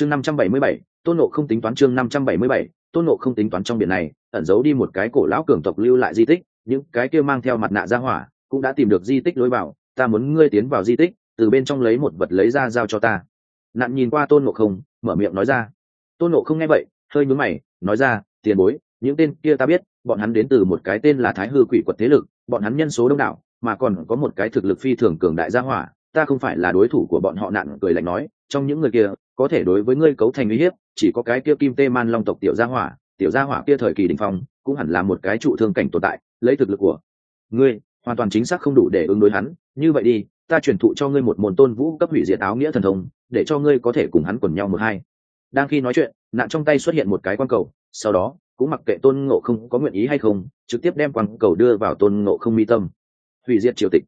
chương năm trăm bảy mươi bảy, tôn nộ không tính toán chương năm trăm bảy mươi bảy, tôn nộ không tính toán trong biển này, ẩn giấu đi một cái cổ lão cường tộc lưu lại di tích, những cái kia mang theo mặt nạ ra hỏa, cũng đã tìm được di tích lối vào, ta muốn ngươi tiến vào di tích, từ bên trong lấy một vật lấy ra giao cho ta. Nạn nhìn qua tôn nộ không, mở miệng nói ra. Tôn nộ không nghe vậy, hơi nhúm mày, nói ra, tiền bối, những tên kia ta biết, bọn hắn đến từ một cái tên là thái hư quỷ quật thế lực, bọn hắn nhân số đông đảo, mà còn có một cái thực lực phi thường cường đại gia hỏa, ta không phải là đối thủ của bọn họ. Nạn cười lạnh nói, trong những người kia có thể đối với ngươi cấu thành uy hiếp, chỉ có cái kia kim tê man long tộc tiểu gia hỏa, tiểu gia hỏa kia thời kỳ đình phong, cũng hẳn là một cái trụ thương cảnh tồn tại, lấy thực lực của ngươi, hoàn toàn chính xác không đủ để ứng đối hắn. Như vậy đi, ta truyền thụ cho ngươi một môn tôn vũ cấp hủy diệt áo nghĩa thần thông, để cho ngươi có thể cùng hắn quần nhau một hai. Đang khi nói chuyện, nạn trong tay xuất hiện một cái quan cầu, sau đó, cũng mặc kệ tôn ngộ không có nguyện ý hay không, trực tiếp đem quan cầu đưa vào tôn ngộ không mi tâm. Hủy diệt triều tịch.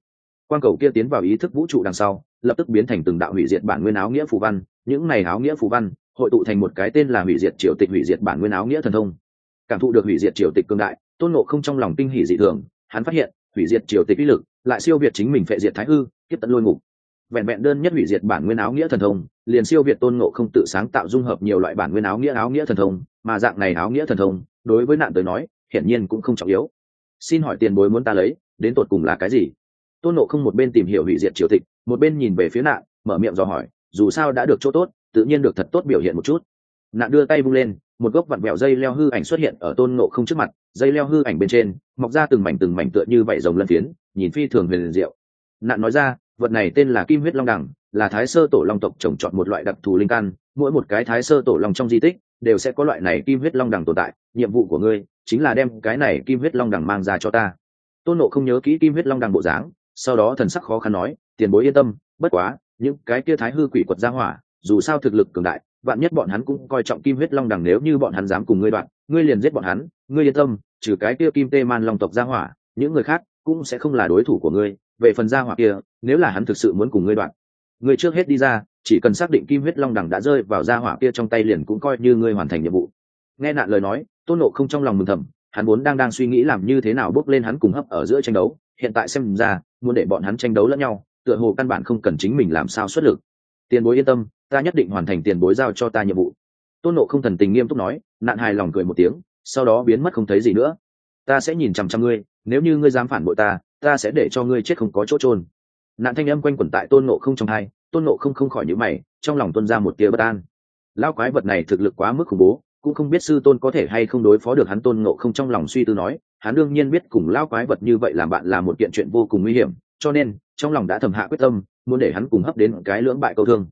Quan cầu kia tiến vào ý thức vũ trụ đằng sau, lập tức biến thành từng đạo hủy diệt bản nguyên áo nghĩa phù văn những này áo nghĩa phù văn, hội tụ thành một cái tên là hủy diệt triều tịch, hủy diệt bản nguyên áo nghĩa thần thông. Cảm thụ được hủy diệt triều tịch cương đại, tôn ngộ không trong lòng kinh hỉ dị thường, hắn phát hiện, hủy diệt triều tịch uy lực lại siêu việt chính mình phệ diệt thái hư, kiếp tận lôi ngục. Vẹn vẹn đơn nhất hủy diệt bản nguyên áo nghĩa thần thông, liền siêu việt tôn ngộ không tự sáng tạo dung hợp nhiều loại bản nguyên áo nghĩa áo nghĩa thần thông, mà dạng này áo nghĩa thần thông, đối với nạn tới nói, hiển nhiên cũng không trọng yếu. Xin hỏi tiền bối muốn ta lấy, đến tột cùng là cái gì? Tôn ngộ không một bên tìm hiểu hủy diệt triều tịch, một bên nhìn về phía nạn, mở miệng dò hỏi dù sao đã được chỗ tốt, tự nhiên được thật tốt biểu hiện một chút. Nạn đưa tay vung lên, một gốc vặn vẹo dây leo hư ảnh xuất hiện ở tôn nộ không trước mặt, dây leo hư ảnh bên trên, mọc ra từng mảnh từng mảnh tựa như vậy rồng lân phiến, nhìn phi thường huyền diệu. Nạn nói ra, vật này tên là kim huyết long đẳng là thái sơ tổ long tộc trồng trọt một loại đặc thù linh căn, mỗi một cái thái sơ tổ long trong di tích, đều sẽ có loại này kim huyết long đẳng tồn tại, nhiệm vụ của ngươi chính là đem cái này kim huyết long đẳng mang ra cho ta. Tôn nộ không nhớ kỹ kim huyết long đẳng bộ dáng, sau đó thần sắc khó khăn nói, tiền bối yên tâm, bất quá những cái kia thái hư quỷ quật ra hỏa, dù sao thực lực cường đại, vạn nhất bọn hắn cũng coi trọng kim huyết long đẳng nếu như bọn hắn dám cùng ngươi đoạn, ngươi liền giết bọn hắn, ngươi yên tâm, trừ cái kia kim tê man long tộc ra hỏa, những người khác cũng sẽ không là đối thủ của ngươi. Về phần gia hỏa kia, nếu là hắn thực sự muốn cùng ngươi đoạn, ngươi trước hết đi ra, chỉ cần xác định kim huyết long đẳng đã rơi vào gia hỏa kia trong tay liền cũng coi như ngươi hoàn thành nhiệm vụ. Nghe nạn lời nói, tôn nộ không trong lòng mừng thầm, hắn vốn đang đang suy nghĩ làm như thế nào bước lên hắn cùng hấp ở giữa tranh đấu. Hiện tại xem ra, muốn để bọn hắn tranh đấu lẫn nhau tựa hồ căn bản không cần chính mình làm sao xuất lực. Tiền bối yên tâm, ta nhất định hoàn thành tiền bối giao cho ta nhiệm vụ. Tôn nộ không thần tình nghiêm túc nói nạn hài lòng cười một tiếng, sau đó biến mất không thấy gì nữa. Ta sẽ nhìn chằm chằm ngươi, nếu như ngươi dám phản bội ta ta sẽ để cho ngươi chết không có chỗ trôn nạn thanh âm quanh quẩn tại tôn nộ không trong hai, tôn nộ không không khỏi nhữ mày, trong lòng tuân ra một tia bất an. Lao quái vật này thực lực quá mức khủng bố, cũng không biết sư tôn có thể hay không đối phó được hắn. Tôn nộ không trong lòng suy tư nói, hắn đương nhiên biết cùng lao quái vật như vậy làm bạn là một kiện chuyện vô cùng nguy hiểm, cho nên trong lòng đã thầm hạ quyết tâm, muốn để hắn cùng hấp đến cái lưỡng bại câu thương.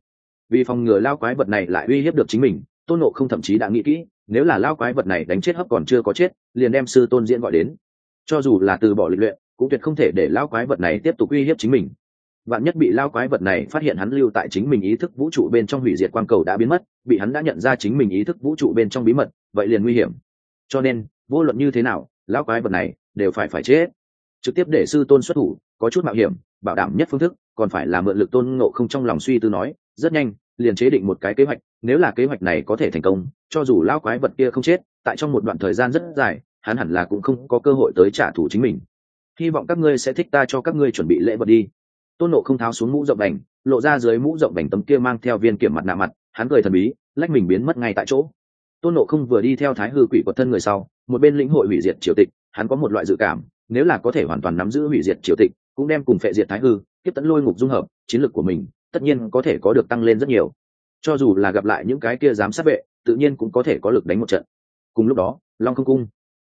Vì phòng ngừa lao quái vật này lại uy hiếp được chính mình, tôn nộ không thậm chí đã nghĩ kỹ, nếu là lao quái vật này đánh chết hấp còn chưa có chết, liền đem sư tôn diễn gọi đến. Cho dù là từ bỏ lịch luyện, cũng tuyệt không thể để lao quái vật này tiếp tục uy hiếp chính mình. Vạn nhất bị lao quái vật này phát hiện hắn lưu tại chính mình ý thức vũ trụ bên trong hủy diệt quang cầu đã biến mất, bị hắn đã nhận ra chính mình ý thức vũ trụ bên trong bí mật, vậy liền nguy hiểm. Cho nên, vô luận như thế nào, lao quái vật này đều phải phải chết. Trực tiếp để sư tôn xuất thủ, có chút mạo hiểm bảo đảm nhất phương thức, còn phải là mượn lực tôn ngộ không trong lòng suy tư nói, rất nhanh, liền chế định một cái kế hoạch, nếu là kế hoạch này có thể thành công, cho dù lao quái vật kia không chết, tại trong một đoạn thời gian rất dài, hắn hẳn là cũng không có cơ hội tới trả thù chính mình. Hy vọng các ngươi sẽ thích ta cho các ngươi chuẩn bị lễ vật đi. Tôn nộ không tháo xuống mũ rộng đành, lộ ra dưới mũ rộng đành tấm kia mang theo viên kiểm mặt nạ mặt, hắn cười thần bí, lách mình biến mất ngay tại chỗ. Tôn nộ không vừa đi theo thái hư quỷ quật thân người sau, một bên lĩnh hội hủy diệt triều tịch, hắn có một loại dự cảm, nếu là có thể hoàn toàn nắm giữ hủy diệt triều tịch cũng đem cùng phệ diệt thái hư tiếp tấn lôi ngục dung hợp, chiến lược của mình, tất nhiên có thể có được tăng lên rất nhiều. Cho dù là gặp lại những cái kia dám sát vệ, tự nhiên cũng có thể có lực đánh một trận. Cùng lúc đó, long không cung.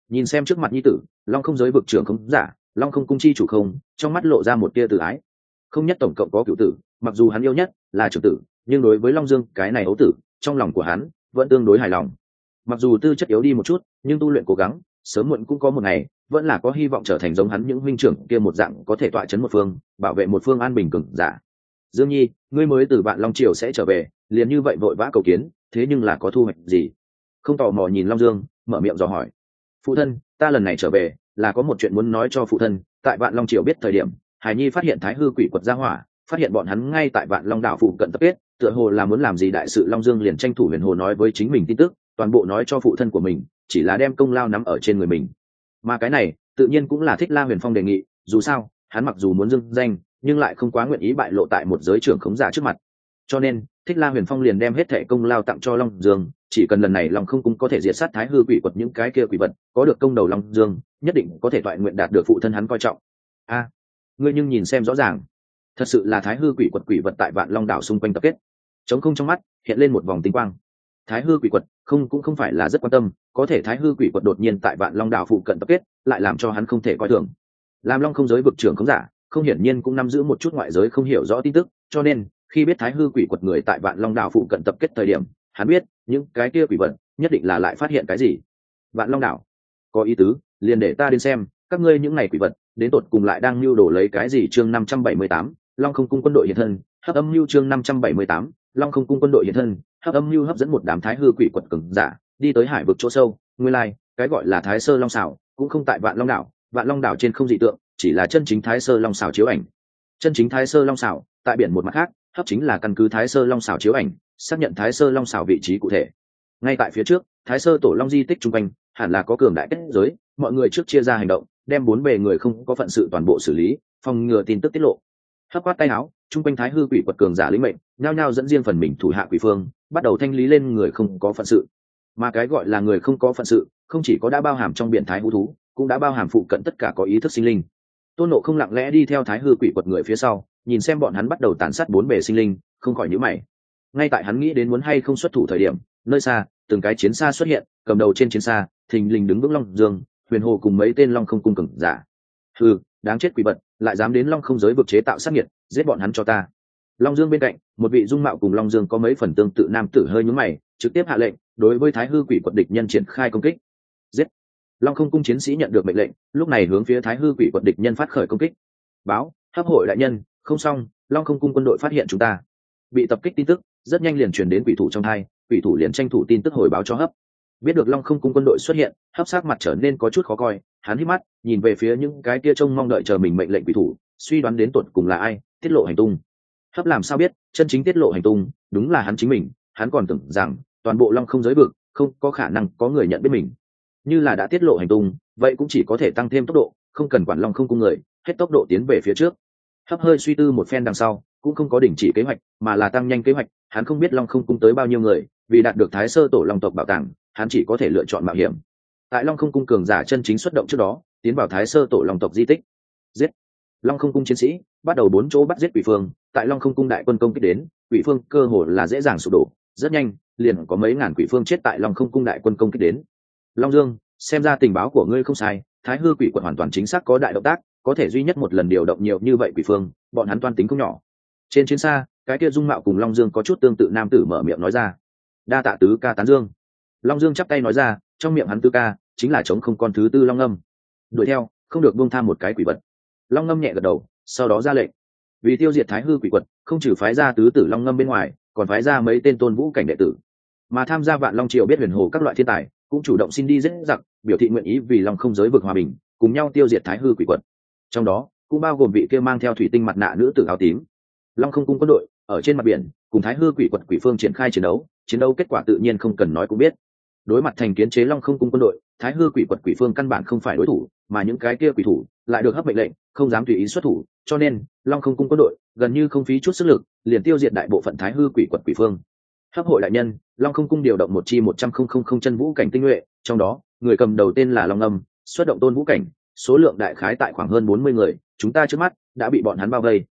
Nhìn xem trước mặt nhi tử, long không giới vực trưởng không giả, long không cung chi chủ không, trong mắt lộ ra một tia tự ái. Không nhất tổng cộng có cựu tử, mặc dù hắn yêu nhất là trưởng tử, nhưng đối với long dương, cái này ấu tử, trong lòng của hắn vẫn tương đối hài lòng. Mặc dù tư chất yếu đi một chút, nhưng tu luyện cố gắng, sớm muộn cũng có một ngày vẫn là có hy vọng trở thành giống hắn những huynh trưởng kia một dạng có thể tọa chấn một phương, bảo vệ một phương an bình cường giả. Dương nhi, ngươi mới từ bạn long triều sẽ trở về, liền như vậy vội vã cầu kiến, thế nhưng là có thu hoạch gì? Không tò mò nhìn long dương, mở miệng dò hỏi. Phụ thân, ta lần này trở về, là có một chuyện muốn nói cho phụ thân, tại vạn long triều biết thời điểm, hải nhi phát hiện thái hư quỷ quật ra hỏa, phát hiện bọn hắn ngay tại vạn long đảo phụ cận tập kết, tựa hồ là muốn làm gì đại sự long dương liền tranh thủ huyền hồ nói với chính mình tin tức, toàn bộ nói cho phụ thân của mình, chỉ là đem công lao nắm ở trên người mình mà cái này, tự nhiên cũng là thích la huyền phong đề nghị, dù sao, hắn mặc dù muốn dưng danh, nhưng lại không quá nguyện ý bại lộ tại một giới trưởng khống giả trước mặt. Cho nên, thích la huyền phong liền đem hết thẻ công lao tặng cho long dương, chỉ cần lần này long không cung có thể diệt sát thái hư quỷ quật những cái kia quỷ vật, có được công đầu long dương, nhất định có thể toại nguyện đạt được phụ thân hắn coi trọng. A, ngươi nhưng nhìn xem rõ ràng. Thật sự là thái hư quỷ quật quỷ vật tại vạn long đảo xung quanh tập kết. Chống không trong mắt, hiện lên một vòng tinh quang thái hư quỷ quật không, cũng không phải là rất quan tâm, có thể thái hư quỷ quật đột nhiên tại vạn long đảo phụ cận tập kết, lại làm cho hắn không thể coi thường. Làm long không giới vực trưởng không giả, không hiển nhiên cũng nắm giữ một chút ngoại giới không hiểu rõ tin tức, cho nên, khi biết thái hư quỷ quật người tại vạn long đảo phụ cận tập kết thời điểm, hắn biết, những cái kia quỷ vật nhất định là lại phát hiện cái gì. Vạn long đảo, có ý tứ, liền để ta đến xem, các ngươi những ngày quỷ vật, đến tột cùng lại đang lưu đổ lấy cái gì chương năm trăm bảy mươi tám, long không cung quân đội hiện thân hấp âm lưu chương năm trăm bảy mươi tám long không cung quân đội hiện thân, hấp âm lưu hấp dẫn một đám thái hư quỷ quật cứng giả, đi tới hải vực chỗ sâu, nguyên lai, cái gọi là thái sơ long xảo cũng không tại vạn long đảo, vạn long đảo trên không dị tượng, chỉ là chân chính thái sơ long xảo chiếu ảnh. Chân chính thái sơ long xảo tại biển một mặt khác, hấp chính là căn cứ thái sơ long xảo chiếu ảnh, xác nhận thái sơ long xảo vị trí cụ thể. Ngay tại phía trước, thái sơ tổ long di tích chung quanh, hẳn là có cường đại kết giới, mọi người trước chia ra hành động, đem bốn bề người không có phận sự toàn bộ xử lý, phòng ngừa tin tức tiết lộ thấp quát tay áo, chung quanh thái hư quỷ quật cường giả lĩnh mệnh, nhao nhao dẫn riêng phần mình thủ hạ quỷ phương, bắt đầu thanh lý lên người không có phận sự. Mà cái gọi là người không có phận sự, không chỉ có đã bao hàm trong biển thái hú thú, cũng đã bao hàm phụ cận tất cả có ý thức sinh linh. Tôn nộ không lặng lẽ đi theo thái hư quỷ quật người phía sau, nhìn xem bọn hắn bắt đầu tàn sát bốn bề sinh linh, không khỏi nhữ mày. Ngay tại hắn nghĩ đến muốn hay không xuất thủ thời điểm, nơi xa, từng cái chiến xa xuất hiện, cầm đầu trên chiến xa, thình lình đứng vững long dương, huyền hồ cùng mấy tên long không cung cừng giả. Ừ đáng chết quỷ vật lại dám đến long không giới vực chế tạo sát nhiệt giết bọn hắn cho ta. Long dương bên cạnh, một vị dung mạo cùng long dương có mấy phần tương tự nam tử hơi nhúng mày, trực tiếp hạ lệnh, đối với thái hư quỷ quật địch nhân triển khai công kích. Giết! Long không cung chiến sĩ nhận được mệnh lệnh, lúc này hướng phía thái hư quỷ quật địch nhân phát khởi công kích. Báo, hấp hội đại nhân, không xong, long không cung quân đội phát hiện chúng ta. Bị tập kích tin tức, rất nhanh liền truyền đến quỷ thủ trong hai quỷ thủ liền tranh thủ tin tức hồi báo cho hấp. Biết được long không cung quân đội xuất hiện, hấp sát mặt trở nên có chút khó coi hắn hít mắt, nhìn về phía những cái kia trông mong đợi chờ mình mệnh lệnh quỷ thủ, suy đoán đến tuột cùng là ai, tiết lộ hành tung. Hấp làm sao biết, chân chính tiết lộ hành tung, đúng là hắn chính mình, hắn còn tưởng rằng toàn bộ long không giới vực không có khả năng có người nhận biết mình. Như là đã tiết lộ hành tung, vậy cũng chỉ có thể tăng thêm tốc độ, không cần quản long không cung người, hết tốc độ tiến về phía trước. Hấp hơi suy tư một phen đằng sau, cũng không có đình chỉ kế hoạch, mà là tăng nhanh kế hoạch, hắn không biết long không cung tới bao nhiêu người, vì đạt được thái sơ tổ long tộc bảo tàng, hắn chỉ có thể lựa chọn mạo hiểm tại long không cung cường giả chân chính xuất động trước đó, tiến vào thái sơ tổ long tộc di tích. Giết! Long không cung chiến sĩ, bắt đầu bốn chỗ bắt giết quỷ phương. Tại long không cung đại quân công kích đến, quỷ phương cơ hồ là dễ dàng sụp đổ. Rất nhanh, liền có mấy ngàn quỷ phương chết tại long không cung đại quân công kích đến. Long dương, xem ra tình báo của ngươi không sai. Thái hư quỷ quận hoàn toàn chính xác có đại động tác, có thể duy nhất một lần điều động nhiều như vậy quỷ phương, bọn hắn toan tính không nhỏ. Trên chiến xa, cái kia dung mạo cùng long dương có chút tương tự nam tử mở miệng nói ra. Đa tạ tứ ca tán dương long dương chắp tay nói ra, trong miệng hắn tứ ca, chính là chống không con thứ tư long âm. Đuổi theo, không được buông tham một cái quỷ vật. Long ngâm nhẹ gật đầu, sau đó ra lệnh. Vì tiêu diệt thái hư quỷ quật, không trừ phái ra tứ tử long ngâm bên ngoài, còn phái ra mấy tên tôn vũ cảnh đệ tử. Mà tham gia vạn long triều biết huyền hồ các loại thiên tài, cũng chủ động xin đi dễ dặc biểu thị nguyện ý vì long không giới vực hòa bình, cùng nhau tiêu diệt thái hư quỷ quật. Trong đó, cũng bao gồm vị kia mang theo thủy tinh mặt nạ nữ tử áo tím. Long không cung quân đội, ở trên mặt biển, cùng thái hư quỷ quật quỷ phương triển khai chiến đấu chiến đấu kết quả tự nhiên không cần nói cũng biết đối mặt thành kiến chế long không cung quân đội, thái hư quỷ quật quỷ phương căn bản không phải đối thủ, mà những cái kia quỷ thủ lại được hấp mệnh lệnh, không dám tùy ý xuất thủ, cho nên long không cung quân đội gần như không phí chút sức lực, liền tiêu diệt đại bộ phận thái hư quỷ quật quỷ phương. Hấp hội đại nhân, long không cung điều động một chi một trăm không không không chân vũ cảnh tinh nhuệ, trong đó, người cầm đầu tên là long âm, xuất động tôn vũ cảnh, số lượng đại khái tại khoảng hơn bốn mươi người, chúng ta trước mắt đã bị bọn hắn bao vây.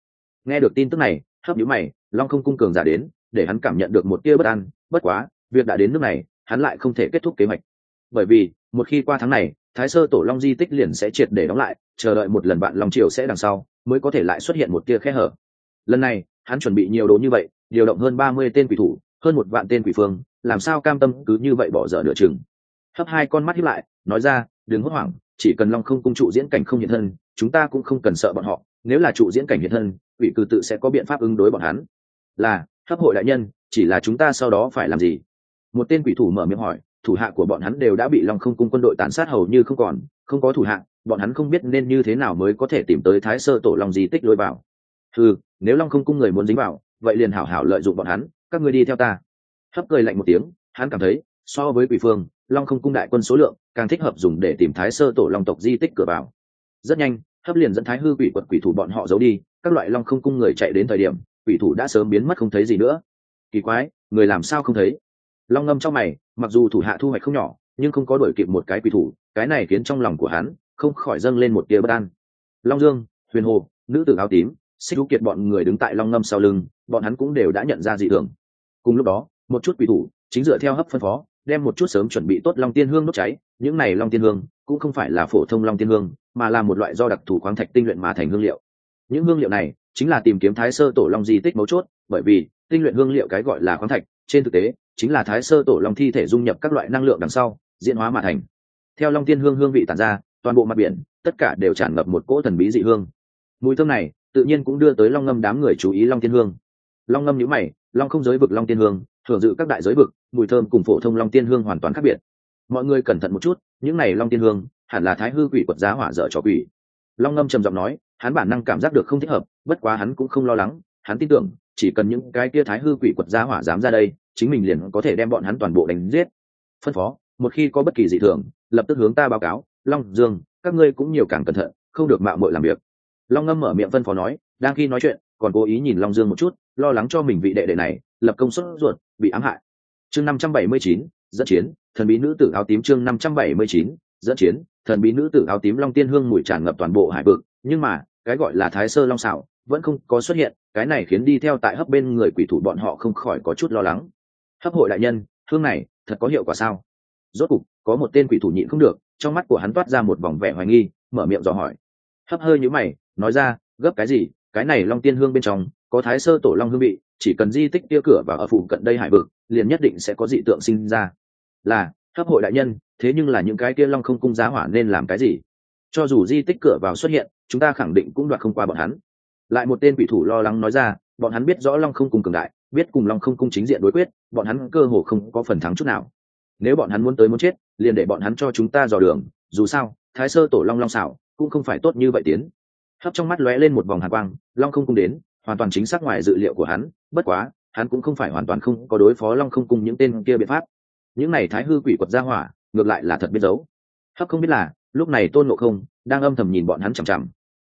Nghe được tin tức này, hấp nhữ mày, long không cung cường giả đến, để hắn cảm nhận được một tia bất an, bất quá, việc đã đến nước này hắn lại không thể kết thúc kế hoạch. Bởi vì, một khi qua tháng này, thái sơ tổ long di tích liền sẽ triệt để đóng lại, chờ đợi một lần bạn long triều sẽ đằng sau, mới có thể lại xuất hiện một tia khe hở. Lần này, hắn chuẩn bị nhiều đồ như vậy, điều động hơn ba mươi tên quỷ thủ, hơn một vạn tên quỷ phương, làm sao cam tâm cứ như vậy bỏ dở nửa chừng. Hấp hai con mắt hiếp lại, nói ra, đừng hốt hoảng, chỉ cần long không cung trụ diễn cảnh không hiện thân, chúng ta cũng không cần sợ bọn họ. Nếu là trụ diễn cảnh hiện thân, quỷ cư tự sẽ có biện pháp ứng đối bọn hắn. Là, hấp hội đại nhân, chỉ là chúng ta sau đó phải làm gì? Một tên quỷ thủ mở miệng hỏi, thủ hạ của bọn hắn đều đã bị long không cung quân đội tàn sát hầu như không còn, không có thủ hạ, bọn hắn không biết nên như thế nào mới có thể tìm tới thái sơ tổ long di tích lôi vào. Ừ nếu long không cung người muốn dính vào, vậy liền hảo hảo lợi dụng bọn hắn, các người đi theo ta. Hấp cười lạnh một tiếng, hắn cảm thấy, so với quỷ phương, long không cung đại quân số lượng càng thích hợp dùng để tìm thái sơ tổ long tộc di tích cửa vào. Rất nhanh, hấp liền dẫn thái hư quỷ quật quỷ thủ bọn họ giấu đi, các loại long không cung người chạy đến thời điểm, quỷ thủ đã sớm biến mất không thấy gì nữa. Kỳ quái, người làm sao không thấy? Long ngâm trong mày, mặc dù thủ hạ thu hoạch không nhỏ, nhưng không có đổi kịp một cái quỷ thủ, cái này khiến trong lòng của hắn không khỏi dâng lên một tia bất an. Long dương, huyền hồ, nữ tử áo tím, xích hữu kiệt bọn người đứng tại long ngâm sau lưng, bọn hắn cũng đều đã nhận ra dị thường. Cùng lúc đó, một chút quỷ thủ, chính dựa theo hấp phân phó, đem một chút sớm chuẩn bị tốt long tiên hương đốt cháy. Những này long tiên hương cũng không phải là phổ thông long tiên hương, mà là một loại do đặc thù khoáng thạch tinh luyện mà thành hương liệu. Những hương liệu này chính là tìm kiếm thái sơ tổ long di tích mấu chốt, bởi vì tinh luyện hương liệu cái gọi là khoáng thạch, trên thực tế chính là thái sơ tổ long thi thể dung nhập các loại năng lượng đằng sau, diễn hóa mà thành. Theo long tiên hương hương vị tàn ra, toàn bộ mặt biển, tất cả đều tràn ngập một cỗ thần bí dị hương. Mùi thơm này, tự nhiên cũng đưa tới long ngâm đám người chú ý long tiên hương. Long ngâm nhữ mày, long không giới vực long tiên hương, thường dự các đại giới vực, mùi thơm cùng phổ thông long tiên hương hoàn toàn khác biệt. Mọi người cẩn thận một chút, những này long tiên hương, hẳn là thái hư quỷ quật giá hỏa dở trò quỷ. Long ngâm trầm giọng nói, hắn bản năng cảm giác được không thích hợp, bất quá hắn cũng không lo lắng, hắn tin tưởng chỉ cần những cái kia thái hư quỷ quật giá hỏa dám ra đây, chính mình liền có thể đem bọn hắn toàn bộ đánh giết. Phân phó, một khi có bất kỳ dị thường, lập tức hướng ta báo cáo, long dương, các ngươi cũng nhiều càng cẩn thận, không được mạo mội làm việc. Long ngâm mở miệng phân phó nói, đang khi nói chuyện, còn cố ý nhìn long dương một chút, lo lắng cho mình vị đệ đệ này, lập công suất ruột, bị ám hại. Chương năm trăm bảy mươi chín, dẫn chiến, thần bí nữ tử áo tím chương năm trăm bảy mươi chín, dẫn chiến, thần bí nữ tử áo tím long tiên hương mùi tràn ngập toàn bộ hải vực, nhưng mà, cái gọi là thái sơ long xảo vẫn không có xuất hiện cái này khiến đi theo tại hấp bên người quỷ thủ bọn họ không khỏi có chút lo lắng. Hấp hội đại nhân, hương này, thật có hiệu quả sao? Rốt cục, có một tên quỷ thủ nhịn không được, trong mắt của hắn toát ra một vòng vẻ hoài nghi, mở miệng dò hỏi. Hấp hơi nhữ mày, nói ra, gấp cái gì? Cái này long tiên hương bên trong, có thái sơ tổ long hương vị chỉ cần di tích tia cửa và ở phủ cận đây hải vực, liền nhất định sẽ có dị tượng sinh ra. Là, hấp hội đại nhân, thế nhưng là những cái kia long không cung giá hỏa nên làm cái gì? Cho dù di tích cửa vào xuất hiện, chúng ta khẳng định cũng đoạt không qua bọn hắn lại một tên quỷ thủ lo lắng nói ra, bọn hắn biết rõ long không cung cường đại, biết cùng long không cung chính diện đối quyết, bọn hắn cơ hồ không có phần thắng chút nào. Nếu bọn hắn muốn tới muốn chết, liền để bọn hắn cho chúng ta dò đường, dù sao, thái sơ tổ long long xảo, cũng không phải tốt như vậy tiến. Hấp trong mắt lóe lên một vòng hàn quang, long không cung đến, hoàn toàn chính xác ngoài dự liệu của hắn, bất quá, hắn cũng không phải hoàn toàn không có đối phó long không cung những tên kia biện pháp. Những này thái hư quỷ quật ra hỏa, ngược lại là thật biết giấu. Hấp không biết là, lúc này tôn ngộ không đang âm thầm nhìn bọn hắn chằm chằm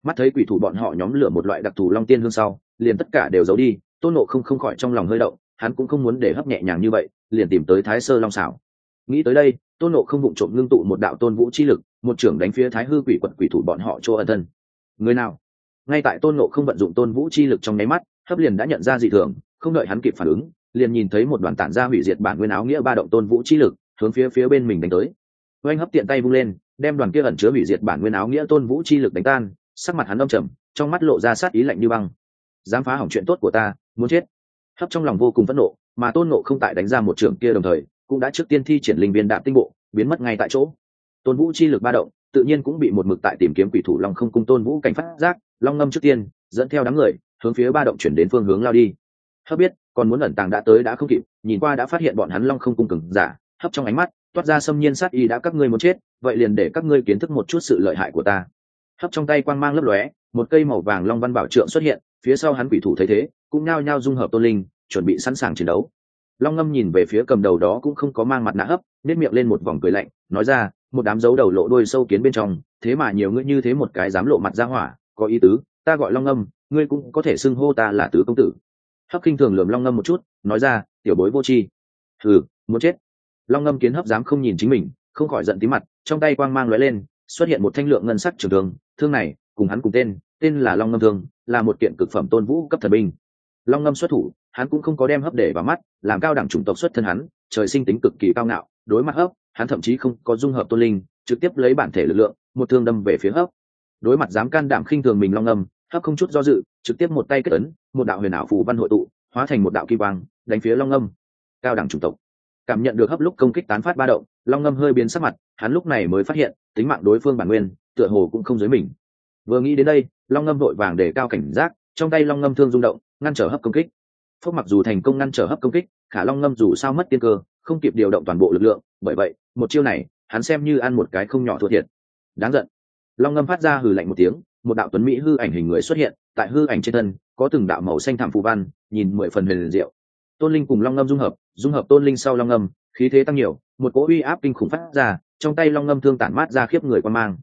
mắt thấy quỷ thủ bọn họ nhóm lửa một loại đặc thù long tiên hương sau, liền tất cả đều giấu đi, tôn nộ không không khỏi trong lòng hơi động, hắn cũng không muốn để hấp nhẹ nhàng như vậy, liền tìm tới thái sơ long xảo. Nghĩ tới đây, tôn nộ không vụng trộm ngưng tụ một đạo tôn vũ chi lực, một trưởng đánh phía thái hư quỷ quật quỷ thủ bọn họ chỗ ân thân. Người nào? Ngay tại tôn nộ không vận dụng tôn vũ chi lực trong nháy mắt, hấp liền đã nhận ra dị thường, không đợi hắn kịp phản ứng, liền nhìn thấy một đoàn tản ra hủy diệt bản nguyên áo nghĩa ba động tôn vũ chi lực, hướng phía phía bên mình đánh tới. Oanh hấp tiện tay vung lên, đem đoàn kia ẩn chứa hủy diệt bản nguyên áo nghĩa tôn vũ chi lực đánh tan sắc mặt hắn đông trầm, trong mắt lộ ra sát ý lạnh như băng. Dám phá hỏng chuyện tốt của ta, muốn chết. Hấp trong lòng vô cùng phẫn nộ, mà tôn nộ không tại đánh ra một trưởng kia đồng thời, cũng đã trước tiên thi triển linh viên đạm tinh bộ, biến mất ngay tại chỗ. Tôn vũ chi lực ba động, tự nhiên cũng bị một mực tại tìm kiếm quỷ thủ long không cung tôn vũ cảnh phát giác, long ngâm trước tiên, dẫn theo đám người, hướng phía ba động chuyển đến phương hướng lao đi. Hấp biết, còn muốn ẩn tàng đã tới đã không kịp, nhìn qua đã phát hiện bọn hắn long không cung cứng giả, hấp trong ánh mắt, toát ra xâm nhiên sát y đã các ngươi muốn chết, vậy liền để các ngươi kiến thức một chút sự lợi hại của ta hấp trong tay quang mang lấp lóe, một cây màu vàng long văn bảo trượng xuất hiện, phía sau hắn quỷ thủ thấy thế, cũng nao nhao dung hợp tôn linh, chuẩn bị sẵn sàng chiến đấu. Long ngâm nhìn về phía cầm đầu đó cũng không có mang mặt nạ hấp nếp miệng lên một vòng cười lạnh, nói ra, một đám dấu đầu lộ đôi sâu kiến bên trong, thế mà nhiều ngươi như thế một cái dám lộ mặt ra hỏa, có ý tứ, ta gọi long ngâm, ngươi cũng có thể xưng hô ta là tứ công tử. Hấp kinh thường lườm long ngâm một chút, nói ra, tiểu bối vô tri. Ừ muốn chết. Long ngâm kiến hấp dám không nhìn chính mình, không khỏi giận tí mặt, trong tay quang mang lóe lên xuất hiện một thanh lượng ngân sắc trường thương thương này, cùng hắn cùng tên tên là long ngâm thương, là một kiện cực phẩm tôn vũ cấp thần binh. Long ngâm xuất thủ, hắn cũng không có đem hấp để vào mắt, làm cao đẳng chủng tộc xuất thân hắn, trời sinh tính cực kỳ cao ngạo, đối mặt hấp, hắn thậm chí không có dung hợp tôn linh, trực tiếp lấy bản thể lực lượng, một thương đâm về phía hấp. Đối mặt dám can đảm khinh thường mình long ngâm, hấp không chút do dự, trực tiếp một tay kết ấn, một đạo huyền ảo phù văn hội tụ, hóa thành một đạo kỳ quang, đánh phía long ngâm. Cao đẳng chủng tộc cảm nhận được hấp lúc công kích tán phát ba động, long ngâm hơi biến sắc mặt, hắn lúc này mới phát hiện, tính mạng đối phương bản nguyên, tựa hồ cũng không dưới mình. Vừa nghĩ đến đây, long ngâm vội vàng để cao cảnh giác, trong tay long ngâm thương rung động, ngăn trở hấp công kích. Phúc mặc dù thành công ngăn trở hấp công kích, khả long ngâm dù sao mất tiên cơ, không kịp điều động toàn bộ lực lượng, bởi vậy, một chiêu này, hắn xem như ăn một cái không nhỏ thua thiệt. Đáng giận. Long ngâm phát ra hừ lạnh một tiếng, một đạo tuấn mỹ hư ảnh hình người xuất hiện, tại hư ảnh trên thân, có từng đạo màu xanh thảm phù văn, nhìn mười phần huyền diệu tôn linh cùng long ngâm dung hợp dung hợp tôn linh sau long ngâm, khí thế tăng nhiều, một cỗ uy áp kinh khủng phát ra, trong tay long ngâm thương tản mát ra khiếp người quan mang.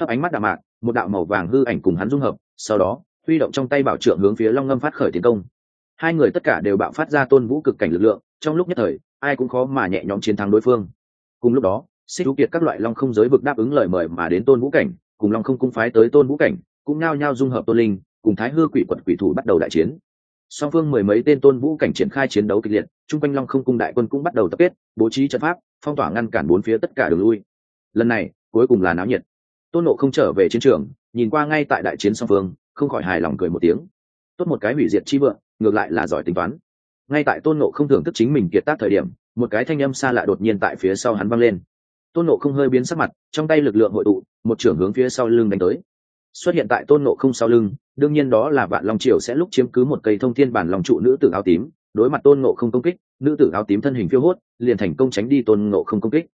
Hấp ánh mắt đạm mạc, một đạo màu vàng hư ảnh cùng hắn dung hợp, sau đó, huy động trong tay bảo trượng hướng phía long ngâm phát khởi tiến công. Hai người tất cả đều bạo phát ra tôn vũ cực cảnh lực lượng, trong lúc nhất thời, ai cũng khó mà nhẹ nhõm chiến thắng đối phương. Cùng lúc đó, xích thú kiệt các loại long không giới vực đáp ứng lời mời mà đến tôn vũ cảnh, cùng long không cung phái tới tôn vũ cảnh, cũng nao nhao dung hợp tôn linh, cùng thái hư quỷ quật quỷ thủ bắt đầu đại chiến song phương mười mấy tên tôn vũ cảnh triển khai chiến đấu kịch liệt, chung quanh long không cung đại quân cũng bắt đầu tập kết, bố trí trận pháp, phong tỏa ngăn cản bốn phía tất cả đường lui. Lần này, cuối cùng là náo nhiệt. Tôn nộ không trở về chiến trường, nhìn qua ngay tại đại chiến song phương, không khỏi hài lòng cười một tiếng. Tốt một cái hủy diệt chi vượng, ngược lại là giỏi tính toán. Ngay tại tôn nộ không thưởng thức chính mình kiệt tác thời điểm, một cái thanh âm xa lạ đột nhiên tại phía sau hắn văng lên. Tôn nộ không hơi biến sắc mặt, trong tay lực lượng hội tụ, một trưởng hướng phía sau lưng đánh tới xuất hiện tại tôn nộ không sau lưng, đương nhiên đó là vạn long triều sẽ lúc chiếm cứ một cây thông thiên bản lòng trụ nữ tử áo tím, đối mặt tôn nộ không công kích, nữ tử áo tím thân hình phiêu hốt, liền thành công tránh đi tôn nộ không công kích.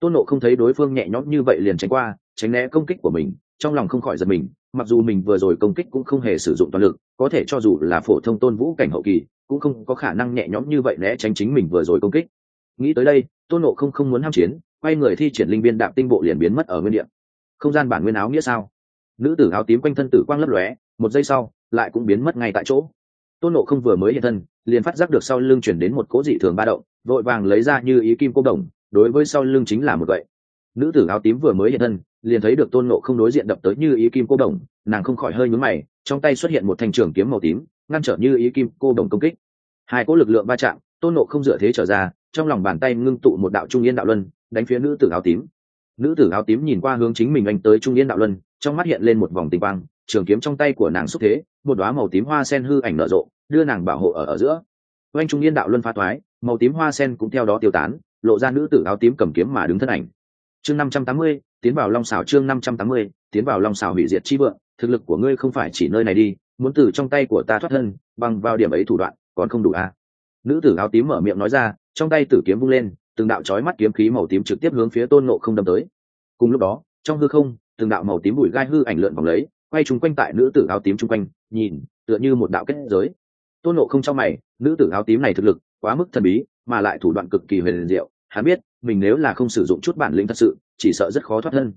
Tôn nộ không thấy đối phương nhẹ nhõm như vậy liền tránh qua, tránh né công kích của mình, trong lòng không khỏi giật mình, mặc dù mình vừa rồi công kích cũng không hề sử dụng toàn lực, có thể cho dù là phổ thông tôn vũ cảnh hậu kỳ, cũng không có khả năng nhẹ nhõm như vậy né tránh chính mình vừa rồi công kích. Nghĩ tới đây, tôn nộ không không muốn ham chiến, quay người thi triển linh viên đạm tinh bộ liền biến mất ở nguyên địa. Không gian bản nguyên áo nghĩa sao? Nữ tử áo tím quanh thân tử quang lấp lóe, một giây sau, lại cũng biến mất ngay tại chỗ. Tôn nộ không vừa mới hiện thân, liền phát giác được sau lưng chuyển đến một cố dị thường ba động, vội vàng lấy ra như ý kim cô đồng, đối với sau lưng chính là một vậy nữ tử áo tím vừa mới hiện thân, liền thấy được tôn nộ không đối diện đập tới như ý kim cô đồng, nàng không khỏi hơi nhúm mày, trong tay xuất hiện một thanh trường kiếm màu tím, ngăn trở như ý kim cô đồng công kích. Hai cỗ lực lượng va chạm, tôn nộ không dựa thế trở ra, trong lòng bàn tay ngưng tụ một đạo trung yên đạo luân, đánh phía nữ tử áo tím. Nữ tử áo tím nhìn qua hướng chính mình anh tới trung yên đạo luân trong mắt hiện lên một vòng tinh quang, trường kiếm trong tay của nàng xúc thế, một đoá màu tím hoa sen hư ảnh nở rộ, đưa nàng bảo hộ ở ở giữa. Oanh trung yên đạo luân pha thoái, màu tím hoa sen cũng theo đó tiêu tán, lộ ra nữ tử áo tím cầm kiếm mà đứng thân ảnh. Chương năm trăm tám mươi, tiến vào long xào chương năm trăm tám mươi, tiến vào long xào hủy diệt chi vượng, thực lực của ngươi không phải chỉ nơi này đi, muốn từ trong tay của ta thoát thân, bằng vào điểm ấy thủ đoạn, còn không đủ à. nữ tử áo tím mở miệng nói ra, trong tay tử kiếm vung lên, từng đạo chói mắt kiếm khí màu tím trực tiếp hướng phía tôn nộ không đâm tới. Cùng lúc đó, trong hư không từng đạo màu tím bụi gai hư ảnh lượn vòng lấy, quay chung quanh tại nữ tử áo tím chung quanh, nhìn, tựa như một đạo kết giới. Tôn nộ không cho mày, nữ tử áo tím này thực lực quá mức thần bí, mà lại thủ đoạn cực kỳ huyền diệu. Hắn biết, mình nếu là không sử dụng chút bản lĩnh thật sự, chỉ sợ rất khó thoát thân.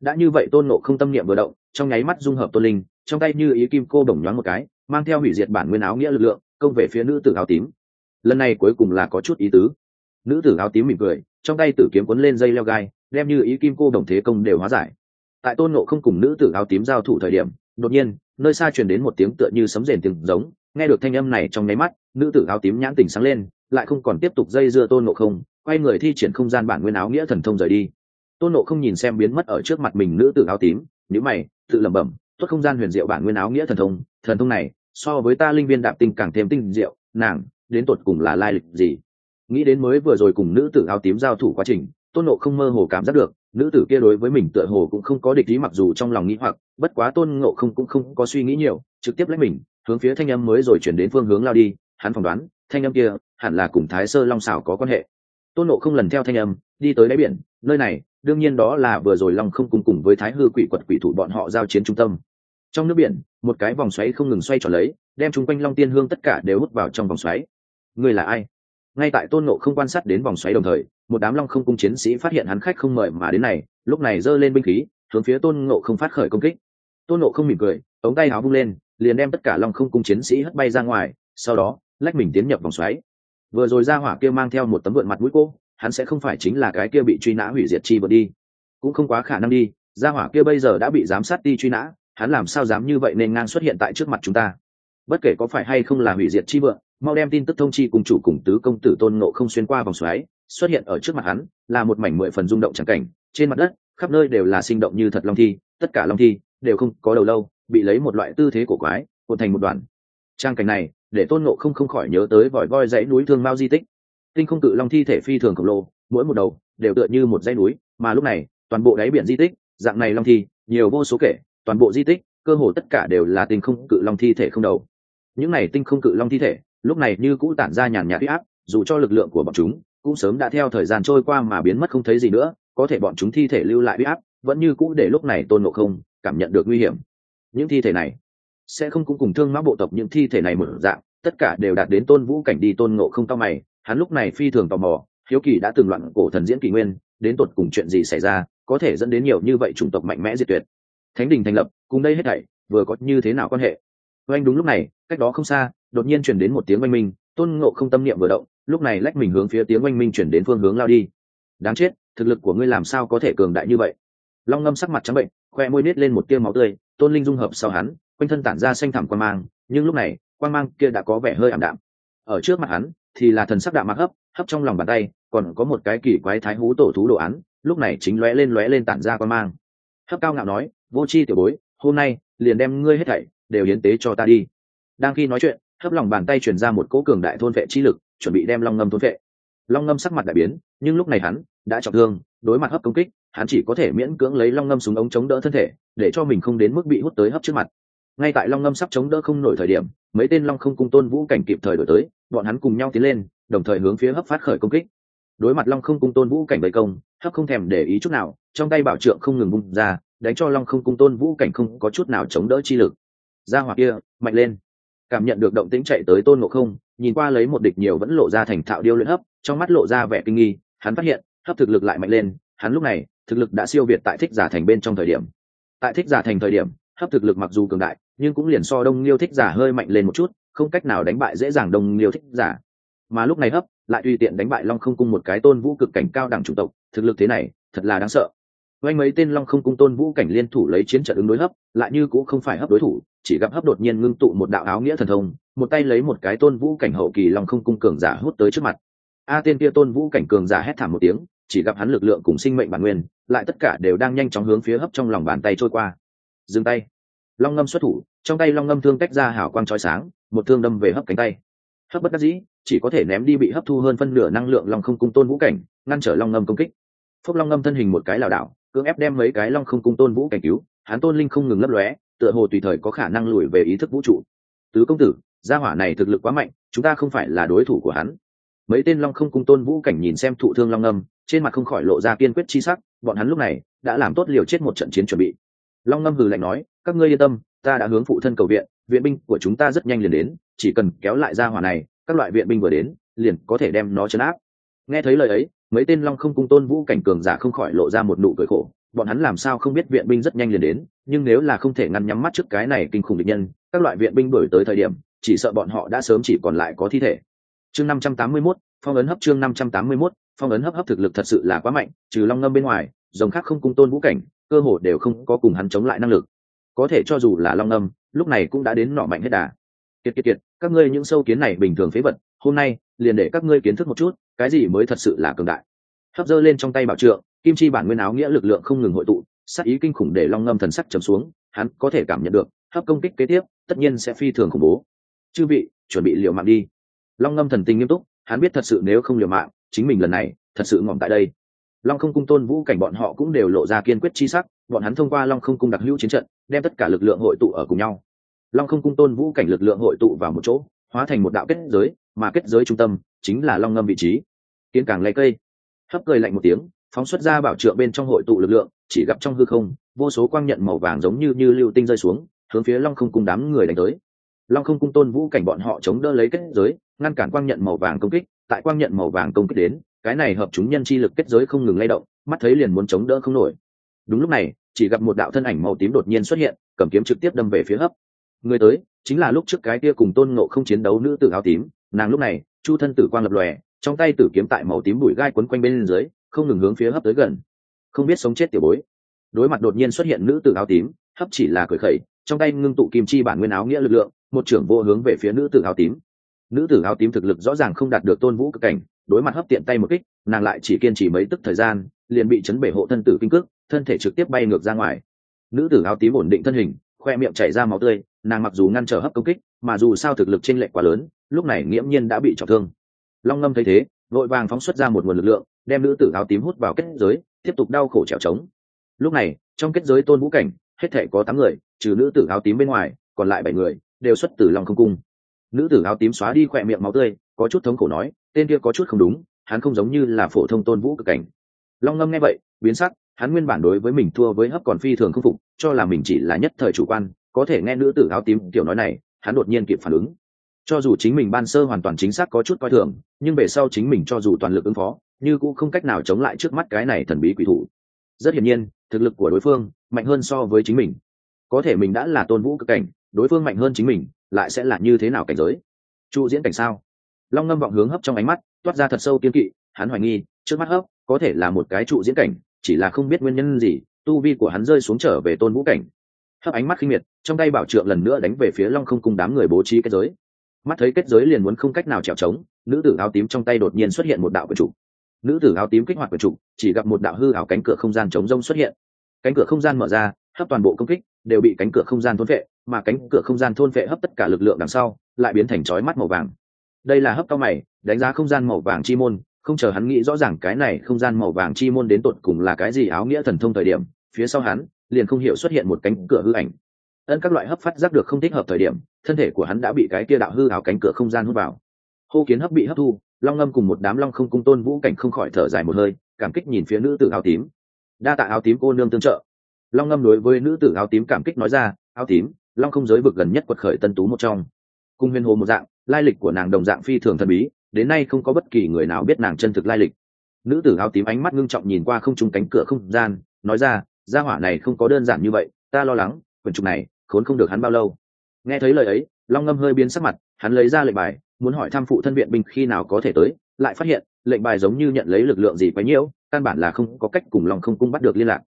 Đã như vậy tôn nộ không tâm niệm vừa động, trong nháy mắt dung hợp tôn linh, trong tay như ý kim cô bổng nhoáng một cái, mang theo hủy diệt bản nguyên áo nghĩa lực lượng, công về phía nữ tử áo tím. Lần này cuối cùng là có chút ý tứ. Nữ tử áo tím mỉm cười, trong tay tử kiếm quấn lên dây leo gai, đem như ý kim cô đồng thế công đều hóa giải tại tôn nộ không cùng nữ tử áo tím giao thủ thời điểm, đột nhiên, nơi xa truyền đến một tiếng tựa như sấm rền tiếng giống, nghe được thanh âm này trong nháy mắt, nữ tử áo tím nhãn tình sáng lên, lại không còn tiếp tục dây dưa tôn nộ không, quay người thi triển không gian bản nguyên áo nghĩa thần thông rời đi. Tôn nộ không nhìn xem biến mất ở trước mặt mình nữ tử áo tím nhữ mày, tự lẩm bẩm tuất không gian huyền diệu bản nguyên áo nghĩa thần thông thần thông này, so với ta linh viên đạp tinh càng thêm tinh diệu, nàng, đến tột cùng là lai lịch gì? Nghĩ đến mới vừa rồi cùng nữ tử áo tím giao thủ quá trình tôn nộ không mơ hồ cảm giác được, nữ tử kia đối với mình tựa hồ cũng không có địch ý mặc dù trong lòng nghĩ hoặc, bất quá tôn ngộ không cũng không có suy nghĩ nhiều, trực tiếp lấy mình, hướng phía thanh âm mới rồi chuyển đến phương hướng lao đi, hắn phỏng đoán, thanh âm kia hẳn là cùng thái sơ long xảo có quan hệ. Tôn nộ không lần theo thanh âm, đi tới đáy biển, nơi này, đương nhiên đó là vừa rồi long không cùng cùng với thái hư quỷ quật quỷ thủ bọn họ giao chiến trung tâm. Trong nước biển, một cái vòng xoáy không ngừng xoay tròn lấy, đem chung quanh long tiên hương tất cả đều hút vào trong vòng xoáy. Người là ai? Ngay tại tôn nộ không quan sát đến vòng xoáy đồng thời, một đám long không cung chiến sĩ phát hiện hắn khách không mời mà đến này, lúc này giơ lên binh khí, hướng phía tôn nộ không phát khởi công kích. Tôn nộ không mỉm cười, ống tay áo vung lên, liền đem tất cả long không cung chiến sĩ hất bay ra ngoài, sau đó, lách mình tiến nhập vòng xoáy. Vừa rồi ra hỏa kia mang theo một tấm vượn mặt mũi cô, hắn sẽ không phải chính là cái kia bị truy nã hủy diệt chi vượt đi. Cũng không quá khả năng đi, ra hỏa kia bây giờ đã bị giám sát đi truy nã, hắn làm sao dám như vậy nên ngang xuất hiện tại trước mặt chúng ta? Bất kể có phải hay không là hủy diệt chi vượng mau đem tin tức thông chi cùng chủ cùng tứ công tử tôn nộ không xuyên qua vòng xoáy, xuất hiện ở trước mặt hắn, là một mảnh mười phần rung động trắng cảnh. Trên mặt đất, khắp nơi đều là sinh động như thật long thi, tất cả long thi đều không có đầu lâu, bị lấy một loại tư thế cổ quái, cuộn thành một đoàn. Trang cảnh này, để tôn nộ không không khỏi nhớ tới vòi voi dãy núi thương mao di tích. Tinh không cự long thi thể phi thường khổng lồ, mỗi một đầu đều tựa như một dãy núi, mà lúc này, toàn bộ đáy biển di tích, dạng này long thi, nhiều vô số kể, toàn bộ di tích, cơ hồ tất cả đều là tinh không cự long thi thể không đầu. Những này tinh không cự long thi thể lúc này như cũ tản ra nhàn nhạt huy áp, dù cho lực lượng của bọn chúng cũng sớm đã theo thời gian trôi qua mà biến mất không thấy gì nữa, có thể bọn chúng thi thể lưu lại huy áp vẫn như cũ để lúc này tôn ngộ không cảm nhận được nguy hiểm. Những thi thể này sẽ không cũng cùng thương mã bộ tộc những thi thể này mở dạng, tất cả đều đạt đến tôn vũ cảnh đi, tôn ngộ không cao mày, hắn lúc này phi thường tò mò, hiếu kỳ đã từng loạn cổ thần diễn kỷ nguyên, đến tột cùng chuyện gì xảy ra, có thể dẫn đến nhiều như vậy chủng tộc mạnh mẽ diệt tuyệt. Thánh đình thành lập, cùng đây hết thảy, vừa có như thế nào quan hệ? Oanh đúng lúc này, cách đó không xa, đột nhiên chuyển đến một tiếng oanh minh, tôn ngộ không tâm niệm vừa động, lúc này lách mình hướng phía tiếng oanh minh chuyển đến phương hướng lao đi. Đáng chết, thực lực của ngươi làm sao có thể cường đại như vậy? Long ngâm sắc mặt trắng bệnh, khoe môi nết lên một tia máu tươi, tôn linh dung hợp sau hắn, quanh thân tản ra xanh thẳm quan mang, nhưng lúc này quan mang kia đã có vẻ hơi ảm đạm. Ở trước mặt hắn, thì là thần sắc đạm mặc hấp hấp trong lòng bàn tay, còn có một cái kỳ quái thái hú tổ thú đồ án, lúc này chính lóe lên lóe lên tản ra quan mang. Hấp cao ngạo nói, vô c h i tiểu bối, hôm nay liền đem ngươi hết thảy đều hiến tế cho ta đi. Đang khi nói chuyện, hấp lòng bàn tay truyền ra một cỗ cường đại thôn vệ chi lực, chuẩn bị đem long ngâm thôn vệ. Long ngâm sắc mặt đại biến, nhưng lúc này hắn đã trọng thương, đối mặt hấp công kích, hắn chỉ có thể miễn cưỡng lấy long ngâm súng ống chống đỡ thân thể, để cho mình không đến mức bị hút tới hấp trước mặt. Ngay tại long ngâm sắp chống đỡ không nổi thời điểm, mấy tên long không cung tôn vũ cảnh kịp thời đổi tới, bọn hắn cùng nhau tiến lên, đồng thời hướng phía hấp phát khởi công kích. Đối mặt long không cung tôn vũ cảnh bày công, hấp không thèm để ý chút nào, trong tay bảo trượng không ngừng bung ra, đánh cho long không cung tôn vũ cảnh không có chút nào chống đỡ chi lực ra hoặc kia, mạnh lên. Cảm nhận được động tĩnh chạy tới tôn ngộ không, nhìn qua lấy một địch nhiều vẫn lộ ra thành thạo điêu luyện hấp, trong mắt lộ ra vẻ kinh nghi, hắn phát hiện, hấp thực lực lại mạnh lên, hắn lúc này, thực lực đã siêu việt tại thích giả thành bên trong thời điểm. Tại thích giả thành thời điểm, hấp thực lực mặc dù cường đại, nhưng cũng liền so đông liêu thích giả hơi mạnh lên một chút, không cách nào đánh bại dễ dàng đông liêu thích giả. Mà lúc này hấp, lại tùy tiện đánh bại long không cung một cái tôn vũ cực cảnh cao đẳng chủng tộc, thực lực thế này, thật là đáng sợ oanh mấy tên long không cung tôn vũ cảnh liên thủ lấy chiến trận ứng đối hấp, lại như cũng không phải hấp đối thủ, chỉ gặp hấp đột nhiên ngưng tụ một đạo áo nghĩa thần thông, một tay lấy một cái tôn vũ cảnh hậu kỳ long không cung cường giả hút tới trước mặt. A à, tên kia tôn vũ cảnh cường giả hét thảm một tiếng, chỉ gặp hắn lực lượng cùng sinh mệnh bản nguyên, lại tất cả đều đang nhanh chóng hướng phía hấp trong lòng bàn tay trôi qua. Dừng tay. Long ngâm xuất thủ, trong tay long ngâm thương tách ra hảo quang trói sáng, một thương đâm về hấp cánh tay. Hấp bất đắc dĩ, chỉ có thể ném đi bị hấp thu hơn phân nửa năng lượng long không cung tôn vũ cảnh, ngăn trở long ngâm công kích. Phúc long ngâm thân hình một cái lảo đảo cưỡng ép đem mấy cái long không cung tôn vũ cảnh cứu hắn tôn linh không ngừng lấp lóe, tựa hồ tùy thời có khả năng lùi về ý thức vũ trụ. Tứ công tử, gia hỏa này thực lực quá mạnh, chúng ta không phải là đối thủ của hắn. Mấy tên long không cung tôn vũ cảnh nhìn xem thụ thương long ngâm trên mặt không khỏi lộ ra kiên quyết chi sắc, bọn hắn lúc này đã làm tốt liều chết một trận chiến chuẩn bị. Long ngâm hừ lạnh nói, các ngươi yên tâm, ta đã hướng phụ thân cầu viện viện binh của chúng ta rất nhanh liền đến, chỉ cần kéo lại gia hỏa này, các loại viện binh vừa đến, liền có thể đem nó chấn áp. Nghe thấy lời ấy mấy tên long không cung tôn vũ cảnh cường giả không khỏi lộ ra một nụ cười khổ. Bọn hắn làm sao không biết viện binh rất nhanh liền đến nhưng nếu là không thể ngăn nhắm mắt trước cái này kinh khủng địch nhân các loại viện binh đổi tới thời điểm chỉ sợ bọn họ đã sớm chỉ còn lại có thi thể. Chương năm trăm tám mươi 581, phong ấn hấp chương năm trăm tám mươi 581, phong ấn hấp hấp thực lực thật sự là quá mạnh trừ long ngâm bên ngoài dòng khác không cung tôn vũ cảnh cơ hồ đều không có cùng hắn chống lại năng lực. Có thể cho dù là long ngâm lúc này cũng đã đến nọ mạnh hết đà. Kiệt kiệt kiệt các ngươi những sâu kiến này bình thường phế vật hôm nay liền để các ngươi kiến thức một chút cái gì mới thật sự là cường đại? Hấp dơ lên trong tay bảo trượng, kim chi bản nguyên áo nghĩa lực lượng không ngừng hội tụ sắc ý kinh khủng để long ngâm thần sắc trầm xuống, hắn có thể cảm nhận được, hấp công kích kế tiếp, tất nhiên sẽ phi thường khủng bố. Chư vị, chuẩn bị liều mạng đi. Long ngâm thần tình nghiêm túc, hắn biết thật sự nếu không liều mạng, chính mình lần này, thật sự ngỏm tại đây. Long không cung tôn vũ cảnh bọn họ cũng đều lộ ra kiên quyết chi sắc, bọn hắn thông qua long không cung đặc hữu chiến trận, đem tất cả lực lượng hội tụ ở cùng nhau. Long không cung tôn vũ cảnh lực lượng hội tụ vào một chỗ, hóa thành một đạo kết giới mà kết giới trung tâm chính là long ngâm vị trí. Kiến càng lấy cây. Hấp cười lạnh một tiếng, phóng xuất ra bảo trượng bên trong hội tụ lực lượng, chỉ gặp trong hư không, vô số quang nhận màu vàng giống như như lưu tinh rơi xuống, hướng phía long không cung đám người đánh tới. Long không cung tôn vũ cảnh bọn họ chống đỡ lấy kết giới, ngăn cản quang nhận màu vàng công kích, tại quang nhận màu vàng công kích đến, cái này hợp chúng nhân chi lực kết giới không ngừng lay động, mắt thấy liền muốn chống đỡ không nổi. Đúng lúc này, chỉ gặp một đạo thân ảnh màu tím đột nhiên xuất hiện, cầm kiếm trực tiếp đâm về phía hấp. Người tới, chính là lúc trước cái kia cùng tôn ngộ không chiến đấu nữ tử áo tím nàng lúc này, chu thân tử quang lập lòe, trong tay tử kiếm tại màu tím bụi gai quấn quanh bên dưới, không ngừng hướng phía hấp tới gần. Không biết sống chết tiểu bối. Đối mặt đột nhiên xuất hiện nữ tử áo tím, hấp chỉ là cười khẩy, trong tay ngưng tụ kim chi bản nguyên áo nghĩa lực lượng, một trưởng vô hướng về phía nữ tử áo tím. Nữ tử áo tím thực lực rõ ràng không đạt được tôn vũ cực cảnh, đối mặt hấp tiện tay một kích, nàng lại chỉ kiên trì mấy tức thời gian, liền bị chấn bể hộ thân tử kinh cước, thân thể trực tiếp bay ngược ra ngoài. Nữ tử áo tím ổn định thân hình, khoe miệng chảy ra máu tươi, nàng mặc dù ngăn trở hấp công kích, mà dù sao thực lực t r ê n lệch quá lớn lúc này nghiễm nhiên đã bị trọng thương. Long ngâm thấy thế, vội vàng phóng xuất ra một nguồn lực lượng, đem nữ tử áo tím hút vào kết giới, tiếp tục đau khổ trèo trống. Lúc này, trong kết giới tôn vũ cảnh, hết thể có tám người, trừ nữ tử áo tím bên ngoài, còn lại bảy người đều xuất từ lòng không cung. Nữ tử áo tím xóa đi khỏe miệng máu tươi, có chút thống khổ nói, tên kia có chút không đúng, hắn không giống như là phổ thông tôn vũ cực cảnh. Long ngâm nghe vậy, biến sắc, hắn nguyên bản đối với mình thua với hấp còn phi thường không phục, cho là mình chỉ là nhất thời chủ quan, có thể nghe nữ tử áo tím kiểu nói này, hắn đột nhiên kịp phản ứng cho dù chính mình ban sơ hoàn toàn chính xác có chút coi thường, nhưng về sau chính mình cho dù toàn lực ứng phó, như cũng không cách nào chống lại trước mắt cái này thần bí quỷ thủ. Rất hiển nhiên, thực lực của đối phương mạnh hơn so với chính mình. Có thể mình đã là tôn vũ cực cảnh, đối phương mạnh hơn chính mình, lại sẽ là như thế nào cảnh giới? Chu diễn cảnh sao? Long ngâm vọng hướng hấp trong ánh mắt, toát ra thật sâu kiên kỵ, hắn hoài nghi, trước mắt hấp có thể là một cái trụ diễn cảnh, chỉ là không biết nguyên nhân gì, tu vi của hắn rơi xuống trở về tôn vũ cảnh. Hấp ánh mắt khinh miệt, trong tay bảo trượng lần nữa đánh về phía long không cùng đám người bố trí cái giới mắt thấy kết giới liền muốn không cách nào trèo trống, nữ tử áo tím trong tay đột nhiên xuất hiện một đạo của trục nữ tử áo tím kích hoạt của trục chỉ gặp một đạo hư ảo cánh cửa không gian chống rông xuất hiện. Cánh cửa không gian mở ra, hấp toàn bộ công kích đều bị cánh cửa không gian thôn vệ mà cánh cửa không gian thôn vệ hấp tất cả lực lượng đằng sau, lại biến thành chói mắt màu vàng. Đây là hấp cao mày, đánh giá không gian màu vàng chi môn, không chờ hắn nghĩ rõ ràng cái này không gian màu vàng chi môn đến tột cùng là cái gì áo nghĩa thần thông thời điểm, phía sau hắn liền không hiểu xuất hiện một cánh cửa hư ảnh. Ân các loại hấp phát giác được không thích hợp thời điểm thân thể của hắn đã bị cái kia đạo hư áo cánh cửa không gian hút vào. Hô kiến hấp bị hấp thu, long ngâm cùng một đám long không cung tôn vũ cảnh không khỏi thở dài một hơi, cảm kích nhìn phía nữ tử áo tím. Đa tạ áo tím cô nương tương trợ. Long ngâm đối với nữ tử áo tím cảm kích nói ra, áo tím, long không giới vực gần nhất quật khởi tân tú một trong. Cung huyền hồ một dạng, lai lịch của nàng đồng dạng phi thường thần bí, đến nay không có bất kỳ người nào biết nàng chân thực lai lịch. Nữ tử áo tím ánh mắt ngưng trọng nhìn qua không trung cánh cửa không gian, nói ra, gia hỏa này không có đơn giản như vậy, ta lo lắng quần trục này, khốn không được hắn bao lâu nghe thấy lời ấy, long ngâm hơi biến sắc mặt, hắn lấy ra lệnh bài, muốn hỏi thăm phụ thân viện binh khi nào có thể tới, lại phát hiện, lệnh bài giống như nhận lấy lực lượng gì quá nhiễu căn bản là không có cách cùng lòng không cung bắt được liên lạc.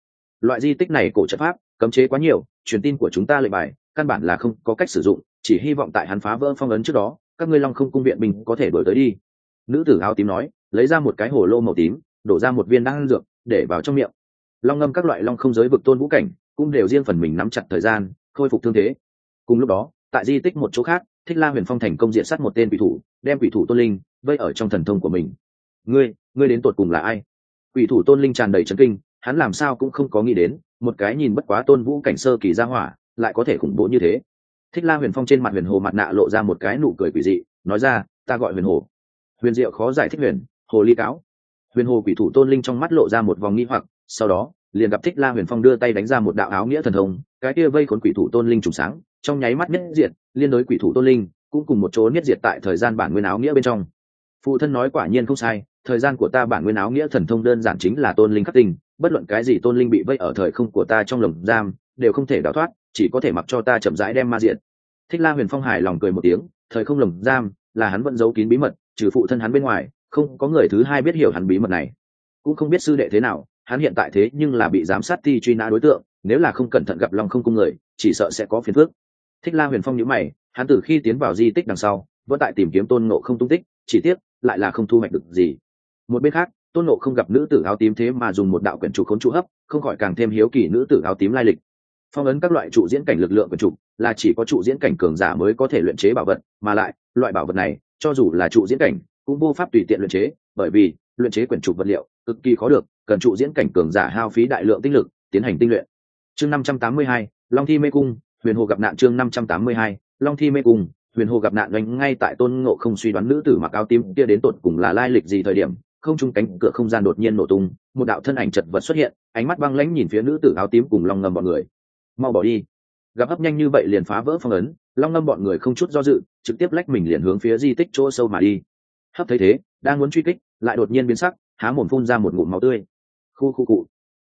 Loại di tích này cổ trận pháp, cấm chế quá nhiều, truyền tin của chúng ta lệnh bài, căn bản là không có cách sử dụng, chỉ hy vọng tại hắn phá vỡ phong ấn trước đó, các ngươi long không cung viện binh có thể đổi tới đi. Nữ tử áo tím nói, lấy ra một cái hồ lô màu tím, đổ ra một viên đan dược, để vào trong miệng. Long ngâm các loại long không giới vực tôn vũ cảnh, cũng đều riêng phần mình nắm chặt thời gian, khôi phục thương thế cùng lúc đó, tại di tích một chỗ khác, thích la huyền phong thành công diện sát một tên quỷ thủ, đem quỷ thủ tôn linh vây ở trong thần thông của mình. Ngươi ngươi đến tột cùng là ai? Quỷ thủ tôn linh tràn đầy trấn kinh, hắn làm sao cũng không có nghĩ đến, một cái nhìn bất quá tôn vũ cảnh sơ kỳ gia hỏa, lại có thể khủng bố như thế. Thích la huyền phong trên mặt huyền hồ mặt nạ lộ ra một cái nụ cười quỷ dị, nói ra, ta gọi huyền hồ. Huyền diệu khó giải thích huyền, hồ ly cáo. Huyền hồ quỷ thủ tôn linh trong mắt lộ ra một vòng nghi hoặc, sau đó, liền gặp thích la huyền phong đưa tay đánh ra một đạo áo nghĩa thần thông, cái kia vây khốn quỷ thủ tôn linh trùng sáng trong nháy mắt nhất diệt, liên đối quỷ thủ tôn linh, cũng cùng một chỗ nhất diệt tại thời gian bản nguyên áo nghĩa bên trong. Phụ thân nói quả nhiên không sai, thời gian của ta bản nguyên áo nghĩa thần thông đơn giản chính là tôn linh khắc tình bất luận cái gì tôn linh bị vây ở thời không của ta trong lồng giam, đều không thể đào thoát, chỉ có thể mặc cho ta chậm rãi đem ma diện thích la huyền phong hài lòng cười một tiếng, thời không lồng giam, là hắn vẫn giấu kín bí mật, trừ phụ thân hắn bên ngoài, không có người thứ hai biết hiểu hắn bí mật này. Cũng không biết sư đệ thế nào, hắn hiện tại thế nhưng là bị giám sát thi truy nã đối tượng, nếu là không cẩn thận gặp lòng không cung người, chỉ sợ sẽ có phiền phước thích la huyền phong nhữ mày, hắn từ khi tiến vào di tích đằng sau, vẫn tại tìm kiếm tôn ngộ không tung tích, chỉ tiếc, lại là không thu hoạch được gì. Một bên khác, tôn ngộ không gặp nữ tử áo tím thế mà dùng một đạo quyển trục khốn trụ hấp, không khỏi càng thêm hiếu kỳ nữ tử áo tím lai lịch. Phong ấn các loại trụ diễn cảnh lực lượng quyển trục, là chỉ có trụ diễn cảnh cường giả mới có thể luyện chế bảo vật, mà lại, loại bảo vật này, cho dù là trụ diễn cảnh, cũng vô pháp tùy tiện luyện chế, bởi vì, luyện chế quyển trục vật liệu, cực kỳ khó được, cần trụ diễn cảnh cường giả hao phí đại lượng tinh lực, tiến hành tinh luyện. Chương năm trăm tám mươi hai, long thi mê cung huyền hồ gặp nạn chương năm trăm tám mươi hai, long thi mê cùng. huyền hồ gặp nạn doanh ngay tại tôn ngộ không suy đoán nữ tử mặc áo tím kia đến tột cùng là lai lịch gì thời điểm, không trung cánh cửa không gian đột nhiên nổ tung, một đạo thân ảnh chật vật xuất hiện, ánh mắt băng lãnh nhìn phía nữ tử áo tím cùng long ngầm bọn người. Mau bỏ đi. Gặp hấp nhanh như vậy liền phá vỡ phong ấn, long ngâm bọn người không chút do dự, trực tiếp lách mình liền hướng phía di tích chỗ sâu mà đi. Hấp thấy thế, đang muốn truy kích, lại đột nhiên biến sắc, há mồm phun ra một ngụm máu tươi. Khu khu cụ.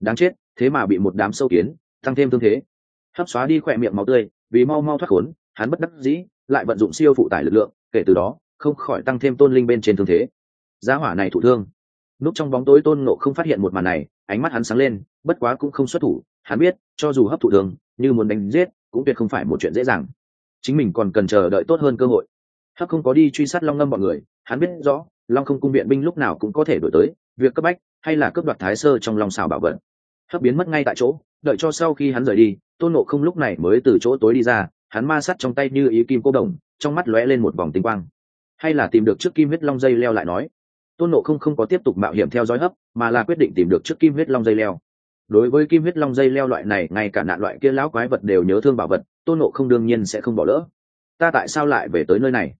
Đáng chết, thế mà bị một đám sâu kiến, tăng thêm thương thế hấp xóa đi khỏe miệng máu tươi, vì mau mau thoát khốn, hắn bất đắc dĩ, lại vận dụng siêu phụ tải lực lượng, kể từ đó, không khỏi tăng thêm tôn linh bên trên thương thế. Giá hỏa này thụ thương. Núp trong bóng tối tôn nộ không phát hiện một màn này, ánh mắt hắn sáng lên, bất quá cũng không xuất thủ, hắn biết, cho dù hấp thụ thương, như muốn đánh giết, cũng tuyệt không phải một chuyện dễ dàng. Chính mình còn cần chờ đợi tốt hơn cơ hội. Hấp không có đi truy sát long ngâm bọn người, hắn biết rõ, long không cung viện binh lúc nào cũng có thể đổi tới, việc cấp bách, hay là cướp đoạt thái sơ trong lòng xào bảo vật. Hấp biến mất ngay tại chỗ, đợi cho sau khi hắn rời đi tôn nộ không lúc này mới từ chỗ tối đi ra, hắn ma sắt trong tay như ý kim cô đồng, trong mắt lóe lên một vòng tinh quang. Hay là tìm được trước kim huyết long dây leo lại nói. Tôn nộ không không có tiếp tục mạo hiểm theo dõi hấp, mà là quyết định tìm được trước kim huyết long dây leo. Đối với kim huyết long dây leo loại này, ngay cả nạn loại kia lão quái vật đều nhớ thương bảo vật, tôn nộ không đương nhiên sẽ không bỏ lỡ. Ta tại sao lại về tới nơi này?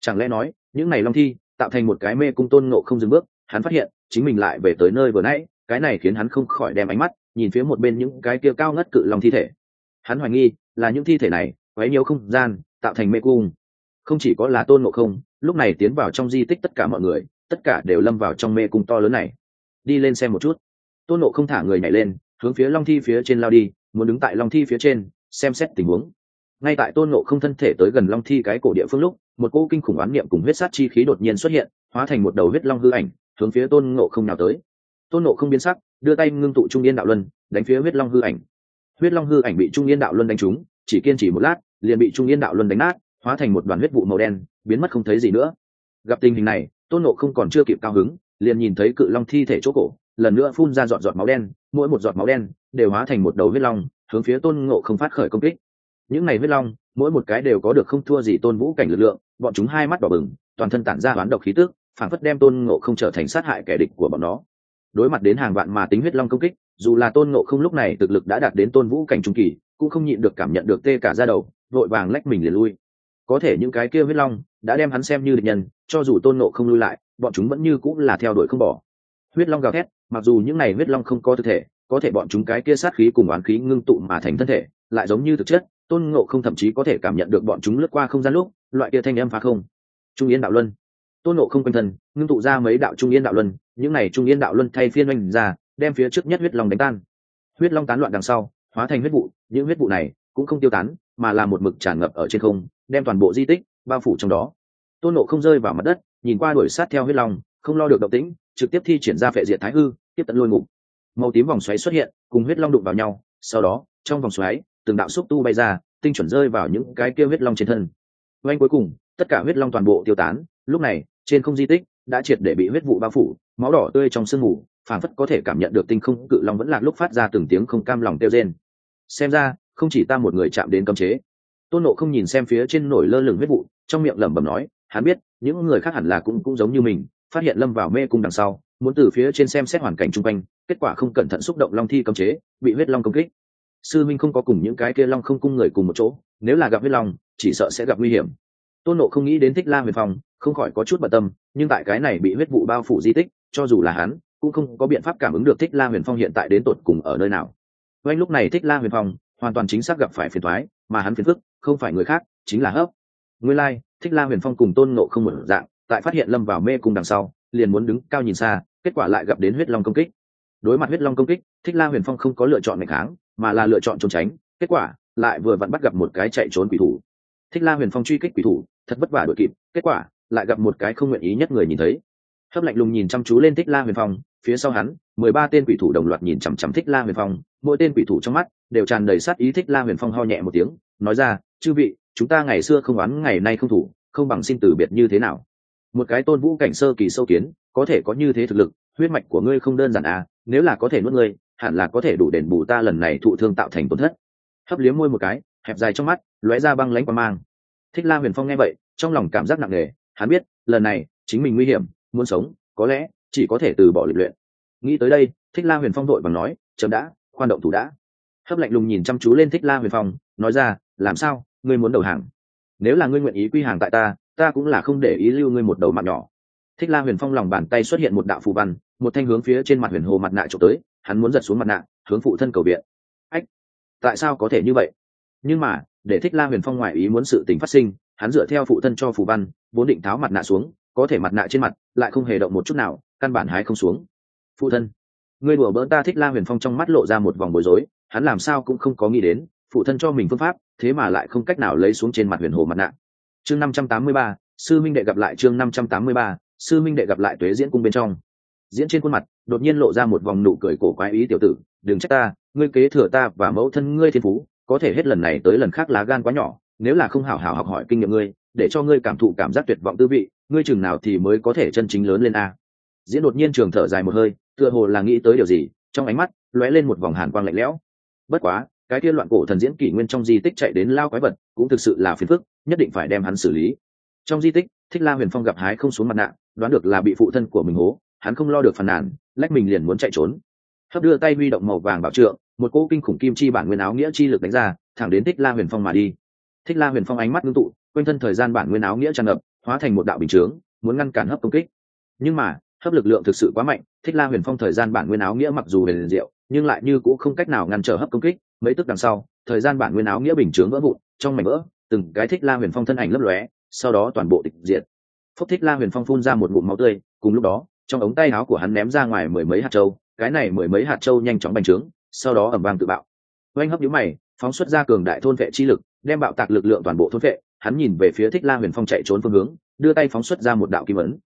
Chẳng lẽ nói, những này long thi, tạo thành một cái mê cung tôn nộ không dừng bước, hắn phát hiện, chính mình lại về tới nơi vừa nãy, cái này khiến hắn không khỏi đem ánh mắt, nhìn phía một bên những cái kia cao ngất cự long thi thể hắn hoài nghi, là những thi thể này, quấy nhiều không gian, tạo thành mê cung. Không chỉ có là tôn ngộ không, lúc này tiến vào trong di tích tất cả mọi người, tất cả đều lâm vào trong mê cung to lớn này. Đi lên xem một chút. Tôn ngộ không thả người nhảy lên, hướng phía long thi phía trên lao đi, muốn đứng tại long thi phía trên, xem xét tình huống. Ngay tại tôn ngộ không thân thể tới gần long thi cái cổ địa phương lúc, một cô kinh khủng oán niệm cùng huyết sát chi khí đột nhiên xuất hiện, hóa thành một đầu huyết long hư ảnh, hướng phía tôn ngộ không nào tới. Tôn ngộ không biến sắc, đưa tay ngưng tụ trung yên đạo luân, đánh phía huyết long hư ảnh huyết long hư ảnh bị trung yên đạo luân đánh trúng, chỉ kiên trì một lát, liền bị trung yên đạo luân đánh nát, hóa thành một đoàn huyết vụ màu đen, biến mất không thấy gì nữa. Gặp tình hình này, tôn nộ không còn chưa kịp cao hứng, liền nhìn thấy cự long thi thể chỗ cổ, lần nữa phun ra giọt giọt máu đen, mỗi một giọt máu đen đều hóa thành một đầu huyết long, hướng phía tôn ngộ không phát khởi công kích. Những này huyết long, mỗi một cái đều có được không thua gì tôn vũ cảnh lực lượng, bọn chúng hai mắt đỏ bừng, toàn thân tản ra hoán độc khí tức phản phất đem tôn ngộ không trở thành sát hại kẻ địch của bọn nó đối mặt đến hàng vạn mà tính huyết long công kích, dù là tôn ngộ không lúc này thực lực đã đạt đến tôn vũ cảnh trung kỳ, cũng không nhịn được cảm nhận được tê cả ra đầu, vội vàng lách mình liền lui. Có thể những cái kia huyết long đã đem hắn xem như địch nhân, cho dù tôn ngộ không lui lại, bọn chúng vẫn như cũng là theo đuổi không bỏ. Huyết long gào thét, mặc dù những này huyết long không có thực thể, có thể bọn chúng cái kia sát khí cùng oán khí ngưng tụ mà thành thân thể, lại giống như thực chất, tôn ngộ không thậm chí có thể cảm nhận được bọn chúng lướt qua không gian lúc, loại kia thanh âm phá không. Trung yên đạo luân tôn nộ không quanh thân, ngưng tụ ra mấy đạo trung yên đạo luân, những này trung yên đạo luân thay phiên oanh ra, đem phía trước nhất huyết long đánh tan. Huyết long tán loạn đằng sau, hóa thành huyết vụ, những huyết vụ này cũng không tiêu tán, mà là một mực tràn ngập ở trên không, đem toàn bộ di tích bao phủ trong đó. Tôn nộ không rơi vào mặt đất, nhìn qua đuổi sát theo huyết long, không lo được động tĩnh, trực tiếp thi triển ra phệ diệt thái hư, tiếp tận lôi ngục. Màu tím vòng xoáy xuất hiện, cùng huyết long đụng vào nhau, sau đó, trong vòng xoáy, từng đạo xúc tu bay ra, tinh chuẩn rơi vào những cái kia huyết long trên thân. Oanh cuối cùng, tất cả huyết long toàn bộ tiêu tán, lúc này trên không di tích đã triệt để bị huyết vụ bao phủ, máu đỏ tươi trong sương mù, phảng phất có thể cảm nhận được tinh không cự long vẫn lạc lúc phát ra từng tiếng không cam lòng kêu rên. Xem ra, không chỉ ta một người chạm đến cấm chế. Tôn nộ không nhìn xem phía trên nổi lơ lửng huyết vụ, trong miệng lẩm bẩm nói, hắn biết, những người khác hẳn là cũng cũng giống như mình, phát hiện lâm vào mê cung đằng sau, muốn từ phía trên xem xét hoàn cảnh chung quanh, kết quả không cẩn thận xúc động long thi cấm chế, bị huyết long công kích. Sư minh không có cùng những cái kia long không cung người cùng một chỗ, nếu là gặp huyết long, chỉ sợ sẽ gặp nguy hiểm tôn nộ không nghĩ đến thích la huyền phong không khỏi có chút bận tâm nhưng tại cái này bị huyết vụ bao phủ di tích cho dù là hắn cũng không có biện pháp cảm ứng được thích la huyền phong hiện tại đến tột cùng ở nơi nào. Oanh lúc này thích la huyền phong hoàn toàn chính xác gặp phải phiền thoái mà hắn phiền phức không phải người khác chính là hấp. Nguyên lai、like, thích la huyền phong cùng tôn nộ không một dạng tại phát hiện lâm vào mê cung đằng sau liền muốn đứng cao nhìn xa kết quả lại gặp đến huyết long công kích. Đối mặt huyết long công kích thích la huyền phong không có lựa chọn ngày kháng mà là lựa chọn trốn tránh kết quả lại vừa vặn bắt gặp một cái chạy trốn quỷ thủ thích la huyền phong truy kích quỷ thủ, thật vất vả đội kịp, kết quả lại gặp một cái không nguyện ý nhất người nhìn thấy. Hấp lạnh lùng nhìn chăm chú lên thích la huyền phong, phía sau hắn, mười ba tên quỷ thủ đồng loạt nhìn chằm chằm thích la huyền phong, mỗi tên quỷ thủ trong mắt đều tràn đầy sát ý thích la huyền phong ho nhẹ một tiếng, nói ra, chư vị, chúng ta ngày xưa không oán, ngày nay không thủ, không bằng xin từ biệt như thế nào? Một cái tôn vũ cảnh sơ kỳ sâu kiến, có thể có như thế thực lực, huyết mạch của ngươi không đơn giản à nếu là có thể nuốt ngươi, hẳn là có thể đủ đền bù ta lần này thụ thương tạo thành tổn thất. Hấp liếm môi một cái hẹp dài trong mắt, lóe ra băng lãnh qua mang. Thích la huyền phong nghe vậy, trong lòng cảm giác nặng nề, hắn biết, lần này, chính mình nguy hiểm, muốn sống, có lẽ, chỉ có thể từ bỏ luyện luyện. Nghĩ tới đây, thích la huyền phong đội và nói, chấm đã, khoan động thủ đã. Hấp lạnh lùng nhìn chăm chú lên thích la huyền phong, nói ra, làm sao, ngươi muốn đầu hàng? Nếu là ngươi nguyện ý quy hàng tại ta ta cũng là không để ý lưu ngươi một đầu mặt nhỏ. Thích la huyền phong lòng bàn tay xuất hiện một đạo phù văn, một thanh hướng phía trên mặt huyền hồ mặt nạ trộm tới, hắn muốn giật xuống mặt nạ, hướng phụ thân cầu viện. Ách, tại sao có thể như vậy? Nhưng mà, để thích la huyền phong ngoại ý muốn sự tình phát sinh, hắn dựa theo phụ thân cho phù văn, vốn định tháo mặt nạ xuống, có thể mặt nạ trên mặt, lại không hề động một chút nào, căn bản hái không xuống. Phụ thân người đùa bỡn ta thích la huyền phong trong mắt lộ ra một vòng bối rối, hắn làm sao cũng không có nghĩ đến, phụ thân cho mình phương pháp, thế mà lại không cách nào lấy xuống trên mặt huyền hồ mặt nạ. Chương năm trăm tám mươi ba, sư minh đệ gặp lại chương năm trăm tám mươi ba, sư minh đệ gặp lại tuế diễn cung bên trong. Diễn trên khuôn mặt, đột nhiên lộ ra một vòng nụ cười cổ quái ý tiểu tử, đừng trách ta, ngươi kế thừa ta và mẫu thân ngươi thiên phú có thể hết lần này tới lần khác lá gan quá nhỏ, nếu là không hảo hảo học hỏi kinh nghiệm ngươi, để cho ngươi cảm thụ cảm giác tuyệt vọng tư vị, ngươi chừng nào thì mới có thể chân chính lớn lên a. Diễn đột nhiên trường thở dài một hơi, tựa hồ là nghĩ tới điều gì, trong ánh mắt lóe lên một vòng hàn quang lạnh lẽo. Bất quá, cái kia loạn cổ thần diễn kỷ nguyên trong di tích chạy đến lao quái vật cũng thực sự là phiền phức, nhất định phải đem hắn xử lý. Trong di tích, thích la huyền phong gặp hái không xuống mặt nạ, đoán được là bị phụ thân của mình hố, hắn không lo được phàn nàn, lách mình liền muốn chạy trốn. Hấp đưa tay huy động màu vàng bảo trượng một cỗ kinh khủng kim chi bản nguyên áo nghĩa chi lực đánh ra, thẳng đến thích la huyền phong mà đi. Thích la huyền phong ánh mắt ngưng tụ, quanh thân thời gian bản nguyên áo nghĩa tràn ngập, hóa thành một đạo bình chướng, muốn ngăn cản hấp công kích. Nhưng mà, hấp lực lượng thực sự quá mạnh, thích la huyền phong thời gian bản nguyên áo nghĩa mặc dù huyền diệu, nhưng lại như cũng không cách nào ngăn trở hấp công kích, mấy tức đằng sau, thời gian bản nguyên áo nghĩa bình chướng vỡ vụn, trong mảnh vỡ, từng cái thích la huyền phong thân ảnh lấp lóe, sau đó toàn bộ tịch diệt. Phúc thích la huyền phong phun ra một ngụm máu tươi, cùng lúc đó, trong ống tay áo của hắn ném ra ngoài mười mấy hạt trâu cái này mười mấy hạt trâu nhanh chóng bành trướng sau đó ẩm vang tự bạo. Oanh hấp nhũ mày, phóng xuất ra cường đại thôn vệ chi lực, đem bạo tạc lực lượng toàn bộ thôn vệ, hắn nhìn về phía thích la huyền phong chạy trốn phương hướng, đưa tay phóng xuất ra một đạo kim ấn.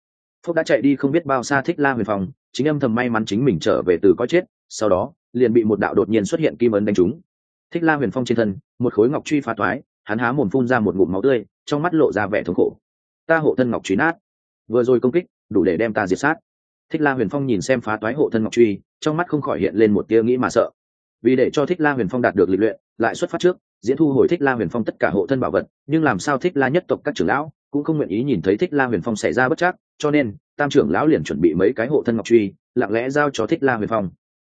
Phúc đã chạy đi không biết bao xa thích la huyền phong, chính âm thầm may mắn chính mình trở về từ có chết, sau đó, liền bị một đạo đột nhiên xuất hiện kim ấn đánh trúng. Thích la huyền phong trên thân, một khối ngọc truy phá toái, hắn há mồm phun ra một ngụm máu tươi, trong mắt lộ ra vẻ thống khổ. Ta hộ thân ngọc truy nát. Vừa rồi công kích, đủ để đem ta diệt sát. Thích la huyền phong nhìn xem phá toái hộ thân ngọc truy, trong mắt không khỏi hiện lên một tia nghĩ mà sợ vì để cho thích la huyền phong đạt được lịch luyện, lại xuất phát trước, diễn thu hồi thích la huyền phong tất cả hộ thân bảo vật, nhưng làm sao thích la nhất tộc các trưởng lão cũng không nguyện ý nhìn thấy thích la huyền phong xảy ra bất chắc, cho nên, tam trưởng lão liền chuẩn bị mấy cái hộ thân ngọc truy, lặng lẽ giao cho thích la huyền phong.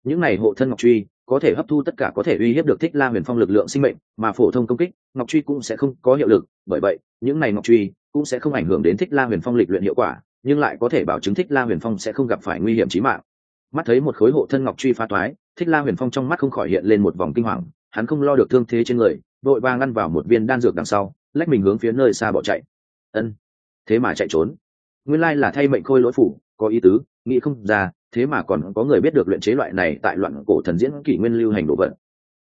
Những này hộ thân ngọc truy, có thể hấp thu tất cả có thể uy hiếp được thích la huyền phong lực lượng sinh mệnh, mà phổ thông công kích, ngọc truy cũng sẽ không có hiệu lực, bởi vậy, những này ngọc truy cũng sẽ không ảnh hưởng đến thích la huyền phong lịch luyện hiệu quả, nhưng lại có thể bảo chứng thích la huyền phong sẽ không gặp phải nguy hiểm trí mạng. Mắt thấy một khối hộ thân ngọc truy pha toái thích la huyền phong trong mắt không khỏi hiện lên một vòng kinh hoàng, hắn không lo được thương thế trên người vội vàng ăn vào một viên đan dược đằng sau, lách mình hướng phía nơi xa bỏ chạy. Ân, thế mà chạy trốn. Nguyên lai là thay mệnh khôi lỗi phủ, có ý tứ, nghĩ không ra, thế mà còn có người biết được luyện chế loại này tại loạn cổ thần diễn kỷ nguyên lưu hành đồ vật.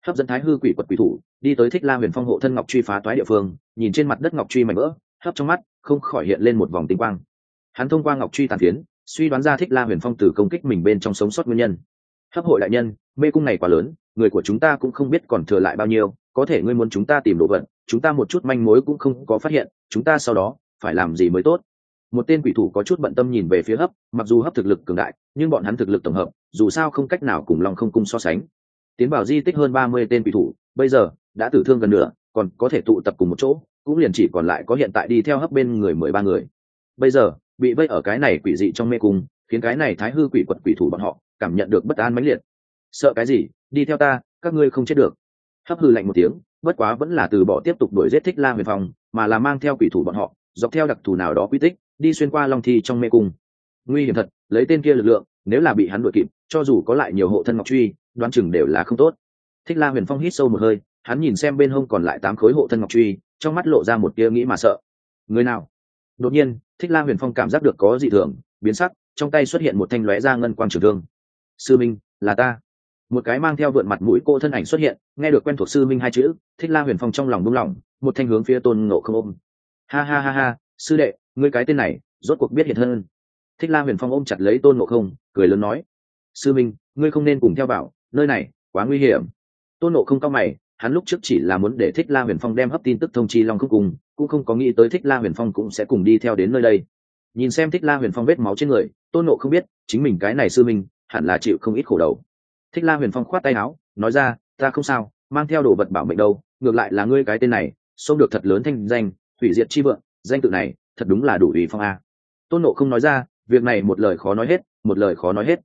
Hấp dẫn thái hư quỷ quật quỷ thủ, đi tới thích la huyền phong hộ thân ngọc truy phá toái địa phương, nhìn trên mặt đất ngọc truy mảnh vỡ, hấp trong mắt, không khỏi hiện lên một vòng tinh quang. Hắn thông qua ngọc truy tàn phiến, suy đoán ra thích la huyền phong từ công kích mình bên trong sống sót nguyên nhân hấp hội đại nhân, mê cung này quá lớn, người của chúng ta cũng không biết còn thừa lại bao nhiêu, có thể ngươi muốn chúng ta tìm đồ vật, chúng ta một chút manh mối cũng không có phát hiện, chúng ta sau đó phải làm gì mới tốt? Một tên quỷ thủ có chút bận tâm nhìn về phía hấp, mặc dù hấp thực lực cường đại, nhưng bọn hắn thực lực tổng hợp, dù sao không cách nào cùng lòng không cung so sánh. Tiến vào di tích hơn ba mươi tên quỷ thủ, bây giờ đã tử thương gần nửa, còn có thể tụ tập cùng một chỗ, cũng liền chỉ còn lại có hiện tại đi theo hấp bên người mười ba người. Bây giờ, bị vây ở cái này quỷ dị trong mê cung, khiến cái này thái hư quỷ quật quỷ thủ bọn họ cảm nhận được bất an mãnh liệt. Sợ cái gì? Đi theo ta, các ngươi không chết được. Hấp hư lạnh một tiếng, bất quá vẫn là từ bỏ tiếp tục đuổi giết thích la huyền phong, mà là mang theo quỷ thủ bọn họ, dọc theo đặc thù nào đó quy tích, đi xuyên qua long thi trong mê cung. Nguy hiểm thật, lấy tên kia lực lượng, nếu là bị hắn đuổi kịp, cho dù có lại nhiều hộ thân ngọc truy, đoán chừng đều là không tốt. Thích la huyền phong hít sâu một hơi, hắn nhìn xem bên hông còn lại tám khối hộ thân ngọc truy, trong mắt lộ ra một tia nghĩ mà sợ. Người nào? Đột nhiên, thích la huyền phong cảm giác được có dị thường, biến sắc, trong tay xuất hiện một thanh lóe ra ngân quang trường thương sư minh, là ta. Một cái mang theo vượn mặt mũi cô thân ảnh xuất hiện, nghe được quen thuộc sư minh hai chữ, thích la huyền phong trong lòng buông lỏng, một thanh hướng phía tôn ngộ không ôm. Ha ha ha ha, sư đệ, ngươi cái tên này, rốt cuộc biết hiện hơn thích la huyền phong ôm chặt lấy tôn ngộ không, cười lớn nói, sư minh, ngươi không nên cùng theo bảo nơi này quá nguy hiểm. Tôn ngộ không cao mày, hắn lúc trước chỉ là muốn để thích la huyền phong đem hấp tin tức thông chi long không cùng, cũng không có nghĩ tới thích la huyền phong cũng sẽ cùng đi theo đến nơi đây. Nhìn xem thích la huyền phong vết máu trên người, tôn nộ không biết, chính mình cái này sư minh hẳn là chịu không ít khổ đầu. Thích la huyền phong khoát tay áo, nói ra, ta không sao, mang theo đồ vật bảo mệnh đâu, ngược lại là ngươi cái tên này, xông được thật lớn thanh danh, hủy diệt chi vượng, danh tự này, thật đúng là đủ ủy phong a. Tôn nộ không nói ra, việc này một lời khó nói hết, một lời khó nói hết.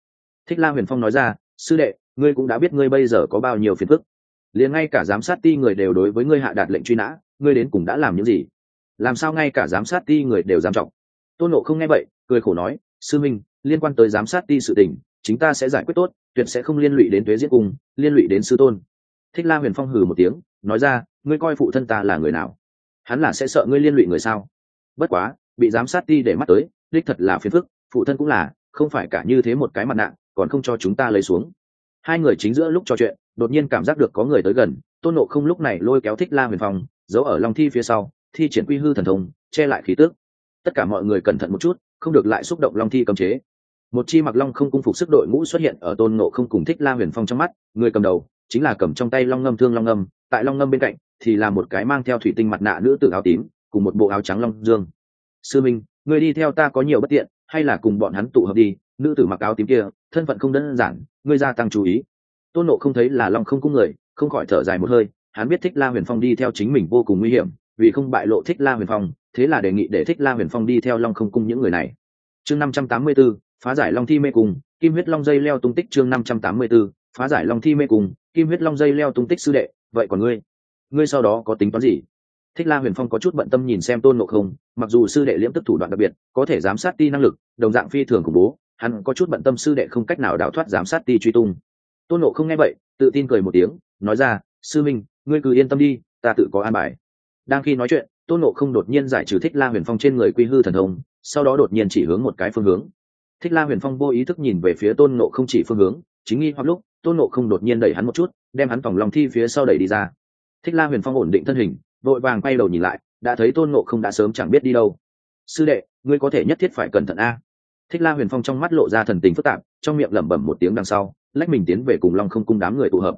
Thích la huyền phong nói ra, sư đệ, ngươi cũng đã biết ngươi bây giờ có bao nhiêu phiền phức. Liền ngay cả giám sát ti người đều đối với ngươi hạ đạt lệnh truy nã, ngươi đến cùng đã làm những gì? Làm sao ngay cả giám sát ti người đều giam trọng tôn nộ không nghe vậy, cười khổ nói, sư minh, liên quan tới giám sát ti sự tình chúng ta sẽ giải quyết tốt tuyệt sẽ không liên lụy đến tuế diễn cùng, liên lụy đến sư tôn. Thích la huyền phong hừ một tiếng nói ra ngươi coi phụ thân ta là người nào? Hắn là sẽ sợ ngươi liên lụy người sao? Bất quá bị giám sát ti để mắt tới đích thật là phiền phức phụ thân cũng là không phải cả như thế một cái mặt nạ còn không cho chúng ta lấy xuống. Hai người chính giữa lúc trò chuyện đột nhiên cảm giác được có người tới gần tôn nộ không lúc này lôi kéo thích la huyền phong giấu ở long thi phía sau thi triển quy hư thần thông che lại khí tước tất cả mọi người cẩn thận một chút không được lại xúc động long thi cấm chế một chi mặc long không cung phục sức đội ngũ xuất hiện ở tôn nộ không cùng thích la huyền phong trong mắt, người cầm đầu chính là cầm trong tay long ngâm thương long ngâm, tại long ngâm bên cạnh thì là một cái mang theo thủy tinh mặt nạ nữ tử áo tím, cùng một bộ áo trắng long dương. Sư minh, người đi theo ta có nhiều bất tiện, hay là cùng bọn hắn tụ hợp đi, nữ tử mặc áo tím kia, thân phận không đơn giản, ngươi gia tăng chú ý. Tôn nộ không thấy là long không cung người, không khỏi thở dài một hơi, hắn biết thích la huyền phong đi theo chính mình vô cùng nguy hiểm, vì không bại lộ thích la huyền phong, thế là đề nghị để thích la huyền phong đi theo long không cung những người này. Chương năm trăm tám mươi bốn phá giải long thi mê cung, kim huyết long dây leo tung tích chương năm trăm tám mươi b ố phá giải long thi mê cung, kim huyết long dây leo tung tích sư đệ, vậy còn ngươi? Ngươi sau đó có tính toán gì? Thích la huyền phong có chút bận tâm nhìn xem tôn ngộ không, mặc dù sư đệ liễm tức thủ đoạn đặc biệt, có thể giám sát ti năng lực, đồng dạng phi thường khủng bố, hắn có chút bận tâm sư đệ không cách nào đào thoát giám sát ti truy tung. Tôn ngộ không nghe vậy, tự tin cười một tiếng, nói ra, sư minh, ngươi cứ yên tâm đi, ta tự có an bài. Đang khi nói chuyện, tôn nộ không đột nhiên giải trừ thích la huyền phong trên người quy hư thần thông, sau đó đột nhiên chỉ hướng một cái phương hướng thích la huyền phong vô ý thức nhìn về phía tôn nộ không chỉ phương hướng, chính nghi hoặc lúc, tôn nộ không đột nhiên đẩy hắn một chút, đem hắn vòng lòng thi phía sau đẩy đi ra. Thích la huyền phong ổn định thân hình, vội vàng quay đầu nhìn lại, đã thấy tôn Nộ không đã sớm chẳng biết đi đâu. Sư đệ, ngươi có thể nhất thiết phải cẩn thận a. Thích la huyền phong trong mắt lộ ra thần tình phức tạp, trong miệng lẩm bẩm một tiếng đằng sau, lách mình tiến về cùng long không cung đám người tụ hợp.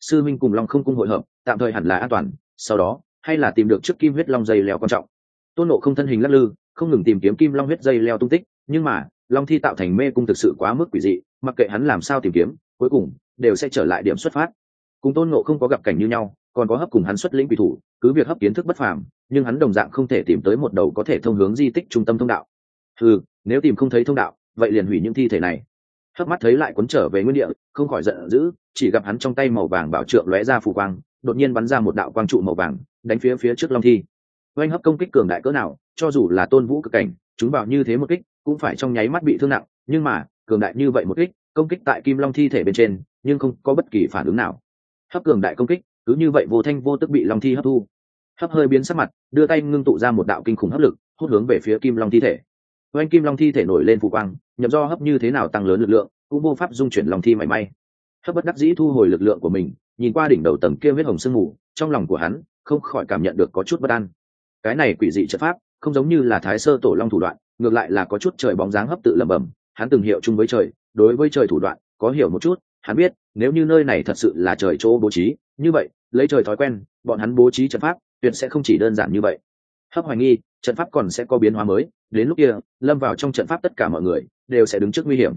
Sư minh cùng long không cung hội hợp, tạm thời hẳn là an toàn, sau đó, hay là tìm được trước kim huyết long dây leo quan trọng. Tôn nộ không thân hình lắc lư, không ngừng tìm kiếm kim long huyết dây leo tung tích, nhưng mà long thi tạo thành mê cung thực sự quá mức quỷ dị, mặc kệ hắn làm sao tìm kiếm, cuối cùng, đều sẽ trở lại điểm xuất phát. Cùng tôn ngộ không có gặp cảnh như nhau, còn có hấp cùng hắn xuất lĩnh quỷ thủ, cứ việc hấp kiến thức bất phàm, nhưng hắn đồng dạng không thể tìm tới một đầu có thể thông hướng di tích trung tâm thông đạo. Ừ nếu tìm không thấy thông đạo, vậy liền hủy những thi thể này. Hấp mắt thấy lại cuốn trở về nguyên địa, không khỏi giận dữ, chỉ gặp hắn trong tay màu vàng bảo trượng lóe ra phù quang, đột nhiên bắn ra một đạo quang trụ màu vàng, đánh phía phía trước long thi. Oanh hấp công kích cường đại cỡ nào, cho dù là tôn vũ cực cảnh, chúng vào như thế một kích cũng phải trong nháy mắt bị thương nặng, nhưng mà, cường đại như vậy một kích, công kích tại kim long thi thể bên trên, nhưng không có bất kỳ phản ứng nào. Hấp cường đại công kích, cứ như vậy vô thanh vô tức bị long thi hấp thu. Hấp hơi biến sắc mặt, đưa tay ngưng tụ ra một đạo kinh khủng hấp lực, hút hướng về phía kim long thi thể. Oanh kim long thi thể nổi lên phủ quang nhập do hấp như thế nào tăng lớn lực lượng, cũng vô pháp dung chuyển lòng thi mảy may. Hấp bất đắc dĩ thu hồi lực lượng của mình, nhìn qua đỉnh đầu tầng kia huyết hồng sương mù, trong lòng của hắn không khỏi cảm nhận được có chút bất an. Cái này quỷ dị trận pháp, không giống như là thái sơ tổ long thủ đoạn ngược lại là có chút trời bóng dáng hấp tự lẩm bẩm, hắn từng hiệu chung với trời, đối với trời thủ đoạn, có hiểu một chút, hắn biết, nếu như nơi này thật sự là trời chỗ bố trí, như vậy, lấy trời thói quen, bọn hắn bố trí trận pháp, tuyệt sẽ không chỉ đơn giản như vậy. Hấp hoài nghi, trận pháp còn sẽ có biến hóa mới, đến lúc kia, lâm vào trong trận pháp tất cả mọi người, đều sẽ đứng trước nguy hiểm.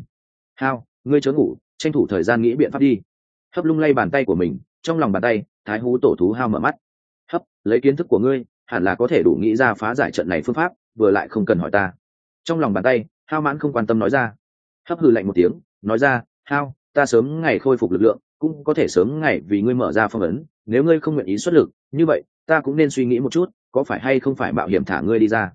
Hao, ngươi chớ ngủ, tranh thủ thời gian nghĩ biện pháp đi. Hấp lung lay bàn tay của mình, trong lòng bàn tay, thái hú tổ thú hao mở mắt. Hấp, lấy kiến thức của ngươi, hẳn là có thể đủ nghĩ ra phá giải trận này phương pháp, vừa lại không cần hỏi ta trong lòng bàn tay, hao mãn không quan tâm nói ra hấp hư lạnh một tiếng, nói ra, hao, ta sớm ngày khôi phục lực lượng, cũng có thể sớm ngày vì ngươi mở ra phong ấn, nếu ngươi không nguyện ý xuất lực, như vậy, ta cũng nên suy nghĩ một chút, có phải hay không phải mạo hiểm thả ngươi đi ra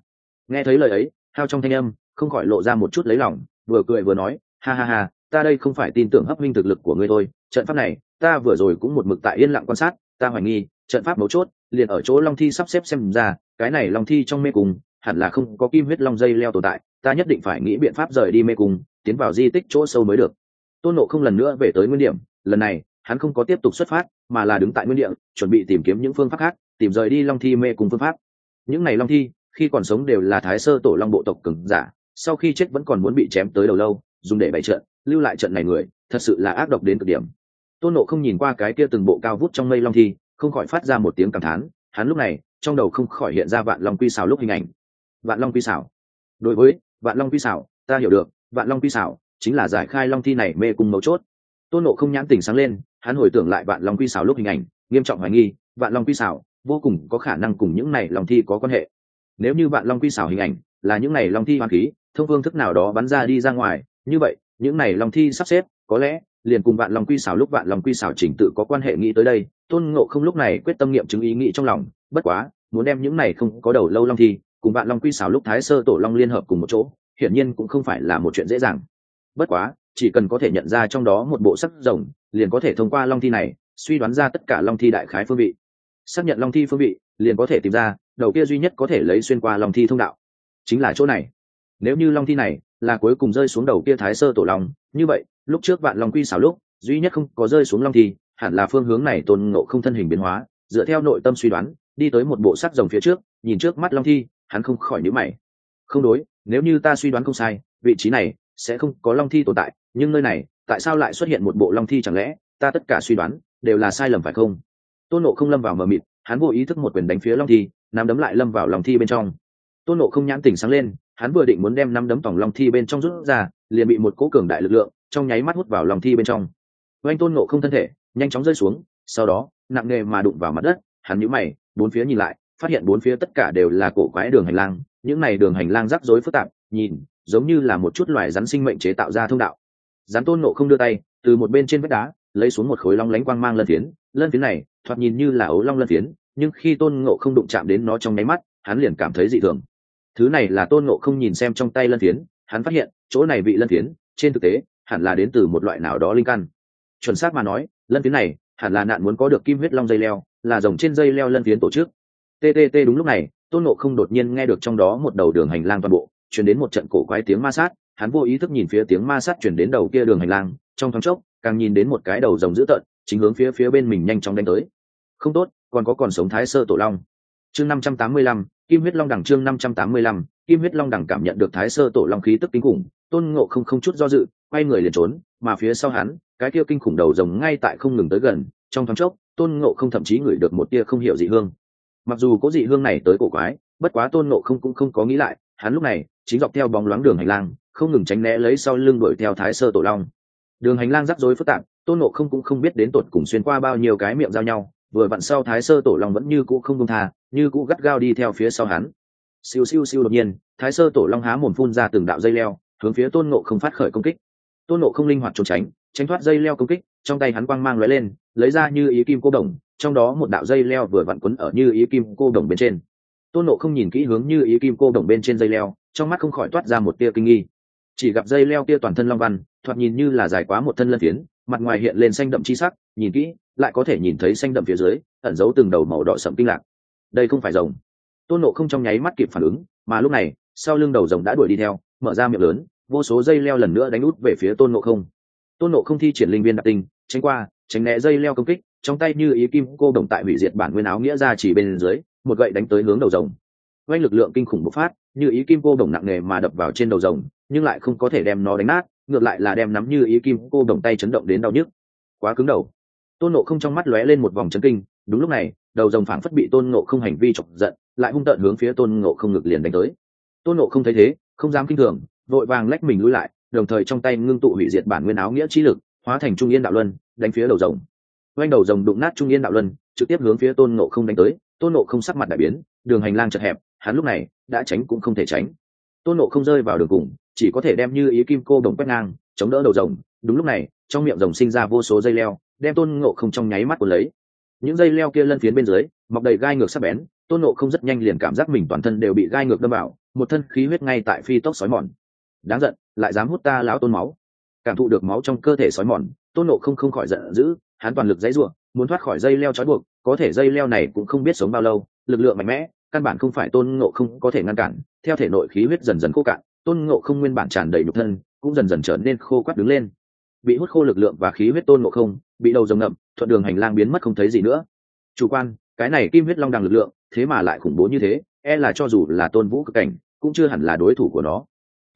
nghe thấy lời ấy, hao trong thanh âm không khỏi lộ ra một chút lấy lòng, vừa cười vừa nói, ha ha ha, ta đây không phải tin tưởng hấp minh thực lực của ngươi thôi, trận pháp này, ta vừa rồi cũng một mực tại yên lặng quan sát, ta hoài nghi, trận pháp mấu chốt, liền ở chỗ long thi sắp xếp xem ra, cái này long thi trong mê cùng hẳn là không có kim huyết long dây leo tồn tại, ta nhất định phải nghĩ biện pháp rời đi mê cung, tiến vào di tích chỗ sâu mới được. Tôn nộ không lần nữa về tới nguyên điểm, lần này, hắn không có tiếp tục xuất phát, mà là đứng tại nguyên điểm chuẩn bị tìm kiếm những phương pháp khác, tìm rời đi long thi mê cung phương pháp. Những này long thi, khi còn sống đều là thái sơ tổ long bộ tộc cứng giả, sau khi chết vẫn còn muốn bị chém tới đầu lâu, dùng để bày trận, lưu lại trận này người, thật sự là ác độc đến cực điểm. Tôn nộ không nhìn qua cái kia từng bộ cao vút trong mây long thi, không khỏi phát ra một tiếng cảm thán, hắn lúc này, trong đầu không khỏi hiện ra vạn long quy xào lúc hình ảnh vạn long quy xảo, đối với vạn long quy xảo, ta hiểu được vạn long quy xảo chính là giải khai long thi này mê cung mấu chốt. Tôn nộ không nhãn tỉnh sáng lên hắn hồi tưởng lại vạn long quy xảo lúc hình ảnh nghiêm trọng hoài nghi vạn long quy xảo vô cùng có khả năng cùng những này long thi có quan hệ. Nếu như vạn long quy xảo hình ảnh là những này long thi hoàn khí thông phương thức nào đó bắn ra đi ra ngoài như vậy những này long thi sắp xếp có lẽ liền cùng vạn long quy xảo lúc vạn long quy xảo chỉnh tự có quan hệ nghĩ tới đây tôn ngộ không lúc này quyết tâm nghiệm chứng ý nghĩ trong lòng bất quá muốn đem những này không có đầu lâu long thi cùng vạn long quy xảo lúc thái sơ tổ long liên hợp cùng một chỗ, hiển nhiên cũng không phải là một chuyện dễ dàng. Bất quá, chỉ cần có thể nhận ra trong đó một bộ sắc rồng, liền có thể thông qua long thi này, suy đoán ra tất cả long thi đại khái phương vị. Xác nhận long thi phương vị, liền có thể tìm ra, đầu kia duy nhất có thể lấy xuyên qua long thi thông đạo. Chính là chỗ này. Nếu như long thi này là cuối cùng rơi xuống đầu kia thái sơ tổ long, như vậy, lúc trước vạn long quy xảo lúc, duy nhất không có rơi xuống long thi, hẳn là phương hướng này tôn ngộ không thân hình biến hóa, dựa theo nội tâm suy đoán, đi tới một bộ sắc rồng phía trước, nhìn trước mắt long thi hắn không khỏi nhíu mày. Không đối, nếu như ta suy đoán không sai, vị trí này sẽ không có long thi tồn tại, nhưng nơi này, tại sao lại xuất hiện một bộ long thi chẳng lẽ, ta tất cả suy đoán đều là sai lầm phải không? Tôn nộ không lâm vào mờ mịt, hắn vô ý thức một quyền đánh phía long thi, nắm đấm lại lâm vào lòng thi bên trong. Tôn nộ không nhãn tỉnh sáng lên, hắn vừa định muốn đem năm đấm tổng long thi bên trong rút ra, liền bị một cỗ cường đại lực lượng trong nháy mắt hút vào lòng thi bên trong. Oanh tôn ngộ không thân thể, nhanh chóng rơi xuống, sau đó, nặng nề mà đụng vào mặt đất, hắn nhíu mày, bốn phía nhìn lại phát hiện bốn phía tất cả đều là cổ quái đường hành lang, những này đường hành lang rắc rối phức tạp, nhìn, giống như là một chút loài rắn sinh mệnh chế tạo ra thông đạo. Rắn tôn nộ không đưa tay, từ một bên trên vách đá, lấy xuống một khối long lánh quang mang lân phiến lân phiến này, thoạt nhìn như là ấu long lân phiến, nhưng khi tôn ngộ không đụng chạm đến nó trong nháy mắt, hắn liền cảm thấy dị thường. Thứ này là tôn ngộ không nhìn xem trong tay lân phiến, hắn phát hiện, chỗ này bị lân phiến, trên thực tế, hẳn là đến từ một loại nào đó linh căn. Chuẩn xác mà nói, lân phiến này, hẳn là nạn muốn có được kim huyết long dây leo, là dòng trên dây leo lân phiến tổ chức ttt đúng lúc này, tôn ngộ không đột nhiên nghe được trong đó một đầu đường hành lang toàn bộ chuyển đến một trận cổ quái tiếng ma sát, hắn vô ý thức nhìn phía tiếng ma sát chuyển đến đầu kia đường hành lang, trong thoáng chốc, càng nhìn đến một cái đầu rồng dữ tợn, chính hướng phía phía bên mình nhanh chóng đánh tới. Không tốt, còn có còn sống thái sơ tổ long. Chương năm trăm tám mươi lăm, kim huyết long đẳng chương năm trăm tám mươi lăm, kim huyết long đẳng cảm nhận được thái sơ tổ long khí tức kinh khủng, tôn ngộ không không chút do dự, quay người liền trốn, mà phía sau hắn, cái kia kinh khủng đầu rồng ngay tại không ngừng tới gần, trong thoáng chốc, tôn ngộ không thậm chí ngửi được một tia không hiểu dị hương mặc dù có dị hương này tới cổ quái, bất quá tôn nộ không cũng không có nghĩ lại, hắn lúc này chính dọc theo bóng loáng đường hành lang, không ngừng tránh né lấy sau lưng đuổi theo thái sơ tổ long. Đường hành lang rắc rối phức tạp, tôn nộ không cũng không biết đến tột cùng xuyên qua bao nhiêu cái miệng giao nhau, vừa vặn sau thái sơ tổ long vẫn như cũ không công tha, như cũ gắt gao đi theo phía sau hắn. Siêu siêu siêu đột nhiên, thái sơ tổ long há mồm phun ra từng đạo dây leo, hướng phía tôn nộ không phát khởi công kích. Tôn nộ không linh hoạt trốn tránh tránh thoát dây leo công kích, trong tay hắn quang mang lóe lên, lấy ra như ý kim cô đồng, trong đó một đạo dây leo vừa vặn quấn ở như ý kim cô đồng bên trên. Tôn nộ không nhìn kỹ hướng như ý kim cô đồng bên trên dây leo, trong mắt không khỏi toát ra một tia kinh nghi. Chỉ gặp dây leo tia toàn thân long văn, thoạt nhìn như là dài quá một thân lân phiến, mặt ngoài hiện lên xanh đậm chi sắc, nhìn kỹ, lại có thể nhìn thấy xanh đậm phía dưới, ẩn giấu từng đầu màu đỏ sậm kinh lạc. Đây không phải rồng. Tôn nộ không trong nháy mắt kịp phản ứng, mà lúc này, sau lưng đầu rồng đã đuổi đi theo, mở ra miệng lớn, vô số dây leo lần nữa đánh út về phía tôn nộ không tôn nộ không thi triển linh viên đặc tinh, tránh qua, tránh né dây leo công kích, trong tay như ý kim cô đồng tại hủy diệt bản nguyên áo nghĩa ra chỉ bên dưới, một gậy đánh tới hướng đầu rồng. Oanh lực lượng kinh khủng bộc phát, như ý kim cô đồng nặng nề mà đập vào trên đầu rồng, nhưng lại không có thể đem nó đánh nát, ngược lại là đem nắm như ý kim cô đồng tay chấn động đến đau nhức. Quá cứng đầu. Tôn nộ không trong mắt lóe lên một vòng chấn kinh, đúng lúc này, đầu rồng phảng phất bị tôn nộ không hành vi chọc giận, lại hung tợn hướng phía tôn nộ không ngực liền đánh tới. Tôn nộ không thấy thế, không dám kinh thường, vội vàng lách mình lui lại đồng thời trong tay ngưng tụ hủy diệt bản nguyên áo nghĩa trí lực, hóa thành trung yên đạo luân, đánh phía đầu rồng. Oanh đầu rồng đụng nát trung yên đạo luân, trực tiếp hướng phía tôn nộ không đánh tới. Tôn nộ không sắc mặt đại biến, đường hành lang chật hẹp, hắn lúc này đã tránh cũng không thể tránh. Tôn nộ không rơi vào đường cùng, chỉ có thể đem như ý kim cô đồng quét ngang, chống đỡ đầu rồng. Đúng lúc này, trong miệng rồng sinh ra vô số dây leo, đem tôn ngộ không trong nháy mắt của lấy. Những dây leo kia lân phiến bên dưới, mọc đầy gai ngược sắc bén, tôn ngộ không rất nhanh liền cảm giác mình toàn thân đều bị gai ngược đâm vào, một thân khí huyết ngay tại phi tốc sói mòn đáng giận, lại dám hút ta lão tôn máu. Cảm thụ được máu trong cơ thể sói mòn, tôn ngộ không không khỏi giận dữ, hắn toàn lực dãy ruộng muốn thoát khỏi dây leo trói buộc, có thể dây leo này cũng không biết sống bao lâu, lực lượng mạnh mẽ, căn bản không phải tôn ngộ không có thể ngăn cản, theo thể nội khí huyết dần dần khô cạn, tôn ngộ không nguyên bản tràn đầy nhục thân, cũng dần dần trở nên khô quắt đứng lên. Bị hút khô lực lượng và khí huyết tôn ngộ không, bị đầu rồng ngậm, thuận đường hành lang biến mất không thấy gì nữa. Chủ quan, cái này kim huyết long đằng lực lượng, thế mà lại khủng bố như thế e là cho dù là tôn vũ cực cảnh, cũng chưa hẳn là đối thủ của nó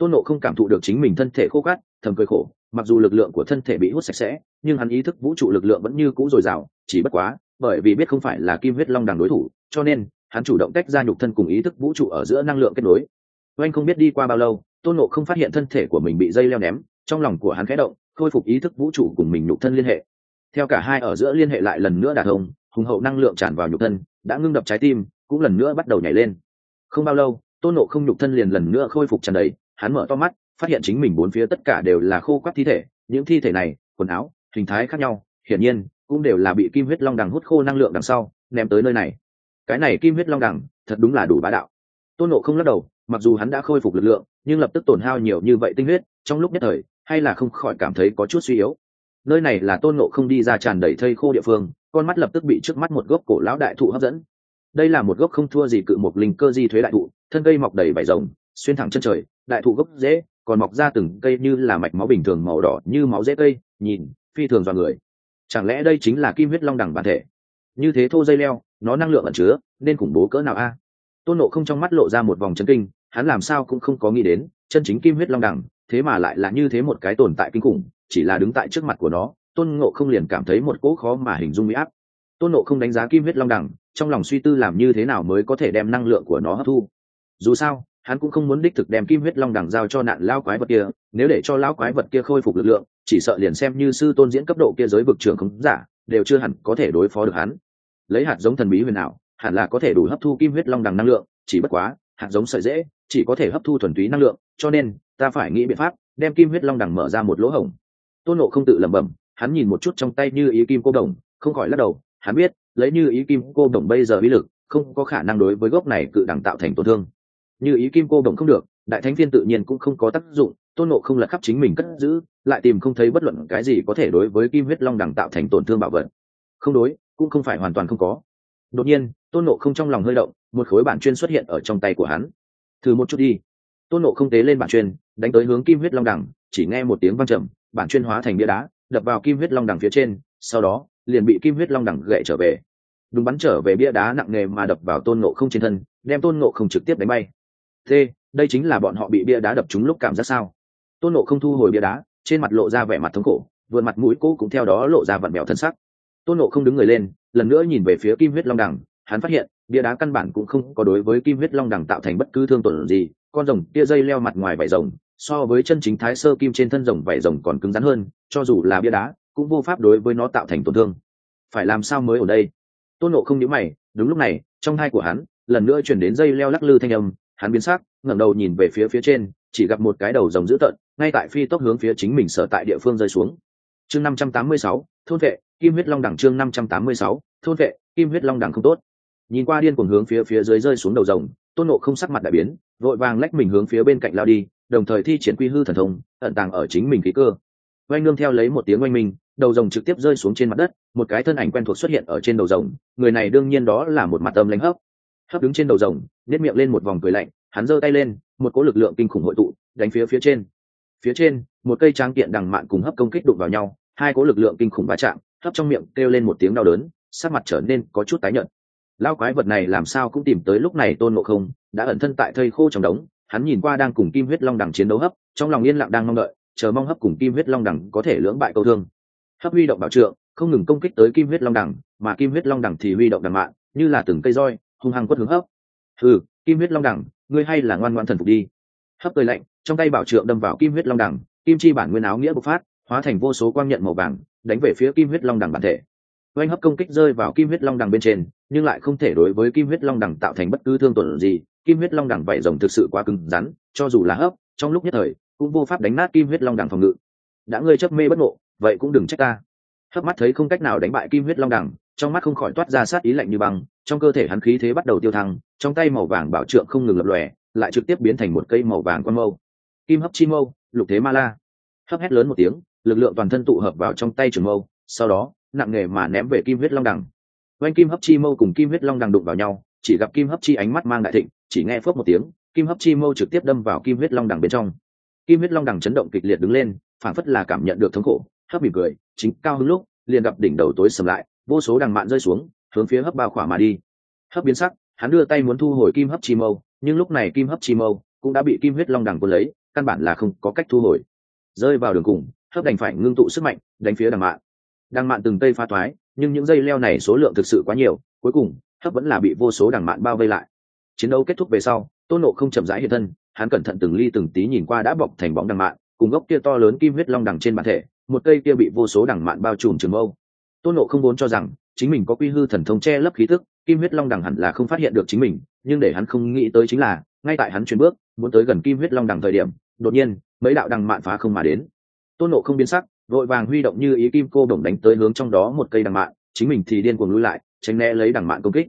tôn nộ không cảm thụ được chính mình thân thể khô khát, thầm cười khổ, mặc dù lực lượng của thân thể bị hút sạch sẽ, nhưng hắn ý thức vũ trụ lực lượng vẫn như cũ dồi dào, chỉ bất quá, bởi vì biết không phải là kim huyết long đằng đối thủ, cho nên, hắn chủ động tách ra nhục thân cùng ý thức vũ trụ ở giữa năng lượng kết nối. Oanh không biết đi qua bao lâu, tôn nộ không phát hiện thân thể của mình bị dây leo ném, trong lòng của hắn khẽ động, khôi phục ý thức vũ trụ cùng mình nhục thân liên hệ. Theo cả hai ở giữa liên hệ lại lần nữa đạt thông, hùng hậu năng lượng tràn vào nhục thân, đã ngưng đập trái tim, cũng lần nữa bắt đầu nhảy lên. Không bao lâu, tôn nộ không nhục thân liền lần nữa khôi phục tràn đầy hắn mở to mắt, phát hiện chính mình bốn phía tất cả đều là khô quắt thi thể, những thi thể này, quần áo, hình thái khác nhau, hiển nhiên, cũng đều là bị kim huyết long đằng hút khô năng lượng đằng sau, ném tới nơi này. Cái này kim huyết long đằng, thật đúng là đủ bá đạo. Tôn nộ không lắc đầu, mặc dù hắn đã khôi phục lực lượng, nhưng lập tức tổn hao nhiều như vậy tinh huyết, trong lúc nhất thời, hay là không khỏi cảm thấy có chút suy yếu. Nơi này là tôn nộ không đi ra tràn đầy thây khô địa phương, con mắt lập tức bị trước mắt một gốc cổ lão đại thụ hấp dẫn. Đây là một gốc không thua gì cự một linh cơ di thuế đại thụ, thân cây mọc đầy vải rồng xuyên thẳng chân trời, đại thụ gốc dễ còn mọc ra từng cây như là mạch máu bình thường màu đỏ như máu dễ cây, nhìn, phi thường dọa người. Chẳng lẽ đây chính là kim huyết long đẳng bản thể? Như thế thô dây leo, nó năng lượng ẩn chứa, nên khủng bố cỡ nào a? Tôn nộ không trong mắt lộ ra một vòng chân kinh, hắn làm sao cũng không có nghĩ đến, chân chính kim huyết long đẳng, thế mà lại là như thế một cái tồn tại kinh khủng, chỉ là đứng tại trước mặt của nó, tôn ngộ không liền cảm thấy một cỗ khó mà hình dung bị áp. Tôn ngộ không đánh giá kim huyết long đẳng, trong lòng suy tư làm như thế nào mới có thể đem năng lượng của nó hấp thu. Dù sao hắn cũng không muốn đích thực đem kim huyết long đằng giao cho nạn lao quái vật kia, nếu để cho lao quái vật kia khôi phục lực lượng, chỉ sợ liền xem như sư tôn diễn cấp độ kia giới vực trường không giả, đều chưa hẳn có thể đối phó được hắn. Lấy hạt giống thần bí huyền ảo, hẳn là có thể đủ hấp thu kim huyết long đằng năng lượng, chỉ bất quá, hạt giống sợi dễ, chỉ có thể hấp thu thuần túy năng lượng, cho nên, ta phải nghĩ biện pháp, đem kim huyết long đằng mở ra một lỗ hổng. Tôn nộ không tự lẩm bẩm, hắn nhìn một chút trong tay như ý kim cô đồng, không khỏi lắc đầu, hắn biết, lấy như ý kim cô đồng bây giờ uy lực, không có khả năng đối với gốc này cự đằng tạo thành tổn thương như ý kim cô đồng không được, đại thánh viên tự nhiên cũng không có tác dụng, tôn nộ không là khắp chính mình cất giữ, lại tìm không thấy bất luận cái gì có thể đối với kim huyết long đằng tạo thành tổn thương bảo vật. Không đối, cũng không phải hoàn toàn không có. Đột nhiên, tôn nộ không trong lòng hơi động, một khối bản chuyên xuất hiện ở trong tay của hắn. Thử một chút đi. Tôn nộ không tế lên bản chuyên, đánh tới hướng kim huyết long đẳng, chỉ nghe một tiếng văng trầm, bản chuyên hóa thành bia đá, đập vào kim huyết long đẳng phía trên, sau đó, liền bị kim huyết long đẳng gậy trở về. Đúng bắn trở về bia đá nặng nề mà đập vào tôn nộ không trên thân, đem tôn nộ không trực tiếp đánh bay t, đây chính là bọn họ bị bia đá đập trúng lúc cảm giác sao? Tôn nộ không thu hồi bia đá, trên mặt lộ ra vẻ mặt thống khổ vượt mặt mũi cũ cũng theo đó lộ ra vặn mẹo thân sắc. Tôn nộ không đứng người lên, lần nữa nhìn về phía kim huyết long đẳng hắn phát hiện, bia đá căn bản cũng không có đối với kim huyết long đẳng tạo thành bất cứ thương tổn gì, con rồng kia dây leo mặt ngoài vải rồng, so với chân chính thái sơ kim trên thân rồng vải rồng còn cứng rắn hơn, cho dù là bia đá, cũng vô pháp đối với nó tạo thành tổn thương. Phải làm sao mới ở đây? Tôn nộ không nhớ mày, đúng lúc này, trong hai của hắn, lần nữa chuyển đến dây leo lắc lư thanh âm hắn biến sắc, ngẩng đầu nhìn về phía phía trên, chỉ gặp một cái đầu rồng dữ tợn, ngay tại phi tốc hướng phía chính mình sở tại địa phương rơi xuống. Chương năm trăm tám mươi sáu, thôn vệ, kim huyết long đẳng chương năm trăm tám mươi sáu, thôn vệ, kim huyết long đẳng không tốt. Nhìn qua điên cuồng hướng phía phía dưới rơi xuống đầu rồng, tôn nộ không sắc mặt đại biến, vội vàng lách mình hướng phía bên cạnh lao đi, đồng thời thi triển quy hư thần thông, ẩn tàng ở chính mình khí cơ. Oanh nương theo lấy một tiếng oanh minh, đầu rồng trực tiếp rơi xuống trên mặt đất, một cái thân ảnh quen thuộc xuất hiện ở trên đầu rồng, người này đương nhiên đó là một mặt âm lãnh hấp hấp đứng trên đầu rồng nếp miệng lên một vòng cười lạnh, hắn giơ tay lên, một cỗ lực lượng kinh khủng hội tụ, đánh phía phía trên. Phía trên, một cây tráng kiện đằng mạn cùng hấp công kích đụng vào nhau, hai cỗ lực lượng kinh khủng va chạm, hấp trong miệng kêu lên một tiếng đau đớn, sắc mặt trở nên có chút tái nhợt. Lao quái vật này làm sao cũng tìm tới lúc này tôn ngộ không, đã ẩn thân tại thây khô trong đống, hắn nhìn qua đang cùng kim huyết long đẳng chiến đấu hấp, trong lòng yên lặng đang mong đợi, chờ mong hấp cùng kim huyết long đẳng có thể lưỡng bại câu thương. Hấp huy động bảo trượng, không ngừng công kích tới kim huyết long đẳng mà kim huyết long đẳng thì huy động đằng mạn, như là từng cây roi hung hăng quất hướng hấp. Ừ kim huyết long đẳng, ngươi hay là ngoan ngoan thần phục đi. Hấp cười lạnh, trong tay bảo trượng đâm vào kim huyết long đẳng, kim chi bản nguyên áo nghĩa bộc phát, hóa thành vô số quang nhận màu vàng, đánh về phía kim huyết long đẳng bản thể. Oanh hấp công kích rơi vào kim huyết long đằng bên trên, nhưng lại không thể đối với kim huyết long đằng tạo thành bất cứ thương tổn gì. Kim huyết long đằng vảy rồng thực sự quá cứng rắn, cho dù là hấp, trong lúc nhất thời, cũng vô pháp đánh nát kim huyết long đằng phòng ngự. Đã ngươi chấp mê bất ngộ, vậy cũng đừng trách ta hấp mắt thấy không cách nào đánh bại kim huyết long đằng, trong mắt không khỏi toát ra sát ý lạnh như băng, trong cơ thể hắn khí thế bắt đầu tiêu thăng, trong tay màu vàng bảo trượng không ngừng lập lòe, lại trực tiếp biến thành một cây màu vàng quan mâu. Kim hấp chi mâu, lục thế ma la. Hấp hét lớn một tiếng, lực lượng toàn thân tụ hợp vào trong tay trường mâu, sau đó, nặng nghề mà ném về kim huyết long đằng. Oanh kim hấp chi mâu cùng kim huyết long đằng đụng vào nhau, chỉ gặp kim hấp chi ánh mắt mang đại thịnh, chỉ nghe phớp một tiếng, kim hấp chi mâu trực tiếp đâm vào kim huyết long đằng bên trong. Kim huyết long đằng chấn động kịch liệt đứng lên phản phất là cảm nhận được thống khổ hấp mỉm cười, chính cao hứng lúc, liền gặp đỉnh đầu tối sầm lại, vô số đằng mạn rơi xuống, hướng phía hấp bao khỏa mà đi. Hấp biến sắc, hắn đưa tay muốn thu hồi kim hấp chi mâu, nhưng lúc này kim hấp chi mâu cũng đã bị kim huyết long đằng quân lấy, căn bản là không có cách thu hồi. Rơi vào đường cùng, hấp đành phải ngưng tụ sức mạnh, đánh phía đằng mạn. Đằng mạn từng tây pha thoái, nhưng những dây leo này số lượng thực sự quá nhiều, cuối cùng, hấp vẫn là bị vô số đằng mạn bao vây lại. Chiến đấu kết thúc về sau, tôn nộ không chậm rãi hiện thân, hắn cẩn thận từng ly từng tí nhìn qua đã bọc thành bóng đằng mạn, cùng gốc kia to lớn kim huyết long đằng trên bản thể một cây kia bị vô số đằng mạn bao trùm trường mâu. Tôn nộ không muốn cho rằng, chính mình có quy hư thần thông che lấp khí tức, kim huyết long đằng hẳn là không phát hiện được chính mình, nhưng để hắn không nghĩ tới chính là, ngay tại hắn chuyển bước, muốn tới gần kim huyết long đằng thời điểm, đột nhiên, mấy đạo đằng mạn phá không mà đến. Tôn nộ không biến sắc, vội vàng huy động như ý kim cô đồng đánh tới hướng trong đó một cây đằng mạn, chính mình thì điên cuồng lui lại, tránh né lấy đằng mạn công kích.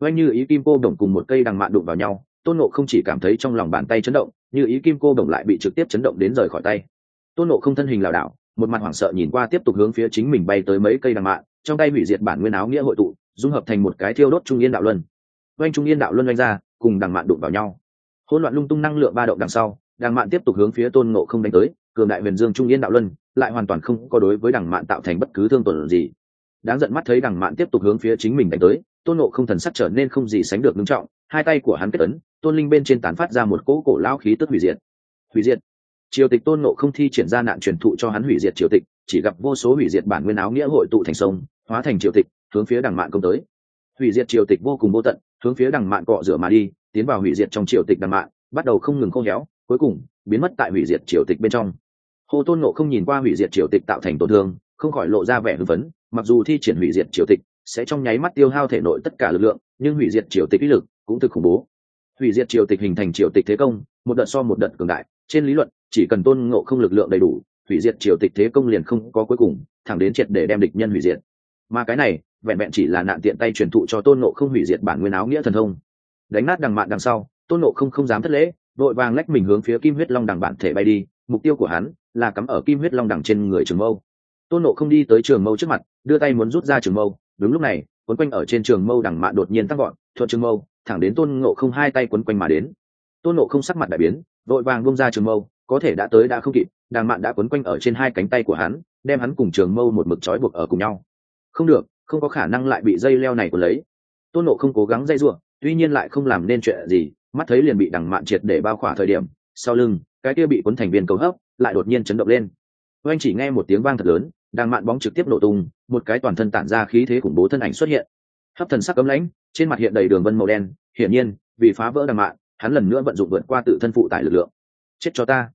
Oanh như ý kim cô đồng cùng một cây đằng mạn đụng vào nhau, tôn nộ không chỉ cảm thấy trong lòng bàn tay chấn động, như ý kim cô đồng lại bị trực tiếp chấn động đến rời khỏi tay. Tôn nộ không thân hình lảo đảo một mặt hoảng sợ nhìn qua tiếp tục hướng phía chính mình bay tới mấy cây đằng mạn, trong tay hủy diệt bản nguyên áo nghĩa hội tụ, dung hợp thành một cái thiêu đốt trung yên đạo luân. Oanh trung yên đạo luân oanh ra, cùng đằng mạn đụng vào nhau. Hỗn loạn lung tung năng lượng ba động đằng sau, đằng mạn tiếp tục hướng phía tôn ngộ không đánh tới, cường đại huyền dương trung yên đạo luân, lại hoàn toàn không có đối với đằng mạn tạo thành bất cứ thương tổn gì. Đáng giận mắt thấy đằng mạn tiếp tục hướng phía chính mình đánh tới, tôn ngộ không thần sắc trở nên không gì sánh được nghiêm trọng, hai tay của hắn kết ấn, tôn linh bên trên tán phát ra một cỗ cổ lao khí tức hủy diệt. Hủy diệt triều tịch tôn nộ không thi triển ra nạn truyền thụ cho hắn hủy diệt triều tịch, chỉ gặp vô số hủy diệt bản nguyên áo nghĩa hội tụ thành sông, hóa thành triều tịch, hướng phía đằng mạn công tới. Hủy diệt triều tịch vô cùng vô tận, hướng phía đằng mạn cọ rửa mà đi, tiến vào hủy diệt trong triều tịch đằng mạn, bắt đầu không ngừng khô héo, cuối cùng, biến mất tại hủy diệt triều tịch bên trong. Hồ tôn nộ không nhìn qua hủy diệt triều tịch tạo thành tổn thương, không khỏi lộ ra vẻ hưng phấn, mặc dù thi triển hủy diệt triều tịch, sẽ trong nháy mắt tiêu hao thể nội tất cả lực lượng, nhưng hủy diệt triều tịch ý lực cũng thực khủng bố. Hủy diệt triều tịch hình thành triều tịch thế công, một đợt so một đợt cường đại, trên lý luận chỉ cần tôn ngộ không lực lượng đầy đủ, hủy diệt triều tịch thế công liền không có cuối cùng, thẳng đến triệt để đem địch nhân hủy diệt. Mà cái này, vẹn vẹn chỉ là nạn tiện tay truyền thụ cho tôn ngộ không hủy diệt bản nguyên áo nghĩa thần thông. Đánh nát đằng mạn đằng sau, tôn ngộ không không dám thất lễ, vội vàng lách mình hướng phía kim huyết long đằng bản thể bay đi, mục tiêu của hắn là cắm ở kim huyết long đằng trên người trường mâu. Tôn nộ không đi tới trường mâu trước mặt, đưa tay muốn rút ra trường mâu. Đúng lúc này, quấn quanh ở trên trường mâu đằng mạ đột nhiên tăng gọn thuận trường mâu, thẳng đến tôn ngộ không hai tay quấn quanh mà đến. Tôn nộ không sắc mặt đại biến, vội vàng bông ra trường mâu có thể đã tới đã không kịp, đàng mạn đã quấn quanh ở trên hai cánh tay của hắn, đem hắn cùng trường mâu một mực trói buộc ở cùng nhau. Không được, không có khả năng lại bị dây leo này của lấy. Tôn nộ không cố gắng dây ruộng tuy nhiên lại không làm nên chuyện gì, mắt thấy liền bị đằng mạn triệt để bao khỏa thời điểm, sau lưng, cái kia bị cuốn thành viên cầu hấp, lại đột nhiên chấn động lên. Oanh chỉ nghe một tiếng vang thật lớn đằng mạn bóng trực tiếp nổ tung, một cái toàn thân tản ra khí thế khủng bố thân ảnh xuất hiện. Hấp thần sắc cấm lãnh, trên mặt hiện đầy đường vân màu đen, hiển nhiên, vì phá vỡ đằng mạn, hắn lần nữa vận dụng vượt qua tự thân phụ tải lực lượng chết cho ta.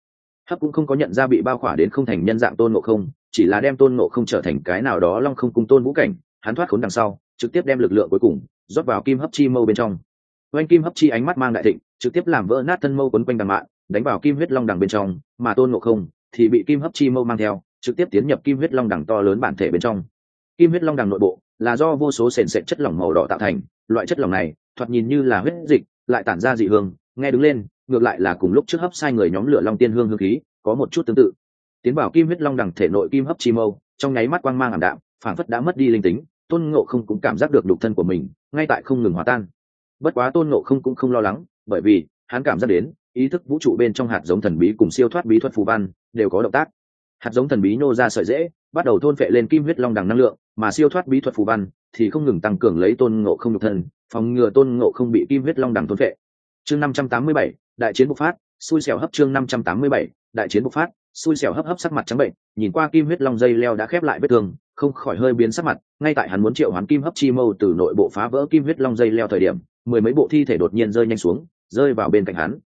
Hấp cũng không có nhận ra bị bao khỏa đến không thành nhân dạng tôn ngộ không, chỉ là đem tôn ngộ không trở thành cái nào đó long không cung tôn vũ cảnh, hắn thoát khốn đằng sau, trực tiếp đem lực lượng cuối cùng rót vào kim hấp chi mâu bên trong. Oanh kim hấp chi ánh mắt mang đại thịnh, trực tiếp làm vỡ nát thân mâu quấn quanh đằng mạn, đánh vào kim huyết long đằng bên trong, mà tôn ngộ không thì bị kim hấp chi mâu mang theo, trực tiếp tiến nhập kim huyết long đằng to lớn bản thể bên trong. Kim huyết long đằng nội bộ là do vô số sền sệt chất lỏng màu đỏ tạo thành, loại chất lỏng này, thoạt nhìn như là huyết dịch, lại tản ra dị hương, nghe đứng lên ngược lại là cùng lúc trước hấp sai người nhóm lửa long tiên hương hương khí, có một chút tương tự. Tiến vào kim huyết long đằng thể nội kim hấp chi mâu, trong nháy mắt quang mang ảm đạm phản phất đã mất đi linh tính, tôn ngộ không cũng cảm giác được đục thân của mình, ngay tại không ngừng hòa tan. Bất quá tôn ngộ không cũng không lo lắng, bởi vì, hắn cảm giác đến, ý thức vũ trụ bên trong hạt giống thần bí cùng siêu thoát bí thuật phù văn, đều có động tác. Hạt giống thần bí nô ra sợi dễ bắt đầu thôn phệ lên kim huyết long đằng năng lượng, mà siêu thoát bí thuật phù văn thì không ngừng tăng cường lấy tôn ngộ không nhục thân, phòng ngừa tôn ngộ không bị kim huyết long đằng thôn phệ. Chương năm trăm tám mươi bảy đại chiến bộc phát, xui xẻo hấp chương năm trăm tám mươi bảy, đại chiến bộc phát, xui xẻo hấp hấp sắc mặt trắng bệnh, nhìn qua kim huyết long dây leo đã khép lại vết thương, không khỏi hơi biến sắc mặt, ngay tại hắn muốn triệu hoán kim hấp chi mâu từ nội bộ phá vỡ kim huyết long dây leo thời điểm, mười mấy bộ thi thể đột nhiên rơi nhanh xuống, rơi vào bên cạnh hắn.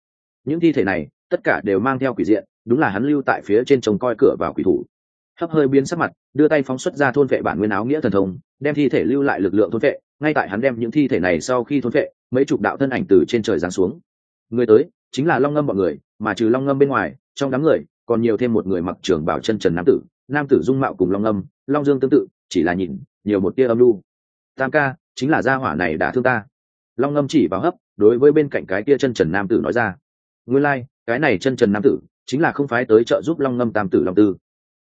Những thi thể này, tất cả đều mang theo quỷ diện, đúng là hắn lưu tại phía trên trông coi cửa vào quỷ thủ. Hấp hơi biến sắc mặt, đưa tay phóng xuất ra thôn vệ bản nguyên áo nghĩa thần thông, đem thi thể lưu lại lực lượng thôn vệ, ngay tại hắn đem những thi thể này sau khi thôn vệ, mấy chục đạo thân ảnh từ trên trời giáng xuống người tới chính là long ngâm bọn người mà trừ long ngâm bên ngoài trong đám người còn nhiều thêm một người mặc trường bảo chân trần nam tử nam tử dung mạo cùng long ngâm long dương tương tự chỉ là nhìn nhiều một tia âm lu. tam ca chính là gia hỏa này đã thương ta. Long ngâm chỉ vào hấp đối với bên cạnh cái tia chân trần nam tử nói ra. Nguyên lai、like, cái này chân trần nam tử chính là không phái tới trợ giúp long ngâm tam tử long tư.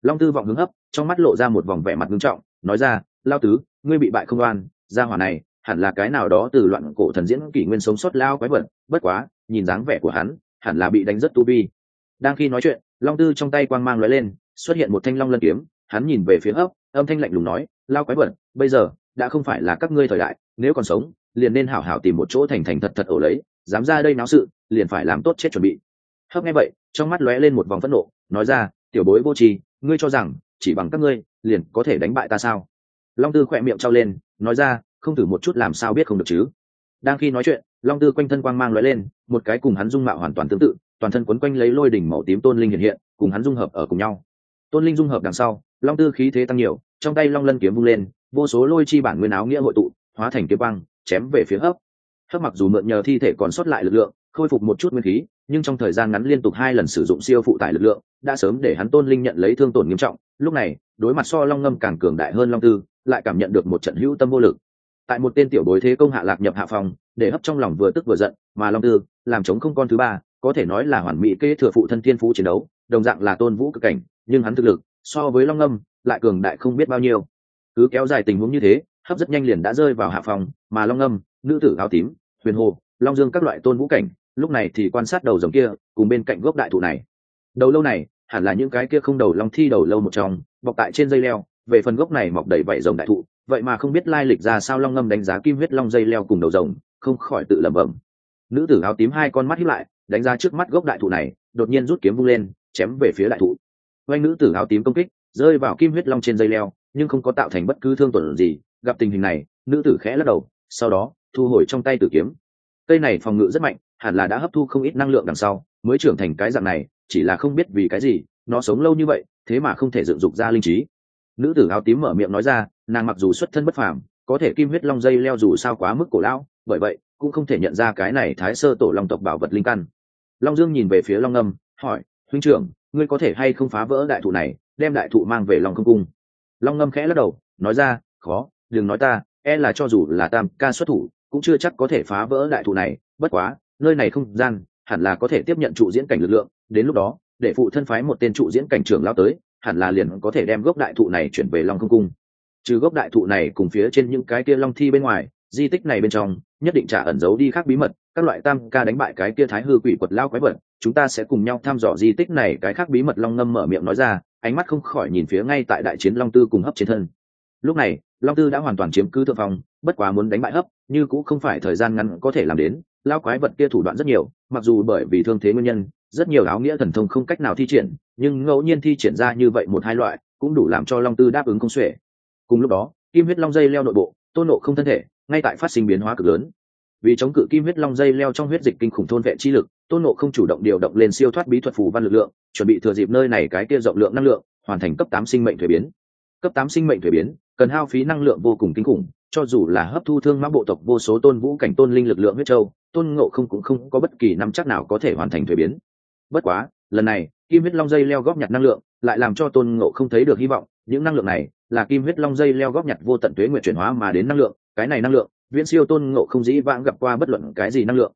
Long tư vọng hướng hấp trong mắt lộ ra một vòng vẻ mặt nghiêm trọng nói ra lao tứ ngươi bị bại không oan gia hỏa này hẳn là cái nào đó từ loạn cổ thần diễn kỷ nguyên sống sót lao quái vật bất quá nhìn dáng vẻ của hắn, hẳn là bị đánh rất tu vi. Đang khi nói chuyện, long tư trong tay quang mang lóe lên, xuất hiện một thanh long lân kiếm, hắn nhìn về phía hấp âm thanh lạnh lùng nói, lao quái vật, bây giờ, đã không phải là các ngươi thời đại, nếu còn sống, liền nên hảo hảo tìm một chỗ thành thành thật thật ổ lấy, dám ra đây náo sự, liền phải làm tốt chết chuẩn bị. Hấp nghe vậy, trong mắt lóe lên một vòng phẫn nộ, nói ra, tiểu bối vô tri, ngươi cho rằng, chỉ bằng các ngươi, liền có thể đánh bại ta sao? Long tư khỏe miệng trao lên, nói ra, không thử một chút làm sao biết không được chứ? Đang khi nói chuyện long tư quanh thân quang mang lóe lên, một cái cùng hắn dung mạo hoàn toàn tương tự, toàn thân quấn quanh lấy lôi đỉnh màu tím tôn linh hiện hiện, cùng hắn dung hợp ở cùng nhau. Tôn linh dung hợp đằng sau, long tư khí thế tăng nhiều, trong tay long lân kiếm vung lên, vô số lôi chi bản nguyên áo nghĩa hội tụ, hóa thành kiếm băng chém về phía hấp. Hấp mặc dù mượn nhờ thi thể còn sót lại lực lượng, khôi phục một chút nguyên khí, nhưng trong thời gian ngắn liên tục hai lần sử dụng siêu phụ tải lực lượng, đã sớm để hắn tôn linh nhận lấy thương tổn nghiêm trọng. Lúc này, đối mặt so long ngâm càng cường đại hơn long tư, lại cảm nhận được một trận hữu tâm vô lực tại một tên tiểu bối thế công hạ lạc nhập hạ phòng, để hấp trong lòng vừa tức vừa giận, mà long tư, làm chống không con thứ ba, có thể nói là hoàn mỹ kế thừa phụ thân thiên phú chiến đấu, đồng dạng là tôn vũ cực cảnh, nhưng hắn thực lực, so với long ngâm, lại cường đại không biết bao nhiêu. Cứ kéo dài tình huống như thế, hấp rất nhanh liền đã rơi vào hạ phòng, mà long ngâm, nữ tử áo tím, huyền hồ, long dương các loại tôn vũ cảnh, lúc này thì quan sát đầu rồng kia, cùng bên cạnh gốc đại thụ này. Đầu lâu này, hẳn là những cái kia không đầu long thi đầu lâu một trong, bọc tại trên dây leo, về phần gốc này mọc đầy vảy rồng đại thụ vậy mà không biết lai lịch ra sao long ngâm đánh giá kim huyết long dây leo cùng đầu rồng, không khỏi tự lẩm bẩm. Nữ tử áo tím hai con mắt hiếp lại, đánh ra trước mắt gốc đại thụ này, đột nhiên rút kiếm vung lên, chém về phía đại thụ. Oanh nữ tử áo tím công kích, rơi vào kim huyết long trên dây leo, nhưng không có tạo thành bất cứ thương tổn gì, gặp tình hình này, nữ tử khẽ lắc đầu, sau đó, thu hồi trong tay tử kiếm. Cây này phòng ngự rất mạnh, hẳn là đã hấp thu không ít năng lượng đằng sau, mới trưởng thành cái dạng này, chỉ là không biết vì cái gì, nó sống lâu như vậy, thế mà không thể dựng dục ra linh trí nữ tử áo tím mở miệng nói ra, nàng mặc dù xuất thân bất phàm, có thể kim huyết long dây leo dù sao quá mức cổ lão, bởi vậy, cũng không thể nhận ra cái này thái sơ tổ long tộc bảo vật linh căn. Long dương nhìn về phía long âm, hỏi, huynh trưởng, ngươi có thể hay không phá vỡ đại thụ này, đem đại thụ mang về lòng không cung? Long ngâm khẽ lắc đầu, nói ra, khó, đừng nói ta e là cho dù là tam ca xuất thủ, cũng chưa chắc có thể phá vỡ đại thụ này, bất quá, nơi này không gian, hẳn là có thể tiếp nhận trụ diễn cảnh lực lượng, đến lúc đó, để phụ thân phái một tên trụ diễn cảnh trưởng lao tới hẳn là liền có thể đem gốc đại thụ này chuyển về long không cung. Trừ gốc đại thụ này cùng phía trên những cái kia long thi bên ngoài, di tích này bên trong, nhất định trả ẩn giấu đi khác bí mật, các loại tam ca đánh bại cái kia thái hư quỷ quật lao quái vật, chúng ta sẽ cùng nhau thăm dò di tích này, cái khác bí mật long ngâm mở miệng nói ra, ánh mắt không khỏi nhìn phía ngay tại đại chiến long tư cùng hấp chiến thân. Lúc này, long tư đã hoàn toàn chiếm cứ thượng phong, bất quá muốn đánh bại hấp, như cũng không phải thời gian ngắn có thể làm đến, lao quái vật kia thủ đoạn rất nhiều, mặc dù bởi vì thương thế nguyên nhân rất nhiều áo nghĩa thần thông không cách nào thi triển, nhưng ngẫu nhiên thi triển ra như vậy một hai loại, cũng đủ làm cho long tư đáp ứng không xuể. Cùng lúc đó, kim huyết long dây leo nội bộ, tôn nộ không thân thể, ngay tại phát sinh biến hóa cực lớn. Vì chống cự kim huyết long dây leo trong huyết dịch kinh khủng thôn vệ chi lực, tôn nộ không chủ động điều động lên siêu thoát bí thuật phù văn lực lượng, chuẩn bị thừa dịp nơi này cái kia rộng lượng năng lượng, hoàn thành cấp tám sinh mệnh thuế biến. Cấp tám sinh mệnh thuế biến, cần hao phí năng lượng vô cùng kinh khủng, cho dù là hấp thu thương mã bộ tộc vô số tôn vũ cảnh tôn linh lực lượng huyết châu, tôn ngộ không cũng không có bất kỳ năm chắc nào có thể hoàn thành thuế biến bất quá, lần này, kim huyết long dây leo góp nhặt năng lượng, lại làm cho tôn ngộ không thấy được hy vọng. Những năng lượng này là kim huyết long dây leo góp nhặt vô tận tuế nguyện chuyển hóa mà đến năng lượng. Cái này năng lượng, viễn siêu tôn ngộ không dĩ vãng gặp qua bất luận cái gì năng lượng.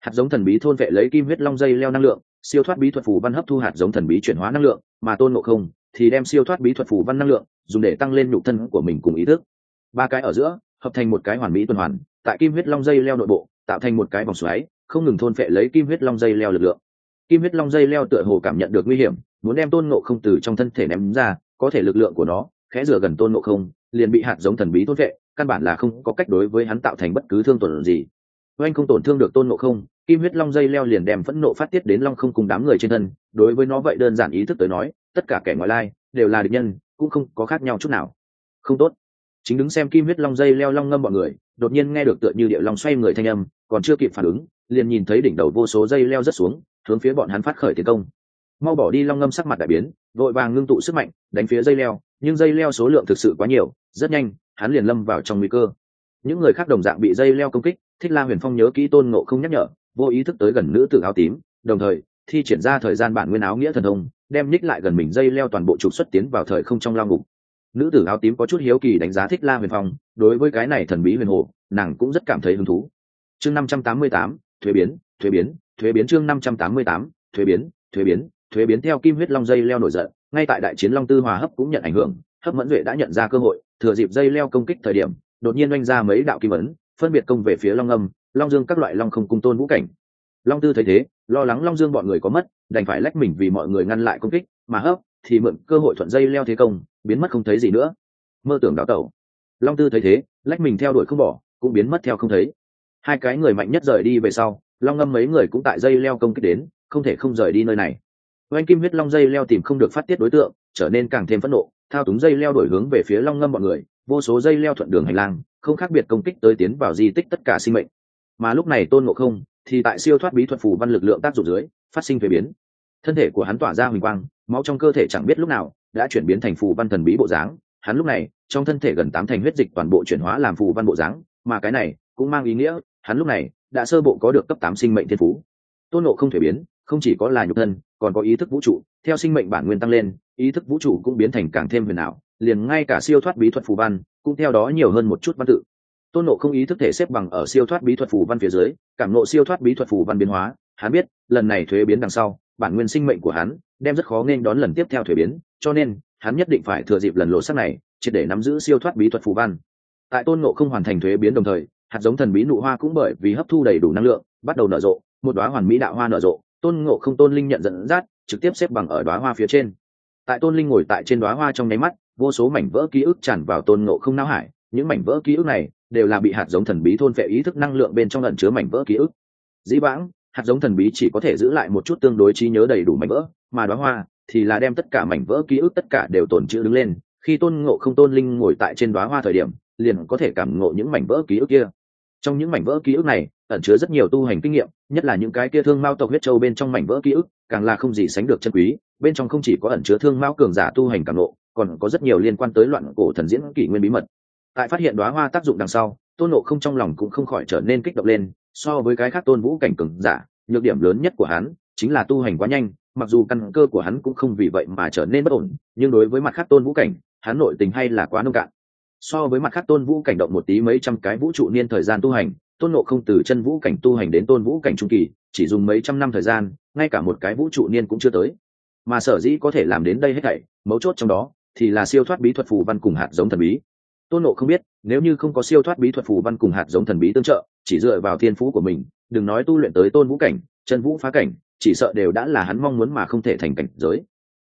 Hạt giống thần bí thôn vệ lấy kim huyết long dây leo năng lượng, siêu thoát bí thuật phù văn hấp thu hạt giống thần bí chuyển hóa năng lượng, mà tôn ngộ không thì đem siêu thoát bí thuật phù văn năng lượng dùng để tăng lên nhục thân của mình cùng ý thức. Ba cái ở giữa, hợp thành một cái hoàn mỹ tuần hoàn, tại kim huyết long dây leo nội bộ, tạo thành một cái vòng xoáy, không ngừng thôn vệ lấy kim huyết long dây leo lực lượng kim huyết long dây leo tựa hồ cảm nhận được nguy hiểm, muốn đem tôn ngộ không từ trong thân thể ném ra, có thể lực lượng của nó, khẽ rửa gần tôn ngộ không, liền bị hạt giống thần bí tốt vệ, căn bản là không có cách đối với hắn tạo thành bất cứ thương tổn gì. Oanh không tổn thương được tôn ngộ không, kim huyết long dây leo liền đem phẫn nộ phát tiết đến long không cùng đám người trên thân, đối với nó vậy đơn giản ý thức tới nói, tất cả kẻ ngoại lai, đều là địch nhân, cũng không có khác nhau chút nào. Không tốt. Chính đứng xem kim huyết long dây leo long ngâm bọn người, đột nhiên nghe được tựa như địa long xoay người thanh âm, còn chưa kịp phản ứng, liền nhìn thấy đỉnh đầu vô số dây leo rất xuống hướng phía bọn hắn phát khởi tiến công. Mau bỏ đi long ngâm sắc mặt đại biến, vội vàng ngưng tụ sức mạnh, đánh phía dây leo, nhưng dây leo số lượng thực sự quá nhiều, rất nhanh, hắn liền lâm vào trong nguy cơ. Những người khác đồng dạng bị dây leo công kích, thích la huyền phong nhớ kỹ tôn ngộ không nhắc nhở, vô ý thức tới gần nữ tử áo tím, đồng thời, thi triển ra thời gian bản nguyên áo nghĩa thần thông, đem ních lại gần mình dây leo toàn bộ trục xuất tiến vào thời không trong lao ngục. Nữ tử áo tím có chút hiếu kỳ đánh giá thích la huyền phong, đối với cái này thần bí huyền hồ, nàng cũng rất cảm thấy hứng thú. Chương năm trăm tám mươi tám, thuế biến thuế biến thuế biến chương năm trăm tám mươi tám, thuế biến thuế biến thuế biến theo kim huyết long dây leo nổi giận, ngay tại đại chiến long tư hòa hấp cũng nhận ảnh hưởng, hấp mẫn duệ đã nhận ra cơ hội, thừa dịp dây leo công kích thời điểm, đột nhiên oanh ra mấy đạo kim ấn, phân biệt công về phía long âm, long dương các loại long không cung tôn vũ cảnh. Long tư thấy thế, lo lắng long dương bọn người có mất, đành phải lách mình vì mọi người ngăn lại công kích, mà hấp thì mượn cơ hội thuận dây leo thế công, biến mất không thấy gì nữa. Mơ tưởng đào tẩu. Long tư thấy thế, lách mình theo đuổi không bỏ, cũng biến mất theo không thấy. Hai cái người mạnh nhất rời đi về sau long ngâm mấy người cũng tại dây leo công kích đến, không thể không rời đi nơi này. Oanh kim huyết long dây leo tìm không được phát tiết đối tượng, trở nên càng thêm phẫn nộ, thao túng dây leo đổi hướng về phía long ngâm bọn người, vô số dây leo thuận đường hành lang, không khác biệt công kích tới tiến vào di tích tất cả sinh mệnh. Mà lúc này tôn ngộ không thì tại siêu thoát bí thuật phù văn lực lượng tác dụng dưới, phát sinh thuế biến. Thân thể của hắn tỏa ra huỳnh quang, máu trong cơ thể chẳng biết lúc nào đã chuyển biến thành phù văn thần bí bộ dáng. Hắn lúc này, trong thân thể gần tám thành huyết dịch toàn bộ chuyển hóa làm phù văn bộ dáng, mà cái này cũng mang ý nghĩa, hắn lúc này đã sơ bộ có được cấp tám sinh mệnh thiên phú. Tôn nộ không thể biến, không chỉ có là nhục thân, còn có ý thức vũ trụ. Theo sinh mệnh bản nguyên tăng lên, ý thức vũ trụ cũng biến thành càng thêm huyền ảo, liền ngay cả siêu thoát bí thuật phù văn cũng theo đó nhiều hơn một chút văn tự. Tôn nộ không ý thức thể xếp bằng ở siêu thoát bí thuật phù văn phía dưới, cảm nộ siêu thoát bí thuật phù văn biến hóa, hắn biết, lần này thuế biến đằng sau, bản nguyên sinh mệnh của hắn đem rất khó nên đón lần tiếp theo thuế biến, cho nên, hắn nhất định phải thừa dịp lần lộ sắc này chỉ để nắm giữ siêu thoát bí thuật phù văn. Tại tôn nộ không hoàn thành thuế biến đồng thời hạt giống thần bí nụ hoa cũng bởi vì hấp thu đầy đủ năng lượng, bắt đầu nở rộ, một đoá hoàn mỹ đạo hoa nở rộ, tôn ngộ không tôn linh nhận dẫn dắt, trực tiếp xếp bằng ở đoá hoa phía trên. Tại tôn linh ngồi tại trên đoá hoa trong nháy mắt, vô số mảnh vỡ ký ức tràn vào tôn ngộ không não hải, những mảnh vỡ ký ức này đều là bị hạt giống thần bí thôn vệ ý thức năng lượng bên trong lần chứa mảnh vỡ ký ức. Dĩ vãng, hạt giống thần bí chỉ có thể giữ lại một chút tương đối trí nhớ đầy đủ mảnh vỡ, mà đoá hoa thì là đem tất cả mảnh vỡ ký ức tất cả đều tồn trữ đứng lên. Khi tôn ngộ không tôn linh ngồi tại trên đoá hoa thời điểm, liền có thể cảm ngộ những mảnh vỡ ký ức kia trong những mảnh vỡ ký ức này, ẩn chứa rất nhiều tu hành kinh nghiệm, nhất là những cái kia thương mao tộc huyết châu bên trong mảnh vỡ ký ức, càng là không gì sánh được chân quý, bên trong không chỉ có ẩn chứa thương mao cường giả tu hành càng lộ, còn có rất nhiều liên quan tới loạn cổ thần diễn kỷ nguyên bí mật. Tại phát hiện đoá hoa tác dụng đằng sau, tôn nộ không trong lòng cũng không khỏi trở nên kích động lên, so với cái khác tôn vũ cảnh cường giả, nhược điểm lớn nhất của hắn chính là tu hành quá nhanh, mặc dù căn cơ của hắn cũng không vì vậy mà trở nên bất ổn, nhưng đối với mặt khác tôn vũ cảnh, hắn nội tình hay là quá nông cạn so với mặt khác tôn vũ cảnh động một tí mấy trăm cái vũ trụ niên thời gian tu hành, tôn nộ không từ chân vũ cảnh tu hành đến tôn vũ cảnh trung kỳ, chỉ dùng mấy trăm năm thời gian, ngay cả một cái vũ trụ niên cũng chưa tới. Mà sở dĩ có thể làm đến đây hết thảy, mấu chốt trong đó, thì là siêu thoát bí thuật phù văn cùng hạt giống thần bí. Tôn nộ không biết, nếu như không có siêu thoát bí thuật phù văn cùng hạt giống thần bí tương trợ, chỉ dựa vào thiên phú của mình, đừng nói tu luyện tới tôn vũ cảnh, chân vũ phá cảnh, chỉ sợ đều đã là hắn mong muốn mà không thể thành cảnh giới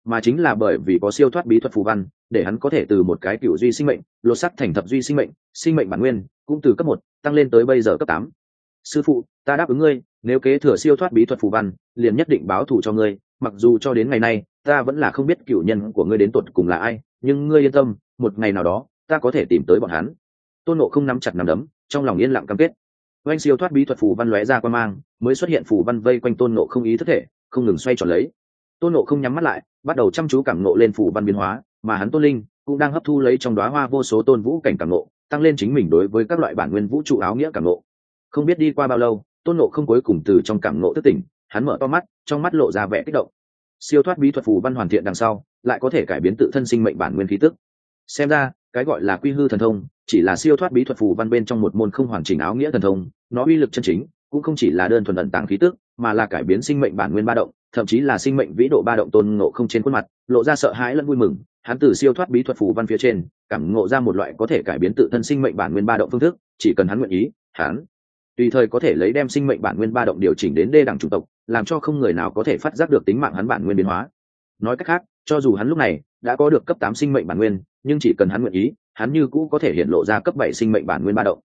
mà chính là bởi vì có siêu thoát bí thuật phù văn, để hắn có thể từ một cái cựu duy sinh mệnh, lột sắc thành thập duy sinh mệnh sinh mệnh bản nguyên, cũng từ cấp một, tăng lên tới bây giờ cấp tám. Sư phụ, ta đáp ứng ngươi, nếu kế thừa siêu thoát bí thuật phù văn, liền nhất định báo thù cho ngươi, mặc dù cho đến ngày nay, ta vẫn là không biết cựu nhân của ngươi đến tột cùng là ai, nhưng ngươi yên tâm, một ngày nào đó, ta có thể tìm tới bọn hắn. Tôn nộ không nắm chặt nắm đấm, trong lòng yên lặng cam kết. Oanh siêu thoát bí thuật phù văn lóe ra qua mang, mới xuất hiện phù văn vây quanh tôn nộ không ý thức thể, không ngừng xoay tròn lấy. Tôn nộ không nhắm mắt lại bắt đầu chăm chú cảm nộ lên phủ văn biến hóa, mà hắn tôn linh cũng đang hấp thu lấy trong đoá hoa vô số tôn vũ cảnh cảm nộ tăng lên chính mình đối với các loại bản nguyên vũ trụ áo nghĩa cảm nộ không biết đi qua bao lâu, tôn nộ không cuối cùng từ trong cảm nộ thức tỉnh, hắn mở to mắt, trong mắt lộ ra vẻ kích động. Siêu thoát bí thuật phù văn hoàn thiện đằng sau, lại có thể cải biến tự thân sinh mệnh bản nguyên khí tức. Xem ra, cái gọi là quy hư thần thông, chỉ là siêu thoát bí thuật phù văn bên trong một môn không hoàn chỉnh áo nghĩa thần thông, nó uy lực chân chính, cũng không chỉ là đơn thuần ẩn tàng khí tức mà là cải biến sinh mệnh bản nguyên ba động, thậm chí là sinh mệnh vĩ độ ba động tôn ngộ không trên khuôn mặt, lộ ra sợ hãi lẫn vui mừng. Hắn từ siêu thoát bí thuật phù văn phía trên, cảm ngộ ra một loại có thể cải biến tự thân sinh mệnh bản nguyên ba động phương thức, chỉ cần hắn nguyện ý, hắn tùy thời có thể lấy đem sinh mệnh bản nguyên ba động điều chỉnh đến đê đẳng chủng tộc, làm cho không người nào có thể phát giác được tính mạng hắn bản nguyên biến hóa. Nói cách khác, cho dù hắn lúc này đã có được cấp tám sinh mệnh bản nguyên, nhưng chỉ cần hắn nguyện ý, hắn như cũ có thể hiện lộ ra cấp bảy sinh mệnh bản nguyên ba động.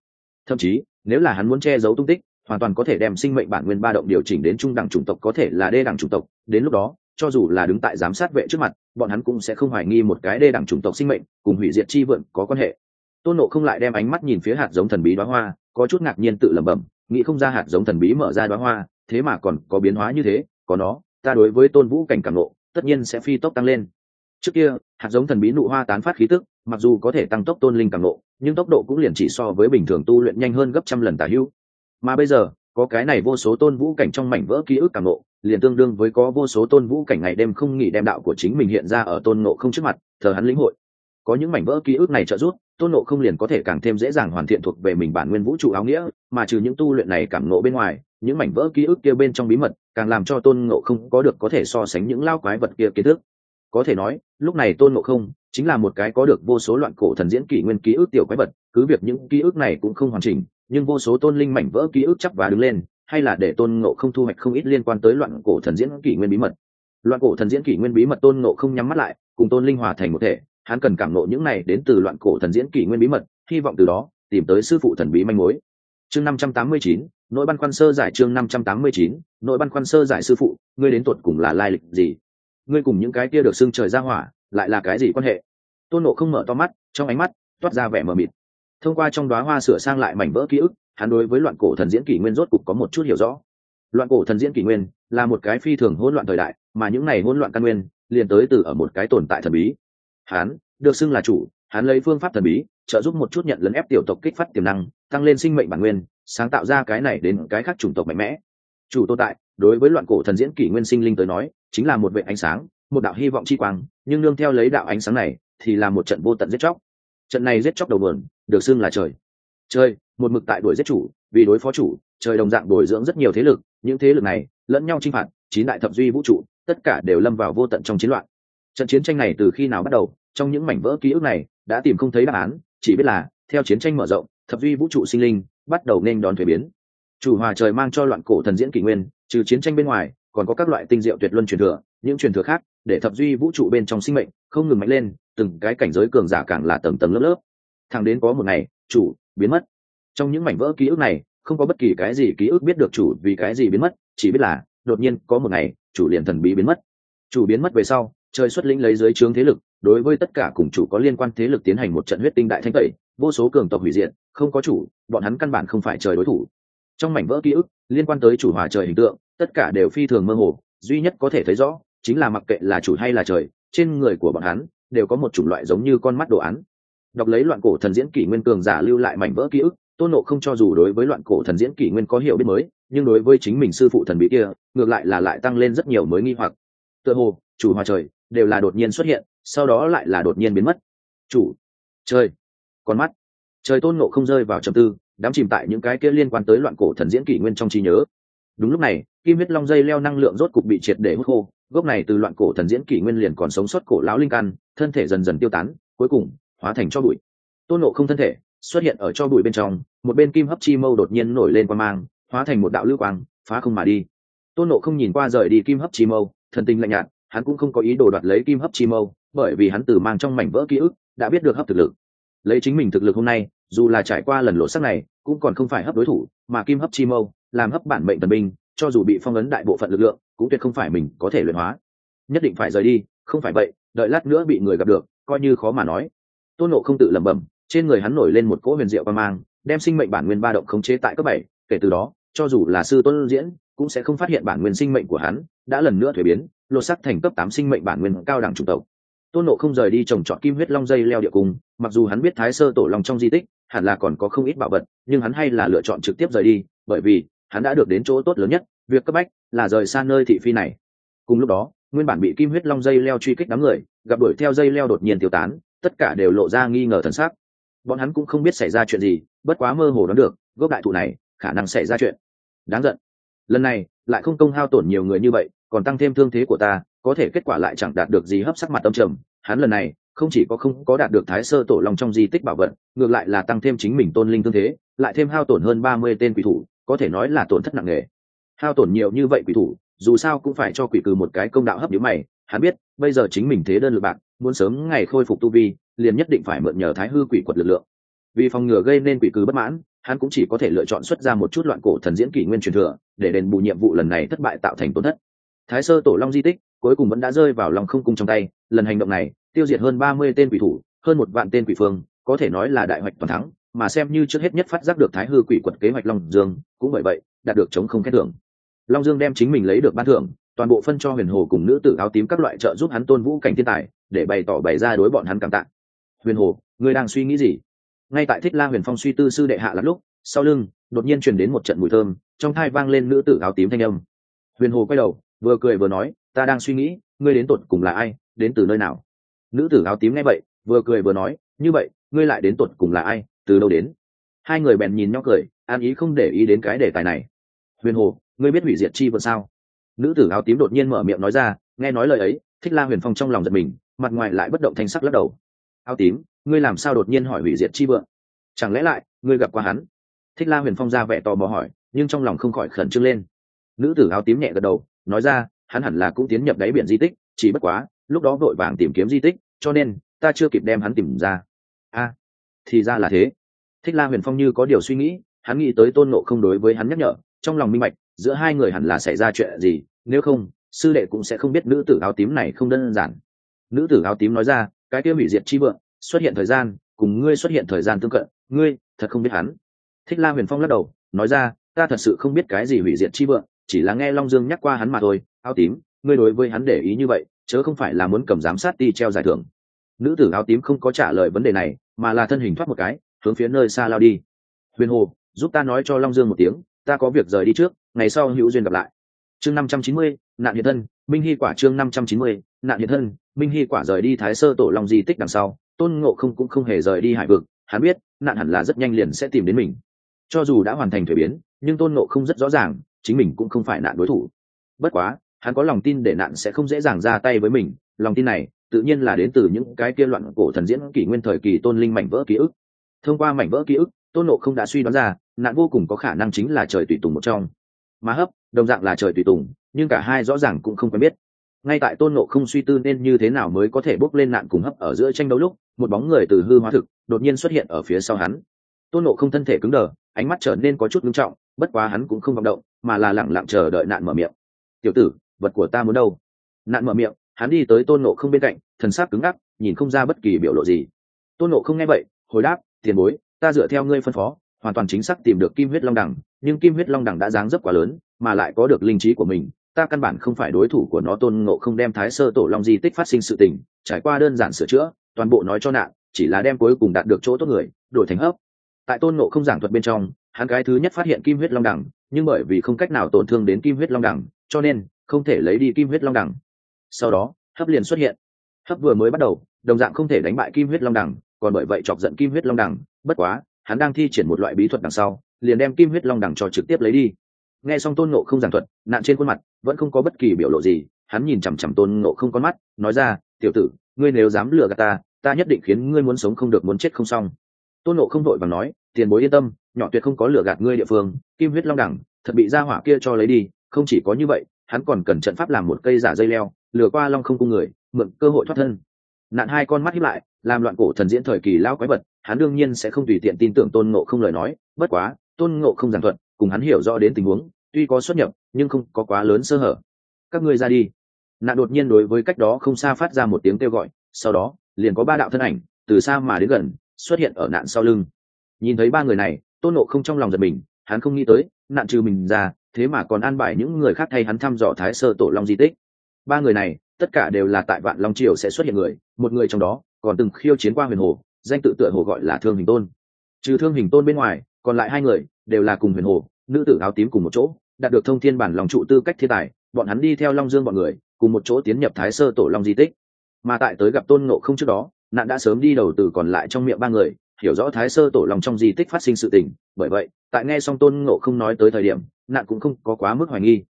Thậm chí, nếu là hắn muốn che giấu tung tích hoàn toàn có thể đem sinh mệnh bản nguyên ba động điều chỉnh đến trung đẳng chủng tộc có thể là đê đẳng chủng tộc. Đến lúc đó, cho dù là đứng tại giám sát vệ trước mặt, bọn hắn cũng sẽ không hoài nghi một cái đê đẳng chủng tộc sinh mệnh cùng hủy diệt chi vượn có quan hệ. Tôn nộ không lại đem ánh mắt nhìn phía hạt giống thần bí đoá hoa, có chút ngạc nhiên tự lẩm bẩm, nghĩ không ra hạt giống thần bí mở ra đoá hoa, thế mà còn có biến hóa như thế, có nó, ta đối với tôn vũ cảnh cảm nộ tất nhiên sẽ phi tốc tăng lên. Trước kia, hạt giống thần bí nụ hoa tán phát khí tức, mặc dù có thể tăng tốc tôn linh cảm nộ nhưng tốc độ cũng liền chỉ so với bình thường tu luyện nhanh hơn gấp trăm lần tả hữu mà bây giờ, có cái này vô số tôn vũ cảnh trong mảnh vỡ ký ức cảm nộ liền tương đương với có vô số tôn vũ cảnh ngày đêm không nghỉ đem đạo của chính mình hiện ra ở tôn nộ không trước mặt, thờ hắn lĩnh hội. Có những mảnh vỡ ký ức này trợ giúp, tôn nộ không liền có thể càng thêm dễ dàng hoàn thiện thuộc về mình bản nguyên vũ trụ áo nghĩa, mà trừ những tu luyện này cảm nộ bên ngoài, những mảnh vỡ ký ức kia bên trong bí mật, càng làm cho tôn nộ không có được có thể so sánh những lao quái vật kia kiến thức. Có thể nói, lúc này tôn nộ không chính là một cái có được vô số loạn cổ thần diễn kỷ nguyên ký ức tiểu quái vật, cứ việc những ký ức này cũng không hoàn chỉnh nhưng vô số tôn linh mảnh vỡ ký ức chắc và đứng lên, hay là để tôn ngộ không thu hoạch không ít liên quan tới loạn cổ thần diễn kỷ nguyên bí mật. Loạn cổ thần diễn kỷ nguyên bí mật tôn ngộ không nhắm mắt lại, cùng tôn linh hòa thành một thể, hắn cần cảm nộ những này đến từ loạn cổ thần diễn kỷ nguyên bí mật, hy vọng từ đó tìm tới sư phụ thần bí manh mối. Chương năm trăm tám mươi chín, nội ban quan sơ giải chương năm trăm tám mươi chín, nội ban quan sơ giải sư phụ, ngươi đến tuột cùng là lai lịch gì? Ngươi cùng những cái kia được xưng trời ra hỏa, lại là cái gì quan hệ? Tôn nộ không mở to mắt, trong ánh mắt toát ra vẻ mờ mịt thông qua trong đoá hoa sửa sang lại mảnh vỡ ký ức, hắn đối với loạn cổ thần diễn kỷ nguyên rốt cục có một chút hiểu rõ. Loạn cổ thần diễn kỷ nguyên là một cái phi thường hỗn loạn thời đại, mà những này hỗn loạn căn nguyên liền tới từ ở một cái tồn tại thần bí. Hắn được xưng là chủ, hắn lấy phương pháp thần bí, trợ giúp một chút nhận lấn ép tiểu tộc kích phát tiềm năng, tăng lên sinh mệnh bản nguyên, sáng tạo ra cái này đến cái khác chủng tộc mạnh mẽ. Chủ tồn tại, đối với loạn cổ thần diễn kỷ nguyên sinh linh tới nói, chính là một vệ ánh sáng, một đạo hy vọng chi quang, nhưng nương theo lấy đạo ánh sáng này thì là một trận vô tận giết chóc trận này giết chóc đầu vườn được xưng là trời. Trời, một mực tại đuổi giết chủ, vì đối phó chủ, trời đồng dạng bồi dưỡng rất nhiều thế lực, những thế lực này lẫn nhau chinh phạt, chín đại thập duy vũ trụ, tất cả đều lâm vào vô tận trong chiến loạn. Trận chiến tranh này từ khi nào bắt đầu, trong những mảnh vỡ ký ức này, đã tìm không thấy đáp án, chỉ biết là, theo chiến tranh mở rộng, thập duy vũ trụ sinh linh bắt đầu nên đón thuế biến. Chủ hòa trời mang cho loạn cổ thần diễn kỷ nguyên, trừ chiến tranh bên ngoài, còn có các loại tinh diệu tuyệt luân truyền thừa, những truyền thừa khác để thập duy vũ trụ bên trong sinh mệnh không ngừng mạnh lên, từng cái cảnh giới cường giả càng là tầng tầng lớp lớp. Thẳng đến có một ngày, chủ biến mất. Trong những mảnh vỡ ký ức này, không có bất kỳ cái gì ký ức biết được chủ vì cái gì biến mất, chỉ biết là, đột nhiên có một ngày, chủ liền thần bí biến mất. Chủ biến mất về sau, trời xuất lĩnh lấy dưới trướng thế lực, đối với tất cả cùng chủ có liên quan thế lực tiến hành một trận huyết tinh đại thanh tẩy, vô số cường tộc hủy diệt, không có chủ, bọn hắn căn bản không phải trời đối thủ. Trong mảnh vỡ ký ức, liên quan tới chủ hòa trời hình tượng, tất cả đều phi thường mơ hồ, duy nhất có thể thấy rõ chính là mặc kệ là chủ hay là trời, trên người của bọn hắn đều có một chủng loại giống như con mắt đồ án. Đọc lấy loạn cổ thần diễn kỷ nguyên cường giả lưu lại mảnh vỡ ký ức, tôn nộ không cho dù đối với loạn cổ thần diễn kỷ nguyên có hiểu biết mới, nhưng đối với chính mình sư phụ thần bí kia, ngược lại là lại tăng lên rất nhiều mới nghi hoặc. Tựa hồ, chủ hòa trời, đều là đột nhiên xuất hiện, sau đó lại là đột nhiên biến mất. Chủ trời, con mắt. Trời tôn nộ không rơi vào trầm tư đám chìm tại những cái kia liên quan tới loạn cổ thần diễn kỷ nguyên trong trí nhớ. Đúng lúc này, kim huyết long dây leo năng lượng rốt cục bị triệt để hút khô gốc này từ loạn cổ thần diễn kỷ nguyên liền còn sống sót cổ lão linh căn, thân thể dần dần tiêu tán, cuối cùng hóa thành cho bụi. Tôn nộ không thân thể xuất hiện ở cho bụi bên trong, một bên kim hấp chi mâu đột nhiên nổi lên qua mang, hóa thành một đạo lưu quang, phá không mà đi. Tôn nộ không nhìn qua rời đi kim hấp chi mâu, thần tinh lạnh nhạt, hắn cũng không có ý đồ đoạt lấy kim hấp chi mâu, bởi vì hắn từ mang trong mảnh vỡ ký ức đã biết được hấp thực lực. Lấy chính mình thực lực hôm nay, dù là trải qua lần lộ sắc này, cũng còn không phải hấp đối thủ, mà kim hấp chi mâu làm hấp bản mệnh tần binh, cho dù bị phong ấn đại bộ phận lực lượng cũng tuyệt không phải mình có thể luyện hóa. Nhất định phải rời đi, không phải vậy, đợi lát nữa bị người gặp được, coi như khó mà nói. Tôn nộ không tự lẩm bẩm, trên người hắn nổi lên một cỗ huyền diệu và mang, đem sinh mệnh bản nguyên ba động khống chế tại cấp bảy, kể từ đó, cho dù là sư tôn diễn, cũng sẽ không phát hiện bản nguyên sinh mệnh của hắn, đã lần nữa thuế biến, lột sắc thành cấp tám sinh mệnh bản nguyên cao đẳng chủng tộc. Tôn nộ không rời đi trồng trọt kim huyết long dây leo địa cung, mặc dù hắn biết thái sơ tổ long trong di tích, hẳn là còn có không ít bảo vật, nhưng hắn hay là lựa chọn trực tiếp rời đi, bởi vì hắn đã được đến chỗ tốt lớn nhất việc cấp bách là rời xa nơi thị phi này. Cùng lúc đó, nguyên bản bị kim huyết long dây leo truy kích đám người, gặp đuổi theo dây leo đột nhiên tiêu tán, tất cả đều lộ ra nghi ngờ thần sắc. Bọn hắn cũng không biết xảy ra chuyện gì, bất quá mơ hồ đoán được, gốc đại thụ này khả năng xảy ra chuyện. Đáng giận. Lần này, lại không công hao tổn nhiều người như vậy, còn tăng thêm thương thế của ta, có thể kết quả lại chẳng đạt được gì hấp sắc mặt tâm trầm. Hắn lần này, không chỉ có không có đạt được thái sơ tổ long trong di tích bảo vật, ngược lại là tăng thêm chính mình tôn linh thương thế, lại thêm hao tổn hơn ba mươi tên quỷ thủ, có thể nói là tổn thất nặng nề hao tổn nhiều như vậy quỷ thủ, dù sao cũng phải cho quỷ cừ một cái công đạo hấp nhữ mày. Hắn biết, bây giờ chính mình thế đơn lực bạc, muốn sớm ngày khôi phục tu vi, liền nhất định phải mượn nhờ thái hư quỷ quật lực lượng. Vì phòng ngừa gây nên quỷ cừ bất mãn, hắn cũng chỉ có thể lựa chọn xuất ra một chút loạn cổ thần diễn kỷ nguyên truyền thừa, để đền bù nhiệm vụ lần này thất bại tạo thành tổn thất. Thái sơ tổ long di tích, cuối cùng vẫn đã rơi vào lòng không cung trong tay, lần hành động này, tiêu diệt hơn ba mươi tên quỷ thủ, hơn một vạn tên quỷ phương, có thể nói là đại hoạch toàn thắng, mà xem như trước hết nhất phát giác được thái hư quỷ quật kế hoạch long dương, cũng bởi vậy, đạt được chống không khen thưởng long dương đem chính mình lấy được ban thưởng, toàn bộ phân cho huyền hồ cùng nữ tử áo tím các loại trợ giúp hắn tôn vũ cảnh thiên tài, để bày tỏ bày ra đối bọn hắn cảm tạ. Huyền hồ, ngươi đang suy nghĩ gì? Ngay tại thích la huyền phong suy tư sư đệ hạ lắm lúc, sau lưng, đột nhiên truyền đến một trận mùi thơm, trong thai vang lên nữ tử áo tím thanh âm. Huyền hồ quay đầu, vừa cười vừa nói, ta đang suy nghĩ, ngươi đến tột cùng là ai, đến từ nơi nào? Nữ tử áo tím nghe vậy, vừa cười vừa nói, như vậy, ngươi lại đến tột cùng là ai, từ đâu đến? Hai người bèn nhìn nhau cười, an ý không để ý đến cái đề tài này. Huyền hồ ngươi biết hủy diệt chi vượt sao? Nữ tử áo tím đột nhiên mở miệng nói ra, nghe nói lời ấy, thích la huyền phong trong lòng giật mình, mặt ngoài lại bất động thanh sắc lắc đầu. Áo tím, ngươi làm sao đột nhiên hỏi hủy diệt chi vượng chẳng lẽ lại, ngươi gặp qua hắn? Thích la huyền phong ra vẻ tò mò hỏi, nhưng trong lòng không khỏi khẩn trương lên. Nữ tử áo tím nhẹ gật đầu, nói ra, hắn hẳn là cũng tiến nhập đáy biển di tích, chỉ bất quá, lúc đó vội vàng tìm kiếm di tích, cho nên, ta chưa kịp đem hắn tìm ra. A, thì ra là thế. Thích la huyền phong như có điều suy nghĩ, hắn nghĩ tới tôn nộ không đối với hắn nhắc nhở, trong lòng minh mạch giữa hai người hẳn là xảy ra chuyện gì, nếu không, sư đệ cũng sẽ không biết nữ tử áo tím này không đơn giản. Nữ tử áo tím nói ra, cái kia hủy diệt chi vượng, xuất hiện thời gian, cùng ngươi xuất hiện thời gian tương cận, ngươi thật không biết hắn. Thích la huyền phong lắc đầu, nói ra, ta thật sự không biết cái gì hủy diệt chi vượng, chỉ là nghe long dương nhắc qua hắn mà thôi, áo tím, ngươi đối với hắn để ý như vậy, chớ không phải là muốn cầm giám sát đi treo giải thưởng. Nữ tử áo tím không có trả lời vấn đề này, mà là thân hình thoát một cái, hướng phía nơi xa lao đi. Huyền hồ, giúp ta nói cho long dương một tiếng, ta có việc rời đi trước ngày sau hữu duyên gặp lại. Chương năm trăm chín mươi, nạn hiện thân minh hy quả chương năm trăm chín mươi, nạn hiện thân minh hy quả rời đi thái sơ tổ long di tích đằng sau, tôn ngộ không cũng không hề rời đi hải vực, hắn biết, nạn hẳn là rất nhanh liền sẽ tìm đến mình. Cho dù đã hoàn thành thuế biến, nhưng tôn ngộ không rất rõ ràng, chính mình cũng không phải nạn đối thủ. Bất quá, hắn có lòng tin để nạn sẽ không dễ dàng ra tay với mình, lòng tin này tự nhiên là đến từ những cái kia loạn cổ thần diễn kỷ nguyên thời kỳ tôn linh mảnh vỡ ký ức. Thông qua mảnh vỡ ký ức, tôn nộ không đã suy đoán ra, nạn vô cùng có khả năng chính là trời tùy tùng một trong mà hấp, đồng dạng là trời tùy tùng, nhưng cả hai rõ ràng cũng không quen biết. Ngay tại tôn nộ không suy tư nên như thế nào mới có thể bốc lên nạn cùng hấp ở giữa tranh đấu lúc, một bóng người từ hư hóa thực đột nhiên xuất hiện ở phía sau hắn. Tôn nộ không thân thể cứng đờ, ánh mắt trở nên có chút ngưng trọng, bất quá hắn cũng không vọng động, mà là lẳng lặng chờ đợi nạn mở miệng. Tiểu tử, vật của ta muốn đâu? Nạn mở miệng, hắn đi tới tôn nộ không bên cạnh, thần sắc cứng ngắc, nhìn không ra bất kỳ biểu lộ gì. Tôn nộ không nghe vậy, hồi đáp, tiền bối, ta dựa theo ngươi phân phó hoàn toàn chính xác tìm được kim huyết long đẳng, nhưng kim huyết long đẳng đã dáng dấp quá lớn, mà lại có được linh trí của mình, ta căn bản không phải đối thủ của nó tôn ngộ không đem thái sơ tổ long di tích phát sinh sự tình, trải qua đơn giản sửa chữa, toàn bộ nói cho nạn, chỉ là đem cuối cùng đạt được chỗ tốt người, đổi thành hấp. Tại tôn ngộ không giảng thuật bên trong, hắn cái thứ nhất phát hiện kim huyết long đẳng, nhưng bởi vì không cách nào tổn thương đến kim huyết long đẳng, cho nên không thể lấy đi kim huyết long đẳng. Sau đó, hấp liền xuất hiện. Hấp vừa mới bắt đầu, đồng dạng không thể đánh bại kim huyết long đẳng, còn bởi vậy chọc giận kim huyết long đẳng, bất quá hắn đang thi triển một loại bí thuật đằng sau, liền đem kim huyết long đẳng cho trực tiếp lấy đi. Nghe xong tôn nộ không giảng thuật, nạn trên khuôn mặt vẫn không có bất kỳ biểu lộ gì, hắn nhìn chằm chằm tôn nộ không con mắt, nói ra, tiểu tử, ngươi nếu dám lừa gạt ta ta nhất định khiến ngươi muốn sống không được muốn chết không xong. Tôn nộ không đội và nói, tiền bối yên tâm, nhỏ tuyệt không có lừa gạt ngươi địa phương, kim huyết long đẳng thật bị ra hỏa kia cho lấy đi, không chỉ có như vậy, hắn còn cần trận pháp làm một cây giả dây leo, lừa qua long không cung người, mượn cơ hội thoát thân. Nạn hai con mắt hiếp lại, làm loạn cổ thần diễn thời kỳ lao quái vật hắn đương nhiên sẽ không tùy tiện tin tưởng tôn ngộ không lời nói, bất quá, tôn ngộ không giảng thuận cùng hắn hiểu rõ đến tình huống, tuy có xuất nhập, nhưng không có quá lớn sơ hở. Các ngươi ra đi. Nạn đột nhiên đối với cách đó không xa phát ra một tiếng kêu gọi, sau đó, liền có ba đạo thân ảnh, từ xa mà đến gần, xuất hiện ở nạn sau lưng. Nhìn thấy ba người này, tôn nộ không trong lòng giật mình, hắn không nghĩ tới, nạn trừ mình ra, thế mà còn an bài những người khác thay hắn thăm dò thái sơ tổ long di tích. Ba người này, tất cả đều là tại vạn long triều sẽ xuất hiện người, một người trong đó, còn từng khiêu chiến qua huyền hồ danh tự tựa hồ gọi là thương hình tôn. Trừ thương hình tôn bên ngoài, còn lại hai người đều là cùng huyền hồ, nữ tử áo tím cùng một chỗ, đạt được thông thiên bản lòng trụ tư cách thiên tài, bọn hắn đi theo long dương bọn người, cùng một chỗ tiến nhập thái sơ tổ long di tích. Mà tại tới gặp tôn ngộ không trước đó, nạn đã sớm đi đầu từ còn lại trong miệng ba người, hiểu rõ thái sơ tổ long trong di tích phát sinh sự tình. Bởi vậy, tại nghe xong tôn ngộ không nói tới thời điểm, nạn cũng không có quá mức hoài nghi.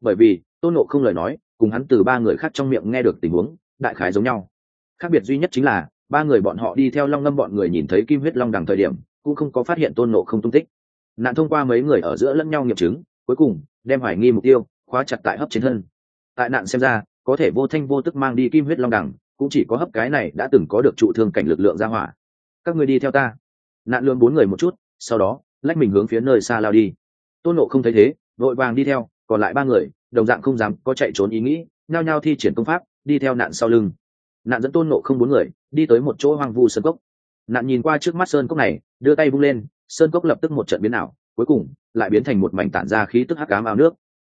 Bởi vì, tôn ngộ không lời nói, cùng hắn từ ba người khác trong miệng nghe được tình huống, đại khái giống nhau. Khác biệt duy nhất chính là ba người bọn họ đi theo long ngâm bọn người nhìn thấy kim huyết long đằng thời điểm, cũng không có phát hiện tôn nộ không tung tích. Nạn thông qua mấy người ở giữa lẫn nhau nghiệm chứng, cuối cùng đem hoài nghi mục tiêu khóa chặt tại hấp chiến thân. Tại nạn xem ra, có thể vô thanh vô tức mang đi kim huyết long đằng, cũng chỉ có hấp cái này đã từng có được trụ thương cảnh lực lượng ra hỏa. Các người đi theo ta. Nạn lương bốn người một chút, sau đó, lách mình hướng phía nơi xa lao đi. Tôn nộ không thấy thế, vội vàng đi theo, còn lại ba người, đồng dạng không dám có chạy trốn ý nghĩ, nhao nhao thi triển công pháp, đi theo nạn sau lưng nạn dẫn tôn nộ không bốn người, đi tới một chỗ hoang vu sơn cốc. Nạn nhìn qua trước mắt sơn cốc này, đưa tay vung lên, sơn cốc lập tức một trận biến ảo, cuối cùng, lại biến thành một mảnh tản ra khí tức hắc cám ao nước.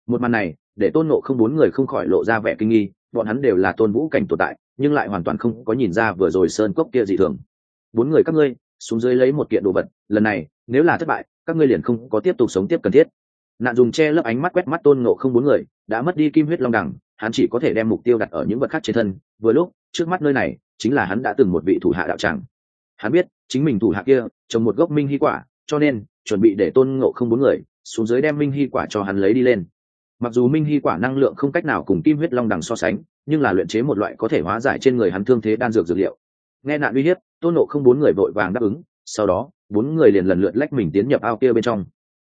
Một màn này, để tôn nộ không bốn người không khỏi lộ ra vẻ kinh nghi, bọn hắn đều là tôn vũ cảnh tồn tại, nhưng lại hoàn toàn không có nhìn ra vừa rồi sơn cốc kia dị thường. Bốn người các ngươi, xuống dưới lấy một kiện đồ vật, lần này, nếu là thất bại, các ngươi liền không có tiếp tục sống tiếp cần thiết. Nạn dùng che lấp ánh mắt quét mắt tôn nộ không bốn người, đã mất đi kim huyết long đẳng, hắn chỉ có thể đem mục tiêu đặt ở những vật khác trên thân, vừa lúc trước mắt nơi này chính là hắn đã từng một vị thủ hạ đạo tràng. Hắn biết, chính mình thủ hạ kia trồng một gốc minh hy quả, cho nên chuẩn bị để tôn ngộ không bốn người xuống dưới đem minh hy quả cho hắn lấy đi lên. Mặc dù minh hy quả năng lượng không cách nào cùng kim huyết long đằng so sánh, nhưng là luyện chế một loại có thể hóa giải trên người hắn thương thế đan dược dược liệu. Nghe nạn uy hiếp, tôn nộ không bốn người vội vàng đáp ứng, sau đó, bốn người liền lần lượt lách mình tiến nhập ao kia bên trong.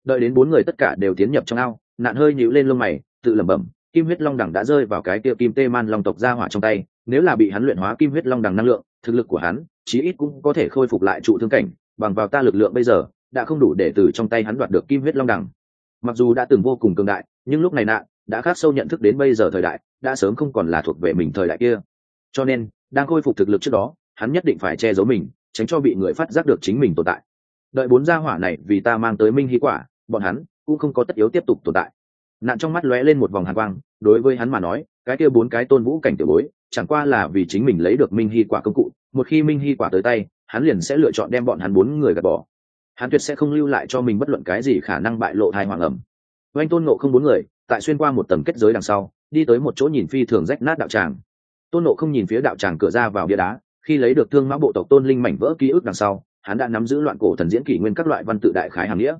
Đợi đến bốn người tất cả đều tiến nhập trong ao, nạn hơi nhịu lên lông mày, tự lẩm bẩm, kim huyết long đẳng đã rơi vào cái kia kim tê man long tộc ra hỏa trong tay nếu là bị hắn luyện hóa kim huyết long đằng năng lượng, thực lực của hắn, chí ít cũng có thể khôi phục lại trụ thương cảnh, bằng vào ta lực lượng bây giờ, đã không đủ để từ trong tay hắn đoạt được kim huyết long đằng. Mặc dù đã từng vô cùng cường đại, nhưng lúc này nạn, đã khắc sâu nhận thức đến bây giờ thời đại, đã sớm không còn là thuộc về mình thời đại kia. Cho nên, đang khôi phục thực lực trước đó, hắn nhất định phải che giấu mình, tránh cho bị người phát giác được chính mình tồn tại. Đợi bốn gia hỏa này vì ta mang tới minh hy quả, bọn hắn cũng không có tất yếu tiếp tục tồn tại. Nạn trong mắt lóe lên một vòng hàn quang, đối với hắn mà nói cái kia bốn cái tôn vũ cảnh tiểu bối, chẳng qua là vì chính mình lấy được minh hy quả công cụ, một khi minh hy quả tới tay, hắn liền sẽ lựa chọn đem bọn hắn bốn người gạt bỏ. Hắn tuyệt sẽ không lưu lại cho mình bất luận cái gì khả năng bại lộ thai hoàng ẩm. Oanh tôn nộ không bốn người, tại xuyên qua một tầng kết giới đằng sau, đi tới một chỗ nhìn phi thường rách nát đạo tràng. Tôn nộ không nhìn phía đạo tràng cửa ra vào bia đá, khi lấy được thương mã bộ tộc tôn linh mảnh vỡ ký ức đằng sau, hắn đã nắm giữ loạn cổ thần diễn kỷ nguyên các loại văn tự đại khái hàm nghĩa.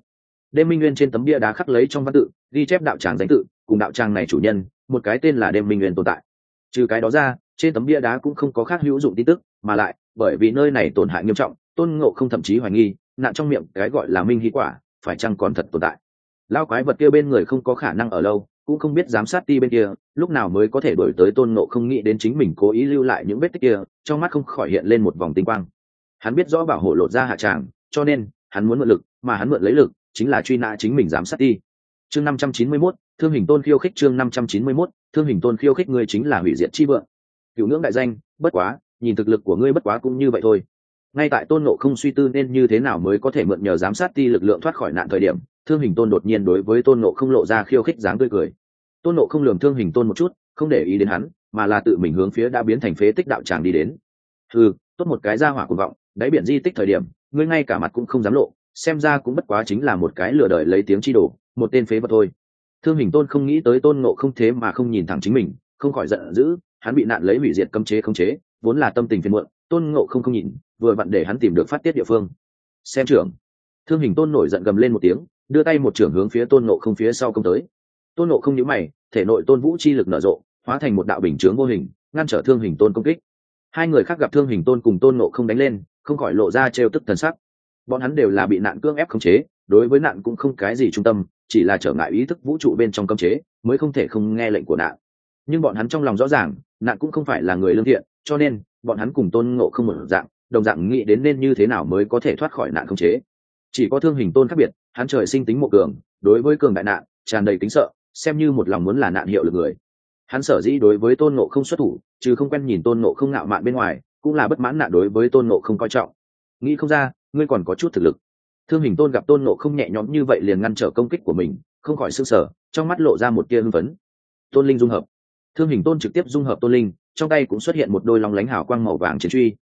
Đêm minh nguyên trên tấm bia đá khắc lấy trong văn tự, ghi chép đạo tràng danh tự, cùng đạo tràng này chủ nhân một cái tên là đêm minh nguyên tồn tại. Trừ cái đó ra, trên tấm bia đá cũng không có khác hữu dụng tin tức, mà lại, bởi vì nơi này tổn hại nghiêm trọng, tôn ngộ không thậm chí hoài nghi, nạn trong miệng cái gọi là minh hy quả, phải chăng còn thật tồn tại. Lao quái vật kia bên người không có khả năng ở lâu, cũng không biết giám sát ti bên kia, lúc nào mới có thể đổi tới tôn ngộ không nghĩ đến chính mình cố ý lưu lại những vết tích kia, trong mắt không khỏi hiện lên một vòng tinh quang. Hắn biết rõ bảo hộ lột ra hạ tràng, cho nên, hắn muốn mượn lực, mà hắn mượn lấy lực, chính là truy nã chính mình giám sát ti. Chương năm trăm chín mươi mốt thương hình tôn khiêu khích chương năm trăm chín mươi 591, thương hình tôn khiêu khích ngươi chính là hủy diệt chi vượng. Cựu ngưỡng đại danh bất quá nhìn thực lực của ngươi bất quá cũng như vậy thôi. Ngay tại tôn nộ không suy tư nên như thế nào mới có thể mượn nhờ giám sát ti lực lượng thoát khỏi nạn thời điểm thương hình tôn đột nhiên đối với tôn nộ không lộ ra khiêu khích dáng tươi cười. Tôn nộ không lường thương hình tôn một chút không để ý đến hắn mà là tự mình hướng phía đã biến thành phế tích đạo tràng đi đến. Ừ tốt một cái ra hỏa cuồng vọng đáy biển di tích thời điểm ngươi ngay cả mặt cũng không dám lộ xem ra cũng bất quá chính là một cái lừa đời lấy tiếng chi đổ một tên phế vật thôi thương hình tôn không nghĩ tới tôn Ngộ không thế mà không nhìn thẳng chính mình, không khỏi giận dữ, hắn bị nạn lấy hủy diệt cấm chế không chế, vốn là tâm tình phiền muộn, tôn ngộ không không nhìn, vừa vặn để hắn tìm được phát tiết địa phương. Xem trưởng. Thương hình tôn nổi giận gầm lên một tiếng, đưa tay một trưởng hướng phía tôn ngộ không phía sau công tới. Tôn ngộ không nhíu mày, thể nội tôn vũ chi lực nở rộ, hóa thành một đạo bình chướng vô hình, ngăn trở thương hình tôn công kích. Hai người khác gặp thương hình tôn cùng tôn ngộ không đánh lên, không khỏi lộ ra trêu tức thần sắc. Bọn hắn đều là bị nạn cưỡng ép khống chế đối với nạn cũng không cái gì trung tâm, chỉ là trở ngại ý thức vũ trụ bên trong cấm chế, mới không thể không nghe lệnh của nạn. Nhưng bọn hắn trong lòng rõ ràng, nạn cũng không phải là người lương thiện, cho nên, bọn hắn cùng tôn ngộ không một dạng, đồng dạng nghĩ đến nên như thế nào mới có thể thoát khỏi nạn không chế. Chỉ có thương hình tôn khác biệt, hắn trời sinh tính mộ cường, đối với cường đại nạn, tràn đầy tính sợ, xem như một lòng muốn là nạn hiệu lực người. Hắn sở dĩ đối với tôn ngộ không xuất thủ, chứ không quen nhìn tôn ngộ không ngạo mạn bên ngoài, cũng là bất mãn nạn đối với tôn ngộ không coi trọng. Nghĩ không ra, ngươi còn có chút thực lực thương hình tôn gặp tôn Nộ không nhẹ nhõm như vậy liền ngăn trở công kích của mình, không khỏi s ư n g sở trong mắt lộ ra một tia hưng phấn. Tôn linh dung hợp. Thương hình tôn trực tiếp dung hợp tôn linh, trong tay cũng xuất hiện một đôi lòng lánh hào quang màu vàng chiến truy.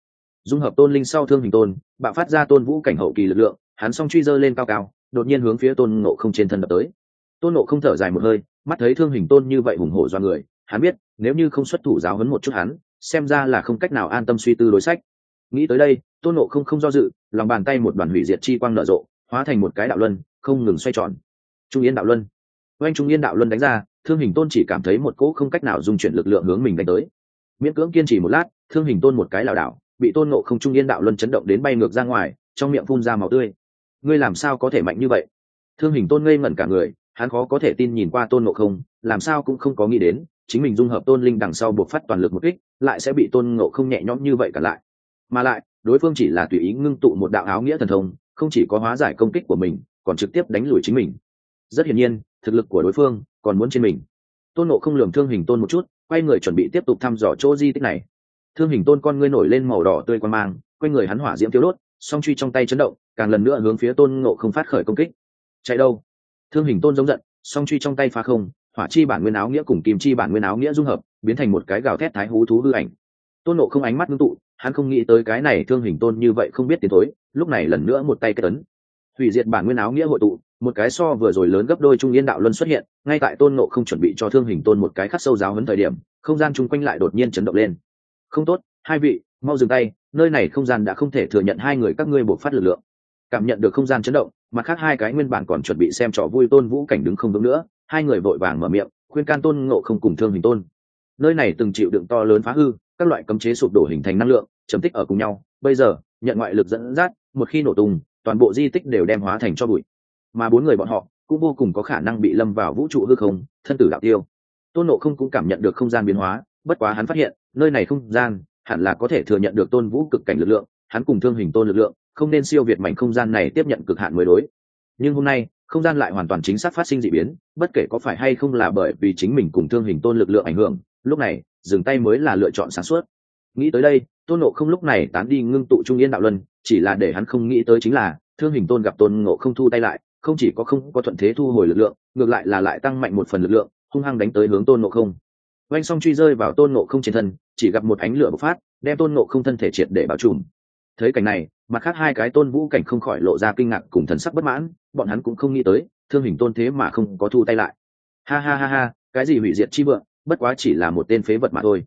Dung hợp tôn linh sau thương hình tôn, bạo phát ra tôn vũ cảnh hậu kỳ lực lượng, hắn song truy dơ lên cao cao, đột nhiên hướng phía tôn Nộ không trên thân đập tới. Tôn Nộ không thở dài một hơi, mắt thấy thương hình tôn như vậy hùng hổ do người, hắn biết, nếu như không xuất thủ giáo hấn một chút hắn, xem ra là không cách nào an tâm suy tư đối sách nghĩ tới đây tôn nộ không không do dự, lòng bàn tay một đoàn hủy diệt chi quang nở rộ, hóa thành một cái đạo luân, không ngừng xoay tròn. Trung yên đạo luân. Oanh trung yên đạo luân đánh ra, thương hình tôn chỉ cảm thấy một cỗ không cách nào dùng chuyển lực lượng hướng mình đánh tới. Miễn cưỡng kiên trì một lát, thương hình tôn một cái lảo đảo, bị tôn nộ không trung yên đạo luân chấn động đến bay ngược ra ngoài, trong miệng phun ra màu tươi. Ngươi làm sao có thể mạnh như vậy? Thương hình tôn ngây ngẩn cả người, hắn khó có thể tin nhìn qua tôn nộ không, làm sao cũng không có nghĩ đến, chính mình dung hợp tôn linh đằng sau buộc phát toàn lực một kích, lại sẽ bị tôn nộ không nhẹ nhõm như vậy cả lại mà lại, đối phương chỉ là tùy ý ngưng tụ một đạo áo nghĩa thần thông, không chỉ có hóa giải công kích của mình, còn trực tiếp đánh lùi chính mình. Rất hiển nhiên, thực lực của đối phương còn muốn trên mình. Tôn nộ không lường thương hình tôn một chút, quay người chuẩn bị tiếp tục thăm dò chỗ di tích này. Thương hình tôn con ngươi nổi lên màu đỏ tươi quan mang quay người hắn hỏa diễm thiếu đốt, song truy trong tay chấn động, càng lần nữa hướng phía tôn ngộ không phát khởi công kích. Chạy đâu? Thương hình tôn giống giận, song truy trong tay phá không, hỏa chi bản nguyên áo nghĩa cùng kim chi bản nguyên áo nghĩa dung hợp, biến thành một cái gào thét thái hú thú hư ảnh. Tôn nộ không ánh mắt ngưng tụ hắn không nghĩ tới cái này thương hình tôn như vậy không biết tiến thối, lúc này lần nữa một tay kết tấn hủy diệt bản nguyên áo nghĩa hội tụ, một cái so vừa rồi lớn gấp đôi trung yên đạo luân xuất hiện, ngay tại tôn nộ không chuẩn bị cho thương hình tôn một cái khắc sâu giáo hấn thời điểm, không gian chung quanh lại đột nhiên chấn động lên. Không tốt, hai vị, mau dừng tay, nơi này không gian đã không thể thừa nhận hai người các ngươi buộc phát lực lượng. Cảm nhận được không gian chấn động mà khác hai cái nguyên bản còn chuẩn bị xem trò vui tôn vũ cảnh đứng không vững nữa, hai người vội vàng mở miệng, khuyên can tôn ngộ không cùng thương hình tôn. Nơi này từng chịu đựng to lớn phá hư các loại cấm chế sụp đổ hình thành năng lượng, chấm tích ở cùng nhau. Bây giờ, nhận ngoại lực dẫn dắt, một khi nổ tung, toàn bộ di tích đều đem hóa thành cho bụi. Mà bốn người bọn họ, cũng vô cùng có khả năng bị lâm vào vũ trụ hư không, thân tử đạo tiêu. Tôn nộ không cũng cảm nhận được không gian biến hóa, bất quá hắn phát hiện, nơi này không gian, hẳn là có thể thừa nhận được tôn vũ cực cảnh lực lượng, hắn cùng thương hình tôn lực lượng, không nên siêu việt mảnh không gian này tiếp nhận cực hạn mới đối. Nhưng hôm nay, không gian lại hoàn toàn chính xác phát sinh d ị biến, bất kể có phải hay không là bởi vì chính mình cùng thương hình tôn lực lượng ảnh hưởng, lúc này dừng tay mới là lựa chọn sáng suốt. Nghĩ tới đây, tôn nộ không lúc này tán đi ngưng tụ trung yên đạo luân, chỉ là để hắn không nghĩ tới chính là, thương hình tôn gặp tôn ngộ không thu tay lại, không chỉ có không có thuận thế thu hồi lực lượng, ngược lại là lại tăng mạnh một phần lực lượng, hung hăng đánh tới hướng tôn ngộ không. Oanh song truy rơi vào tôn ngộ không trên thân, chỉ gặp một ánh lửa bộc phát, đem tôn ngộ không thân thể triệt để bao trùm. Thấy cảnh này, mặt khác hai cái tôn vũ cảnh không khỏi lộ ra kinh ngạc cùng thần sắc bất mãn, bọn hắn cũng không nghĩ tới, thương hình tôn thế mà không có thu tay lại. Ha ha ha ha, cái gì hủy diệt chi vượng? Bất quá chỉ là một tên phế vật mà thôi.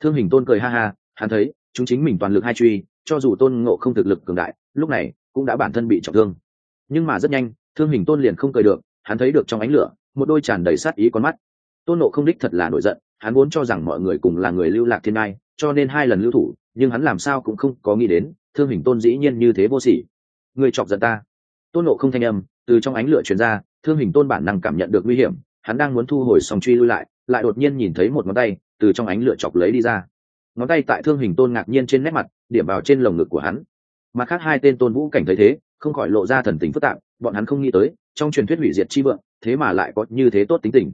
Thương hình tôn cười ha ha, hắn thấy, chúng chính mình toàn lực hai truy, cho dù tôn ngộ không thực lực cường đại, lúc này cũng đã bản thân bị trọng thương. Nhưng mà rất nhanh, thương hình tôn liền không cười được, hắn thấy được trong ánh lửa, một đôi tràn đầy sát ý con mắt. Tôn nộ không đích thật là nổi giận, hắn vốn cho rằng mọi người cùng là người lưu lạc thiên ai cho nên hai lần lưu thủ, nhưng hắn làm sao cũng không có nghĩ đến, thương hình tôn dĩ nhiên như thế vô sỉ. Người chọc giận ta. Tôn nộ không thanh âm, từ trong ánh lửa truyền ra, thương hình tôn bản năng cảm nhận được nguy hiểm hắn đang muốn thu hồi sòng truy lui lại lại đột nhiên nhìn thấy một ngón tay từ trong ánh lửa chọc lấy đi ra. Ngón tay tại thương hình tôn ngạc nhiên trên nét mặt, điểm vào trên lồng ngực của hắn. Mặt khác hai tên tôn vũ cảnh thấy thế, không khỏi lộ ra thần tình phức tạp, bọn hắn không nghĩ tới, trong truyền thuyết hủy diệt chi vượng, thế mà lại có như thế tốt tính tình.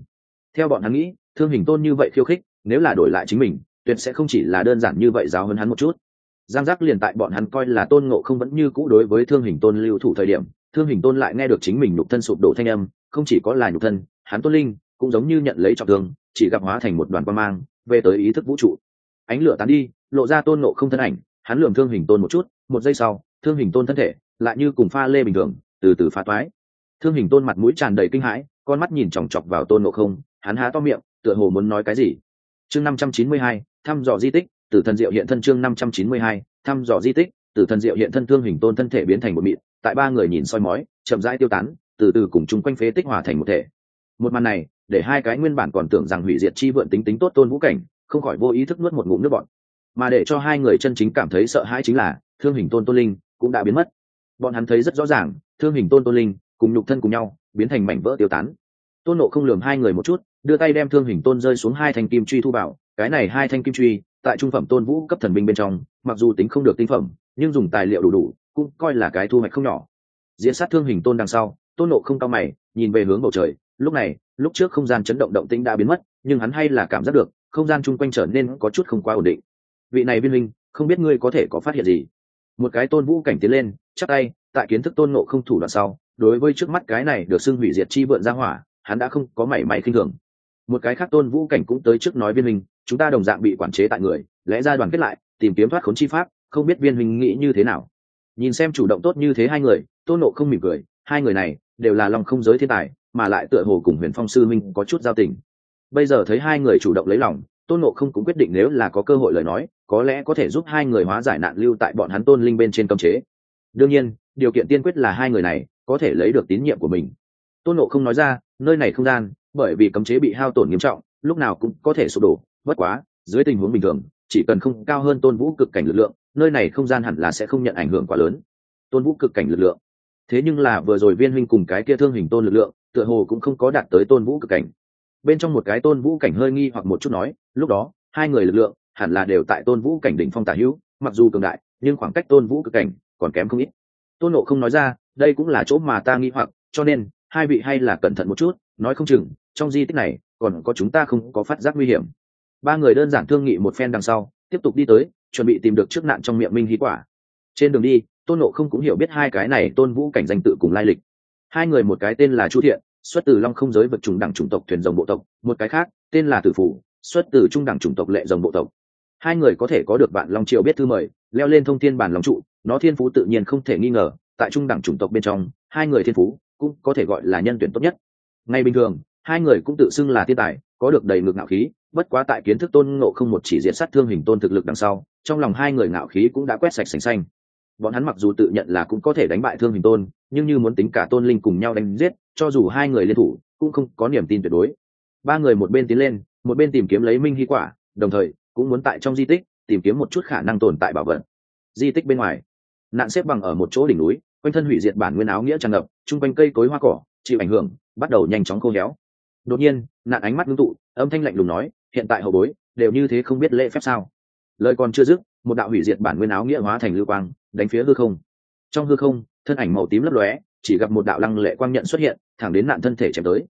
Theo bọn hắn nghĩ, thương hình tôn như vậy khiêu khích, nếu là đổi lại chính mình, tuyệt sẽ không chỉ là đơn giản như vậy giáo hơn hắn một chút. Giang giác liền tại bọn hắn coi là tôn ngộ không vẫn như cũ đối với thương hình tôn lưu thủ thời điểm, thương hình tôn lại nghe được chính mình nhục thân sụp đổ thanh âm, không chỉ có là nhục thân hắn tôn linh cũng giống như nhận lấy trọng thương, chỉ gặp hóa thành một đoàn quan mang, về tới ý thức vũ trụ. Ánh lửa tán đi, lộ ra tôn nộ không thân ảnh, hắn lường thương hình tôn một chút, một giây sau, thương hình tôn thân thể lại như cùng pha lê bình thường, từ từ phá toái. Thương hình tôn mặt mũi tràn đầy kinh hãi, con mắt nhìn chòng chọc vào tôn nộ không, hắn há to miệng, tựa hồ muốn nói cái gì. Chương năm trăm chín mươi hai, thăm dò di tích từ thần diệu hiện thân chương năm trăm chín mươi hai, thăm dò di tích từ thần diệu hiện thân thương hình tôn thân thể biến thành một mịn, tại ba người nhìn soi mói, chậm rãi tiêu tán, từ từ cùng chung quanh phế tích hòa thành một thể một màn này, để hai cái nguyên bản còn tưởng rằng hủy diệt chi vượn tính tính tốt tôn vũ cảnh, không khỏi vô ý thức nuốt một ngụm nước bọn mà để cho hai người chân chính cảm thấy sợ hãi chính là, thương hình tôn tôn linh cũng đã biến mất. Bọn hắn thấy rất rõ ràng, thương hình tôn tôn linh cùng nhục thân cùng nhau, biến thành mảnh vỡ tiêu tán. Tôn nộ không lường hai người một chút, đưa tay đem thương hình tôn rơi xuống hai thanh kim truy thu bảo cái này hai thanh kim truy, tại trung phẩm tôn vũ cấp thần binh bên trong, mặc dù tính không được tinh phẩm, nhưng dùng tài liệu đủ đủ, cũng coi là cái thu hoạch không nhỏ. Diễn sát thương hình tôn đằng sau, tôn nộ không cao mày, nhìn về hướng bầu trời lúc này, lúc trước không gian chấn động động tĩnh đã biến mất, nhưng hắn hay là cảm giác được, không gian chung quanh trở nên có chút không quá ổn định. Vị này viên minh không biết ngươi có thể có phát hiện gì? Một cái tôn vũ cảnh tiến lên chắc tay, tại kiến thức tôn nộ không thủ đoạn sau, đối với trước mắt cái này được xưng hủy diệt chi vượn ra hỏa, hắn đã không có mảy may khinh thường. Một cái khác tôn vũ cảnh cũng tới trước nói viên minh chúng ta đồng dạng bị quản chế tại người, lẽ ra đoàn kết lại, tìm kiếm thoát khốn chi pháp, không biết viên minh nghĩ như thế nào. Nhìn xem chủ động tốt như thế hai người, tôn nộ không mỉm cười, hai người này đều là lòng không giới thiên tài mà lại tựa hồ cùng huyền phong sư minh có chút giao tình. Bây giờ thấy hai người chủ động lấy lòng, tôn nộ không cũng quyết định nếu là có cơ hội lời nói, có lẽ có thể giúp hai người hóa giải nạn lưu tại bọn hắn tôn linh bên trên cấm chế. Đương nhiên, điều kiện tiên quyết là hai người này có thể lấy được tín nhiệm của mình. Tôn nộ không nói ra, nơi này không gian, bởi vì cấm chế bị hao tổn nghiêm trọng, lúc nào cũng có thể sụp đổ, bất quá, dưới tình huống bình thường, chỉ cần không cao hơn tôn vũ cực cảnh lực lượng, nơi này không gian hẳn là sẽ không nhận ảnh hưởng quá lớn. Tôn vũ cực cảnh lực lượng thế nhưng là vừa rồi viên huynh cùng cái kia thương hình tôn lực lượng, tựa hồ cũng không có đạt tới tôn vũ cực cảnh. Bên trong một cái tôn vũ cảnh hơi nghi hoặc một chút nói, lúc đó, hai người lực lượng hẳn là đều tại tôn vũ cảnh đỉnh phong tả hữu, mặc dù cường đại, nhưng khoảng cách tôn vũ cực cảnh còn kém không ít. Tôn nộ không nói ra, đây cũng là chỗ mà ta nghi hoặc, cho nên, hai vị hay là cẩn thận một chút, nói không chừng, trong di tích này, còn có chúng ta không có phát giác nguy hiểm. Ba người đơn giản thương nghị một phen đằng sau, tiếp tục đi tới, chuẩn bị tìm được trước nạn trong miệng minh hí quả. Trên đường đi tôn nộ không cũng hiểu biết hai cái này tôn vũ cảnh danh tự cùng lai lịch. Hai người một cái tên là chu thiện, xuất từ long không giới vật trùng đẳng chủng tộc thuyền rồng bộ tộc, một cái khác, tên là tử phủ, xuất từ trung đẳng chủng tộc lệ rồng bộ tộc. Hai người có thể có được bạn long triều biết thư mời, leo lên thông thiên bản long trụ, nó thiên phú tự nhiên không thể nghi ngờ, tại trung đẳng chủng tộc bên trong, hai người thiên phú cũng có thể gọi là nhân tuyển tốt nhất. Ngay bình thường, hai người cũng tự xưng là thiên tài, có được đầy ngực ngạo khí, bất quá tại kiến thức tôn ngộ không một chỉ diện sát thương hình tôn thực lực đằng sau, trong lòng hai người ngạo khí cũng đã quét sạch sành xanh bọn hắn mặc dù tự nhận là cũng có thể đánh bại thương hình tôn, nhưng như muốn tính cả tôn linh cùng nhau đánh giết, cho dù hai người liên thủ, cũng không có niềm tin tuyệt đối. Ba người một bên tiến lên, một bên tìm kiếm lấy minh hy quả, đồng thời, cũng muốn tại trong di tích, tìm kiếm một chút khả năng tồn tại bảo vật. Di tích bên ngoài, nạn xếp bằng ở một chỗ đỉnh núi, quanh thân hủy diệt bản nguyên áo nghĩa tràn ngập, chung quanh cây cối hoa cỏ, chịu ảnh hưởng, bắt đầu nhanh chóng khô héo. Đột nhiên, nạn ánh mắt ngưng tụ, âm thanh lạnh lùng nói, hiện tại hậu bối, đều như thế không biết lễ phép sao? Lời còn chưa dứt một đạo hủy diệt bản nguyên áo nghĩa hóa thành lưu quang, đánh phía hư không. Trong hư không, thân ảnh màu tím lấp lóe, chỉ gặp một đạo lăng lệ quang nhận xuất hiện, thẳng đến nạn thân thể chém tới.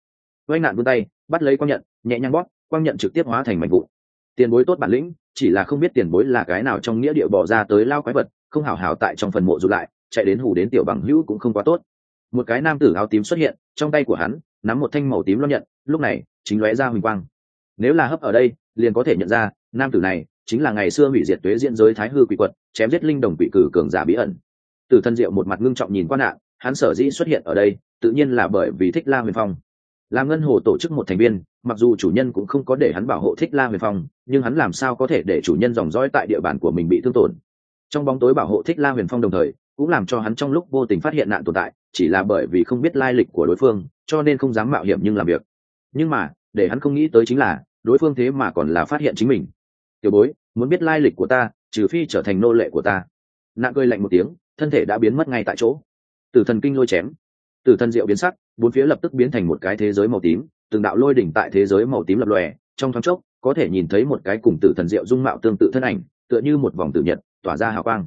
Quay nạn vươn tay, bắt lấy quang nhận, nhẹ nhàng bóp, quang nhận trực tiếp hóa thành mảnh vụ tiền bối tốt bản lĩnh, chỉ là không biết tiền bối là cái nào trong nghĩa địa bỏ ra tới lao quái vật, không hảo hảo tại trong phần mộ rụt lại, chạy đến hủ đến tiểu bằng hữu cũng không quá tốt. Một cái nam tử áo tím xuất hiện, trong tay của hắn, nắm một thanh màu tím lo nhận, lúc này, chính lóe ra huỳnh quang. Nếu là hấp ở đây, liền có thể nhận ra, nam tử này chính là ngày xưa hủy diệt tuế diễn giới thái hư quỷ quật, chém giết linh đồng quỷ cử cường giả bí ẩn. Tử thân diệu một mặt ngưng trọng nhìn qua nạn, hắn sở dĩ xuất hiện ở đây, tự nhiên là bởi vì thích la huyền phong. Là ngân hồ tổ chức một thành viên, mặc dù chủ nhân cũng không có để hắn bảo hộ thích la huyền phong, nhưng hắn làm sao có thể để chủ nhân dòng dõi tại địa bàn của mình bị thương tổn. Trong bóng tối bảo hộ thích la huyền phong đồng thời, cũng làm cho hắn trong lúc vô tình phát hiện nạn tồn tại, chỉ là bởi vì không biết lai lịch của đối phương, cho nên không dám mạo hiểm nhưng làm việc. Nhưng mà, để hắn không nghĩ tới chính là, đối phương thế mà còn là phát hiện chính mình. Tiểu bối muốn biết lai lịch của ta, trừ phi trở thành nô lệ của ta. Nạn cười lạnh một tiếng, thân thể đã biến mất ngay tại chỗ. Tử thần kinh lôi chém. Tử thần diệu biến sắc, bốn phía lập tức biến thành một cái thế giới màu tím, từng đạo lôi đỉnh tại thế giới màu tím lập lòe, trong thoáng chốc, có thể nhìn thấy một cái cùng tử thần diệu dung mạo tương tự thân ảnh, tựa như một vòng tử nhật, tỏa ra hào quang.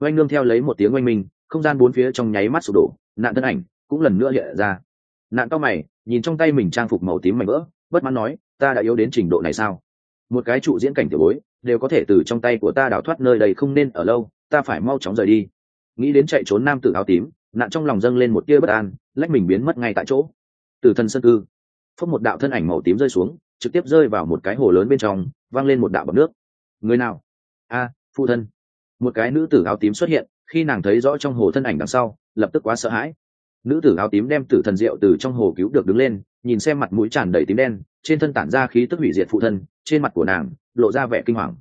Oanh nương theo lấy một tiếng oanh minh, không gian bốn phía trong nháy mắt sụp đổ nạn thân ảnh cũng lần nữa hiện ra. Nạn cao mày, nhìn trong tay mình trang phục màu tím mảnh vỡ, bất mãn nói, ta đã yếu đến trình độ này sao? Một cái trụ diễn cảnh tiểu bối, đều có thể từ trong tay của ta đào thoát nơi đây không nên ở lâu, ta phải mau chóng rời đi. Nghĩ đến chạy trốn nam tử áo tím, nạn trong lòng dâng lên một tia bất an, lách mình biến mất ngay tại chỗ. Từ thân sân cư phất một đạo thân ảnh màu tím rơi xuống, trực tiếp rơi vào một cái hồ lớn bên trong văng lên một đạo bọc nước. Người nào? A, phụ thân. Một cái nữ tử áo tím xuất hiện, khi nàng thấy rõ trong hồ thân ảnh đằng sau, lập tức quá sợ hãi. Nữ tử áo tím đem tử thần rượu từ trong hồ cứu được đứng lên, nhìn xem mặt mũi tràn đầy tím đen, trên thân tản ra khí tức hủy diệt phụ thân trên mặt của nàng lộ ra vẻ kinh hoàng.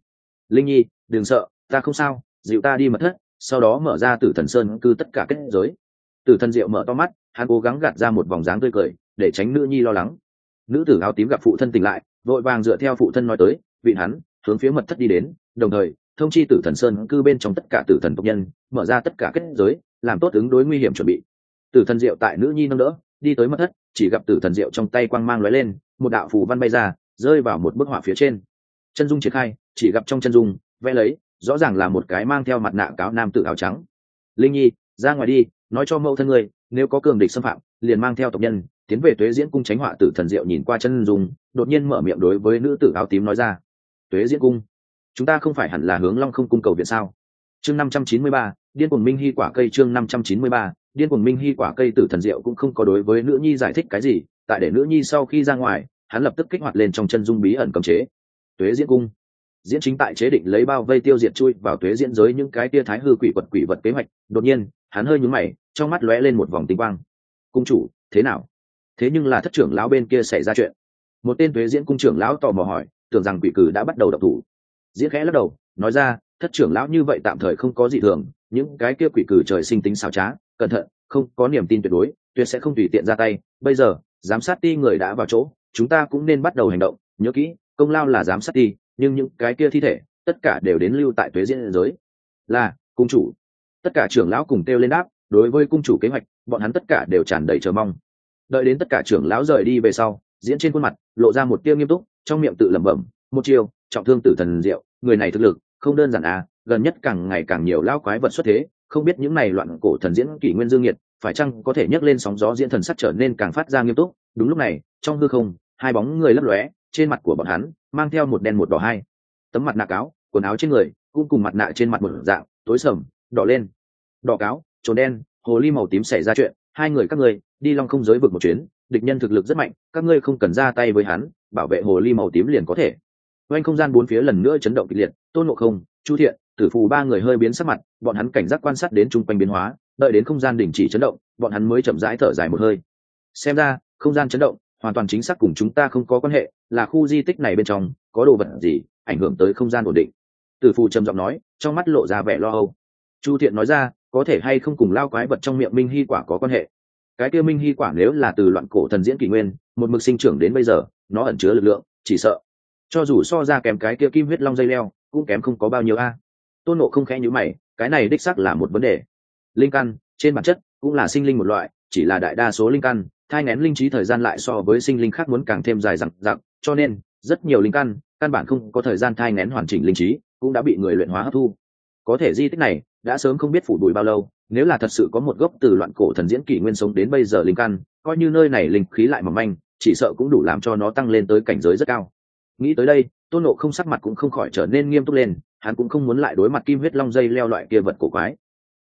Linh nhi, đừng sợ, ta không sao, dịu ta đi mật thất, sau đó mở ra tử thần sơn cư tất cả kết giới. Tử thần diệu mở to mắt, hắn cố gắng gạt ra một vòng dáng tươi cười, để tránh nữ nhi lo lắng. Nữ tử áo tím gặp phụ thân tỉnh lại, vội vàng dựa theo phụ thân nói tới, vị hắn, hướng phía mật thất đi đến, đồng thời, thông chi tử thần sơn cư bên trong tất cả tử thần tộc nhân, mở ra tất cả kết giới, làm tốt ứng đối nguy hiểm chuẩn bị. Tử thần diệu tại nữ nhi nâng đỡ, đi tới mật thất, chỉ gặp tử thần diệu trong tay quang mang lóe lên, một đạo phù văn bay ra rơi vào một bức họa phía trên. Chân dung triển khai, chỉ gặp trong chân dung, vẽ lấy, rõ ràng là một cái mang theo mặt nạ cáo nam tự áo trắng. Linh nhi, ra ngoài đi, nói cho mẫu thân ngươi, nếu có cường địch xâm phạm, liền mang theo tộc nhân, tiến về tuế diễn cung tránh họa tử thần diệu nhìn qua chân dung, đột nhiên mở miệng đối với nữ tử áo tím nói ra. Tuế diễn cung, chúng ta không phải hẳn là hướng long không cung cầu viện sao? Chương năm trăm chín mươi ba, điên cuồng minh hy quả cây chương năm trăm chín mươi ba, điên cuồng minh hy quả cây tử thần diệu cũng không có đối với nữ nhi giải thích cái gì, tại để nữ nhi sau khi ra ngoài hắn lập tức kích hoạt lên trong chân dung bí ẩn cấm chế. Tuế diễn cung. Diễn chính tại chế định lấy bao vây tiêu diệt chui vào tuế diễn giới những cái tia thái hư quỷ vật quỷ vật kế hoạch, đột nhiên, hắn hơi nhúng mày, trong mắt lóe lên một vòng tinh quang. Cung chủ, thế nào? Thế nhưng là thất trưởng lão bên kia xảy ra chuyện. Một tên tuế diễn cung trưởng lão tò mò hỏi, tưởng rằng quỷ cử đã bắt đầu độc thủ. Diễn khẽ lắc đầu, nói ra, thất trưởng lão như vậy tạm thời không có gì thường, những cái kia quỷ cử trời sinh tính xảo trá, cẩn thận, không có niềm tin tuyệt đối, tuyệt sẽ không tùy tiện ra tay. Bây giờ, giám sát ti người đã vào chỗ chúng ta cũng nên bắt đầu hành động, nhớ kỹ, công lao là giám sát đi, nhưng những cái kia thi thể, tất cả đều đến lưu tại tuế diễn giới. Là, cung chủ. Tất cả trưởng lão cùng kêu lên đáp, đối với cung chủ kế hoạch, bọn hắn tất cả đều tràn đầy chờ mong. Đợi đến tất cả trưởng lão rời đi về sau, diễn trên khuôn mặt, lộ ra một tiêu nghiêm túc, trong miệng tự lẩm bẩm, một chiều trọng thương tử thần diệu, người này thực lực, không đơn giản à gần nhất càng ngày càng nhiều lão quái vật xuất thế, không biết những này loạn cổ thần diễn kỷ nguyên dương nhiệt, phải chăng có thể nhấc lên sóng gió diễn thần sắc trở nên càng phát ra nghiêm túc? Đúng lúc này trong hư không, hai bóng người lấp lóe, trên mặt của bọn hắn mang theo một đen một đỏ hai. Tấm mặt nạ cáo, quần áo trên người cũng cùng mặt nạ trên mặt một dạng, tối sầm, đỏ lên. Đỏ cáo trồn đen, hồ ly màu tím xảy ra chuyện, hai người các ngươi đi long không giới vực một chuyến, địch nhân thực lực rất mạnh, các ngươi không cần ra tay với hắn, bảo vệ hồ ly màu tím liền có thể. Quanh không gian bốn phía lần nữa chấn động kịch liệt, tôn ngộ không, chu thiện, tử phù ba người hơi biến sắc mặt, bọn hắn cảnh giác quan sát đến chung quanh biến hóa, đợi đến không gian đình chỉ chấn động, bọn hắn mới chậm rãi thở dài một hơi. Xem ra, không gian chấn động hoàn toàn chính xác cùng chúng ta không có quan hệ, là khu di tích này bên trong, có đồ vật gì, ảnh hưởng tới không gian ổn định. Tử phù trầm giọng nói, trong mắt lộ ra vẻ lo âu. Chu thiện nói ra, có thể hay không cùng lao quái vật trong miệng minh hy quả có quan hệ? Cái kia minh hy quả nếu là từ loạn cổ thần diễn kỷ nguyên, một mực sinh trưởng đến bây giờ, nó ẩn chứa lực lượng, chỉ sợ. Cho dù so ra kèm cái kia kim huyết long dây leo, cũng kém không có bao nhiêu a. Tôn nộ không khẽ nhữ mày, cái này đích xác là một vấn đề. Linh căn, trên bản chất, cũng là sinh linh một loại, chỉ là đại đa số linh căn thai nén linh trí thời gian lại so với sinh linh khác muốn càng thêm dài dằng dặc, cho nên, rất nhiều linh căn căn bản không có thời gian thai nén hoàn chỉnh linh trí, cũng đã bị người luyện hóa hấp thu. Có thể di tích này, đã sớm không biết phủ đùi bao lâu, nếu là thật sự có một gốc từ loạn cổ thần diễn kỷ nguyên sống đến bây giờ linh căn, coi như nơi này linh khí lại mỏng manh, chỉ sợ cũng đủ làm cho nó tăng lên tới cảnh giới rất cao. Nghĩ tới đây, tôn nộ không sắc mặt cũng không khỏi trở nên nghiêm túc lên, hắn cũng không muốn lại đối mặt kim huyết long dây leo loại kia vật cổ quái.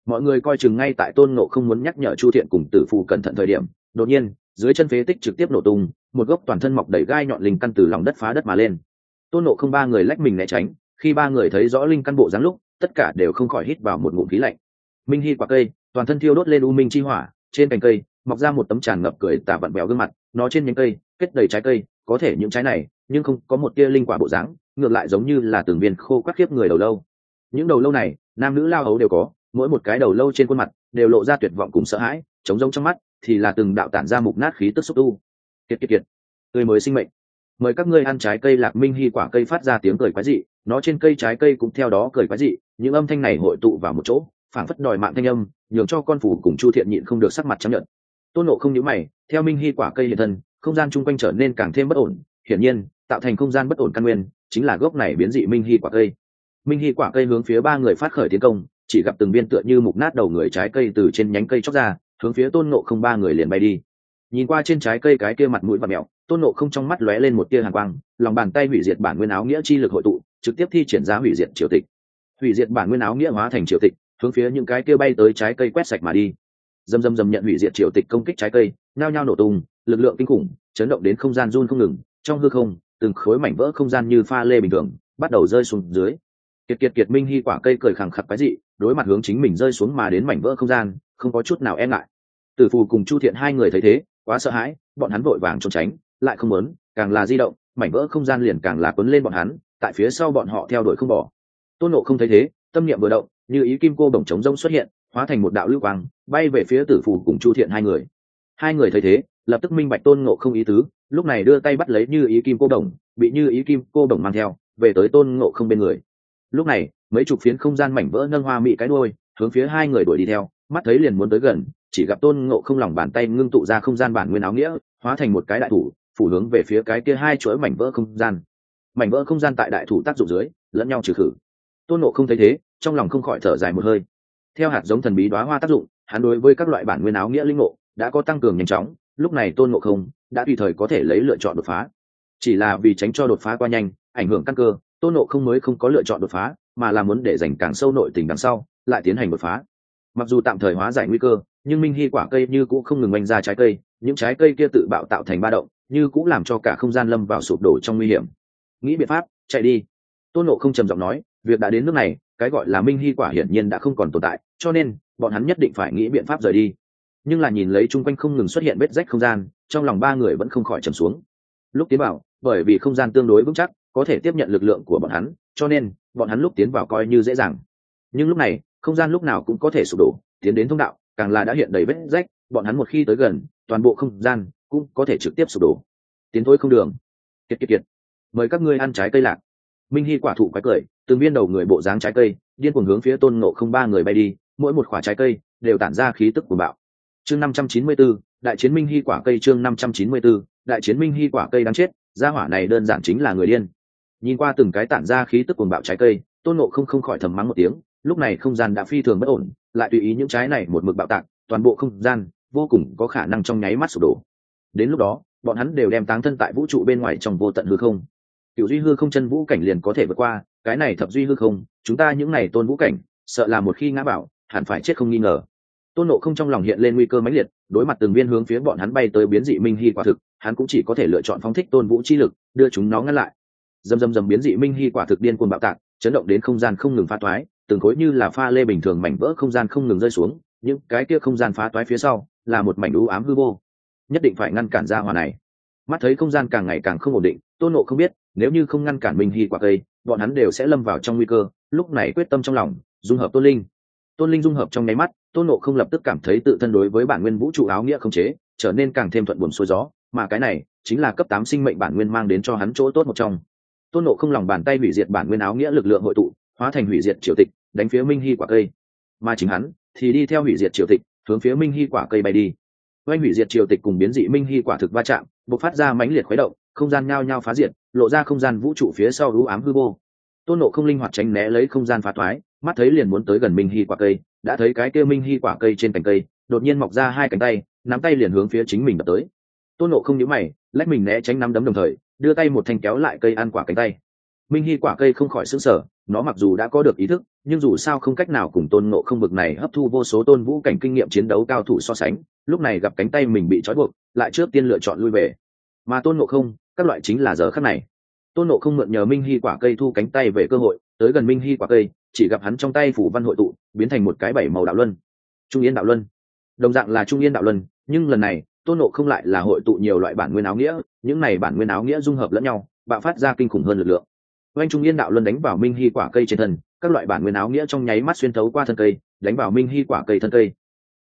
Mọi người coi chừng ngay tại tôn nộ không muốn nhắc nhở chu thiện cùng tử phù cẩn thận thời điểm đột nhiên, dưới chân phế tích trực tiếp nổ tung, một gốc toàn thân mọc đầy gai nhọn linh căn từ lòng đất phá đất mà lên. Tôn nộ không ba người lách mình né tránh, khi ba người thấy rõ linh căn bộ dáng lúc, tất cả đều không khỏi hít vào một ngụm khí lạnh. Minh hy quả cây, toàn thân thiêu đốt lên u minh chi hỏa, trên cành cây, mọc ra một tấm tràn ngập cười tà vặn béo gương mặt, nó trên nhánh cây, kết đầy trái cây, có thể những trái này, nhưng không có một tia linh quả bộ dáng, ngược lại giống như là từng viên khô quắc khiếp người đầu lâu. Những đầu lâu này, nam nữ lao hấu đều có, mỗi một cái đầu lâu trên khuôn mặt, đều lộ ra tuyệt vọng cùng sợ hãi, trống rông trong mắt thì là từng đạo tản ra mục nát khí tức xúc tu. Kiệt kiệt kiệt. Tươi mới sinh mệnh. Mời các ngươi ăn trái cây lạc minh hy quả cây phát ra tiếng cười quái dị, nó trên cây trái cây cũng theo đó cười quái dị, những âm thanh này hội tụ vào một chỗ, phảng phất đòi mạng thanh âm, nhường cho con phủ cùng chu thiện nhịn không được sắc mặt chấp nhận tôn nộ không nhíu mày, theo minh hy quả cây hiện thân, không gian chung quanh trở nên càng thêm bất ổn, hiển nhiên, tạo thành không gian bất ổn căn nguyên, chính là gốc này biến dị minh hy quả cây. Minh hy quả cây hướng phía ba người phát khởi tiến công, chỉ gặp từng viên tựa như mục nát đầu người trái cây từ trên nhánh cây chóc ra hướng phía tôn nộ không ba người liền bay đi. Nhìn qua trên trái cây cái kia mặt mũi và mẹo, tôn nộ không trong mắt lóe lên một tia hàng quang, lòng bàn tay hủy diệt bản nguyên áo nghĩa chi lực hội tụ, trực tiếp thi triển ra hủy diệt triều tịch. Hủy diệt bản nguyên áo nghĩa hóa thành triều tịch, hướng phía những cái kia bay tới trái cây quét sạch mà đi. Dầm dầm dầm nhận hủy diệt triều tịch công kích trái cây nao nhao nổ tung, lực lượng kinh khủng, chấn động đến không gian run không ngừng, trong hư không, từng khối mảnh vỡ không gian như pha lê bình thường, bắt đầu rơi xuống dưới. Kiệt kiệt kiệt minh hy quả cây cười khẳng khặc cái dị, đối mặt hướng chính mình rơi xuống mà đến mảnh vỡ không gian không có chút nào e ngại. Tử phù cùng chu thiện hai người thấy thế, quá sợ hãi, bọn hắn vội vàng trốn tránh, lại không muốn, càng là di động, mảnh vỡ không gian liền càng là quấn lên bọn hắn, tại phía sau bọn họ theo đuổi không bỏ. Tôn nộ không thấy thế, tâm niệm vừa động, như ý kim cô bổng trống rông xuất hiện, hóa thành một đạo lưu quang, bay về phía tử phù cùng chu thiện hai người. Hai người thấy thế, lập tức minh bạch tôn ngộ không ý tứ, lúc này đưa tay bắt lấy như ý kim cô đồng bị như ý kim cô đồng mang theo, về tới tôn ngộ không bên người. Lúc này, mấy chục phiến không gian mảnh vỡ nâng hoa mị cái đôi hướng phía hai người đuổi đi theo mắt thấy liền muốn tới gần, chỉ gặp tôn ngộ không lòng bàn tay ngưng tụ ra không gian bản nguyên áo nghĩa, hóa thành một cái đại thủ, phủ hướng về phía cái kia hai chuỗi mảnh vỡ không gian. Mảnh vỡ không gian tại đại thủ tác dụng dưới, lẫn nhau trừ khử. Tôn nộ không thấy thế, trong lòng không khỏi thở dài một hơi. Theo hạt giống thần bí đoá hoa tác dụng, hắn đối với các loại bản nguyên áo nghĩa linh ngộ đã có tăng cường nhanh chóng, lúc này tôn ngộ không đã tùy thời có thể lấy lựa chọn đột phá. Chỉ là vì tránh cho đột phá qua nhanh, ảnh hưởng căn cơ, tôn ngộ không mới không có lựa chọn đột phá, mà là muốn để dành càng sâu nội tình đằng sau, lại tiến hành đột phá mặc dù tạm thời hóa giải nguy cơ, nhưng minh hy quả cây như cũng không ngừng oanh ra trái cây, những trái cây kia tự bạo tạo thành ba động, như cũng làm cho cả không gian lâm vào sụp đổ trong nguy hiểm. Nghĩ biện pháp, chạy đi. Tôn nộ không trầm giọng nói, việc đã đến nước này, cái gọi là minh hy quả hiển nhiên đã không còn tồn tại, cho nên, bọn hắn nhất định phải nghĩ biện pháp rời đi. Nhưng là nhìn lấy chung quanh không ngừng xuất hiện vết rách không gian, trong lòng ba người vẫn không khỏi trầm xuống. Lúc tiến vào, bởi vì không gian tương đối vững chắc, có thể tiếp nhận lực lượng của bọn hắn, cho nên, bọn hắn lúc tiến vào coi như dễ dàng. Nhưng lúc này không gian lúc nào cũng có thể sụp đổ tiến đến thông đạo càng là đã hiện đầy vết rách bọn hắn một khi tới gần toàn bộ không gian cũng có thể trực tiếp sụp đổ. Tiến thôi không đường. Kiệt kiệt kiệt. Mời các ngươi ăn trái cây lạc. Minh hy quả thụ quái cười từng viên đầu người bộ dáng trái cây điên cuồng hướng phía tôn nộ không ba người bay đi mỗi một quả trái cây đều tản ra khí tức của bạo. Chương năm trăm chín mươi 594, đại chiến minh hy quả cây chương năm trăm chín mươi 594, đại chiến minh hy quả cây đáng chết gia hỏa này đơn giản chính là người điên. Nhìn qua từng cái tản ra khí tức cuồng bạo trái cây tôn nộ không không khỏi thầm mắng một tiếng lúc này không gian đã phi thường bất ổn, lại tùy ý những trái này một mực bạo tạc, toàn bộ không gian vô cùng có khả năng trong nháy mắt sụp đổ. Đến lúc đó, bọn hắn đều đem táng thân tại vũ trụ bên ngoài trong vô tận hư không. Cựu duy hư không chân vũ cảnh liền có thể vượt qua, cái này thập duy hư không, chúng ta những này tôn vũ cảnh, sợ là một khi ngã bảo hẳn phải chết không nghi ngờ. Tôn nộ không trong lòng hiện lên nguy cơ mãnh liệt, đối mặt từng viên hướng phía bọn hắn bay tới biến dị minh hy quả thực, hắn cũng chỉ có thể lựa chọn phóng thích tôn vũ chi lực, đưa chúng nó ngăn lại. Dầm dầm dầm biến dị minh hy quả thực điên cuồng bạo tạc, chấn động đến không gian không ngừng phá toái từng khối như là pha lê bình thường mảnh vỡ không gian không ngừng rơi xuống, những cái kia không gian phá toái phía sau là một mảnh u ám hư vô. Nhất định phải ngăn cản ra hòa này. Mắt thấy không gian càng ngày càng không ổn định tôn nộ không biết, nếu như không ngăn cản mình hy quả cây, bọn hắn đều sẽ lâm vào trong nguy cơ, lúc này quyết tâm trong lòng, dung hợp tôn linh. Tôn linh dung hợp trong nháy mắt tôn nộ không lập tức cảm thấy tự thân đối với bản nguyên vũ trụ áo nghĩa không chế, trở nên càng thêm thuận buồn xuôi gió, mà cái này chính là cấp tám sinh mệnh bản nguyên mang đến cho hắn chỗ tốt một trong. Tôn nộ không lòng bàn tay hủy diệt bản nguyên áo nghĩa lực lượng hội tụ, hóa thành hủy diệt triều tịch đánh phía minh hy quả cây. Mà chính hắn thì đi theo hủy diệt triều tịch, hướng phía minh hy quả cây bay đi. Oanh hủy diệt triều tịch cùng biến dị minh hy quả thực va chạm b ộ c phát ra mãnh liệt khuấy động, không gian nhao nhao phá diệt, lộ ra không gian vũ trụ phía sau rú ám hư vô. Tôn nộ không linh hoạt tránh né lấy không gian phá thoái mắt thấy liền muốn tới gần minh hy quả cây, đã thấy cái kêu minh hy quả cây trên cành cây, đột nhiên mọc ra hai cánh tay, nắm tay liền hướng phía chính mình đập tới. Tôn nộ không nhớ mày, lách mình né tránh nắm đấm đồng thời, đưa tay một thanh kéo lại cây ăn quả cánh tay minh hy quả cây không khỏi xứng sở nó mặc dù đã có được ý thức, nhưng dù sao không cách nào cùng tôn nộ không bực này hấp thu vô số tôn vũ cảnh kinh nghiệm chiến đấu cao thủ so sánh, lúc này gặp cánh tay mình bị trói buộc, lại trước tiên lựa chọn lui về. Mà tôn nộ không, các loại chính là giờ khắc này. Tôn nộ không mượn nhờ minh hy quả cây thu cánh tay về cơ hội, tới gần minh hy quả cây, chỉ gặp hắn trong tay phủ văn hội tụ, biến thành một cái bảy màu đạo luân. Trung yên đạo luân. Đồng dạng là trung yên đạo luân, nhưng lần này, tôn nộ không lại là hội tụ nhiều loại bản nguyên áo nghĩa, những này bản nguyên áo nghĩa dung hợp lẫn nhau, bạo phát ra kinh khủng hơn lực lượng oanh trung yên đạo luân đánh vào minh hy quả cây trên thân, các loại bản nguyên áo nghĩa trong nháy mắt xuyên thấu qua thân cây, đánh vào minh hy quả cây thân cây.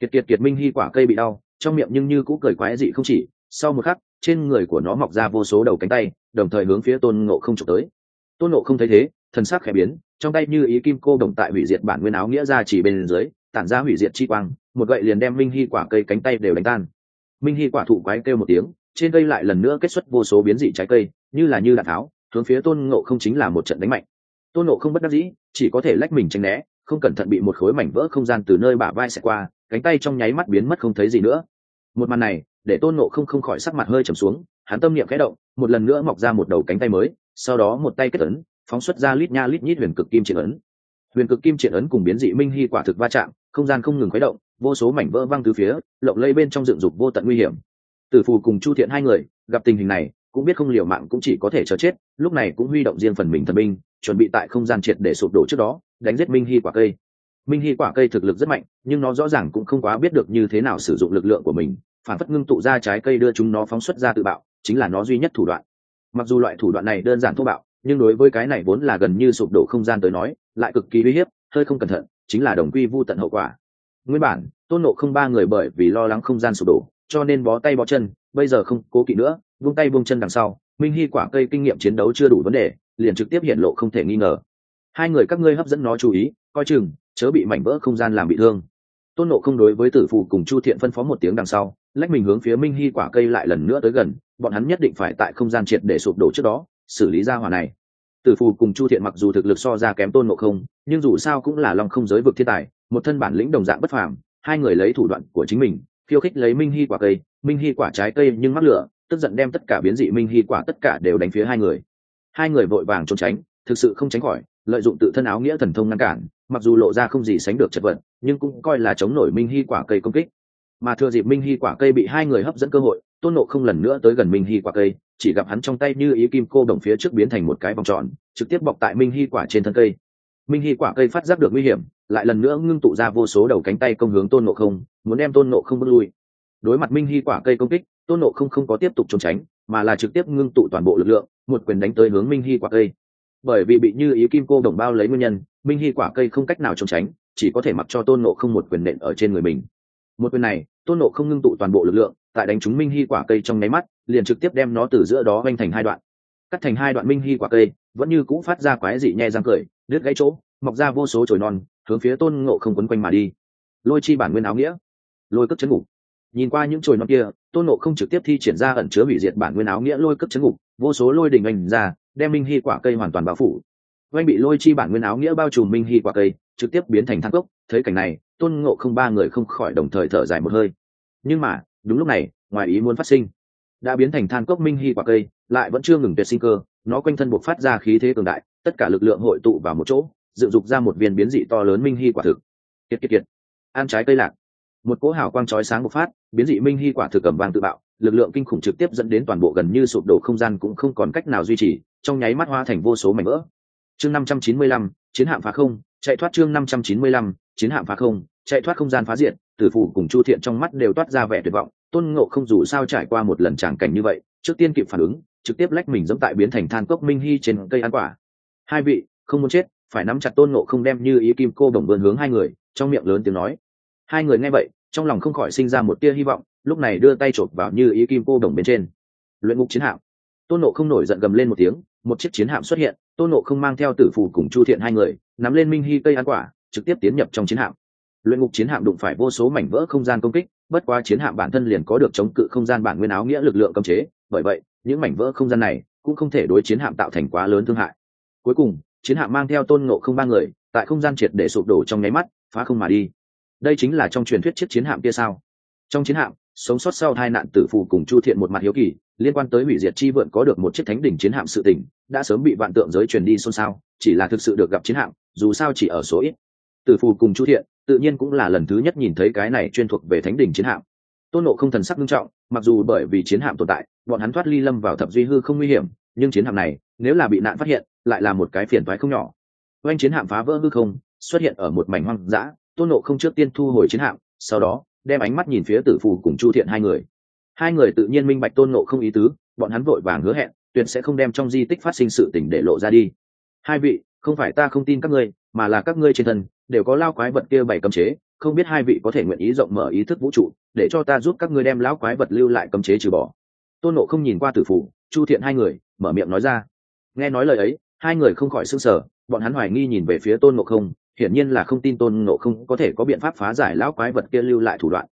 Kiệt kiệt kiệt minh hy quả cây bị đau, trong miệng nhưng như cũng cười quái dị không chỉ, sau một khắc, trên người của nó mọc ra vô số đầu cánh tay, đồng thời hướng phía tôn ngộ không trục tới. Tôn ngộ không thấy thế, thần sắc khẽ biến, trong tay như ý kim cô đồng tại hủy diệt bản nguyên áo nghĩa ra chỉ bên dưới, tản ra hủy diệt chi quang, một gậy liền đem minh hy quả cây cánh tay đều đánh tan. Minh hy quả thụ quái kêu một tiếng, trên cây lại lần nữa kết xuất vô số biến dị trái cây, như là như đạn tháo hướng phía tôn ngộ không chính là một trận đánh mạnh. Tôn ngộ không bất đắc dĩ, chỉ có thể lách mình tránh né, không cẩn thận bị một khối mảnh vỡ không gian từ nơi bả vai xẹt qua, cánh tay trong nháy mắt biến mất không thấy gì nữa. Một màn này, để tôn ngộ không không khỏi sắc mặt hơi trầm xuống, hắn tâm niệm khẽ động, một lần nữa mọc ra một đầu cánh tay mới, sau đó một tay kết ấn, phóng xuất ra lít nha lít nhít huyền cực kim triển ấn. Huyền cực kim triển ấn cùng biến dị minh hy quả thực va chạm, không gian không ngừng khuấy động, vô số mảnh vỡ văng từ phía, lộng lây bên trong dựng dục vô tận nguy hiểm. Tử phù cùng chu thiện hai người, gặp tình hình này cũng biết không liều mạng cũng chỉ có thể chờ chết, lúc này cũng huy động riêng phần mình thần binh, chuẩn bị tại không gian triệt để sụp đổ trước đó, đánh giết minh hy quả cây. Minh hy quả cây thực lực rất mạnh, nhưng nó rõ ràng cũng không quá biết được như thế nào sử dụng lực lượng của mình, phản phất ngưng tụ ra trái cây đưa chúng nó phóng xuất ra tự bạo, chính là nó duy nhất thủ đoạn. Mặc dù loại thủ đoạn này đơn giản thô bạo, nhưng đối với cái này vốn là gần như sụp đổ không gian tới nói, lại cực kỳ uy hiếp, hơi không cẩn thận, chính là đồng quy vô tận hậu quả. Nguyên bản, tôn nộ không ba người bởi vì lo lắng không gian sụp đổ, cho nên bó tay bó chân, bây giờ không cố kỵ nữa vung tay vung chân đằng sau, minh hy quả cây kinh nghiệm chiến đấu chưa đủ vấn đề, liền trực tiếp hiện lộ không thể nghi ngờ. Hai người các ngươi hấp dẫn nó chú ý, coi chừng, chớ bị mảnh vỡ không gian làm bị thương. Tôn nộ không đối với tử phụ cùng chu thiện phân phó một tiếng đằng sau, lách mình hướng phía minh hy quả cây lại lần nữa tới gần, bọn hắn nhất định phải tại không gian triệt để sụp đổ trước đó, xử lý ra hỏa này. Tử phù cùng chu thiện mặc dù thực lực so ra kém tôn Nộ không, nhưng dù sao cũng là long không giới vực thiên tài, một thân bản lĩnh đồng dạng bất phàm, hai người lấy thủ đoạn của chính mình, khiêu khích lấy minh hy quả cây, minh hy quả trái cây nhưng mắc lửa tức giận đem tất cả biến dị minh hy quả tất cả đều đánh phía hai người. Hai người vội vàng trốn tránh, thực sự không tránh khỏi, lợi dụng tự thân áo nghĩa thần thông ngăn cản, mặc dù lộ ra không gì sánh được chật vật, nhưng cũng coi là chống nổi minh hy quả cây công kích. Mà thừa dịp minh hy quả cây bị hai người hấp dẫn cơ hội, tôn nộ không lần nữa tới gần minh hy quả cây, chỉ gặp hắn trong tay như ý kim cô đồng phía trước biến thành một cái vòng tròn, trực tiếp bọc tại minh hy quả trên thân cây. Minh hy quả cây phát giác được nguy hiểm, lại lần nữa ngưng tụ ra vô số đầu cánh tay công hướng tôn nộ không, muốn đem tôn nộ không bước lui. Đối mặt minh hy quả cây công kích tôn nộ không không có tiếp tục trốn tránh, mà là trực tiếp ngưng tụ toàn bộ lực lượng, một quyền đánh tới hướng minh hy quả cây. Bởi vì bị như ý kim cô đồng bao lấy nguyên nhân, minh hy quả cây không cách nào trốn tránh, chỉ có thể mặc cho tôn nộ không một quyền nện ở trên người mình. Một quyền này, tôn nộ không ngưng tụ toàn bộ lực lượng, tại đánh trúng minh hy quả cây trong nháy mắt, liền trực tiếp đem nó từ giữa đó vanh thành hai đoạn. Cắt thành hai đoạn minh hy quả cây, vẫn như cũ phát ra quái dị nhe răng cười, đứt gãy chỗ, mọc ra vô số chồi non, hướng phía tôn ngộ không quấn quanh mà đi. Lôi chi bản nguyên áo nghĩa. Lôi cất chấn ngục. Nhìn qua những chồi non kia tôn ngộ không trực tiếp thi triển ra ẩn chứa hủy diệt bản nguyên áo nghĩa lôi cất chấn ngục, vô số lôi đình anh ra, đem minh hy quả cây hoàn toàn bao phủ. Oanh bị lôi chi bản nguyên áo nghĩa bao trùm minh hy quả cây, trực tiếp biến thành thang cốc. Thấy cảnh này, tôn ngộ không ba người không khỏi đồng thời thở dài một hơi. Nhưng mà, đúng lúc này, ngoài ý muốn phát sinh. Đã biến thành than cốc minh hy quả cây, lại vẫn chưa ngừng tuyệt sinh cơ, nó quanh thân buộc phát ra khí thế cường đại, tất cả lực lượng hội tụ vào một chỗ, dựng dục ra một viên biến dị to lớn minh hy quả thực. Kiệt kiệt kiệt. Ăn trái cây lạc một cỗ hào quang chói sáng bộc phát, biến dị minh hy quả thực cầm vàng tự bạo, lực lượng kinh khủng trực tiếp dẫn đến toàn bộ gần như sụp đổ không gian cũng không còn cách nào duy trì, trong nháy mắt hoa thành vô số mảnh vỡ. Chương năm trăm chín mươi lăm, chiến hạm phá không, chạy thoát chương năm trăm chín mươi lăm, chiến hạm phá không, chạy thoát không gian phá diện tử phủ cùng chu thiện trong mắt đều toát ra vẻ tuyệt vọng, tôn ngộ không dù sao trải qua một lần tràng cảnh như vậy, trước tiên kịp phản ứng, trực tiếp lách mình dẫm tại biến thành than cốc minh hy trên cây ăn quả. Hai vị, không muốn chết, phải nắm chặt tôn ngộ không đem như ý kim cô đồng vươn hướng hai người, trong miệng lớn tiếng nói hai người nghe vậy, trong lòng không khỏi sinh ra một tia hy vọng, lúc này đưa tay chộp vào như ý kim cô đồng bên trên. Luyện ngục chiến hạm. Tôn nộ không nổi giận gầm lên một tiếng, một chiếc chiến hạm xuất hiện, tôn nộ không mang theo tử phù cùng chu thiện hai người, nắm lên minh hy cây ăn quả, trực tiếp tiến nhập trong chiến hạm. Luyện ngục chiến hạm đụng phải vô số mảnh vỡ không gian công kích, bất quá chiến hạm bản thân liền có được chống cự không gian bản nguyên áo nghĩa lực lượng cấm chế, bởi vậy, những mảnh vỡ không gian này cũng không thể đối chiến hạm tạo thành quá lớn thương hại. Cuối cùng, chiến hạm mang theo tôn ngộ không ba người, tại không gian triệt để sụp đổ trong nháy mắt, phá không mà đi đây chính là trong truyền thuyết chiếc chiến hạm kia sao? Trong chiến hạm, sống sót sau hai nạn tử phù cùng chu thiện một mặt hiếu kỳ, liên quan tới hủy diệt chi vượn có được một chiếc thánh đỉnh chiến hạm sự tình, đã sớm bị vạn tượng giới truyền đi xôn xao, chỉ là thực sự được gặp chiến hạm, dù sao chỉ ở số ít. Tử phù cùng chu thiện, tự nhiên cũng là lần thứ nhất nhìn thấy cái này chuyên thuộc về thánh đỉnh chiến hạm. Tôn nộ không thần sắc nghiêm trọng, mặc dù bởi vì chiến hạm tồn tại, bọn hắn thoát ly lâm vào thập duy hư không nguy hiểm, nhưng chiến hạm này, nếu là bị nạn phát hiện, lại là một cái phiền toái không nhỏ. Oanh chiến hạm phá vỡ hư không, xuất hiện ở một mảnh hoang dã tôn nộ không trước tiên thu hồi chiến hạm, sau đó, đem ánh mắt nhìn phía tử phù cùng chu thiện hai người. Hai người tự nhiên minh bạch tôn nộ không ý tứ, bọn hắn vội vàng hứa hẹn, tuyệt sẽ không đem trong di tích phát sinh sự tình để lộ ra đi. Hai vị, không phải ta không tin các ngươi, mà là các ngươi trên thân, đều có lao quái vật kia bảy cấm chế, không biết hai vị có thể nguyện ý rộng mở ý thức vũ trụ, để cho ta giúp các ngươi đem lão quái vật lưu lại cấm chế trừ bỏ. Tôn nộ không nhìn qua tử phủ chu thiện hai người, mở miệng nói ra. Nghe nói lời ấy, hai người không khỏi s ư n g sở bọn hắn hoài nghi nhìn về phía tôn nộ không hiển nhiên là không tin tôn nộ không có thể có biện pháp phá giải lão quái vật kia lưu lại thủ đoạn.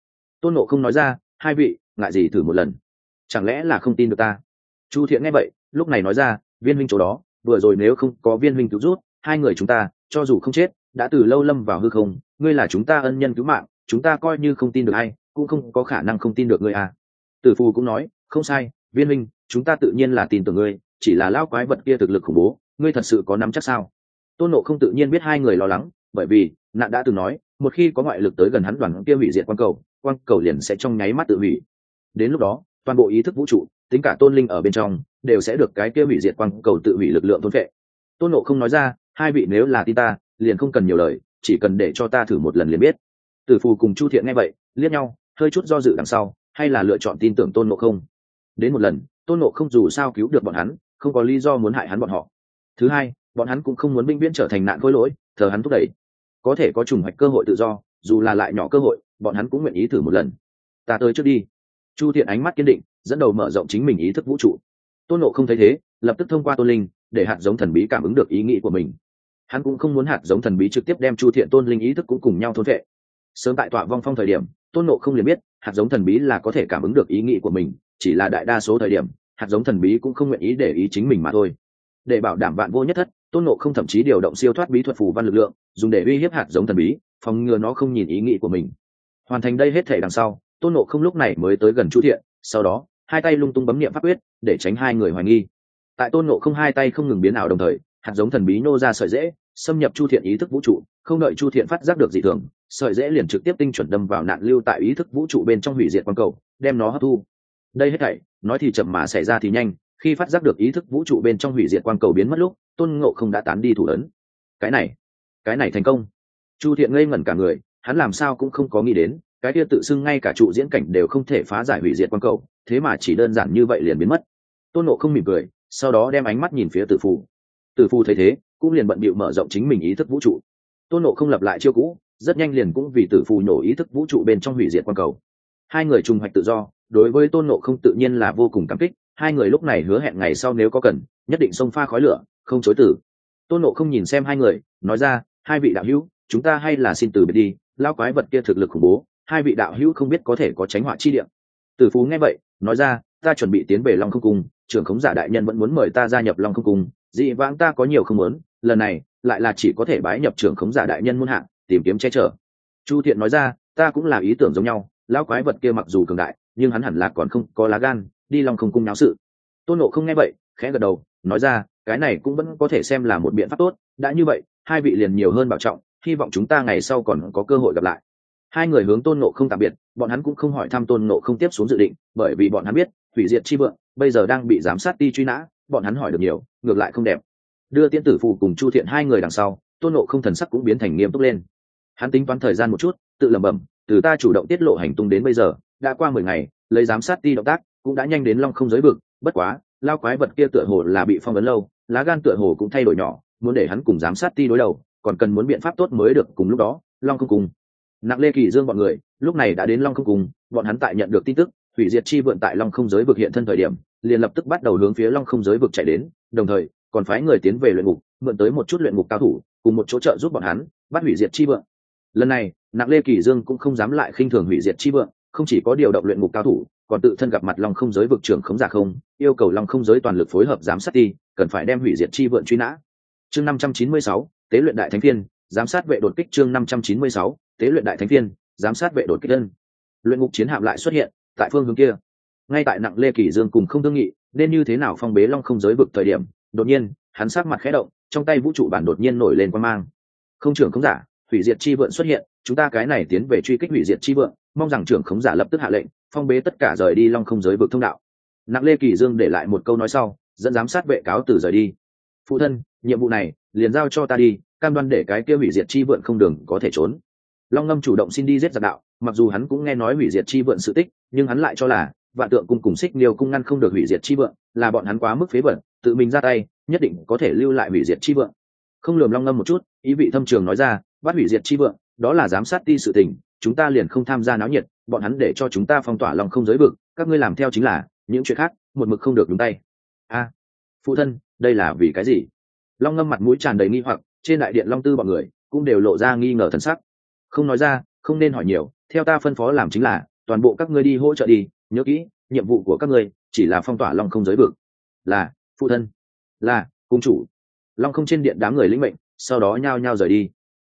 Tôn nộ không nói ra, hai vị, ngại gì thử một lần? Chẳng lẽ là không tin được ta? Chu thiện nghe vậy, lúc này nói ra, viên minh chỗ đó, vừa rồi nếu không có viên minh cứu rút, hai người chúng ta, cho dù không chết, đã từ lâu lâm vào hư không, ngươi là chúng ta ân nhân cứu mạng, chúng ta coi như không tin được ai, cũng không có khả năng không tin được ngươi à. Tử phù cũng nói, không sai, viên minh chúng ta tự nhiên là tin tưởng ngươi, chỉ là lao quái vật kia thực lực khủng bố, ngươi thật sự có nắm chắc sao? Tôn nộ không tự nhiên biết hai người lo lắng, bởi vì nạn đã từng nói, một khi có ngoại lực tới gần hắn đoàn kia hủy diệt quan cầu quan cầu liền sẽ trong nháy mắt tự hủy. Đến lúc đó, toàn bộ ý thức vũ trụ, tính cả tôn linh ở bên trong, đều sẽ được cái kia hủy diệt quan cầu tự hủy lực lượng thôn vệ tôn nộ không nói ra, hai vị nếu là tin ta, liền không cần nhiều lời, chỉ cần để cho ta thử một lần liền biết. Tử phù cùng chu thiện nghe vậy, liếc nhau, hơi chút do dự đằng sau, hay là lựa chọn tin tưởng tôn nộ không. Đến một lần, tôn nộ không dù sao cứu được bọn hắn, không có lý do muốn hại hắn bọn họ. Thứ hai bọn hắn cũng không muốn binh viễn trở thành nạn khôi lỗi, thờ hắn thúc đẩy. Có thể có trùng hoạch cơ hội tự do, dù là lại nhỏ cơ hội, bọn hắn cũng nguyện ý thử một lần. Ta tới trước đi. Chu thiện ánh mắt kiên định, dẫn đầu mở rộng chính mình ý thức vũ trụ. Tôn nộ không thấy thế, lập tức thông qua tôn linh, để hạt giống thần bí cảm ứng được ý nghĩ của mình. Hắn cũng không muốn hạt giống thần bí trực tiếp đem chu thiện tôn linh ý thức cũng cùng nhau thôn vệ. Sớm tại tọa vong phong thời điểm, tôn nộ không liền biết, hạt giống thần bí là có thể cảm ứng được ý nghĩ của mình, chỉ là đại đa số thời điểm, hạt giống thần bí cũng không nguyện ý để ý chính mình mà thôi để bảo đảm vạn vô nhất thất, tôn nộ không thậm chí điều động siêu thoát bí thuật phù văn lực lượng, dùng để uy hiếp hạt giống thần bí, phòng ngừa nó không nhìn ý nghĩ của mình. Hoàn thành đây hết thể đằng sau, tôn nộ không lúc này mới tới gần chu thiện, sau đó, hai tay lung tung bấm niệm pháp quyết, để tránh hai người hoài nghi. Tại tôn nộ không hai tay không ngừng biến ảo đồng thời, hạt giống thần bí nô ra sợi dễ xâm nhập chu thiện ý thức vũ trụ, không đợi chu thiện phát giác được gì thường, sợi dễ liền trực tiếp tinh chuẩn đâm vào nạn lưu tại ý thức vũ trụ bên trong hủy diệt quang cầu, đem nó hấp thu. Đây hết thảy, nói thì chậm mà xảy ra thì nhanh khi phát giác được ý thức vũ trụ bên trong hủy diệt quang cầu biến mất lúc, tôn ngộ không đã tán đi thủ lớn cái này cái này thành công. Chu thiện ngây ngẩn cả người, hắn làm sao cũng không có nghĩ đến, cái kia tự xưng ngay cả trụ diễn cảnh đều không thể phá giải hủy diệt quang cầu, thế mà chỉ đơn giản như vậy liền biến mất. Tôn ngộ không mỉm cười, sau đó đem ánh mắt nhìn phía tử phù. Tử phù thấy thế, cũng liền bận bịu mở rộng chính mình ý thức vũ trụ. Tôn ngộ không lập lại chiêu cũ, rất nhanh liền cũng vì tử phù nổ ý thức vũ trụ bên trong hủy diệt quang cầu. Hai người trùng hoạch tự do, đối với tôn ngộ không tự nhiên là vô cùng cảm kích hai người lúc này hứa hẹn ngày sau nếu có cần, nhất định xông pha khói lửa, không chối tử tôn nộ không nhìn xem hai người, nói ra, hai vị đạo hữu, chúng ta hay là xin từ biệt đi lao quái vật kia thực lực khủng bố, hai vị đạo hữu không biết có thể có tránh họa chi điểm tử phú nghe vậy, nói ra, ta chuẩn bị tiến về long không cung, trưởng khống giả đại nhân vẫn muốn mời ta gia nhập long không cung, dị vãng ta có nhiều không muốn, lần này, lại là chỉ có thể bái nhập trưởng khống giả đại nhân muôn hạng, tìm kiếm che chở. Chu thiện nói ra, ta cũng là ý tưởng giống nhau, lão quái vật kia mặc dù cường đại, nhưng hắn hẳn là còn không có lá gan đi long không cung náo sự. Tôn nộ không nghe vậy, khẽ gật đầu, nói ra, cái này cũng vẫn có thể xem là một biện pháp tốt, đã như vậy, hai vị liền nhiều hơn bảo trọng, hy vọng chúng ta ngày sau còn có cơ hội gặp lại. Hai người hướng tôn nộ không tạm biệt, bọn hắn cũng không hỏi thăm tôn nộ không tiếp xuống dự định, bởi vì bọn hắn biết, hủy diệt chi vượng, bây giờ đang bị giám sát ti truy nã, bọn hắn hỏi được nhiều, ngược lại không đẹp. Đưa tiễn tử phù cùng chu thiện hai người đằng sau, tôn nộ không thần sắc cũng biến thành nghiêm túc lên. Hắn tính toán thời gian một chút, tự lẩm bẩm, từ ta chủ động tiết lộ hành tung đến bây giờ, đã qua mười ngày, lấy giám sát ti động tác cũng đã nhanh đến long không giới vực, bất quá, lao quái vật kia tựa hồ là bị phong ấn lâu, lá gan tựa hồ cũng thay đổi nhỏ, muốn để hắn cùng giám sát ti đối đầu, còn cần muốn biện pháp tốt mới được cùng lúc đó, long không cùng. Nặng lê kỳ dương bọn người, lúc này đã đến long không cùng, bọn hắn tại nhận được tin tức, hủy diệt chi vượn tại long không giới vực hiện thân thời điểm, liền lập tức bắt đầu hướng phía long không giới vực chạy đến, đồng thời, còn phái người tiến về luyện ngục, mượn tới một chút luyện ngục cao thủ, cùng một chỗ trợ giúp bọn hắn, bắt hủy diệt chi vượng lần này, nặng lê kỳ dương cũng không dám lại khinh thường hủy diệt chi vượng không chỉ có điều động luyện ngục cao thủ còn tự thân gặp mặt long không giới vực trưởng khống giả không, yêu cầu long không giới toàn lực phối hợp giám sát ti, cần phải đem hủy diệt chi vượn truy nã. Chương năm trăm chín mươi sáu, tế luyện đại thánh phiên, giám sát vệ đột kích chương năm trăm chín mươi sáu, tế luyện đại thánh phiên, giám sát vệ đột kích đơn. Luyện ngục chiến hạm lại xuất hiện, tại phương hướng kia. Ngay tại nặng lê kỳ dương cùng không thương nghị, nên như thế nào phong bế long không giới vực thời điểm, đột nhiên, hắn sát mặt khẽ động, trong tay vũ trụ bản đột nhiên nổi lên quan mang. Không trưởng không giả, hủy diệt chi vượn xuất hiện, chúng ta cái này tiến về truy kích hủy diệt chi vượn mong rằng trưởng khống giả lập tức hạ lệnh, phong bế tất cả rời đi long không giới vực thông đạo. Nặng lê kỳ dương để lại một câu nói sau, dẫn giám sát vệ cáo từ rời đi. Phụ thân, nhiệm vụ này liền giao cho ta đi, cam đoan để cái kia hủy diệt chi vượn không đường có thể trốn. Long ngâm chủ động xin đi giết giặc đạo, mặc dù hắn cũng nghe nói hủy diệt chi vượn sự tích, nhưng hắn lại cho là vạn tượng cung cùng xích liêu cung ngăn không được hủy diệt chi vượn, là bọn hắn quá mức phế bẩn tự mình ra tay, nhất định có thể lưu lại hủy diệt chi vượn. Không lườm long ngâm một chút, ý vị thâm trường nói ra, bắt hủy diệt chi vượn, đó là giám sát ti sự tình chúng ta liền không tham gia náo nhiệt, bọn hắn để cho chúng ta phong tỏa lòng không giới vực, các ngươi làm theo chính là, những chuyện khác, một mực không được đúng tay. A à, phụ thân, đây là vì cái gì? Long ngâm mặt mũi tràn đầy nghi hoặc, trên đại điện long tư bọn người cũng đều lộ ra nghi ngờ thân sắc. Không nói ra, không nên hỏi nhiều, theo ta phân phó làm chính là, toàn bộ các ngươi đi hỗ trợ đi, nhớ kỹ, nhiệm vụ của các ngươi chỉ là phong tỏa long không giới vực. Là, phụ thân. Là, cung chủ. Long không trên điện đám người lĩnh mệnh, sau đó nhao nhao rời đi.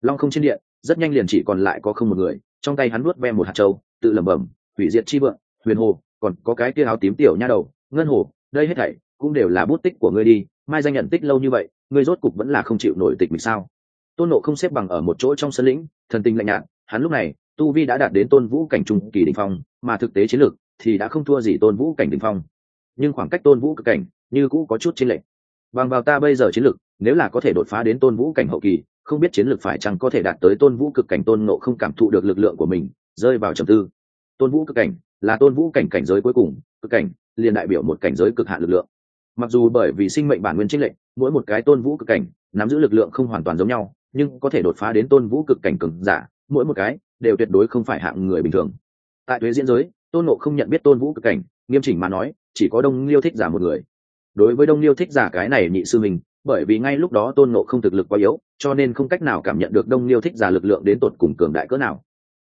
Long không trên điện, rất nhanh liền chỉ còn lại có không một người trong tay hắn nuốt ve một hạt trâu tự lẩm bẩm, hủy diệt chi vượng, huyền hồ, còn có cái tia áo tím tiểu nha đầu, ngân hồ, đây hết thảy cũng đều là bút tích của ngươi đi, mai danh nhận tích lâu như vậy, ngươi rốt cục vẫn là không chịu nổi tịch mình sao? Tôn nộ không xếp bằng ở một chỗ trong sân lĩnh, thần tình lạnh nhạt, hắn lúc này, tu vi đã đạt đến tôn vũ cảnh trung kỳ đình phong, mà thực tế chiến lược thì đã không thua gì tôn vũ cảnh đình phong. Nhưng khoảng cách tôn vũ cực cảnh như cũ có chút chênh lệch. Bằng vào ta bây giờ chiến lược, nếu là có thể đột phá đến tôn vũ cảnh hậu kỳ không biết chiến lược phải chăng có thể đạt tới tôn vũ cực cảnh, tôn nộ không cảm thụ được lực lượng của mình, rơi vào trầm tư. Tôn vũ cực cảnh là tôn vũ cảnh cảnh giới cuối cùng, cực cảnh liền đại biểu một cảnh giới cực hạn lực lượng. Mặc dù bởi vì sinh mệnh bản nguyên trích lệnh mỗi một cái tôn vũ cực cảnh nắm giữ lực lượng không hoàn toàn giống nhau, nhưng có thể đột phá đến tôn vũ cực cảnh cường giả, mỗi một cái đều tuyệt đối không phải hạng người bình thường. Tại thuế diễn giới, tôn nộ không nhận biết tôn vũ cực cảnh, nghiêm chỉnh mà nói, chỉ có đông liêu thích giả một người. Đối với đông liêu thích giả cái này nhị sư mình bởi vì ngay lúc đó tôn nộ không thực lực quá yếu, cho nên không cách nào cảm nhận được đông liêu thích giả lực lượng đến tột cùng cường đại cỡ nào.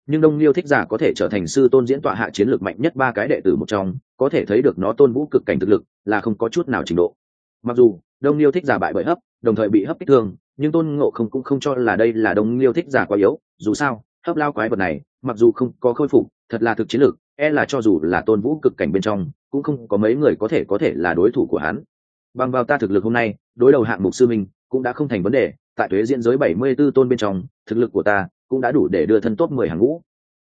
Nhưng đông liêu thích giả có thể trở thành sư tôn diễn tọa hạ chiến lược mạnh nhất ba cái đệ tử một trong, có thể thấy được nó tôn vũ cực cảnh thực lực, là không có chút nào trình độ. Mặc dù, đông liêu thích giả bại bởi hấp, đồng thời bị hấp kích thương, nhưng tôn ngộ không cũng không cho là đây là đông liêu thích giả quá yếu, dù sao, hấp lao quái vật này, mặc dù không có khôi phục, thật là thực chiến lược e là cho dù là tôn vũ cực cảnh bên trong, cũng không có mấy người có thể có thể là đối thủ của hắn. Bằng vào ta thực lực hôm nay đối đầu hạng mục sư minh cũng đã không thành vấn đề, tại thuế diễn giới bảy mươi 74 tôn bên trong, thực lực của ta cũng đã đủ để đưa thân tốt mười hàng ngũ.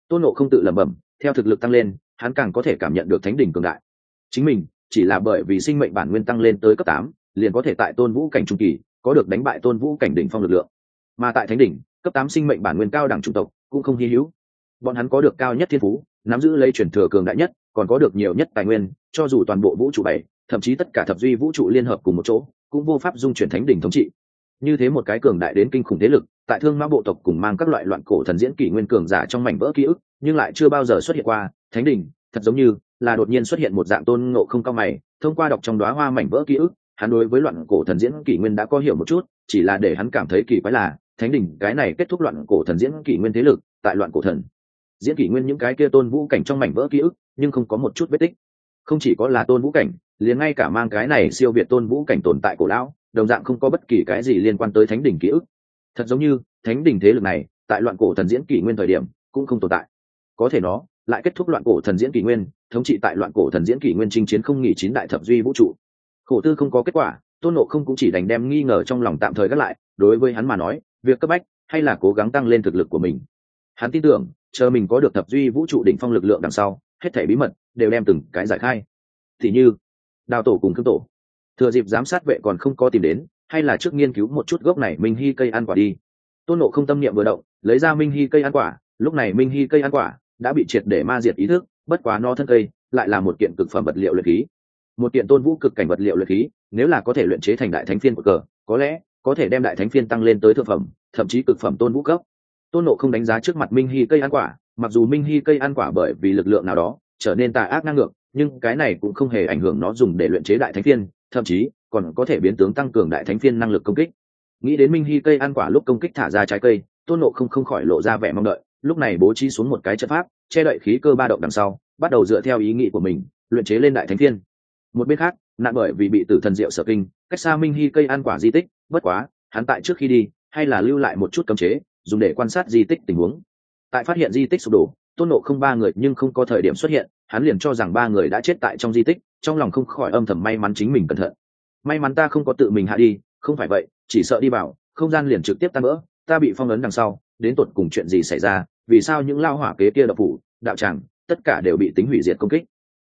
Tôn nộ không tự lẩm bẩm, theo thực lực tăng lên, hắn càng có thể cảm nhận được thánh đỉnh cường đại. Chính mình chỉ là bởi vì sinh mệnh bản nguyên tăng lên tới cấp tám, liền có thể tại tôn vũ cảnh trung kỳ, có được đánh bại tôn vũ cảnh đỉnh phong lực lượng. Mà tại thánh đỉnh, cấp tám sinh mệnh bản nguyên cao đẳng trung tộc cũng không hy hữu. Bọn hắn có được cao nhất thiên phú, nắm giữ lấy truyền thừa cường đại nhất, còn có được nhiều nhất tài nguyên, cho dù toàn bộ vũ trụ bảy, thậm chí tất cả thập duy vũ trụ liên hợp cùng một chỗ cũng vô pháp dung chuyển thánh đỉnh thống trị. Như thế một cái cường đại đến kinh khủng thế lực, tại thương mã bộ tộc cùng mang các loại loạn cổ thần diễn kỷ nguyên cường giả trong mảnh vỡ ký ức, nhưng lại chưa bao giờ xuất hiện qua, thánh đỉnh, thật giống như là đột nhiên xuất hiện một dạng tôn ngộ không cao mày, thông qua đọc trong đoá hoa mảnh vỡ ký ức, hắn đối với loạn cổ thần diễn kỷ nguyên đã có hiểu một chút, chỉ là để hắn cảm thấy kỳ quái là, thánh đỉnh, cái này kết thúc loạn cổ thần diễn kỷ nguyên thế lực tại loạn cổ thần. Diễn kỷ nguyên những cái kia tôn vũ cảnh trong mảnh vỡ ký ức, nhưng không có một chút vết tích không chỉ có là tôn vũ cảnh, liền ngay cả mang cái này siêu việt tôn vũ cảnh tồn tại cổ lão, đồng dạng không có bất kỳ cái gì liên quan tới thánh đỉnh ký ức. Thật giống như, thánh đỉnh thế lực này, tại loạn cổ thần diễn kỷ nguyên thời điểm, cũng không tồn tại. Có thể nó, lại kết thúc loạn cổ thần diễn kỷ nguyên, thống trị tại loạn cổ thần diễn kỷ nguyên chinh chiến không nghỉ chín đại thập duy vũ trụ. Khổ tư không có kết quả, tôn nộ không cũng chỉ đành đem nghi ngờ trong lòng tạm thời gác lại, đối với hắn mà nói, việc cấp bách hay là cố gắng tăng lên thực lực của mình. Hắn tin tưởng, chờ mình có được thập duy vũ trụ đỉnh phong lực lượng đằng sau, hết thảy bí mật đều đem từng cái giải khai. Thì như, đào tổ cùng cương tổ. Thừa dịp giám sát vệ còn không có tìm đến, hay là trước nghiên cứu một chút gốc này minh hy cây ăn quả đi. Tôn nộ không tâm niệm vừa động, lấy ra minh hy cây ăn quả, lúc này minh hy cây ăn quả đã bị triệt để ma diệt ý thức, bất quá no thân cây lại là một kiện cực phẩm vật liệu luyện khí. Một kiện tôn vũ cực cảnh vật liệu luyện khí, nếu là có thể luyện chế thành đại thánh phiên của cờ, có lẽ có thể đem đại thánh phiên tăng lên tới thượng phẩm, thậm chí cực phẩm tôn vũ cấp. Tôn nộ không đánh giá trước mặt minh hy cây ăn quả, mặc dù minh hy cây ăn quả bởi vì lực lượng nào đó trở nên tà ác năng ngược, nhưng cái này cũng không hề ảnh hưởng nó dùng để luyện chế đại thánh phiên, thậm chí còn có thể biến tướng tăng cường đại thánh phiên năng lực công kích. Nghĩ đến minh hy cây ăn quả lúc công kích thả ra trái cây, tôn nộ không không khỏi lộ ra vẻ mong đợi, lúc này bố trí xuống một cái chất pháp, che đậy khí cơ ba động đằng sau, bắt đầu dựa theo ý nghĩ của mình, luyện chế lên đại thánh phiên. Một bên khác, nạn bởi vì bị tử thần diệu sở kinh, cách xa minh hy cây ăn quả di tích, bất quá, hắn tại trước khi đi, hay là lưu lại một chút cấm chế, dùng để quan sát di tích tình huống. Tại phát hiện di tích sụp đổ tôn nộ không ba người nhưng không có thời điểm xuất hiện, hắn liền cho rằng ba người đã chết tại trong di tích, trong lòng không khỏi âm thầm may mắn chính mình cẩn thận. May mắn ta không có tự mình hạ đi, không phải vậy, chỉ sợ đi vào không gian liền trực tiếp tan vỡ, ta bị phong ấn đằng sau, đến tột cùng chuyện gì xảy ra, vì sao những lao hỏa kế kia đập phủ đạo tràng, tất cả đều bị tính hủy diệt công kích.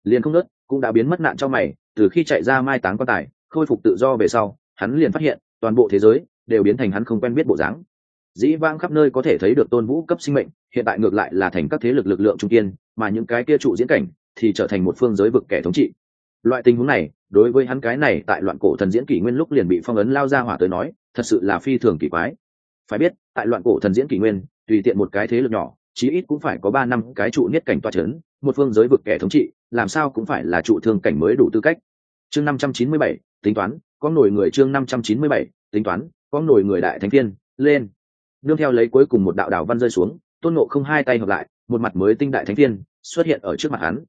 Liền không nớt, cũng đã biến mất nạn cho mày, từ khi chạy ra mai táng quan tài, khôi phục tự do về sau, hắn liền phát hiện, toàn bộ thế giới đều biến thành hắn không quen biết bộ dáng dĩ vãng khắp nơi có thể thấy được tôn vũ cấp sinh mệnh, hiện tại ngược lại là thành các thế lực lực lượng trung kiên, mà những cái kia trụ diễn cảnh thì trở thành một phương giới vực kẻ thống trị. Loại tình huống này, đối với hắn cái này tại loạn cổ thần diễn kỷ nguyên lúc liền bị phong ấn lao ra hỏa tới nói, thật sự là phi thường kỳ quái. Phải biết, tại loạn cổ thần diễn kỷ nguyên, tùy tiện một cái thế lực nhỏ, chí ít cũng phải có ba năm cái trụ nhất cảnh toa c h ấ n một phương giới vực kẻ thống trị, làm sao cũng phải là trụ thương cảnh mới đủ tư cách. Chương năm trăm chín mươi bảy, tính toán, có nổi người chương năm trăm chín mươi bảy, tính toán, có nổi người đại thánh thiên, lên nương theo lấy cuối cùng một đạo đảo văn rơi xuống, tôn nộ không hai tay hợp lại, một mặt mới tinh đại thánh thiên xuất hiện ở trước mặt hắn.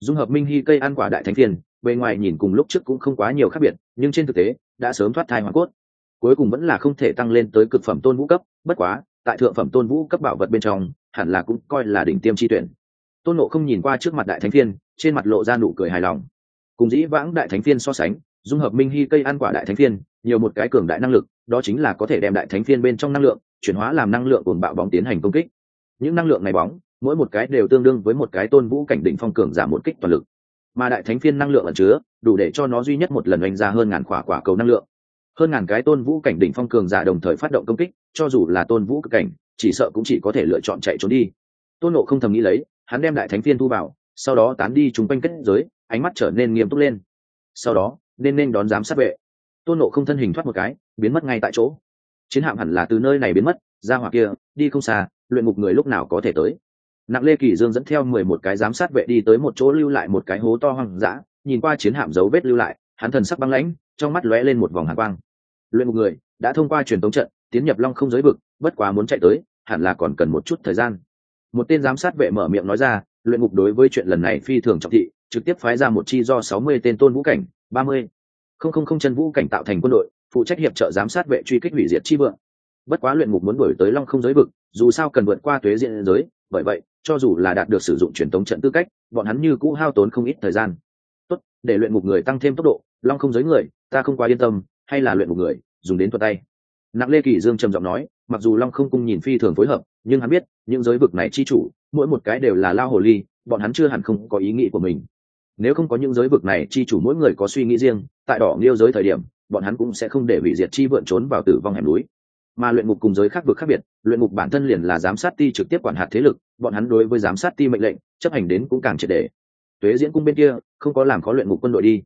Dung hợp minh hy cây ăn quả đại thánh thiên bề ngoài nhìn cùng lúc trước cũng không quá nhiều khác biệt, nhưng trên thực tế, đã sớm thoát thai hoa cốt. Cuối cùng vẫn là không thể tăng lên tới cực phẩm tôn vũ cấp, bất quá, tại thượng phẩm tôn vũ cấp bảo vật bên trong, hẳn là cũng coi là đỉnh tiêm chi tuyển. Tôn nộ không nhìn qua trước mặt đại thánh thiên trên mặt lộ ra nụ cười hài lòng. Cùng dĩ vãng đại thánh thiên so sánh, dung hợp minh hy cây ăn quả đại thánh thiên nhiều một cái cường đại năng lực, đó chính là có thể đem đại thánh thiên bên trong năng lượng chuyển hóa làm năng lượng cuồng bạo bóng tiến hành công kích. Những năng lượng này bóng, mỗi một cái đều tương đương với một cái tôn vũ cảnh đỉnh phong cường giảm một kích toàn lực. Mà đại thánh phiên năng lượng ẩn chứa, đủ để cho nó duy nhất một lần oanh ra hơn ngàn quả quả cầu năng lượng. Hơn ngàn cái tôn vũ cảnh đỉnh phong cường giả đồng thời phát động công kích, cho dù là tôn vũ cực cảnh, chỉ sợ cũng chỉ có thể lựa chọn chạy trốn đi. Tôn nộ không thầm nghĩ lấy, hắn đem đại thánh phiên thu vào, sau đó tán đi chúng quanh kết giới, ánh mắt trở nên nghiêm túc lên. Sau đó, nên nên đón giám sát vệ. Tôn nộ không thân hình thoát một cái, biến mất ngay tại chỗ chiến hạm hẳn là từ nơi này biến mất, ra hoặc kia, đi không xa, luyện ngục người lúc nào có thể tới. Nặng lê kỳ dương dẫn theo mười một cái giám sát vệ đi tới một chỗ lưu lại một cái hố to hoang dã, nhìn qua chiến hạm dấu vết lưu lại, hắn thần sắc băng lãnh, trong mắt lóe lên một vòng hàn quang. Luyện ngục người, đã thông qua truyền tống trận, tiến nhập long không giới vực, bất quá muốn chạy tới, hẳn là còn cần một chút thời gian. Một tên giám sát vệ mở miệng nói ra, luyện ngục đối với chuyện lần này phi thường trọng thị, trực tiếp phái ra một chi do sáu mươi tên tôn vũ cảnh, ba mươi không không không chân vũ cảnh tạo thành quân đội phụ trách hiệp trợ giám sát vệ truy kích hủy diệt chi vượng. Bất quá luyện ngục muốn đổi tới long không giới vực, dù sao cần vượt qua tuế diện giới, bởi vậy, cho dù là đạt được sử dụng truyền thống trận tư cách, bọn hắn như cũ hao tốn không ít thời gian. Tốt, để luyện ngục người tăng thêm tốc độ, long không giới người, ta không quá yên tâm, hay là luyện ngục người, dùng đến thuật tay. Nặng lê kỳ dương trầm giọng nói, mặc dù long không cung nhìn phi thường phối hợp, nhưng hắn biết, những giới vực này chi chủ, mỗi một cái đều là lao hồ ly, bọn hắn chưa hẳn không có ý nghĩ của mình. Nếu không có những giới vực này, chi chủ mỗi người có suy nghĩ riêng, tại đỏ nghiêu giới thời điểm bọn hắn cũng sẽ không để hủy diệt chi vượn trốn vào tử vong hẻm núi. Mà luyện ngục cùng giới khác vực khác biệt, luyện ngục bản thân liền là giám sát ti trực tiếp quản hạt thế lực, bọn hắn đối với giám sát ti mệnh lệnh, chấp hành đến cũng càng triệt đề. tuế diễn cung bên kia, không có làm khó luyện ngục quân đội đi.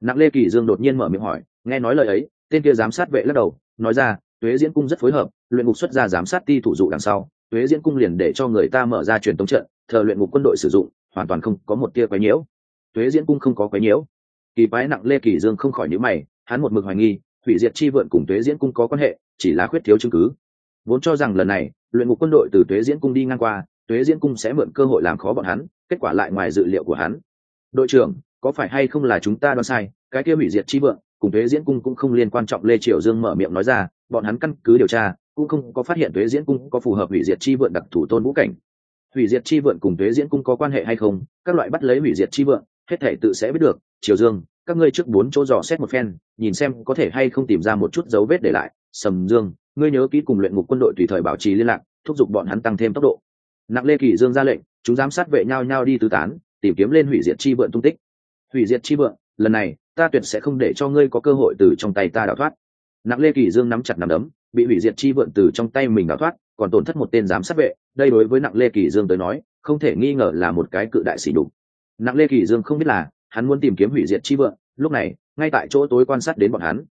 Nặng lê kỳ dương đột nhiên mở miệng hỏi, nghe nói lời ấy, tên kia giám sát vệ lắc đầu, nói ra, tuế diễn cung rất phối hợp, luyện ngục xuất ra giám sát ti thủ dụ đằng sau, tuế diễn cung liền để cho người ta mở ra truyền tống trận, thờ luyện ngục quân đội sử dụng, hoàn toàn không có một tia quấy nhiễu. Tuế diễn cung không có quấy nhiễu kỳ quái nặng lê kỳ dương không khỏi nhíu mày, hắn một mực hoài nghi, hủy diệt chi vượn cùng tuế diễn cung có quan hệ, chỉ là khuyết thiếu chứng cứ. Vốn cho rằng lần này, luyện ngục quân đội từ tuế diễn cung đi ngang qua, tuế diễn cung sẽ mượn cơ hội làm khó bọn hắn, kết quả lại ngoài dự liệu của hắn. Đội trưởng, có phải hay không là chúng ta đoán sai, cái kia hủy diệt chi vượng cùng tuế diễn cung cũng không liên quan trọng lê triều dương mở miệng nói ra, bọn hắn căn cứ điều tra, cũng không có phát hiện tuế diễn cung có phù hợp hủy diệt chi vượng đặc thủ tôn vũ cảnh. Hủy diệt chi vượng cùng tuế diễn cung có quan hệ hay không, các loại bắt lấy hủy diệt chi vượng hết thể tự sẽ biết được. Triều dương, các ngươi trước bốn chỗ dò xét một phen, nhìn xem có thể hay không tìm ra một chút dấu vết để lại. Sầm dương, ngươi nhớ kỹ cùng luyện ngục quân đội tùy thời bảo trì liên lạc, thúc giục bọn hắn tăng thêm tốc độ. Nặng lê kỳ dương ra lệnh, chúng giám sát vệ nhau nhau đi tứ tán, tìm kiếm lên hủy diệt chi vượn tung tích. Hủy diệt chi vượn lần này, ta tuyệt sẽ không để cho ngươi có cơ hội từ trong tay ta đào thoát. Nặng lê kỳ dương nắm chặt nắm đấm, bị hủy diệt chi vượn từ trong tay mình đào thoát, còn tổn thất một tên giám sát vệ, đây đối với nặng lê kỳ dương tới nói, không thể nghi ngờ là một cái cự đại xỉ đục nặng lê kỳ dương không biết là, hắn muốn tìm kiếm hủy diệt chi vượng, lúc này, ngay tại chỗ tối quan sát đến bọn hắn.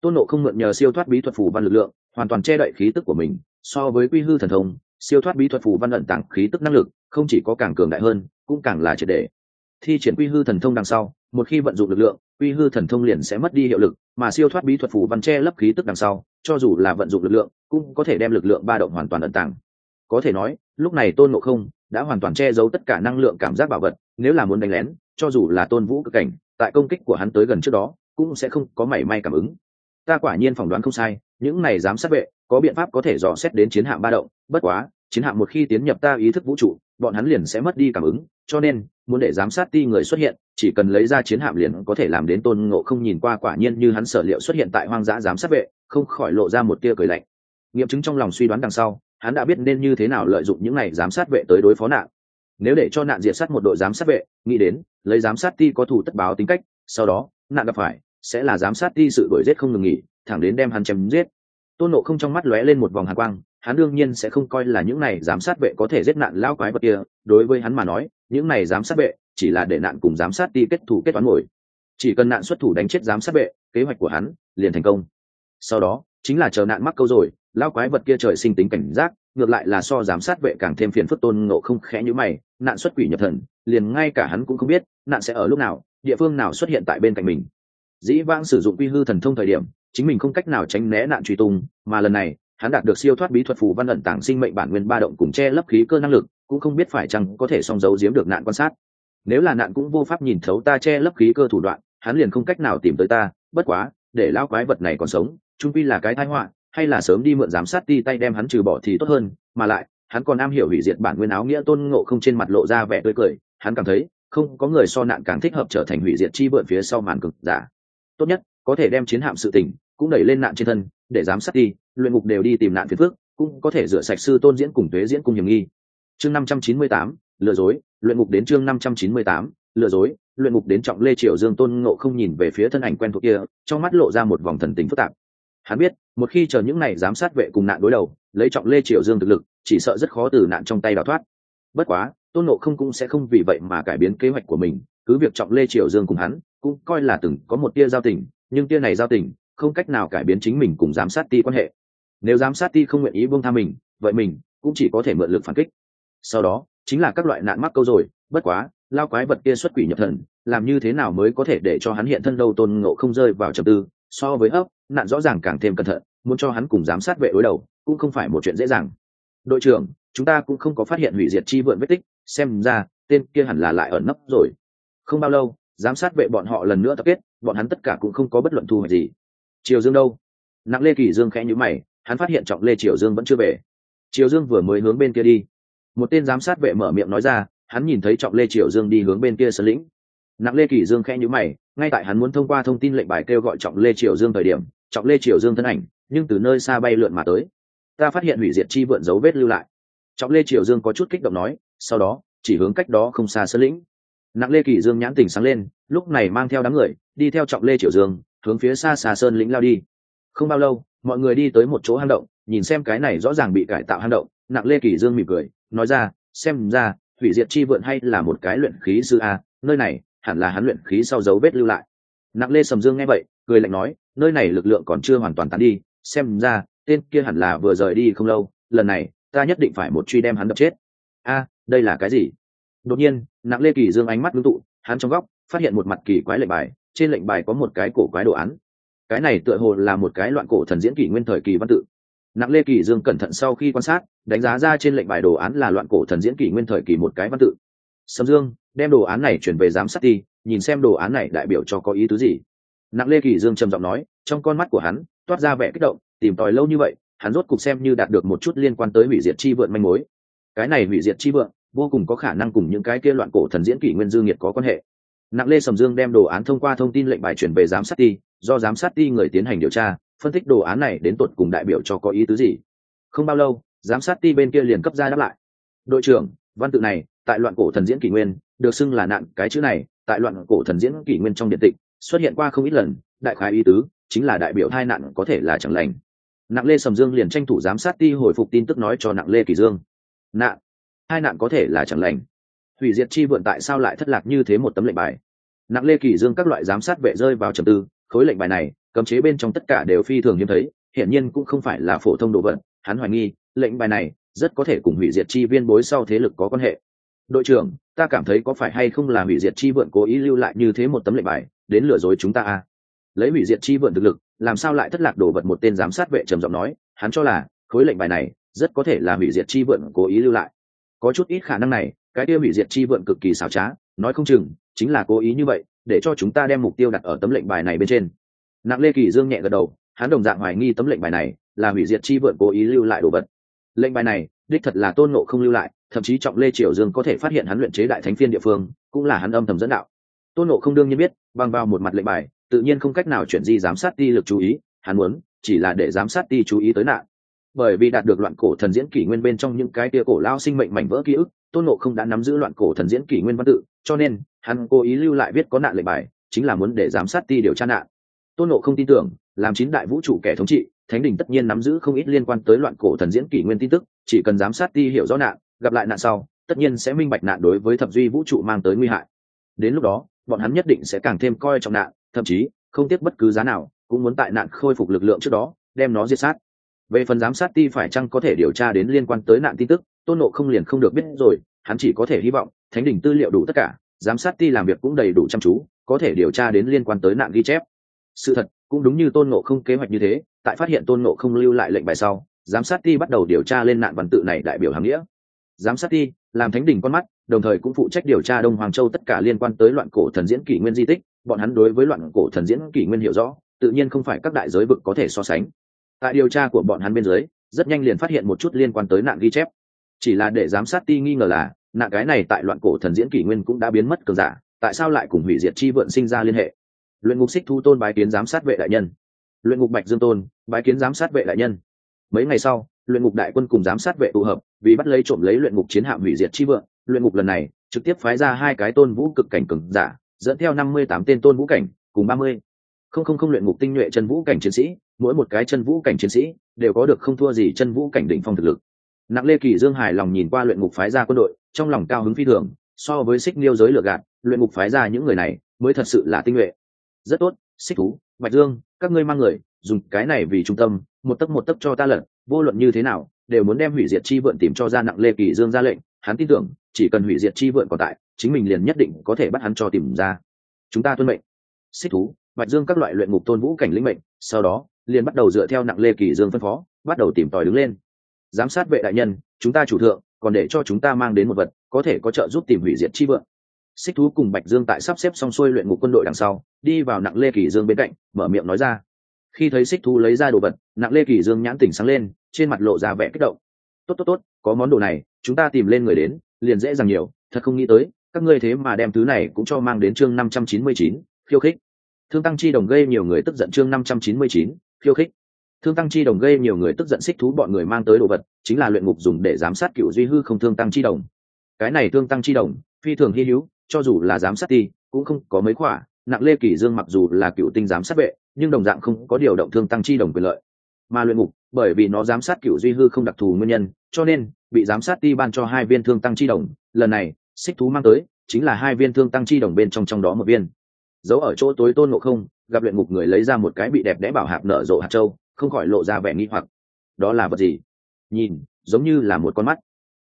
Tôn nộ không mượn nhờ siêu thoát bí thuật phù văn lực lượng, hoàn toàn che đậy khí tức của mình, so với quy hư thần thông, siêu thoát bí thuật phù văn ẩn tặng khí tức năng lực, không chỉ có càng cường đại hơn, cũng càng là triệt đề thi triển quy hư thần thông đằng sau, một khi vận dụng lực lượng, quy hư thần thông liền sẽ mất đi hiệu lực, mà siêu thoát bí thuật phù văn che lấp khí tức đằng sau, cho dù là vận dụng lực lượng, cũng có thể đem lực lượng ba động hoàn toàn ẩn tàng. Có thể nói, lúc này tôn ngộ không đã hoàn toàn che giấu tất cả năng lượng cảm giác bảo vật nếu là muốn đánh lén, cho dù là tôn vũ cực cảnh, tại công kích của hắn tới gần trước đó, cũng sẽ không có mảy may cảm ứng. Ta quả nhiên phỏng đoán không sai, những này dám sát vệ, có biện pháp có thể dò xét đến chiến hạm ba động, bất quá, chiến hạm một khi tiến nhập ta ý thức vũ trụ, bọn hắn liền sẽ mất đi cảm ứng, cho nên, muốn để giám sát ti người xuất hiện, chỉ cần lấy ra chiến hạm liền có thể làm đến tôn ngộ không nhìn qua quả nhiên như hắn sở liệu xuất hiện tại hoang dã giám sát vệ, không khỏi lộ ra một tia cười lạnh. Nghiệm chứng trong lòng suy đoán đằng sau, hắn đã biết nên như thế nào lợi dụng những này giám sát vệ tới đối phó nạn nếu để cho nạn diệt sát một đội giám sát vệ, nghĩ đến, lấy giám sát ti có thủ tất báo tính cách, sau đó, nạn gặp phải, sẽ là giám sát ti sự đuổi giết không ngừng nghỉ, thẳng đến đem hắn chém giết. Tôn nộ không trong mắt lóe lên một vòng hạ quang, hắn đương nhiên sẽ không coi là những này giám sát vệ có thể giết nạn lao quái vật kia, đối với hắn mà nói, những này giám sát vệ chỉ là để nạn cùng giám sát ti kết thủ kết toán ngồi. Chỉ cần nạn xuất thủ đánh chết giám sát vệ, kế hoạch của hắn liền thành công. Sau đó, chính là chờ nạn mắc câu rồi, lao quái vật kia trời sinh tính cảnh giác, ngược lại là so giám sát vệ càng thêm phiền phức, tôn ngộ không khẽ như mày nạn xuất quỷ nhập thần, liền ngay cả hắn cũng không biết, nạn sẽ ở lúc nào, địa phương nào xuất hiện tại bên cạnh mình. Dĩ vãng sử dụng quy hư thần thông thời điểm, chính mình không cách nào tránh né nạn truy tung, mà lần này, hắn đạt được siêu thoát bí thuật phù văn ẩn tàng sinh mệnh bản nguyên ba động cùng che lấp khí cơ năng lực, cũng không biết phải chăng có thể song giấu giếm được nạn quan sát. Nếu là nạn cũng vô pháp nhìn thấu ta che lấp khí cơ thủ đoạn, hắn liền không cách nào tìm tới ta, bất quá, để lao quái vật này còn sống trung quy là cái thái họa, hay là sớm đi mượn giám sát ti tay đem hắn trừ bỏ thì tốt hơn, mà lại hắn còn am hiểu hủy diệt bản nguyên áo nghĩa tôn ngộ không trên mặt lộ ra vẻ tươi cười, hắn cảm thấy, không có người so nạn càng thích hợp trở thành hủy diệt chi vượn phía sau màn cực giả. Tốt nhất, có thể đem chiến hạm sự tình cũng đẩy lên nạn trên thân, để giám sát đi, luyện ngục đều đi tìm nạn phiền phước cũng có thể rửa sạch sư tôn diễn cùng tuế diễn cùng hiểm nghi. Chương năm trăm chín mươi tám, lừa dối, luyện ngục đến chương năm trăm chín mươi tám, lừa dối, luyện ngục đến trọng lê triều dương tôn ngộ không nhìn về phía thân ảnh quen thuộc kia, trong mắt lộ ra một vòng thần tình phức tạp hắn biết, một khi chờ những này giám sát vệ cùng nạn đối đầu, lấy trọng lê triều dương thực lực, chỉ sợ rất khó từ nạn trong tay đào thoát. Bất quá, tôn ngộ không cũng sẽ không vì vậy mà cải biến kế hoạch của mình, cứ việc trọng lê triều dương cùng hắn, cũng coi là từng có một tia giao tình, nhưng tia này giao tình, không cách nào cải biến chính mình cùng giám sát ti quan hệ. Nếu giám sát ti không nguyện ý buông tha mình, vậy mình cũng chỉ có thể mượn lực phản kích. Sau đó, chính là các loại nạn mắc câu rồi, bất quá, lao quái vật kia xuất quỷ nhập thần, làm như thế nào mới có thể để cho hắn hiện thân đâu, tôn ngộ không rơi vào trầm tư so với hấp nạn rõ ràng càng thêm cẩn thận, muốn cho hắn cùng giám sát vệ đối đầu cũng không phải một chuyện dễ dàng. Đội trưởng, chúng ta cũng không có phát hiện hủy diệt chi vượn vết tích, xem ra tên kia hẳn là lại ở nấp rồi. Không bao lâu, giám sát vệ bọn họ lần nữa tập kết, bọn hắn tất cả cũng không có bất luận thu hoạch gì. Triều dương đâu? Nặng lê kỳ dương khẽ nhữ mày, hắn phát hiện trọng lê triều dương vẫn chưa về. Triều dương vừa mới hướng bên kia đi. Một tên giám sát vệ mở miệng nói ra, hắn nhìn thấy trọng lê triều dương đi hướng bên kia sơn lĩnh nặng lê kỳ dương khẽ nhữ mày, ngay tại hắn muốn thông qua thông tin lệnh bài kêu gọi trọng lê triều dương thời điểm, trọng lê triều dương thân ảnh, nhưng từ nơi xa bay lượn mà tới. Ta phát hiện hủy diệt chi vượn dấu vết lưu lại. Trọng lê triều dương có chút kích động nói, sau đó, chỉ hướng cách đó không xa sơn lĩnh. Nặng lê kỳ dương nhãn tình sáng lên, lúc này mang theo đám người, đi theo trọng lê triều dương, hướng phía xa xa sơn lĩnh lao đi. Không bao lâu, mọi người đi tới một chỗ hang động, nhìn xem cái này rõ ràng bị cải tạo hang động. Nặng lê kỳ dương mỉm cười, nói ra, xem ra, hủy diệt chi vượn hay là một cái luyện khí sư a, nơi này hẳn là hắn luyện khí sau dấu vết lưu lại. Nặng lê sầm dương nghe vậy, cười lạnh nói, nơi này lực lượng còn chưa hoàn toàn tán đi, xem ra, tên kia hẳn là vừa rời đi không lâu, lần này, ta nhất định phải một truy đem hắn đập chết. A, đây là cái gì? Đột nhiên, nặng lê kỳ dương ánh mắt ngưng tụ, hắn trong góc, phát hiện một mặt kỳ quái lệnh bài, trên lệnh bài có một cái cổ quái đồ án. Cái này tựa hồ là một cái loạn cổ thần diễn kỷ nguyên thời kỳ văn tự. Nặng lê kỳ dương cẩn thận sau khi quan sát, đánh giá ra trên lệnh bài đồ án là loạn cổ thần diễn kỷ nguyên thời kỳ một cái văn tự. Sầm dương đem đồ án này chuyển về giám sát ti nhìn xem đồ án này đại biểu cho có ý tứ gì. Nặng lê kỳ dương trầm giọng nói, trong con mắt của hắn, toát ra vẻ kích động, tìm tòi lâu như vậy, hắn rốt cục xem như đạt được một chút liên quan tới hủy diệt chi vượn manh mối. Cái này hủy diệt chi vượn vô cùng có khả năng cùng những cái kia loạn cổ thần diễn kỷ nguyên dương nhiệt có quan hệ. Nặng lê sầm dương đem đồ án thông qua thông tin lệnh bài chuyển về giám sát ti do giám sát ti người tiến hành điều tra, phân tích đồ án này đến tột cùng đại biểu cho có ý tứ gì. Không bao lâu, giám sát ti bên kia liền cấp ra đáp lại. Đội trưởng, văn tự này tại loạn cổ thần diễn kỷ nguyên, được xưng là nạn, cái chữ này, tại loạn cổ thần diễn kỷ nguyên trong điện tịch, xuất hiện qua không ít lần, đại khái ý tứ, chính là đại biểu hai nạn có thể là chẳng lành. Nặng lê sầm dương liền tranh thủ giám sát ti hồi phục tin tức nói cho nặng lê kỳ dương. Nạn hai nạn có thể là chẳng lành. Hủy diệt chi vượn tại sao lại thất lạc như thế một tấm lệnh bài? Nặng lê kỳ dương các loại giám sát vệ rơi vào trầm tư, khối lệnh bài này, cấm chế bên trong tất cả đều phi thường hiếm thấy, hiển nhiên cũng không phải là phổ thông đồ vật. Hắn hoài nghi, lệnh bài này rất có thể cùng hủy diệt chi viên bối sau thế lực có quan hệ đội trưởng, ta cảm thấy có phải hay không là hủy diệt chi vượn cố ý lưu lại như thế một tấm lệnh bài, đến lừa dối chúng ta à? Lấy hủy diệt chi vượn thực lực, làm sao lại thất lạc đồ vật một tên giám sát vệ trầm giọng nói, hắn cho là, khối lệnh bài này, rất có thể là hủy diệt chi vượn cố ý lưu lại. Có chút ít khả năng này, cái tiêu hủy diệt chi vượn cực kỳ xảo trá, nói không chừng, chính là cố ý như vậy, để cho chúng ta đem mục tiêu đặt ở tấm lệnh bài này bên trên. Nặng lê kỳ dương nhẹ gật đầu, hắn đồng dạng hoài nghi tấm lệnh bài này là hủy diệt chi vượn cố ý lưu lại đồ vật. Lệnh bài này, đích thật là tôn ngộ không lưu lại thậm chí trọng lê triều dương có thể phát hiện hắn luyện chế đại thánh phiên địa phương, cũng là hắn âm thầm dẫn đạo. Tôn nộ không đương nhiên biết bằng vào một mặt lệnh bài, tự nhiên không cách nào chuyển di giám sát ti lực chú ý, hắn muốn, chỉ là để giám sát ti chú ý tới nạn. Bởi vì đạt được loạn cổ thần diễn kỷ nguyên bên trong những cái tia cổ lao sinh mệnh mảnh vỡ ký ức, tôn nộ không đã nắm giữ loạn cổ thần diễn kỷ nguyên văn tự, cho nên, hắn cố ý lưu lại viết có nạn lệnh bài, chính là muốn để giám sát ti điều tra nạn. Tôn nộ không tin tưởng, làm chín đại vũ trụ kẻ thống trị thánh đình tất nhiên nắm giữ không ít liên quan tới loạn cổ thần diễn kỷ nguyên tin tức, chỉ cần giám sát ti hiểu rõ nạn, gặp lại nạn sau, tất nhiên sẽ minh bạch nạn đối với thập duy vũ trụ mang tới nguy hại. Đến lúc đó, bọn hắn nhất định sẽ càng thêm coi trọng nạn, thậm chí, không tiếc bất cứ giá nào, cũng muốn tại nạn khôi phục lực lượng trước đó, đem nó diệt sát. Về phần giám sát ti phải chăng có thể điều tra đến liên quan tới nạn tin tức, tôn nộ không liền không được biết rồi, hắn chỉ có thể hy vọng, thánh đình tư liệu đủ tất cả, giám sát ti làm việc cũng đầy đủ chăm chú, có thể điều tra đến liên quan tới nạn ghi chép. Sự thật, cũng đúng như tôn nộ không kế hoạch như thế tại phát hiện tôn nộ không lưu lại lệnh bài sau, giám sát ti bắt đầu điều tra lên nạn văn tự này đại biểu hàng nghĩa. Giám sát ti, làm thánh đình con mắt, đồng thời cũng phụ trách điều tra đông hoàng châu tất cả liên quan tới loạn cổ thần diễn kỷ nguyên di tích, bọn hắn đối với loạn cổ thần diễn kỷ nguyên hiểu rõ, tự nhiên không phải các đại giới vực có thể so sánh. Tại điều tra của bọn hắn bên dưới, rất nhanh liền phát hiện một chút liên quan tới nạn ghi chép. Chỉ là để giám sát ti nghi ngờ là, nạn cái này tại loạn cổ thần diễn kỷ nguyên cũng đã biến mất cường giả, tại sao lại cùng hủy diệt chi vượn sinh ra liên hệ? Luyện ngục xích thu tôn bái kiến giám sát vệ đại nhân luyện ngục bạch dương tôn, bái kiến giám sát vệ đại nhân. Mấy ngày sau, luyện ngục đại quân cùng giám sát vệ tụ hợp, vì bắt lấy trộm lấy luyện ngục chiến hạm hủy diệt chi vượng, luyện ngục lần này, trực tiếp phái ra hai cái tôn vũ cực cảnh cường giả, dẫn theo năm mươi tám tên tôn vũ cảnh, cùng ba mươi. Không không không luyện ngục tinh nhuệ chân vũ cảnh chiến sĩ, mỗi một cái chân vũ cảnh chiến sĩ, đều có được không thua gì chân vũ cảnh đỉnh phong thực lực. Nặng lê kỳ dương hài lòng nhìn qua luyện ngục phái ra quân đội, trong lòng cao hứng phi thường, so với xích niêu giới lừa gạt, luyện ngục phái ra những người này, mới thật sự là tinh nhuệ. Rất tốt, xích thú, bạch dương các ngươi mang người, dùng cái này vì trung tâm, một tấc một tấc cho ta lận, vô luận như thế nào, đều muốn đem hủy diệt chi vượn tìm cho ra nặng lê kỳ dương ra lệnh, hắn tin tưởng, chỉ cần hủy diệt chi vượn còn tại, chính mình liền nhất định có thể bắt hắn cho tìm ra. Chúng ta tuân mệnh. Xích thú, bạch dương các loại luyện ngục tôn vũ cảnh lĩnh mệnh, sau đó, liền bắt đầu dựa theo nặng lê kỳ dương phân phó, bắt đầu tìm tòi đứng lên. Giám sát vệ đại nhân, chúng ta chủ thượng, còn để cho chúng ta mang đến một vật, có thể có trợ giúp tìm hủy diệt chi vượng xích thú cùng bạch dương tại sắp xếp xong xuôi luyện ngục quân đội đằng sau, đi vào nặng lê kỳ dương bên cạnh, mở miệng nói ra. Khi thấy xích thú lấy ra đồ vật, nặng lê kỳ dương nhãn tỉnh sáng lên, trên mặt lộ ra vẻ kích động. Tốt tốt tốt, có món đồ này, chúng ta tìm lên người đến, liền dễ dàng nhiều, thật không nghĩ tới, các ngươi thế mà đem thứ này cũng cho mang đến chương năm trăm chín mươi chín, khiêu khích. Thương tăng chi đồng gây nhiều người tức giận chương năm trăm chín mươi chín, khiêu khích. Thương tăng chi đồng gây nhiều người tức giận xích thú bọn người mang tới đồ vật, chính là luyện ngục dùng để giám sát cựu duy hư không thương tăng chi đồng. Cái này thương tăng chi đồng, phi thường hy hữu cho dù là giám sát ti, cũng không có mấy khoả nặng lê kỳ dương mặc dù là cựu tinh giám sát vệ, nhưng đồng dạng không có điều động thương tăng chi đồng quyền lợi. Mà luyện ngục, bởi vì nó giám sát cựu duy hư không đặc thù nguyên nhân, cho nên bị giám sát ti ban cho hai viên thương tăng chi đồng. Lần này, xích thú mang tới, chính là hai viên thương tăng chi đồng bên trong trong đó một viên. Giấu ở chỗ tối tôn ngộ không, gặp luyện ngục người lấy ra một cái bị đẹp đẽ bảo hạp nở rộ hạt châu, không khỏi lộ ra vẻ nghi hoặc. Đó là vật gì? Nhìn, giống như là một con mắt.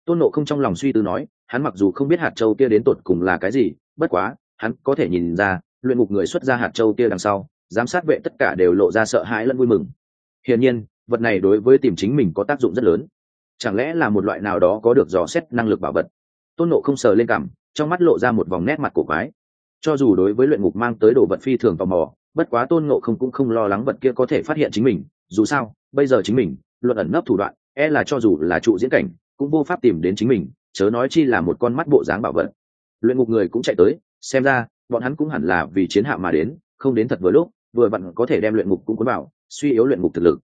Tôn nộ không trong lòng suy tư nói hắn mặc dù không biết hạt châu kia đến tột cùng là cái gì, bất quá, hắn có thể nhìn ra, luyện ngục người xuất ra hạt châu kia đằng sau, giám sát vệ tất cả đều lộ ra sợ hãi lẫn vui mừng. Hiển nhiên, vật này đối với tìm chính mình có tác dụng rất lớn. Chẳng lẽ là một loại nào đó có được dò xét năng lực bảo vật? Tôn nộ không sờ lên cảm trong mắt lộ ra một vòng nét mặt cổ quái. Cho dù đối với luyện ngục mang tới đồ vật phi thường tò mò, bất quá tôn nộ không cũng không lo lắng vật kia có thể phát hiện chính mình. Dù sao, bây giờ chính mình, luận ẩn nấp thủ đoạn e là cho dù là trụ diễn cảnh, cũng vô pháp tìm đến chính mình chớ nói chi là một con mắt bộ dáng bảo vật. Luyện ngục người cũng chạy tới, xem ra, bọn hắn cũng hẳn là vì chiến hạ mà đến, không đến thật vừa lúc, vừa vặn có thể đem luyện ngục cũng cuốn vào, suy yếu luyện ngục thực lực.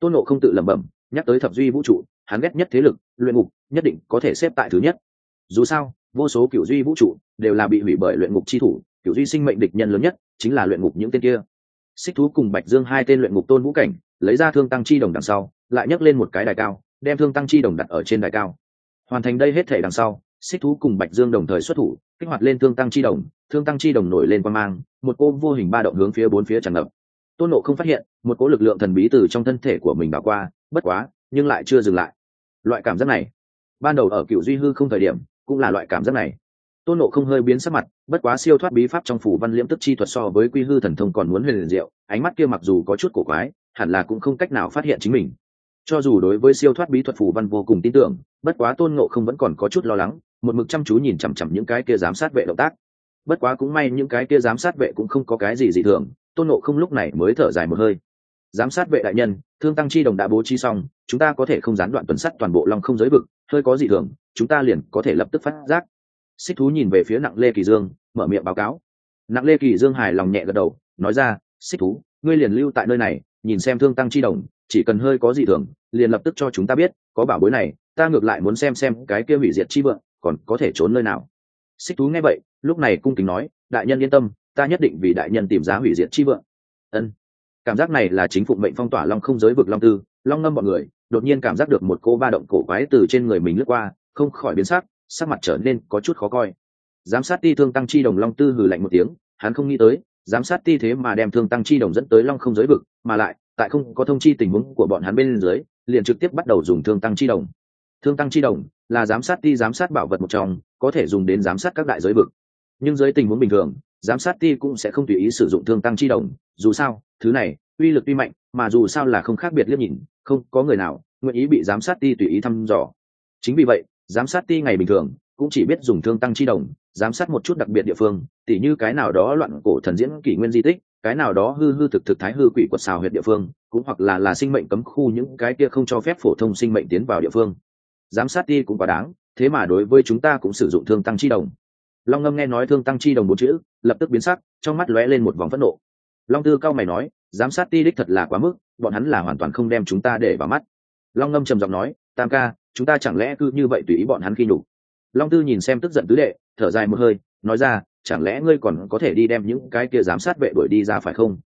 Tôn nộ không tự lẩm bẩm, nhắc tới thập duy vũ trụ, hắn ghét nhất thế lực, luyện ngục, nhất định có thể xếp tại thứ nhất. Dù sao, vô số cựu duy vũ trụ đều là bị hủy bởi luyện ngục chi thủ cựu duy sinh mệnh địch nhân lớn nhất chính là luyện ngục những tên kia. Xích thú cùng bạch dương hai tên luyện ngục tôn vũ cảnh, lấy ra thương tăng chi đồng đằng sau, lại nhấc lên một cái đài cao, đem thương tăng chi đồng đặt ở trên đài cao hoàn thành đây hết thể đằng sau, xích thú cùng bạch dương đồng thời xuất thủ, kích hoạt lên thương tăng chi đồng, thương tăng chi đồng nổi lên quan mang, một cô vô hình ba động hướng phía bốn phía tràn ngập. Tôn nộ không phát hiện, một cỗ lực lượng thần bí từ trong thân thể của mình bỏ qua, bất quá, nhưng lại chưa dừng lại. Loại cảm giác này, ban đầu ở cựu duy hư không thời điểm, cũng là loại cảm giác này. Tôn nộ không hơi biến sắc mặt, bất quá siêu thoát bí pháp trong phủ văn liễm tức chi thuật so với quy hư thần thông còn muốn huyền diệu, ánh mắt kia mặc dù có chút cổ quái, hẳn là cũng không cách nào phát hiện chính mình cho dù đối với siêu thoát bí thuật phủ văn vô cùng tin tưởng, bất quá tôn ngộ không vẫn còn có chút lo lắng, một mực chăm chú nhìn chằm chằm những cái kia giám sát vệ động tác. Bất quá cũng may những cái kia giám sát vệ cũng không có cái gì dị thường, tôn ngộ không lúc này mới thở dài một hơi. Giám sát vệ đại nhân, thương tăng chi đồng đã bố trí xong, chúng ta có thể không gián đoạn tuần sắt toàn bộ long không giới vực, hơi có dị thường, chúng ta liền có thể lập tức phát giác. Xích thú nhìn về phía nặng lê kỳ dương, mở miệng báo cáo. Nặng lê kỳ dương hài lòng nhẹ gật đầu, nói ra, xích thú, ngươi liền lưu tại nơi này, nhìn xem thương tăng chi đồng chỉ cần hơi có dị thường, liền lập tức cho chúng ta biết, có bảo bối này, ta ngược lại muốn xem xem cái kia hủy diệt chi vượng, còn có thể trốn nơi nào. Xích thú nghe vậy, lúc này cung kính nói, đại nhân yên tâm, ta nhất định vì đại nhân tìm giá hủy diệt chi vượng. Ân. Cảm giác này là chính phụ mệnh phong tỏa long không giới vực long tư, long ngâm bọn người, đột nhiên cảm giác được một cô ba động cổ quái từ trên người mình lướt qua, không khỏi biến sắc sắc mặt trở nên có chút khó coi. Giám sát ti thương tăng chi đồng long tư hừ lạnh một tiếng, hắn không nghĩ tới giám sát ti thế mà đem thương tăng chi đồng dẫn tới long không giới vực, mà lại, tại không có thông chi tình huống của bọn hắn bên dưới, liền trực tiếp bắt đầu dùng thương tăng chi đồng. Thương tăng chi đồng là giám sát ti giám sát bảo vật một trong, có thể dùng đến giám sát các đại giới vực. Nhưng dưới tình huống bình thường, giám sát ti cũng sẽ không tùy ý sử dụng thương tăng chi đồng, dù sao, thứ này, uy lực tuy mạnh, mà dù sao là không khác biệt liếc nhìn, không có người nào nguyện ý bị giám sát ti tùy ý thăm dò. Chính vì vậy, giám sát ti ngày bình thường cũng chỉ biết dùng thương tăng chi đồng giám sát một chút đặc biệt địa phương, tỉ như cái nào đó loạn cổ thần diễn kỷ nguyên di tích, cái nào đó hư hư thực thực thái hư quỷ quật xào huyệt địa phương, cũng hoặc là là sinh mệnh cấm khu những cái kia không cho phép phổ thông sinh mệnh tiến vào địa phương. Giám sát đi cũng quá đáng, thế mà đối với chúng ta cũng sử dụng thương tăng chi đồng. Long ngâm nghe nói thương tăng chi đồng bốn chữ, lập tức biến sắc, trong mắt lóe lên một vòng phẫn nộ. Long tư cao mày nói, giám sát ti đích thật là quá mức, bọn hắn là hoàn toàn không đem chúng ta để vào mắt. Long ngâm trầm giọng nói, tam ca, chúng ta chẳng lẽ cứ như vậy tùy ý bọn hắn khi nhục? Long tư nhìn xem tức giận tứ đệ, thở dài một hơi, nói ra, chẳng lẽ ngươi còn có thể đi đem những cái kia giám sát vệ đuổi đi ra phải không?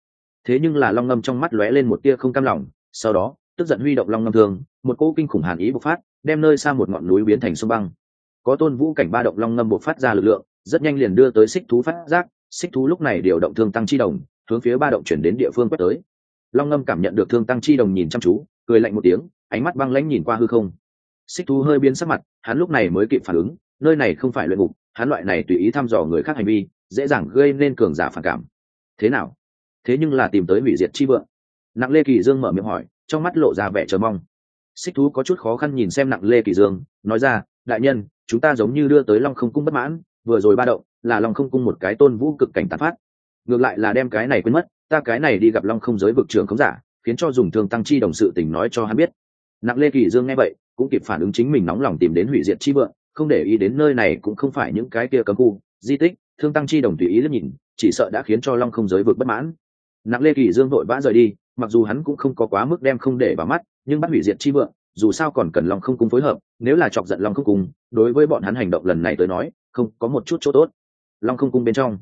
Thế nhưng là long ngâm trong mắt lóe lên một tia không cam lòng, sau đó, tức giận huy động long ngâm thường một cỗ kinh khủng hàn ý bộc phát, đem nơi xa một ngọn núi biến thành sông băng. Có tôn vũ cảnh ba động long ngâm bộc phát ra lực lượng, rất nhanh liền đưa tới xích thú phát giác, xích thú lúc này điều động thương tăng chi đồng, hướng phía ba động chuyển đến địa phương quét tới. Long ngâm cảm nhận được thương tăng chi đồng nhìn chăm chú, cười lạnh một tiếng, ánh mắt băng lãnh nhìn qua hư không xích thú hơi biến sắc mặt, hắn lúc này mới kịp phản ứng, nơi này không phải luyện ngục, hắn loại này tùy ý thăm dò người khác hành vi, dễ dàng gây nên cường giả phản cảm. Thế nào? Thế nhưng là tìm tới hủy diệt chi vượng nặng lê kỳ dương mở miệng hỏi, trong mắt lộ ra vẻ chờ mong. Xích thú có chút khó khăn nhìn xem nặng lê kỳ dương, nói ra, đại nhân, chúng ta giống như đưa tới long không cung bất mãn, vừa rồi ba động, là long không cung một cái tôn vũ cực cảnh tàn phát. Ngược lại là đem cái này quên mất, ta cái này đi gặp long không giới vực trường không giả, khiến cho dùng thương tăng chi đồng sự tình nói cho hắn biết nặng lê kỳ dương nghe vậy, cũng kịp phản ứng chính mình nóng lòng tìm đến hủy diệt chi vượng, không để ý đến nơi này cũng không phải những cái kia cấm khu, di tích, thương tăng chi đồng tùy ý liếc nhìn, chỉ sợ đã khiến cho long không giới vực bất mãn. Nặng lê kỳ dương vội vã rời đi, mặc dù hắn cũng không có quá mức đem không để vào mắt, nhưng bắt hủy diệt chi vượng, dù sao còn cần long không cung phối hợp, nếu là chọc giận long không cung, đối với bọn hắn hành động lần này tới nói, không, có một chút chỗ tốt. Long không cung bên trong,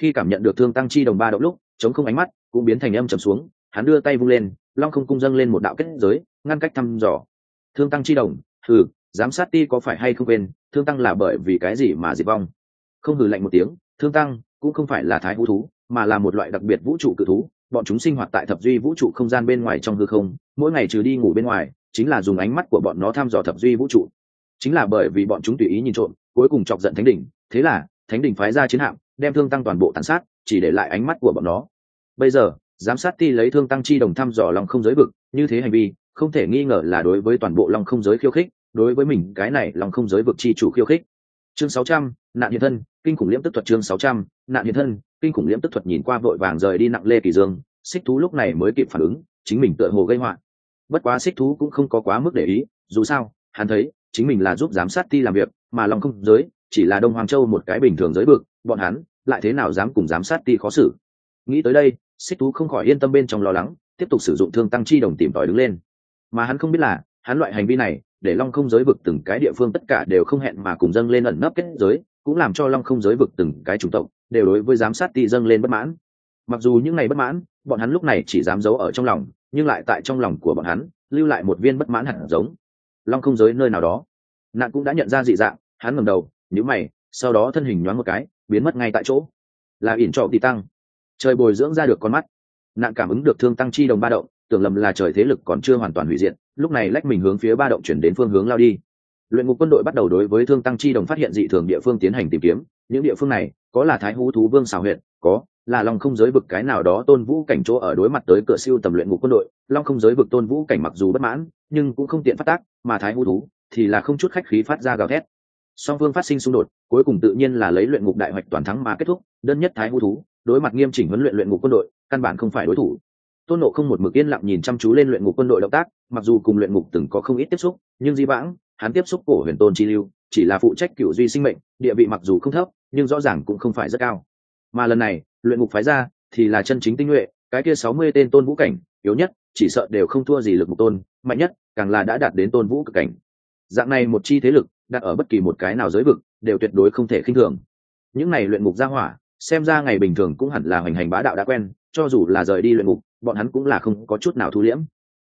khi cảm nhận được thương tăng chi đồng ba động lúc, chống không ánh mắt, cũng biến thành âm trầm xuống, hắn đưa tay vung lên, long không cung dâng lên một đạo kết giới ngăn cách thăm dò. Thương tăng chi đồng thử giám sát ti có phải hay không quên, thương tăng là bởi vì cái gì mà diệt vong? Không hừ lạnh một tiếng, thương tăng cũng không phải là thái hú thú, mà là một loại đặc biệt vũ trụ cự thú. Bọn chúng sinh hoạt tại thập duy vũ trụ không gian bên ngoài trong hư không, mỗi ngày trừ đi ngủ bên ngoài, chính là dùng ánh mắt của bọn nó thăm dò thập duy vũ trụ. Chính là bởi vì bọn chúng tùy ý nhìn trộm, cuối cùng chọc giận thánh đỉnh, thế là thánh đỉnh phái ra chiến hạm, đem thương tăng toàn bộ tàn sát, chỉ để lại ánh mắt của bọn nó. Bây giờ, giám sát ti lấy thương tăng chi đồng thăm dò lòng không giới vực, như thế hành vi không thể nghi ngờ là đối với toàn bộ lòng không giới khiêu khích, đối với mình, cái này lòng không giới vực chi chủ khiêu khích. Chương sáu trăm, nạn hiện thân, kinh khủng liễm tức thuật chương sáu trăm, nạn hiện thân, kinh khủng liễm tức thuật nhìn qua vội vàng rời đi nặng lê kỳ dương, xích thú lúc này mới kịp phản ứng, chính mình tựa hồ gây họa. Bất quá xích thú cũng không có quá mức để ý, dù sao, hắn thấy, chính mình là giúp giám sát ti làm việc, mà lòng không giới chỉ là đông hoàng châu một cái bình thường giới vực, bọn hắn lại thế nào dám cùng giám sát ti khó xử. Nghĩ tới đây, xích thú không khỏi yên tâm bên trong lo lắng, tiếp tục sử dụng thương tăng chi đồng tìm tòi đứng lên mà hắn không biết là, hắn loại hành vi này, để long không giới vực từng cái địa phương tất cả đều không hẹn mà cùng dâng lên ẩn nấp kết giới, cũng làm cho long không giới vực từng cái chủng tộc đều đối với giám sát ti dâng lên bất mãn. Mặc dù những ngày bất mãn, bọn hắn lúc này chỉ dám giấu ở trong lòng, nhưng lại tại trong lòng của bọn hắn, lưu lại một viên bất mãn hẳn giống. Long không giới nơi nào đó, nạn cũng đã nhận ra dị dạng, hắn ngầm đầu nhữ mày, sau đó thân hình nhoáng một cái, biến mất ngay tại chỗ. Là ỉn trọ tì tăng. Trời bồi dưỡng ra được con mắt. Nạn cảm ứng được thương tăng chi đồng ba động tưởng lầm là trời thế lực còn chưa hoàn toàn hủy diệt, lúc này lách mình hướng phía ba động chuyển đến phương hướng lao đi. Luyện ngục quân đội bắt đầu đối với thương tăng chi đồng phát hiện dị thường địa phương tiến hành tìm kiếm. Những địa phương này, có là thái hú thú vương xào huyện có là long không giới vực cái nào đó tôn vũ cảnh chỗ ở đối mặt tới cửa siêu tầm luyện ngục quân đội. Long không giới vực tôn vũ cảnh mặc dù bất mãn, nhưng cũng không tiện phát tác, mà thái hú thú thì là không chút khách khí phát ra gào thét. Song phương phát sinh xung đột, cuối cùng tự nhiên là lấy luyện ngục đại hoạch toàn thắng mà kết thúc. Đơn nhất thái hú thú, đối mặt nghiêm chỉnh huấn luyện luyện ngục quân đội, căn bản không phải đối thủ tôn nộ không một mực yên lặng nhìn chăm chú lên luyện ngục quân đội động tác, mặc dù cùng luyện ngục từng có không ít tiếp xúc, nhưng di vãng, hắn tiếp xúc cổ huyền tôn chi lưu, chỉ là phụ trách cựu duy sinh mệnh, địa vị mặc dù không thấp, nhưng rõ ràng cũng không phải rất cao. Mà lần này, luyện ngục phái ra thì là chân chính tinh nhuệ, cái kia sáu mươi tên tôn vũ cảnh, yếu nhất, chỉ sợ đều không thua gì lực mục tôn, mạnh nhất, càng là đã đạt đến tôn vũ cực cảnh. Dạng này một chi thế lực, đặt ở bất kỳ một cái nào giới vực, đều tuyệt đối không thể khinh thường. Những này luyện ngục ra hỏa xem ra ngày bình thường cũng hẳn là hoành hành bá đạo đã quen, cho dù là rời đi luyện ngục, bọn hắn cũng là không có chút nào thu liễm.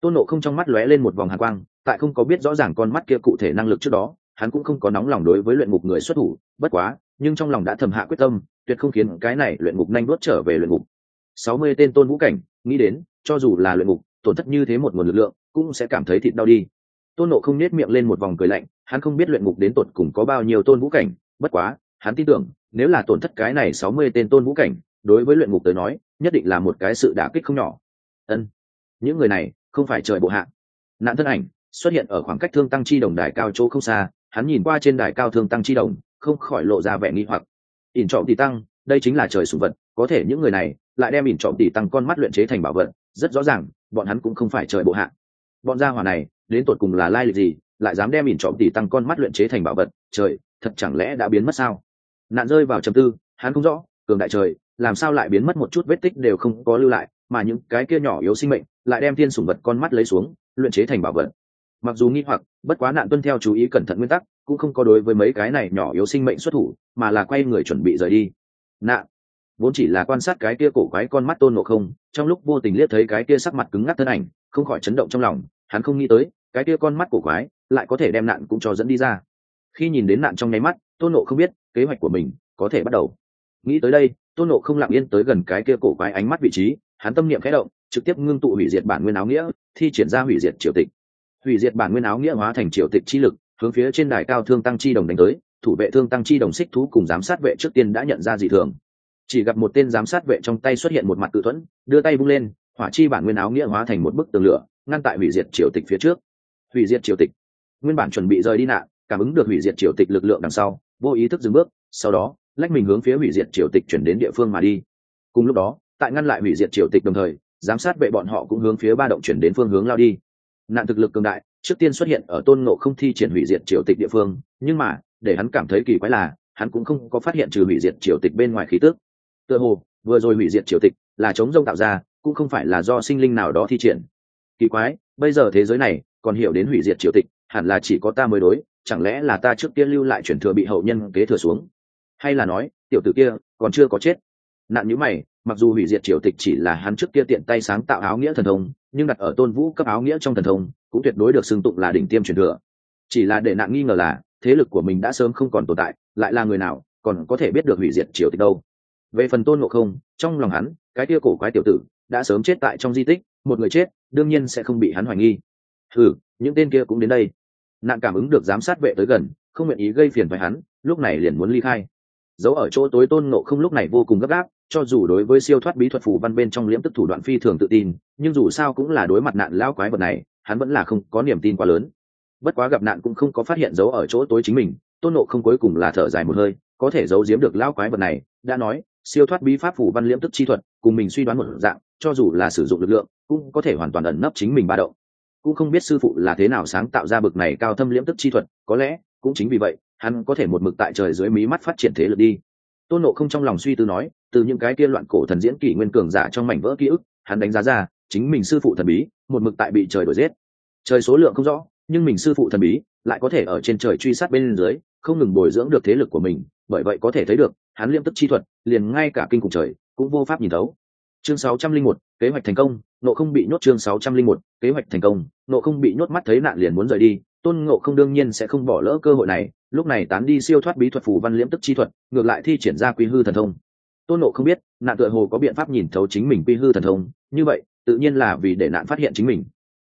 Tôn nộ không trong mắt lóe lên một vòng hàn quang, tại không có biết rõ ràng con mắt kia cụ thể năng lực trước đó, hắn cũng không có nóng lòng đối với luyện ngục người xuất thủ, bất quá, nhưng trong lòng đã thầm hạ quyết tâm, tuyệt không khiến cái này luyện ngục nhanh đốt trở về luyện ngục. Sáu mươi tên tôn vũ cảnh, nghĩ đến, cho dù là luyện ngục, tổn thất như thế một nguồn lực lượng, cũng sẽ cảm thấy thịt đau đi. Tôn nộ không nết miệng lên một vòng cười lạnh, hắn không biết luyện ngục đến tột cùng có bao nhiêu tôn vũ cảnh, bất quá, hắn tin tưởng nếu là tổn thất cái này sáu mươi tên tôn vũ cảnh, đối với luyện ngục tới nói, nhất định là một cái sự đả kích không nhỏ. Ân, những người này không phải trời bộ hạ. Nạn thân ảnh xuất hiện ở khoảng cách thương tăng chi đồng đài cao chỗ không xa, hắn nhìn qua trên đài cao thương tăng chi đồng, không khỏi lộ ra vẻ nghi hoặc. Ỉn trọng tỷ tăng, đây chính là trời sùng vật, có thể những người này lại đem ỉn trọng tỷ tăng con mắt luyện chế thành bảo vật, rất rõ ràng, bọn hắn cũng không phải trời bộ hạ. Bọn gia hỏa này, đến tột cùng là lai lịch gì, lại dám đem ỉn trọng tỷ tăng con mắt luyện chế thành bảo vật, trời, thật chẳng lẽ đã biến mất sao? Nạn rơi vào trầm tư, hắn không rõ, cường đại trời, làm sao lại biến mất một chút vết tích đều không có lưu lại, mà những cái kia nhỏ yếu sinh mệnh lại đem thiên sủng vật con mắt lấy xuống, luyện chế thành bảo vật. Mặc dù nghi hoặc, bất quá nạn tuân theo chú ý cẩn thận nguyên tắc, cũng không có đối với mấy cái này nhỏ yếu sinh mệnh xuất thủ, mà là quay người chuẩn bị rời đi. Nạn, vốn chỉ là quan sát cái kia cổ quái con mắt tôn ngộ không, trong lúc vô tình liếc thấy cái kia sắc mặt cứng ngắc thân ảnh, không khỏi chấn động trong lòng, hắn không nghĩ tới, cái kia con mắt cổ quái lại có thể đem nạn cũng cho dẫn đi ra. Khi nhìn đến nạn trong nháy mắt, tôn nộ không biết kế hoạch của mình có thể bắt đầu. Nghĩ tới đây, tôn nộ không lặng yên tới gần cái kia cổ quái ánh mắt vị trí, hắn tâm niệm khẽ động, trực tiếp ngưng tụ hủy diệt bản nguyên áo nghĩa, thi triển ra hủy diệt triều tịch. Hủy diệt bản nguyên áo nghĩa hóa thành triều tịch chi lực, hướng phía trên đài cao thương tăng chi đồng đánh tới, thủ vệ thương tăng chi đồng xích thú cùng giám sát vệ trước tiên đã nhận ra dị thường. Chỉ gặp một tên giám sát vệ trong tay xuất hiện một mặt tự thuẫn, đưa tay bung lên, hỏa chi bản nguyên áo nghĩa hóa thành một bức tường lửa, ngăn tại hủy diệt triều tịch phía trước. Hủy diệt triều tịch. Nguyên bản chuẩn bị rời đi nạn, cảm ứng được hủy diệt triều tịch lực lượng đằng sau vô ý thức dừng bước, sau đó, lách mình hướng phía hủy diệt triều tịch chuyển đến địa phương mà đi. Cùng lúc đó, tại ngăn lại hủy diệt triều tịch đồng thời, giám sát vệ bọn họ cũng hướng phía ba động chuyển đến phương hướng lao đi. Nạn thực lực cường đại, trước tiên xuất hiện ở tôn ngộ không thi triển hủy diệt triều tịch địa phương, nhưng mà, để hắn cảm thấy kỳ quái là, hắn cũng không có phát hiện trừ hủy diệt triều tịch bên ngoài khí tước tựa hồ, vừa rồi hủy diệt triều tịch là chống rông tạo ra, cũng không phải là do sinh linh nào đó thi triển. Kỳ quái, bây giờ thế giới này, còn hiểu đến hủy diệt triều tịch, hẳn là chỉ có ta mới đối chẳng lẽ là ta trước tiên lưu lại chuyển thừa bị hậu nhân kế thừa xuống? Hay là nói, tiểu tử kia còn chưa có chết? Nạn nhữ mày, mặc dù hủy diệt triều tịch chỉ là hắn trước kia tiện tay sáng tạo áo nghĩa thần thông, nhưng đặt ở tôn vũ cấp áo nghĩa trong thần thông, cũng tuyệt đối được xưng tụng là đỉnh tiêm truyền thừa. Chỉ là để nạn nghi ngờ là, thế lực của mình đã sớm không còn tồn tại, lại là người nào, còn có thể biết được hủy diệt triều tịch đâu? Về phần tôn ngộ không, trong lòng hắn, cái kia cổ quái tiểu tử đã sớm chết tại trong di tích, một người chết, đương nhiên sẽ không bị hắn hoài nghi. Ừ những tên kia cũng đến đây nạn cảm ứng được giám sát vệ tới gần, không nguyện ý gây phiền với hắn, lúc này liền muốn ly khai. Giấu ở chỗ tối tôn ngộ không lúc này vô cùng gấp gáp, cho dù đối với siêu thoát bí thuật phù văn bên trong liễm tức thủ đoạn phi thường tự tin, nhưng dù sao cũng là đối mặt nạn lao quái vật này, hắn vẫn là không có niềm tin quá lớn. Bất quá gặp nạn cũng không có phát hiện giấu ở chỗ tối chính mình, tôn nộ không cuối cùng là thở dài một hơi, có thể giấu giếm được lao quái vật này, đã nói, siêu thoát bí pháp phủ văn liễm tức chi thuật, cùng mình suy đoán một dạng, cho dù là sử dụng lực lượng, cũng có thể hoàn toàn ẩn nấp chính mình ba động cũng không biết sư phụ là thế nào sáng tạo ra bực này cao thâm liễm tức chi thuật, có lẽ cũng chính vì vậy, hắn có thể một mực tại trời dưới mí mắt phát triển thế lực đi. Tôn nộ không trong lòng suy tư nói, từ những cái kia loạn cổ thần diễn kỷ nguyên cường giả trong mảnh vỡ ký ức, hắn đánh giá ra, chính mình sư phụ thần bí, một mực tại bị trời đuổi giết. Trời số lượng không rõ, nhưng mình sư phụ thần bí lại có thể ở trên trời truy sát bên dưới, không ngừng bồi dưỡng được thế lực của mình, bởi vậy có thể thấy được, hắn liêm tức chi thuật, liền ngay cả kinh cùng trời cũng vô pháp nhìn thấu chương 601, kế hoạch thành công nộ không bị nhốt chương 601, kế hoạch thành công nộ không bị nhốt mắt thấy nạn liền muốn rời đi tôn ngộ không đương nhiên sẽ không bỏ lỡ cơ hội này lúc này tán đi siêu thoát bí thuật phù văn liễm tức chi thuật ngược lại thi triển ra quy hư thần thông. Tôn ngộ không biết nạn tựa hồ có biện pháp nhìn thấu chính mình quy hư thần thông như vậy tự nhiên là vì để nạn phát hiện chính mình.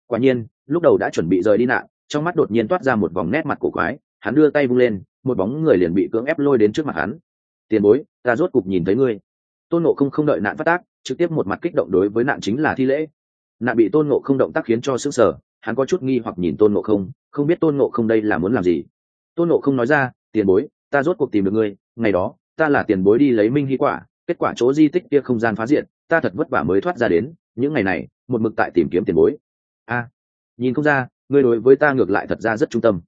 Quả nhiên lúc đầu đã chuẩn bị rời đi nạn trong mắt đột nhiên toát ra một vòng nét mặt cổ quái hắn đưa tay vung lên một bóng người liền bị cưỡng ép lôi đến trước mặt hắn. Tiền bối ta rốt cục nhìn thấy ngươi tôn nộ không không đợi nạn phát tác, trực tiếp một mặt kích động đối với nạn chính là thi lễ. Nạn bị tôn nộ không động tác khiến cho s ư sở hắn có chút nghi hoặc nhìn tôn nộ không không biết tôn nộ không đây là muốn làm gì. Tôn nộ không nói ra, tiền bối, ta rốt cuộc tìm được ngươi, ngày đó, ta là tiền bối đi lấy minh hy quả, kết quả chỗ di tích kia không gian phá diện ta thật vất vả mới thoát ra đến, những ngày này, một mực tại tìm kiếm tiền bối. A, nhìn không ra, ngươi đối với ta ngược lại thật ra rất trung tâm.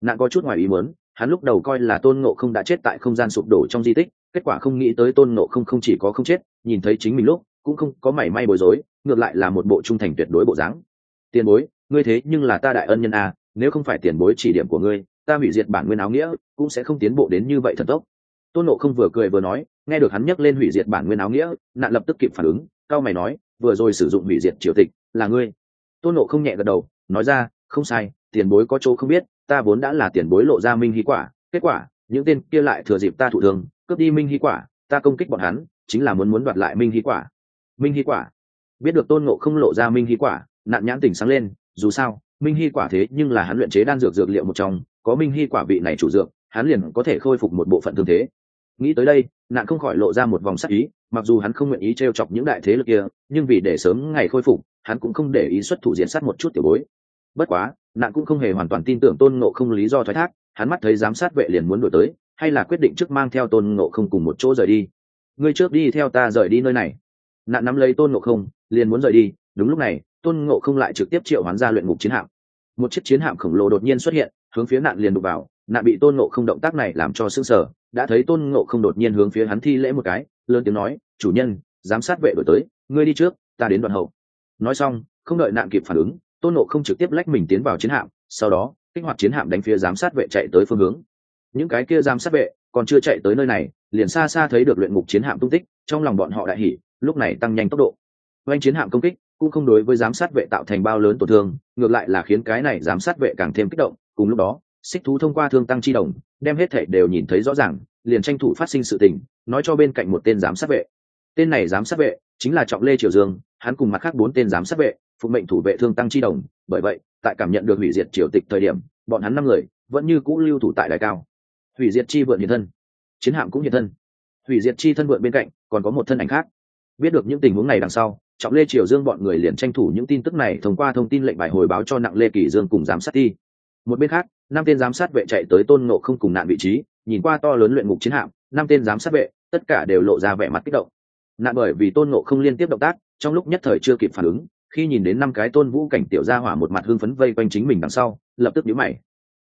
Nạn có chút ngoài ý muốn hắn lúc đầu coi là tôn ngộ không đã chết tại không gian sụp đổ trong di tích, kết quả không nghĩ tới tôn ngộ không không chỉ có không chết, nhìn thấy chính mình lúc, cũng không có mảy may bối rối, ngược lại là một bộ trung thành tuyệt đối bộ dáng. Tiền bối, ngươi thế nhưng là ta đại ân nhân a nếu không phải tiền bối chỉ điểm của ngươi, ta hủy diệt bản nguyên áo nghĩa, cũng sẽ không tiến bộ đến như vậy thần tốc. Tôn nộ không vừa cười vừa nói, nghe được hắn nhắc lên hủy diệt bản nguyên áo nghĩa, nạn lập tức kịp phản ứng, cao mày nói, vừa rồi sử dụng hủy diệt triều tịch, là ngươi. Tôn nộ không nhẹ gật đầu, nói ra, không sai, tiền bối có chỗ không biết ta vốn đã là tiền bối lộ ra minh hy quả, kết quả, những tên kia lại thừa dịp ta thụ thường cướp đi minh hy quả, ta công kích bọn hắn, chính là muốn muốn đoạt lại minh hy quả. Minh hy quả. Biết được tôn ngộ không lộ ra minh hy quả, nạn nhãn tỉnh sáng lên, dù sao, minh hy quả thế nhưng là hắn luyện chế đan dược dược liệu một trong, có minh hy quả vị này chủ dược, hắn liền có thể khôi phục một bộ phận thương thế. Nghĩ tới đây, nạn không khỏi lộ ra một vòng sắc ý, mặc dù hắn không nguyện ý t r e o chọc những đại thế lực kia, nhưng vì để sớm ngày khôi phục, hắn cũng không để ý xuất thủ diễn sát một chút tiểu bối. Bất quá nạn cũng không hề hoàn toàn tin tưởng tôn ngộ không lý do thoái thác, hắn mắt thấy giám sát vệ liền muốn đổi tới, hay là quyết định trước mang theo tôn ngộ không cùng một chỗ rời đi. Ngươi trước đi theo ta rời đi nơi này. Nạn nắm lấy tôn ngộ không, liền muốn rời đi, đúng lúc này, tôn ngộ không lại trực tiếp triệu hoán ra luyện ngục chiến hạm. Một chiếc chiến hạm khổng lồ đột nhiên xuất hiện, hướng phía nạn liền đục vào, nạn bị tôn ngộ không động tác này làm cho s ư sở đã thấy tôn ngộ không đột nhiên hướng phía hắn thi lễ một cái, lớn tiếng nói, chủ nhân, giám sát vệ đổi tới, ngươi đi trước, ta đến đoạn hậu. Nói xong, không đợi nạn kịp phản ứng tôn nộ không trực tiếp lách mình tiến vào chiến hạm, sau đó, kích hoạt chiến hạm đánh phía giám sát vệ chạy tới phương hướng. Những cái kia giám sát vệ còn chưa chạy tới nơi này, liền xa xa thấy được luyện ngục chiến hạm tung tích, trong lòng bọn họ đại hỉ, lúc này tăng nhanh tốc độ. Oanh chiến hạm công kích cũng không đối với giám sát vệ tạo thành bao lớn tổn thương, ngược lại là khiến cái này giám sát vệ càng thêm kích động. Cùng lúc đó, xích thú thông qua thương tăng chi đồng, đem hết thể đều nhìn thấy rõ ràng, liền tranh thủ phát sinh sự tình, nói cho bên cạnh một tên giám sát vệ. Tên này giám sát vệ chính là trọng lê triều dương, hắn cùng mặt khác bốn tên giám sát vệ phụ mệnh thủ vệ thương tăng chi đồng, bởi vậy, tại cảm nhận được hủy diệt triều tịch thời điểm, bọn hắn năm người vẫn như cũ lưu thủ tại đại cao. Hủy diệt chi vượn hiện thân, chiến hạm cũng hiện thân. Hủy diệt chi thân vượn bên cạnh còn có một thân ảnh khác. Biết được những tình huống này đằng sau, trọng lê triều dương bọn người liền tranh thủ những tin tức này thông qua thông tin lệnh bài hồi báo cho nặng lê kỳ dương cùng giám sát thi. Một bên khác, năm tên giám sát vệ chạy tới tôn nộ không cùng nạn vị trí, nhìn qua to lớn luyện ngục chiến hạm, năm tên giám sát vệ, tất cả đều lộ ra vẻ mặt kích động. Nạn bởi vì tôn nộ không liên tiếp động tác, trong lúc nhất thời chưa kịp phản ứng khi nhìn đến năm cái tôn vũ cảnh tiểu gia hỏa một mặt hưng phấn vây quanh chính mình đằng sau, lập tức nhíu mày.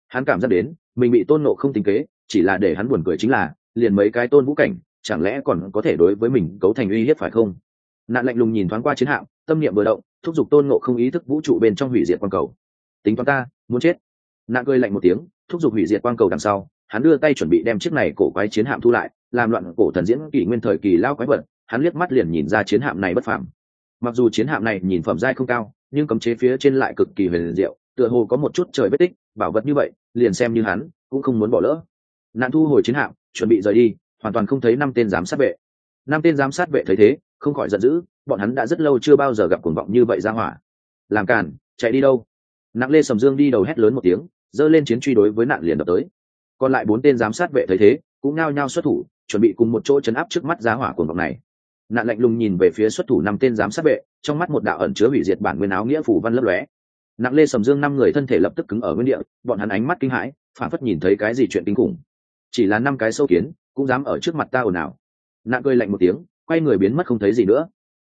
Hắn cảm giác đến, mình bị tôn nộ không tính kế, chỉ là để hắn buồn cười chính là, liền mấy cái tôn vũ cảnh, chẳng lẽ còn có thể đối với mình cấu thành uy hiếp phải không? Nạn lạnh lùng nhìn thoáng qua chiến hạm, tâm niệm vừa động, thúc giục tôn nộ không ý thức vũ trụ bên trong hủy diệt quang cầu. Tính toán ta, muốn chết. Nạn cười lạnh một tiếng, thúc giục hủy diệt quang cầu đằng sau, hắn đưa tay chuẩn bị đem chiếc này cổ quái chiến hạm thu lại, làm loạn cổ thần diễn kỷ nguyên thời kỳ lao quái vật, hắn liếc mắt liền nhìn ra chiến hạm này bất phẳng mặc dù chiến hạm này nhìn phẩm giai không cao nhưng cấm chế phía trên lại cực kỳ huyền diệu tựa hồ có một chút trời vết tích bảo vật như vậy liền xem như hắn cũng không muốn bỏ lỡ. Nạn thu hồi chiến hạm chuẩn bị rời đi hoàn toàn không thấy năm tên giám sát vệ. Năm tên giám sát vệ thấy thế không khỏi giận dữ bọn hắn đã rất lâu chưa bao giờ gặp cuồng vọng như vậy ra hỏa. Làm càn, chạy đi đâu? Nặng lê sầm dương đi đầu hét lớn một tiếng giơ lên chiến truy đối với nạn liền đập tới. Còn lại bốn tên giám sát vệ thấy thế cũng nao nhao xuất thủ chuẩn bị cùng một chỗ chấn áp trước mắt giá hỏa cuồng vọng này nạn lạnh lùng nhìn về phía xuất thủ năm tên giám sát vệ, trong mắt một đạo ẩn chứa hủy diệt bản nguyên áo nghĩa phủ văn lấp lóe. Nặng lê sầm dương năm người thân thể lập tức cứng ở nguyên địa, bọn hắn ánh mắt kinh hãi phản phất nhìn thấy cái gì chuyện kinh khủng. Chỉ là năm cái sâu kiến, cũng dám ở trước mặt ta ồn ào. Nạn cười lạnh một tiếng, quay người biến mất không thấy gì nữa.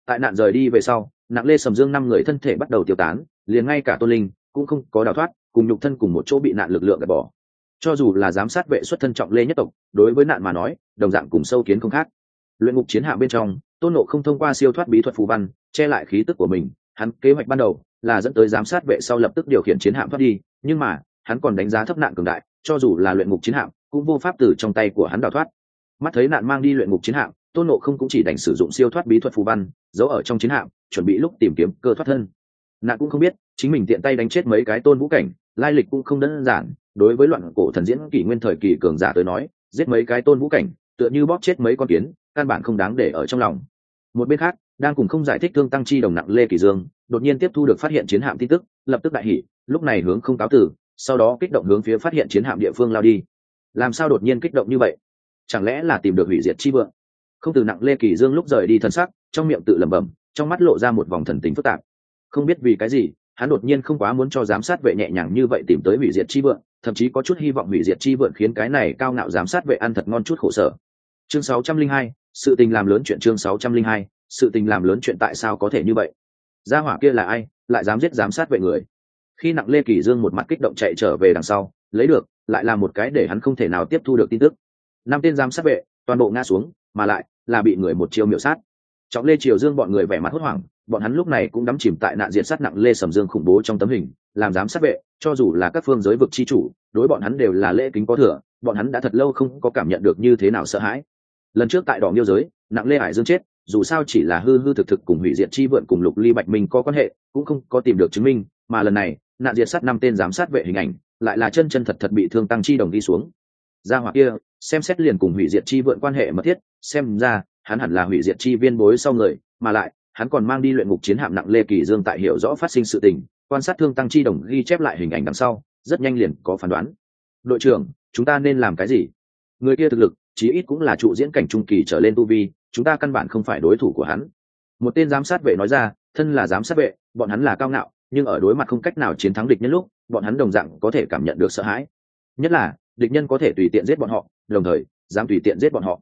Tại nạn rời đi về sau, nặng lê sầm dương năm người thân thể bắt đầu tiêu tán, liền ngay cả tôn linh cũng không có đào thoát, cùng nhục thân cùng một chỗ bị nạn lực lượng gạt bỏ. Cho dù là giám sát vệ xuất thân trọng lê nhất tộc, đối với nạn mà nói, đồng dạng cùng sâu kiến không khác. Luyện ngục chiến hạ bên trong tôn nộ không thông qua siêu thoát bí thuật phù văn, che lại khí tức của mình. Hắn kế hoạch ban đầu là dẫn tới giám sát vệ sau lập tức điều khiển chiến hạm thoát đi, nhưng mà, hắn còn đánh giá thấp nạn cường đại, cho dù là luyện ngục chiến hạm, cũng vô pháp từ trong tay của hắn đào thoát. Mắt thấy nạn mang đi luyện ngục chiến hạm, tôn nộ không cũng chỉ đành sử dụng siêu thoát bí thuật phù văn, giấu ở trong chiến hạm, chuẩn bị lúc tìm kiếm cơ thoát thân. Nạn cũng không biết, chính mình tiện tay đánh chết mấy cái tôn vũ cảnh, lai lịch cũng không đơn giản. Đối với loạn cổ thần diễn kỷ nguyên thời kỳ cường giả tới nói, giết mấy cái tôn vũ cảnh, tựa như bóp chết mấy con kiến căn bản không đáng để ở trong lòng. Một bên khác đang cùng không giải thích thương tăng chi đồng nặng lê kỳ dương đột nhiên tiếp thu được phát hiện chiến hạm tin tức lập tức đại hỉ lúc này hướng không cáo tử sau đó kích động hướng phía phát hiện chiến hạm địa phương lao đi. Làm sao đột nhiên kích động như vậy? Chẳng lẽ là tìm được hủy diệt chi vượng? Không từ nặng lê kỳ dương lúc rời đi thân sắc trong miệng tự lẩm bẩm trong mắt lộ ra một vòng thần tính phức tạp. Không biết vì cái gì hắn đột nhiên không quá muốn cho giám sát vệ nhẹ nhàng như vậy tìm tới hủy diệt chi vượng thậm chí có chút hy vọng hủy diệt chi vượng khiến cái này cao ngạo giám sát vệ ăn thật ngon chút khổ sở. Chương 602, sự tình làm lớn chuyện chương 602, sự tình làm lớn chuyện tại sao có thể như vậy? Gia hỏa kia là ai lại dám giết giám sát vệ người? Khi nặng lê kỳ dương một mặt kích động chạy trở về đằng sau lấy được lại là một cái để hắn không thể nào tiếp thu được tin tức. Năm tên giám sát vệ toàn bộ ngã xuống mà lại là bị người một chiêu miểu sát. Trọng lê triều dương bọn người vẻ mặt hốt hoảng bọn hắn lúc này cũng đắm chìm tại nạn diện sát nặng lê sầm dương khủng bố trong tấm hình làm giám sát vệ cho dù là các phương giới vực chi chủ đối bọn hắn đều là lễ kính có thừa bọn hắn đã thật lâu không có cảm nhận được như thế nào sợ hãi lần trước tại đỏ miêu giới, nặng lê hải dương chết, dù sao chỉ là hư hư thực thực cùng hủy diệt chi vượn cùng lục ly bạch minh có quan hệ, cũng không có tìm được chứng minh, mà lần này, nạn diệt sát năm tên giám sát vệ hình ảnh, lại là chân chân thật thật bị thương tăng chi đồng đi xuống. Ra hoặc kia, xem xét liền cùng hủy diệt chi vượn quan hệ mật thiết, xem ra, hắn hẳn là hủy diệt chi viên bối sau người, mà lại, hắn còn mang đi luyện ngục chiến hạm nặng lê kỳ dương tại hiểu rõ phát sinh sự tình, quan sát thương tăng chi đồng ghi chép lại hình ảnh đằng sau, rất nhanh liền có phán đoán. Đội trưởng, chúng ta nên làm cái gì? Người kia thực lực chí ít cũng là trụ diễn cảnh trung kỳ trở lên tu vi, chúng ta căn bản không phải đối thủ của hắn. Một tên giám sát vệ nói ra, thân là giám sát vệ, bọn hắn là cao ngạo, nhưng ở đối mặt không cách nào chiến thắng địch nhân lúc, bọn hắn đồng dạng có thể cảm nhận được sợ hãi. Nhất là, địch nhân có thể tùy tiện giết bọn họ, đồng thời, dám tùy tiện giết bọn họ.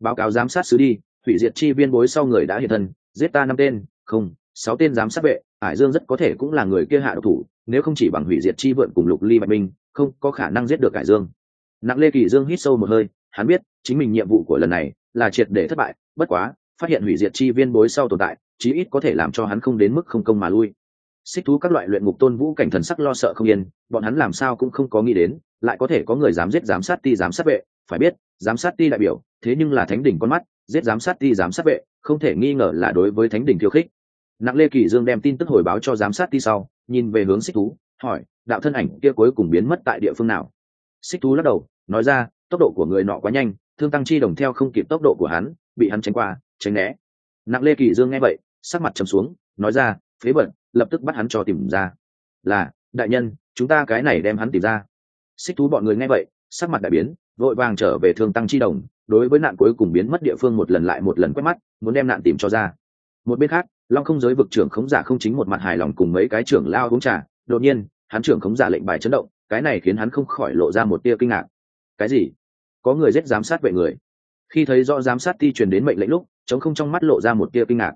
Báo cáo giám sát sứ đi, hủy diệt chi viên bối sau người đã hiện thân, giết ta năm tên, không, sáu tên giám sát vệ, hải dương rất có thể cũng là người kia hạ độc thủ, nếu không chỉ bằng hủy diệt chi vượn cùng lục ly bạch minh, không có khả năng giết được hải dương. Nặng lê kỳ dương hít sâu một hơi, hắn biết chính mình nhiệm vụ của lần này là triệt để thất bại, bất quá, phát hiện hủy diệt chi viên bối sau tồn tại, chí ít có thể làm cho hắn không đến mức không công mà lui. Xích thú các loại luyện ngục tôn vũ cảnh thần sắc lo sợ không yên, bọn hắn làm sao cũng không có nghĩ đến, lại có thể có người dám giết giám sát ti giám sát vệ, phải biết, giám sát ti đại biểu, thế nhưng là thánh đỉnh con mắt, giết giám sát ti giám sát vệ, không thể nghi ngờ là đối với thánh đỉnh khiêu khích. Nặng lê kỳ dương đem tin tức hồi báo cho giám sát ti sau, nhìn về hướng xích thú, hỏi, đạo thân ảnh kia cuối cùng biến mất tại địa phương nào? Xích thú lắc đầu, nói ra, tốc độ của người nọ quá nhanh thương tăng chi đồng theo không kịp tốc độ của hắn, bị hắn tránh qua, tránh né. Nặng lê kỳ dương nghe vậy, sắc mặt trầm xuống, nói ra, phế bận lập tức bắt hắn cho tìm ra. Là, đại nhân, chúng ta cái này đem hắn tìm ra. Xích thú bọn người nghe vậy, sắc mặt đại biến, vội vàng trở về thương tăng chi đồng, đối với nạn cuối cùng biến mất địa phương một lần lại một lần quét mắt, muốn đem nạn tìm cho ra. Một bên khác, long không giới vực trưởng khống giả không chính một mặt hài lòng cùng mấy cái trưởng lao uống trà, đột nhiên, hắn trưởng khống giả lệnh bài chấn động, cái này khiến hắn không khỏi lộ ra một tia kinh ngạc. Cái gì? Có người giết giám sát vệ người. Khi thấy rõ giám sát ti truyền đến mệnh lệnh lúc chống không trong mắt lộ ra một tia kinh ngạc.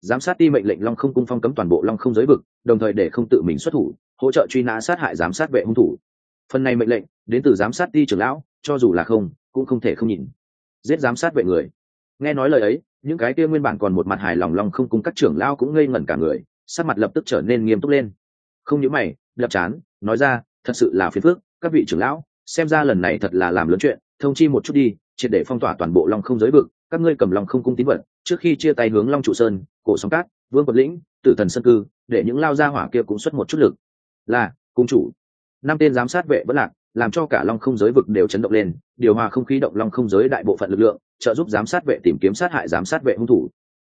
Giám sát ti mệnh lệnh long không cung phong cấm toàn bộ long không giới vực, đồng thời để không tự mình xuất thủ, hỗ trợ truy nã sát hại giám sát vệ hung thủ. Phần này mệnh lệnh, đến từ giám sát ti trưởng lão, cho dù là không, cũng không thể không nhìn. Giết giám sát vệ người. Nghe nói lời ấy, những cái kia nguyên bản còn một mặt hài lòng long không cung các trưởng lão cũng ngây ngẩn cả người, sắc mặt lập tức trở nên nghiêm túc lên. Không những mày, lập chán, nói ra, thật sự là phiền phước các vị trưởng lão, xem ra lần này thật là làm lớn chuyện thông chi một chút đi, triệt để phong tỏa toàn bộ long không giới vực, các ngươi cầm lòng không cung tín vật, trước khi chia tay hướng long trụ sơn, cổ sóng cát, vương quật lĩnh, tử thần sân cư, để những lao gia hỏa kia cũng xuất một chút lực. Là, cung chủ. Năm tên giám sát vệ vẫn lạc, làm cho cả long không giới vực đều chấn động lên, điều hòa không khí động long không giới đại bộ phận lực lượng, trợ giúp giám sát vệ tìm kiếm sát hại giám sát vệ hung thủ.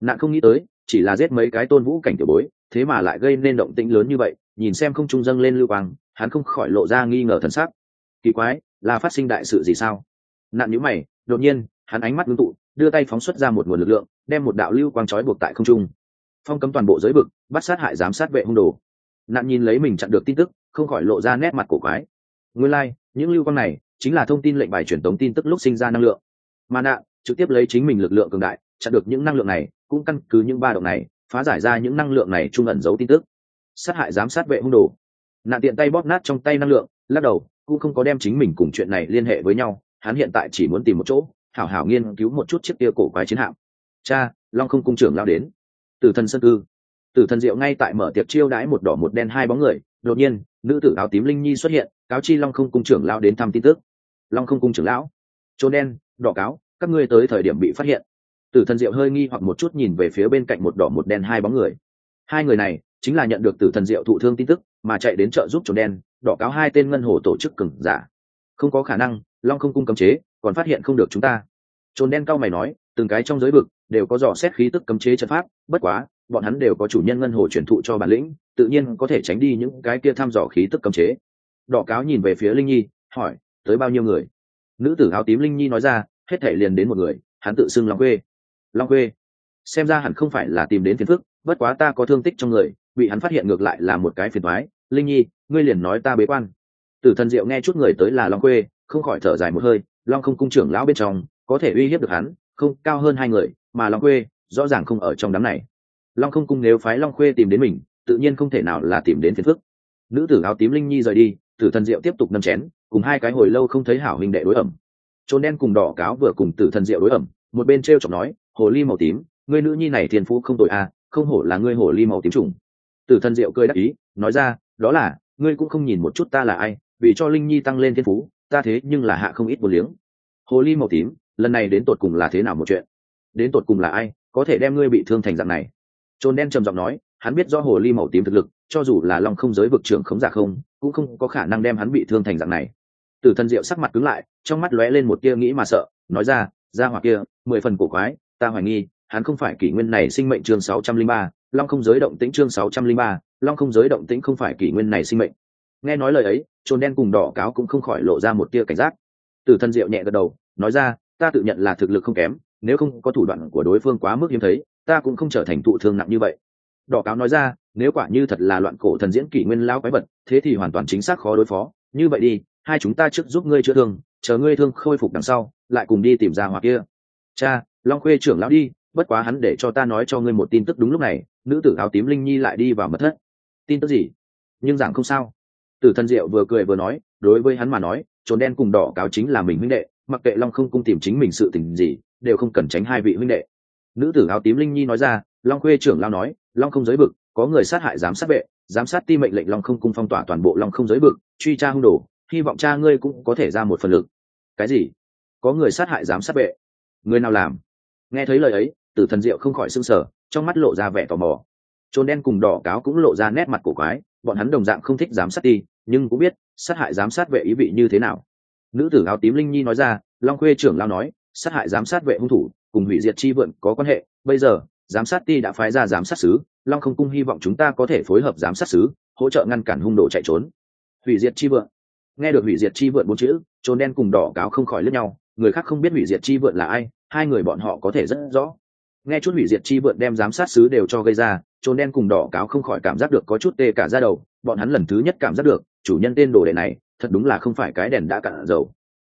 Nạn không nghĩ tới, chỉ là giết mấy cái tôn vũ cảnh tiểu bối, thế mà lại gây nên động tĩnh lớn như vậy, nhìn xem không trung dâng lên lưu quang, hắn không khỏi lộ ra nghi ngờ thần sắc. Kỳ quái, là phát sinh đại sự gì sao? Nạn nhữ mày đột nhiên hắn ánh mắt ngưng tụ đưa tay phóng xuất ra một nguồn lực lượng đem một đạo lưu quang trói buộc tại không trung. Phong cấm toàn bộ giới vực bắt sát hại giám sát vệ hung đồ. Nạn nhìn lấy mình chặn được tin tức không khỏi lộ ra nét mặt cổ quái. Nguyên lai、like, những lưu quang này chính là thông tin lệnh bài truyền tống tin tức lúc sinh ra năng lượng. Mà nạn trực tiếp lấy chính mình lực lượng cường đại chặn được những năng lượng này cũng căn cứ những ba động này phá giải ra những năng lượng này trung ẩn giấu tin tức. Sát hại giám sát vệ hung đồ. Nạn tiện tay bóp nát trong tay năng lượng lắc đầu cũng không có đem chính mình cùng chuyện này liên hệ với nhau hắn hiện tại chỉ muốn tìm một chỗ, hảo hảo nghiên cứu một chút chiếc kia cổ quái chiến hạm. Cha, long không cung trưởng lao đến. Tử thần sân cư. Tử thần diệu ngay tại mở tiệc chiêu đãi một đỏ một đen hai bóng người, đột nhiên, nữ tử áo tím linh nhi xuất hiện, cáo chi long không cung trưởng lao đến thăm tin tức. Long không cung trưởng lão trốn đen, đỏ cáo, các ngươi tới thời điểm bị phát hiện. Tử thần diệu hơi nghi hoặc một chút nhìn về phía bên cạnh một đỏ một đen hai bóng người. Hai người này, chính là nhận được tử thần diệu thụ thương tin tức, mà chạy đến trợ giúp trốn đen, đỏ cáo hai tên ngân hồ tổ chức cừng giả. Không có khả năng long không cung cấm chế, còn phát hiện không được chúng ta. Trốn đen cao mày nói, từng cái trong giới vực đều có dò xét khí tức cấm chế trận pháp, bất quá, bọn hắn đều có chủ nhân ngân hồ truyền thụ cho bản lĩnh, tự nhiên có thể tránh đi những cái kia thăm dò khí tức cấm chế. Đỏ cáo nhìn về phía linh nhi, hỏi, tới bao nhiêu người? Nữ tử áo tím linh nhi nói ra, hết thể liền đến một người, hắn tự xưng long quê long quê xem ra hẳn không phải là tìm đến phiền phức, bất quá ta có thương tích trong người, bị hắn phát hiện ngược lại là một cái phiền thoái linh nhi, ngươi liền nói ta bế quan. Tử thần diệu nghe chút người tới là long quê không khỏi thở dài một hơi, long không cung trưởng lão bên trong, có thể uy hiếp được hắn, không, cao hơn hai người, mà long khuê, rõ ràng không ở trong đám này. Long không cung nếu phái long khuê tìm đến mình, tự nhiên không thể nào là tìm đến phiền phức. Nữ tử áo tím linh nhi rời đi, tử thần diệu tiếp tục nâm chén, cùng hai cái hồi lâu không thấy hảo hình đệ đối ẩm. Trốn đen cùng đỏ cáo vừa cùng tử thần diệu đối ẩm, một bên t r e o chọc nói, hồ ly màu tím, ngươi nữ nhi này thiên phú không tội à không hổ là ngươi hồ ly màu tím trùng tử thần diệu cười đắc ý, nói ra, đó là, ngươi cũng không nhìn một chút ta là ai, vì cho linh nhi tăng lên thiên phú ta thế nhưng là hạ không ít một liếng. Hồ ly màu tím, lần này đến tột cùng là thế nào một chuyện? Đến tột cùng là ai có thể đem ngươi bị thương thành dạng này? Trôn đen trầm giọng nói, hắn biết do hồ ly màu tím thực lực, cho dù là long không giới vực trưởng khống giả không, cũng không có khả năng đem hắn bị thương thành dạng này. Tử thần diệu sắc mặt cứng lại, trong mắt lóe lên một tia nghĩ mà sợ, nói ra ra hoặc kia, mười phần cổ quái, ta hoài nghi, hắn không phải kỷ nguyên này sinh mệnh chương sáu trăm linh ba, long không giới động tĩnh chương sáu trăm linh ba, long không giới động tĩnh không phải kỷ nguyên này sinh mệnh nghe nói lời ấy, trồn đen cùng đỏ cáo cũng không khỏi lộ ra một tia cảnh giác. Tử thần diệu nhẹ gật đầu, nói ra, ta tự nhận là thực lực không kém, nếu không có thủ đoạn của đối phương quá mức hiếm thấy, ta cũng không trở thành thụ thương nặng như vậy. Đỏ cáo nói ra, nếu quả như thật là loạn cổ thần diễn kỷ nguyên lao quái vật, thế thì hoàn toàn chính xác khó đối phó. Như vậy đi, hai chúng ta trước giúp ngươi chữa thương, chờ ngươi thương khôi phục đằng sau, lại cùng đi tìm ra hoặc kia. Cha, long khuê trưởng lão đi, bất quá hắn để cho ta nói cho ngươi một tin tức đúng lúc này, nữ tử áo tím linh nhi lại đi vào mật thất. Tin tức gì? Nhưng giảng không sao tử thần diệu vừa cười vừa nói, đối với hắn mà nói, trốn đen cùng đỏ cáo chính là mình huynh đệ, mặc kệ long không cung tìm chính mình sự tình gì, đều không cần tránh hai vị huynh đệ. Nữ tử áo tím linh nhi nói ra, long khuê trưởng lao nói, long không giới vực, có người sát hại giám sát vệ, giám sát ti mệnh lệnh long không cung phong tỏa toàn bộ long không giới vực, truy tra hung đồ, hy vọng cha ngươi cũng có thể ra một phần lực. Cái gì? Có người sát hại giám sát vệ? Người nào làm? Nghe thấy lời ấy tử thần diệu không khỏi s ư n g sở trong mắt lộ ra vẻ tò mò. Trốn đen cùng đỏ cáo cũng lộ ra nét mặt cổ quái, bọn hắn đồng dạng không thích giám sát ti nhưng cũng biết, sát hại giám sát vệ ý vị như thế nào. Nữ tử áo tím linh nhi nói ra, long khuê trưởng lao nói, sát hại giám sát vệ hung thủ, cùng hủy diệt chi vượn có quan hệ, bây giờ, giám sát ti đã phái ra giám sát sứ, long không cung hy vọng chúng ta có thể phối hợp giám sát sứ, hỗ trợ ngăn cản hung đồ chạy trốn. Hủy diệt chi vượn. Nghe được hủy diệt chi vượn bốn chữ, trốn đen cùng đỏ cáo không khỏi lướt nhau, người khác không biết hủy diệt chi vượn là ai, hai người bọn họ có thể rất rõ. Nghe chút hủy diệt chi vượn đem giám sát sứ đều cho gây ra trốn đen cùng đỏ cáo không khỏi cảm giác được có chút tê cả ra đầu, bọn hắn lần thứ nhất cảm giác được, chủ nhân tên đồ đệ này, thật đúng là không phải cái đèn đã cạn dầu.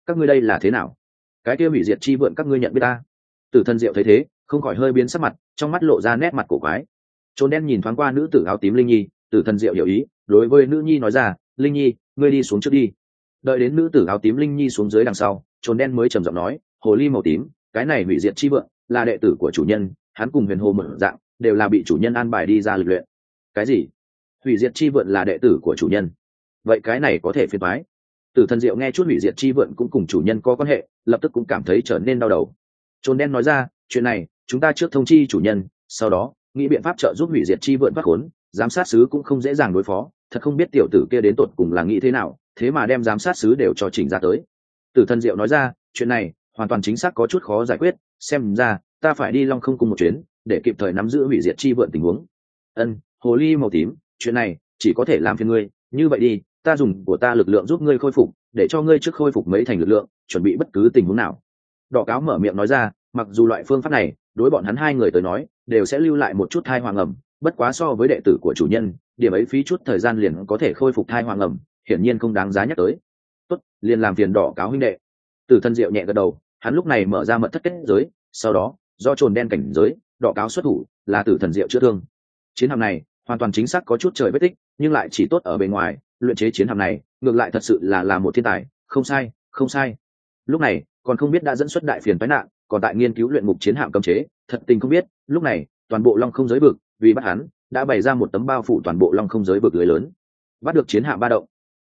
Các ngươi đây là thế nào? Cái kia hủy diệt chi vượn các ngươi nhận biết ta? Tử thân diệu thấy thế, không khỏi hơi biến sắc mặt, trong mắt lộ ra nét mặt cổ quái. Trốn đen nhìn thoáng qua nữ tử áo tím linh nhi, tử thân diệu hiểu ý, đối với nữ nhi nói ra, linh nhi, ngươi đi xuống trước đi. Đợi đến nữ tử áo tím linh nhi xuống dưới đằng sau, trốn đen mới trầm giọng nói, hồ ly màu tím, cái này hủy diệt chi vượng là đệ tử của chủ nhân, hắn cùng huyền hồ mở dạng đều là bị chủ nhân an bài đi ra lịch luyện. Cái gì? Hủy diệt chi vượn là đệ tử của chủ nhân. Vậy cái này có thể phiền thoái tử thần diệu nghe chút hủy diệt chi vượn cũng cùng chủ nhân có quan hệ, lập tức cũng cảm thấy trở nên đau đầu. Trốn đen nói ra, chuyện này, chúng ta trước thông chi chủ nhân, sau đó, nghĩ biện pháp trợ giúp hủy diệt chi vượn phát khốn, giám sát sứ cũng không dễ dàng đối phó, thật không biết tiểu tử kia đến tột cùng là nghĩ thế nào, thế mà đem giám sát sứ đều cho chỉnh ra tới. Tử thần diệu nói ra, chuyện này, hoàn toàn chính xác có chút khó giải quyết, xem ra, ta phải đi long không cùng một chuyến để kịp thời nắm giữ hủy diệt chi vượn tình huống. Ân, hồ ly màu tím, chuyện này chỉ có thể làm phiền ngươi. Như vậy đi, ta dùng của ta lực lượng giúp ngươi khôi phục, để cho ngươi trước khôi phục mấy thành lực lượng, chuẩn bị bất cứ tình huống nào. Đỏ cáo mở miệng nói ra, mặc dù loại phương pháp này, đối bọn hắn hai người tới nói, đều sẽ lưu lại một chút thai hoàng ẩm, bất quá so với đệ tử của chủ nhân, điểm ấy phí chút thời gian liền có thể khôi phục thai hoàng ẩm, hiển nhiên không đáng giá nhắc tới. Tốt, liền làm phiền đỏ cáo huynh đệ. Từ thân diệu nhẹ gật đầu, hắn lúc này mở ra mật thất kết giới, sau đó, do trồn đen cảnh giới đọ cáo xuất thủ là tử thần diệu chữa thương. Chiến hạm này hoàn toàn chính xác có chút trời vết tích, nhưng lại chỉ tốt ở bề ngoài, luyện chế chiến hạm này, ngược lại thật sự là là một thiên tài. Không sai không sai. Lúc này, còn không biết đã dẫn xuất đại phiền tái nạn, còn tại nghiên cứu luyện mục chiến hạm cấm chế, thật tình không biết, lúc này, toàn bộ long không giới vực, vì bắt hắn, đã bày ra một tấm bao phủ toàn bộ long không giới vực lưới lớn. Bắt được chiến hạm ba động.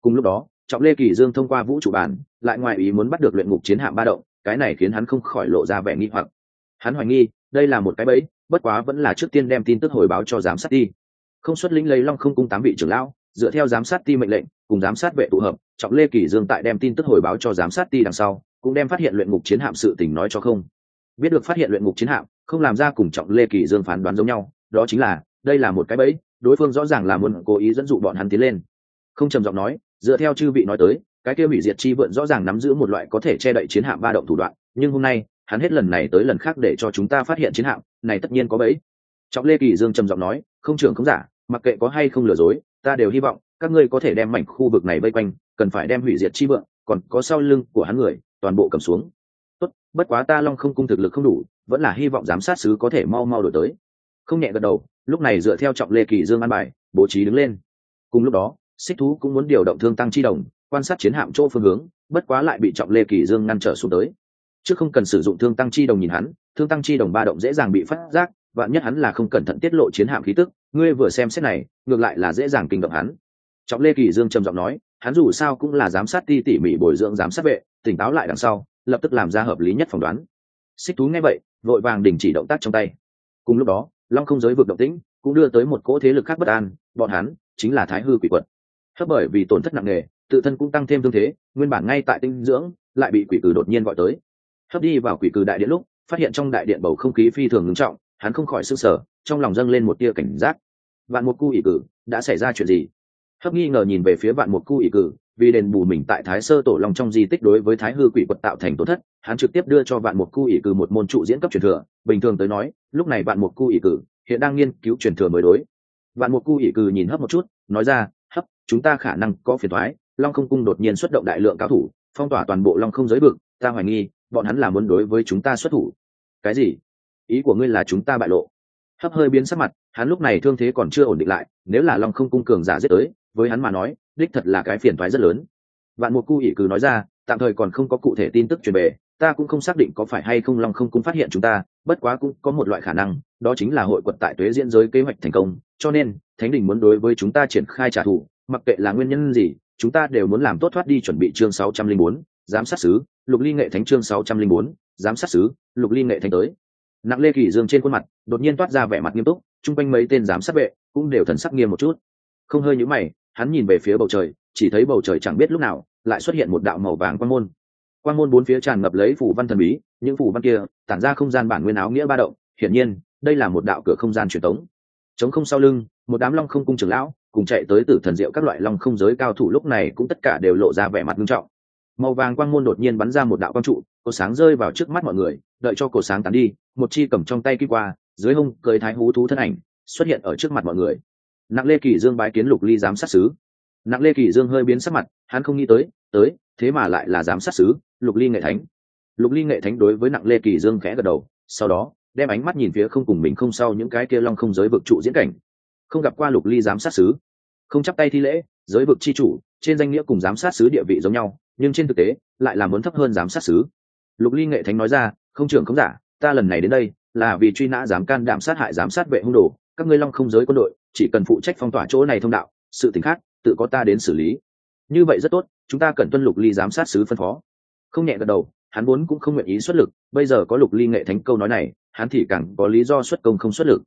Cùng lúc đó, trọng lê kỳ dương thông qua vũ trụ bản, lại ngoài ý muốn bắt được luyện ngục chiến hạm ba động, cái này khiến hắn không khỏi lộ ra vẻ nghi hoặc. Hắn hoài nghi đây là một cái bẫy, bất quá vẫn là trước tiên đem tin tức hồi báo cho giám sát ti. Không xuất lĩnh lấy long không cung tám vị trưởng lão, dựa theo giám sát ti mệnh lệnh, cùng giám sát vệ tụ hợp, trọng lê kỳ dương tại đem tin tức hồi báo cho giám sát ti đằng sau, cũng đem phát hiện luyện ngục chiến hạm sự tình nói cho không. Biết được phát hiện luyện ngục chiến hạm, không làm ra cùng trọng lê kỳ dương phán đoán giống nhau, đó chính là, đây là một cái bẫy, đối phương rõ ràng là muốn cố ý dẫn dụ bọn hắn tiến lên. Không trầm giọng nói, dựa theo chư vị nói tới, cái kia hủy diệt chi vượn rõ ràng nắm giữ một loại có thể che đậy chiến hạm ba động thủ đoạn, nhưng hôm nay hắn hết lần này tới lần khác để cho chúng ta phát hiện chiến hạm, này tất nhiên có bẫy. Trọng lê kỳ dương trầm giọng nói, không trưởng không giả, mặc kệ có hay không lừa dối, ta đều hy vọng các ngươi có thể đem mảnh khu vực này vây quanh, cần phải đem hủy diệt chi vượng còn có sau lưng của hắn người, toàn bộ cầm xuống. Tốt, bất quá ta long không cung thực lực không đủ, vẫn là hy vọng giám sát sứ có thể mau mau đổi tới. Không nhẹ gật đầu, lúc này dựa theo trọng lê kỳ dương an bài, bố trí đứng lên. Cùng lúc đó, xích thú cũng muốn điều động thương tăng chi đồng, quan sát chiến hạm chỗ phương hướng, bất quá lại bị trọng lê kỳ dương ngăn trở xuống tới chứ không cần sử dụng thương tăng chi đồng nhìn hắn, thương tăng chi đồng ba động dễ dàng bị phát giác, vạn nhất hắn là không cẩn thận tiết lộ chiến hạm khí tức, ngươi vừa xem xét này, ngược lại là dễ dàng kinh động hắn. Trọng lê kỳ dương trầm giọng nói, hắn dù sao cũng là giám sát ti tỉ mỉ bồi dưỡng giám sát vệ, tỉnh táo lại đằng sau, lập tức làm ra hợp lý nhất phỏng đoán. Xích thú nghe vậy, vội vàng đình chỉ động tác trong tay. Cùng lúc đó, long không giới vực động tĩnh cũng đưa tới một cỗ thế lực khác bất an, bọn hắn chính là thái hư quỷ quật. Hấp bởi vì tổn thất nặng nề, tự thân cũng tăng thêm thương thế, nguyên bản ngay tại tinh dưỡng, lại bị quỷ cử đột nhiên gọi tới hấp đi vào quỷ cử đại điện lúc, phát hiện trong đại điện bầu không khí phi thường ngưng trọng, hắn không khỏi s ư sở trong lòng dâng lên một tia cảnh giác. Vạn một cu ỷ cử, đã xảy ra chuyện gì? Hấp nghi ngờ nhìn về phía vạn một cu ỷ cử, vì đền bù mình tại thái sơ tổ long trong di tích đối với thái hư quỷ quật tạo thành tổn thất, hắn trực tiếp đưa cho vạn một cu ỷ cử một môn trụ diễn cấp truyền thừa, bình thường tới nói, lúc này vạn một cu ỷ cử hiện đang nghiên cứu truyền thừa mới đối. Vạn một cu ỷ cử nhìn hấp một chút, nói ra, hấp, chúng ta khả năng có phiền thoái long không cung đột nhiên xuất động đại lượng cao thủ, phong tỏa toàn bộ long không giới vực, ta hoài nghi bọn hắn là muốn đối với chúng ta xuất thủ. Cái gì? Ý của ngươi là chúng ta bại lộ. Hấp hơi biến sắc mặt, hắn lúc này thương thế còn chưa ổn định lại, nếu là long không cung cường giả giết tới, với hắn mà nói, đích thật là cái phiền thoái rất lớn. Vạn một cu ỷ cứ nói ra, tạm thời còn không có cụ thể tin tức truyền về, ta cũng không xác định có phải hay không long không cung phát hiện chúng ta, bất quá cũng có một loại khả năng, đó chính là hội quật tại tuế diễn giới kế hoạch thành công, cho nên, thánh đình muốn đối với chúng ta triển khai trả thù, mặc kệ là nguyên nhân gì chúng ta đều muốn làm tốt thoát đi chuẩn bị chương 604, giám sát sứ lục ly nghệ thánh chương 604, giám sát sứ lục ly nghệ thánh tới. Nặng lê kỳ dương trên khuôn mặt đột nhiên toát ra vẻ mặt nghiêm túc chung quanh mấy tên giám sát vệ cũng đều thần sắc nghiêm một chút. Không hơi nhíu mày hắn nhìn về phía bầu trời chỉ thấy bầu trời chẳng biết lúc nào lại xuất hiện một đạo màu vàng quan môn. Quan môn bốn phía tràn ngập lấy phủ văn thần bí những phủ văn kia tản ra không gian bản nguyên áo nghĩa ba động hiển nhiên đây là một đạo cửa không gian truyền tống. Chống không sau lưng một đám long không cung trưởng lão cùng chạy tới tử thần diệu các loại long không giới cao thủ lúc này cũng tất cả đều lộ ra vẻ mặt nghiêm trọng. Màu vàng quang môn đột nhiên bắn ra một đạo quang trụ, cổ sáng rơi vào trước mắt mọi người, đợi cho cổ sáng tán đi, một chi cầm trong tay kim qua, dưới hông cười thái hú thú thân ảnh xuất hiện ở trước mặt mọi người. Nặng lê kỳ dương bái kiến lục ly giám sát sứ. Nặng lê kỳ dương hơi biến sắc mặt, hắn không nghĩ tới tới, thế mà lại là giám sát sứ, lục ly nghệ thánh. Lục ly nghệ thánh đối với nặng lê kỳ dương khẽ gật đầu, sau đó, đem ánh mắt nhìn phía không cùng mình không sau những cái kia long không giới vực trụ diễn cảnh không gặp qua lục ly giám sát sứ. Không chắp tay thi lễ, giới vực chi chủ, trên danh nghĩa cùng giám sát sứ địa vị giống nhau, nhưng trên thực tế, lại là muốn thấp hơn giám sát sứ. Lục ly nghệ thánh nói ra, không trưởng không giả, ta lần này đến đây, là vì truy nã dám can đảm sát hại giám sát vệ hung đồ. Các ngươi long không giới quân đội, chỉ cần phụ trách phong tỏa chỗ này thông đạo, sự tình khác, tự có ta đến xử lý. Như vậy rất tốt, chúng ta cần tuân lục ly giám sát sứ phân phó. Không nhẹ gật đầu, hắn vốn cũng không nguyện ý xuất lực, bây giờ có lục ly nghệ thánh câu nói này, hắn thì càng có lý do xuất công không xuất lực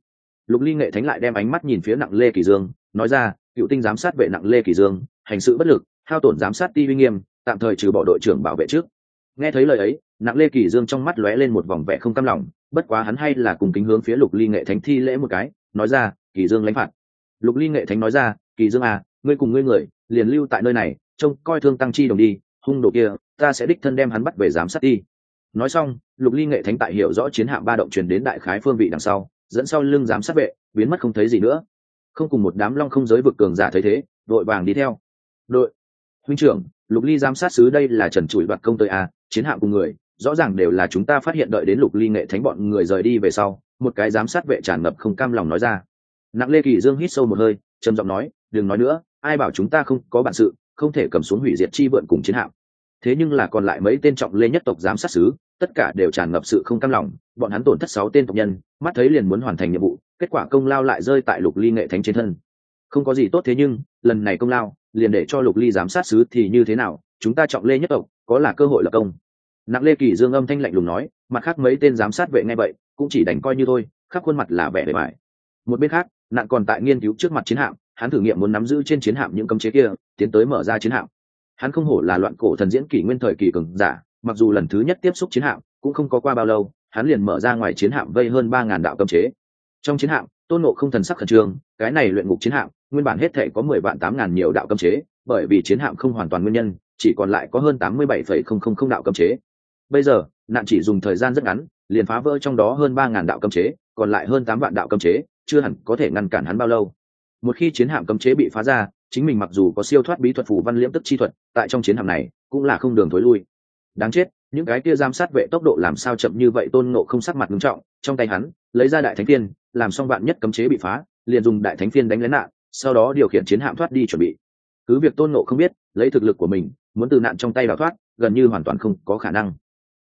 lục ly nghệ thánh lại đem ánh mắt nhìn phía nặng lê kỳ dương, nói ra, cựu tinh giám sát vệ nặng lê kỳ dương, hành sự bất lực, hao tổn giám sát ti uy nghiêm, tạm thời trừ bỏ đội trưởng bảo vệ trước. Nghe thấy lời ấy, nặng lê kỳ dương trong mắt lóe lên một vòng vẻ không cam lòng, bất quá hắn hay là cùng kính hướng phía lục ly nghệ thánh thi lễ một cái, nói ra, kỳ dương lãnh phạt. Lục ly nghệ thánh nói ra, kỳ dương à ngươi cùng ngươi người, liền lưu tại nơi này, trông coi thương tăng chi đồng đi, hung đồ kia, ta sẽ đích thân đem hắn bắt về giám sát đi nói xong, lục ly nghệ thánh tại hiểu rõ chiến hạm ba động truyền đến đại khái phương vị đằng sau dẫn sau lưng giám sát vệ, biến mất không thấy gì nữa. Không cùng một đám long không giới vực cường giả thấy thế, đội vàng đi theo. Đội, huynh trưởng, lục ly giám sát sứ đây là trần trụi đoạt công tới a chiến hạm cùng người, rõ ràng đều là chúng ta phát hiện đợi đến lục ly nghệ thánh bọn người rời đi về sau, một cái giám sát vệ tràn ngập không cam lòng nói ra. Nặng lê kỳ dương hít sâu một hơi, trầm giọng nói, đừng nói nữa, ai bảo chúng ta không có bản sự, không thể cầm xuống hủy diệt chi vượn cùng chiến hạm thế nhưng là còn lại mấy tên trọng lê nhất tộc giám sát sứ tất cả đều tràn ngập sự không cam lòng, bọn hắn tổn thất sáu tên tộc nhân, mắt thấy liền muốn hoàn thành nhiệm vụ, kết quả công lao lại rơi tại lục ly nghệ thánh trên thân. Không có gì tốt thế nhưng, lần này công lao, liền để cho lục ly giám sát sứ thì như thế nào, chúng ta trọng lê nhất tộc, có là cơ hội lập công. Nặng lê kỳ dương âm thanh lạnh lùng nói, mặt khác mấy tên giám sát vệ ngay vậy, cũng chỉ đành coi như thôi, khắp khuôn mặt là vẻ bề bài một bên khác nạn còn tại nghiên cứu trước mặt chiến hạm, hắn thử nghiệm muốn nắm giữ trên chiến hạm những cấm chế kia, tiến tới mở ra chiến hạm hắn không hổ là loạn cổ thần diễn kỷ nguyên thời kỳ cường giả, mặc dù lần thứ nhất tiếp xúc chiến hạm cũng không có qua bao lâu, hắn liền mở ra ngoài chiến hạm vây hơn ba ngàn đạo cấm chế. Trong chiến hạm, tôn nộ không thần sắc khẩn trương, cái này luyện ngục chiến hạm, nguyên bản hết thể có mười vạn tám ngàn nhiều đạo cấm chế, bởi vì chiến hạm không hoàn toàn nguyên nhân, chỉ còn lại có hơn tám mươi bảy phẩy không không không đạo cấm chế. Bây giờ, nạn chỉ dùng thời gian rất ngắn, liền phá vỡ trong đó hơn ba ngàn đạo cấm chế, còn lại hơn tám vạn đạo cấm chế, chưa hẳn có thể ngăn cản hắn bao lâu. Một khi chiến hạm cấm chế bị phá ra chính mình mặc dù có siêu thoát bí thuật phù văn liễm tức chi thuật, tại trong chiến hạm này cũng là không đường thối lui. Đáng chết, những cái kia giám sát vệ tốc độ làm sao chậm như vậy tôn nộ không sắc mặt nghiêm trọng, trong tay hắn, lấy ra đại thánh phiên, làm xong vạn nhất cấm chế bị phá, liền dùng đại thánh phiên đánh lén nạn, sau đó điều khiển chiến hạm thoát đi chuẩn bị. Cứ việc tôn nộ không biết, lấy thực lực của mình, muốn từ nạn trong tay đào thoát, gần như hoàn toàn không có khả năng.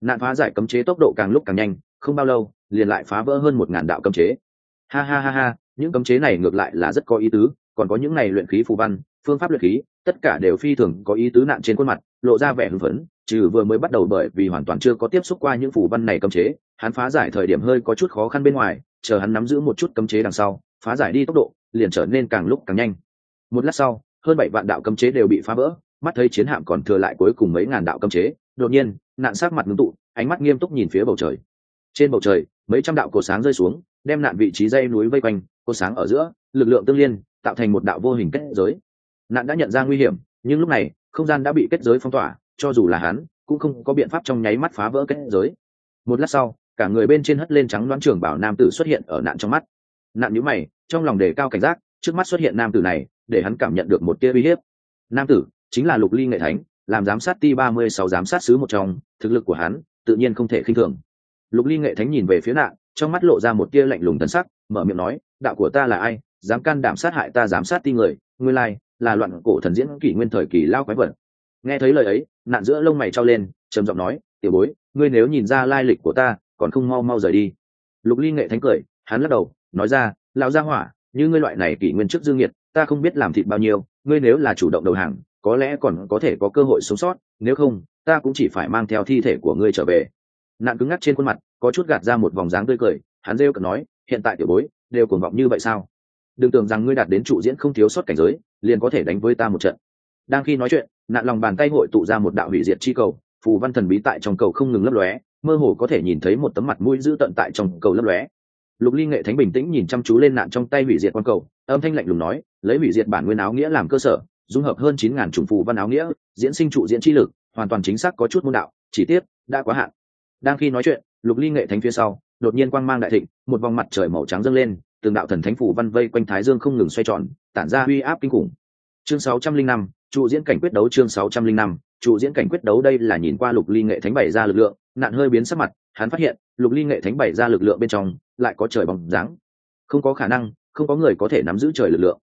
Nạn phá giải cấm chế tốc độ càng lúc càng nhanh, không bao lâu, liền lại phá vỡ hơn một ngàn đạo cấm chế. Ha ha ha ha, những cấm chế này ngược lại là rất có ý tứ còn có những này luyện khí phù văn, phương pháp luyện khí, tất cả đều phi thường có ý tứ nạn trên khuôn mặt, lộ ra vẻ hưng phấn, trừ vừa mới bắt đầu bởi vì hoàn toàn chưa có tiếp xúc qua những phù văn này cấm chế, hắn phá giải thời điểm hơi có chút khó khăn bên ngoài, chờ hắn nắm giữ một chút cấm chế đằng sau, phá giải đi tốc độ, liền trở nên càng lúc càng nhanh. Một lát sau, hơn bảy vạn đạo cấm chế đều bị phá vỡ, mắt thấy chiến hạm còn thừa lại cuối cùng mấy ngàn đạo cấm chế, đột nhiên, nạn sát mặt ngưng tụ, ánh mắt nghiêm túc nhìn phía bầu trời. Trên bầu trời, mấy trăm đạo cổ sáng rơi xuống, đem nạn vị trí dây núi vây quanh, cổ sáng ở giữa, lực lượng tương liên tạo thành một đạo vô hình kết giới. Nạn đã nhận ra nguy hiểm, nhưng lúc này, không gian đã bị kết giới phong tỏa, cho dù là hắn, cũng không có biện pháp trong nháy mắt phá vỡ kết giới. Một lát sau, cả người bên trên hất lên trắng đoán trường bảo nam tử xuất hiện ở nạn trong mắt. Nạn nhũ mày, trong lòng đề cao cảnh giác, trước mắt xuất hiện nam tử này, để hắn cảm nhận được một tia uy hiếp. Nam tử, chính là lục ly nghệ thánh, làm giám sát ti ba mươi sáu giám sát sứ một trong, thực lực của hắn, tự nhiên không thể khinh thường. Lục ly nghệ thánh nhìn về phía nạn, trong mắt lộ ra một tia lạnh lùng tấn sắc, mở miệng nói, đạo của ta là ai? Dám can đảm sát hại ta giám sát ti người, nguyên lai là loạn cổ thần diễn kỷ nguyên thời kỳ lao quái vật. Nghe thấy lời ấy, nạn giữa lông mày trao lên, trầm giọng nói, tiểu bối, ngươi nếu nhìn ra lai lịch của ta, còn không mau mau rời đi. Lục ly nghệ thánh cười, hắn lắc đầu, nói ra, lão gia hỏa, như ngươi loại này kỷ nguyên trước dương nhiệt ta không biết làm thịt bao nhiêu, ngươi nếu là chủ động đầu hàng, có lẽ còn có thể có cơ hội sống sót, nếu không, ta cũng chỉ phải mang theo thi thể của ngươi trở về. Nạn cứng ngắc trên khuôn mặt, có chút gạt ra một vòng dáng tươi cười, hắn rêu cần nói, hiện tại tiểu bối, đều cuồng vọng như vậy sao? Đừng tưởng rằng ngươi đạt đến trụ diễn không thiếu sót cảnh giới, liền có thể đánh với ta một trận. Đang khi nói chuyện, nạn lòng bàn tay hội tụ ra một đạo hủy diệt chi cầu, phù văn thần bí tại trong cầu không ngừng lấp lóe, mơ hồ có thể nhìn thấy một tấm mặt mũi dữ tận tại trong cầu lấp lóe. Lục ly nghệ thánh bình tĩnh nhìn chăm chú lên nạn trong tay hủy diệt quan cầu, âm thanh lạnh lùng nói, lấy hủy diệt bản nguyên áo nghĩa làm cơ sở, dung hợp hơn chín ngàn chủng phù văn áo nghĩa, diễn sinh trụ diễn chi lực, hoàn toàn chính xác có chút môn đạo, chỉ tiếp đã quá hạn. Đang khi nói chuyện, lục ly nghệ thánh phía sau, đột nhiên quang mang đại thịnh, một vòng mặt trời màu trắng dâng lên từng đạo thần thánh phủ văn vây quanh thái dương không ngừng xoay tròn tản ra uy áp kinh khủng. Chương 605, trụ diễn cảnh quyết đấu chương 605, trụ diễn cảnh quyết đấu đây là nhìn qua lục ly nghệ thánh bày ra lực lượng nạn hơi biến sắc mặt hắn phát hiện lục ly nghệ thánh bày ra lực lượng bên trong lại có trời bóng dáng. Không có khả năng không có người có thể nắm giữ trời lực lượng.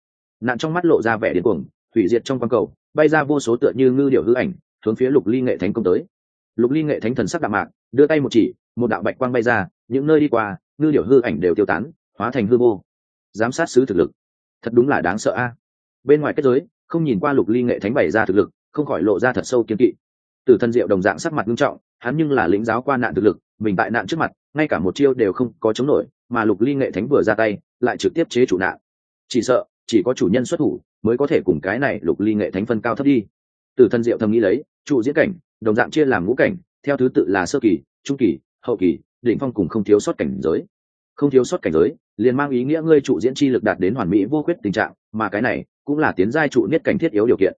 Nạn trong mắt lộ ra vẻ điên cuồng hủy diệt trong quang cầu bay ra vô số tựa như ngư điệu hư ảnh hướng phía lục ly nghệ thánh công tới. Lục ly nghệ thánh thần sắc đạm mạc đưa tay một chỉ một đạo bạch quang bay ra những nơi đi qua ngư điệu hư ảnh đều tiêu tán hóa thành hư vô. Giám sát sứ thực lực. Thật đúng là đáng sợ a. Bên ngoài kết giới, không nhìn qua lục ly nghệ thánh bày ra thực lực, không khỏi lộ ra thật sâu kiên kỵ. Từ thân diệu đồng dạng sắc mặt nghiêm trọng, hắn nhưng là lĩnh giáo qua nạn thực lực, mình tại nạn trước mặt, ngay cả một chiêu đều không có chống nổi, mà lục ly nghệ thánh vừa ra tay, lại trực tiếp chế chủ nạn. Chỉ sợ, chỉ có chủ nhân xuất thủ, mới có thể cùng cái này lục ly nghệ thánh phân cao thấp đi. Từ thân diệu thầm nghĩ lấy, trụ diễn cảnh, đồng dạng chia làm ngũ cảnh, theo thứ tự là sơ kỳ, trung kỳ, hậu kỳ, đỉnh phong cùng không thiếu sót cảnh giới. Không thiếu sót cảnh giới liền mang ý nghĩa ngươi trụ diễn chi lực đạt đến hoàn mỹ vô khuyết tình trạng, mà cái này cũng là tiến giai trụ niết cảnh thiết yếu điều kiện.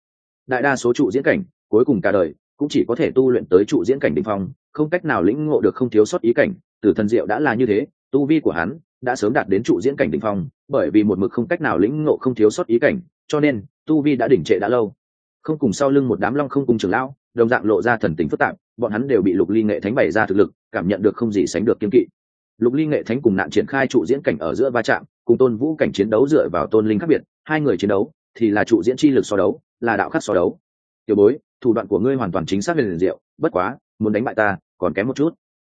Đại đa số trụ diễn cảnh, cuối cùng cả đời, cũng chỉ có thể tu luyện tới trụ diễn cảnh đ ỉ n h phong, không cách nào lĩnh ngộ được không thiếu sót ý cảnh. Từ thần diệu đã là như thế, tu vi của hắn đã sớm đạt đến trụ diễn cảnh đ ỉ n h phong, bởi vì một mực không cách nào lĩnh ngộ không thiếu sót ý cảnh, cho nên tu vi đã đỉnh trệ đã lâu. Không cùng sau lưng một đám long không cùng trường lão, đồng dạng lộ ra thần tính phức tạp, bọn hắn đều bị lục ly nghệ thánh bày ra thực lực, cảm nhận được không gì sánh được kiên kỵ lục ly nghệ thánh cùng nạn triển khai trụ diễn cảnh ở giữa va chạm, cùng tôn vũ cảnh chiến đấu dựa vào tôn linh khác biệt, hai người chiến đấu thì là trụ diễn chi lực so đấu, là đạo khắc so đấu. Tiểu bối, thủ đoạn của ngươi hoàn toàn chính xác về liền diệu, bất quá, muốn đánh bại ta, còn kém một chút.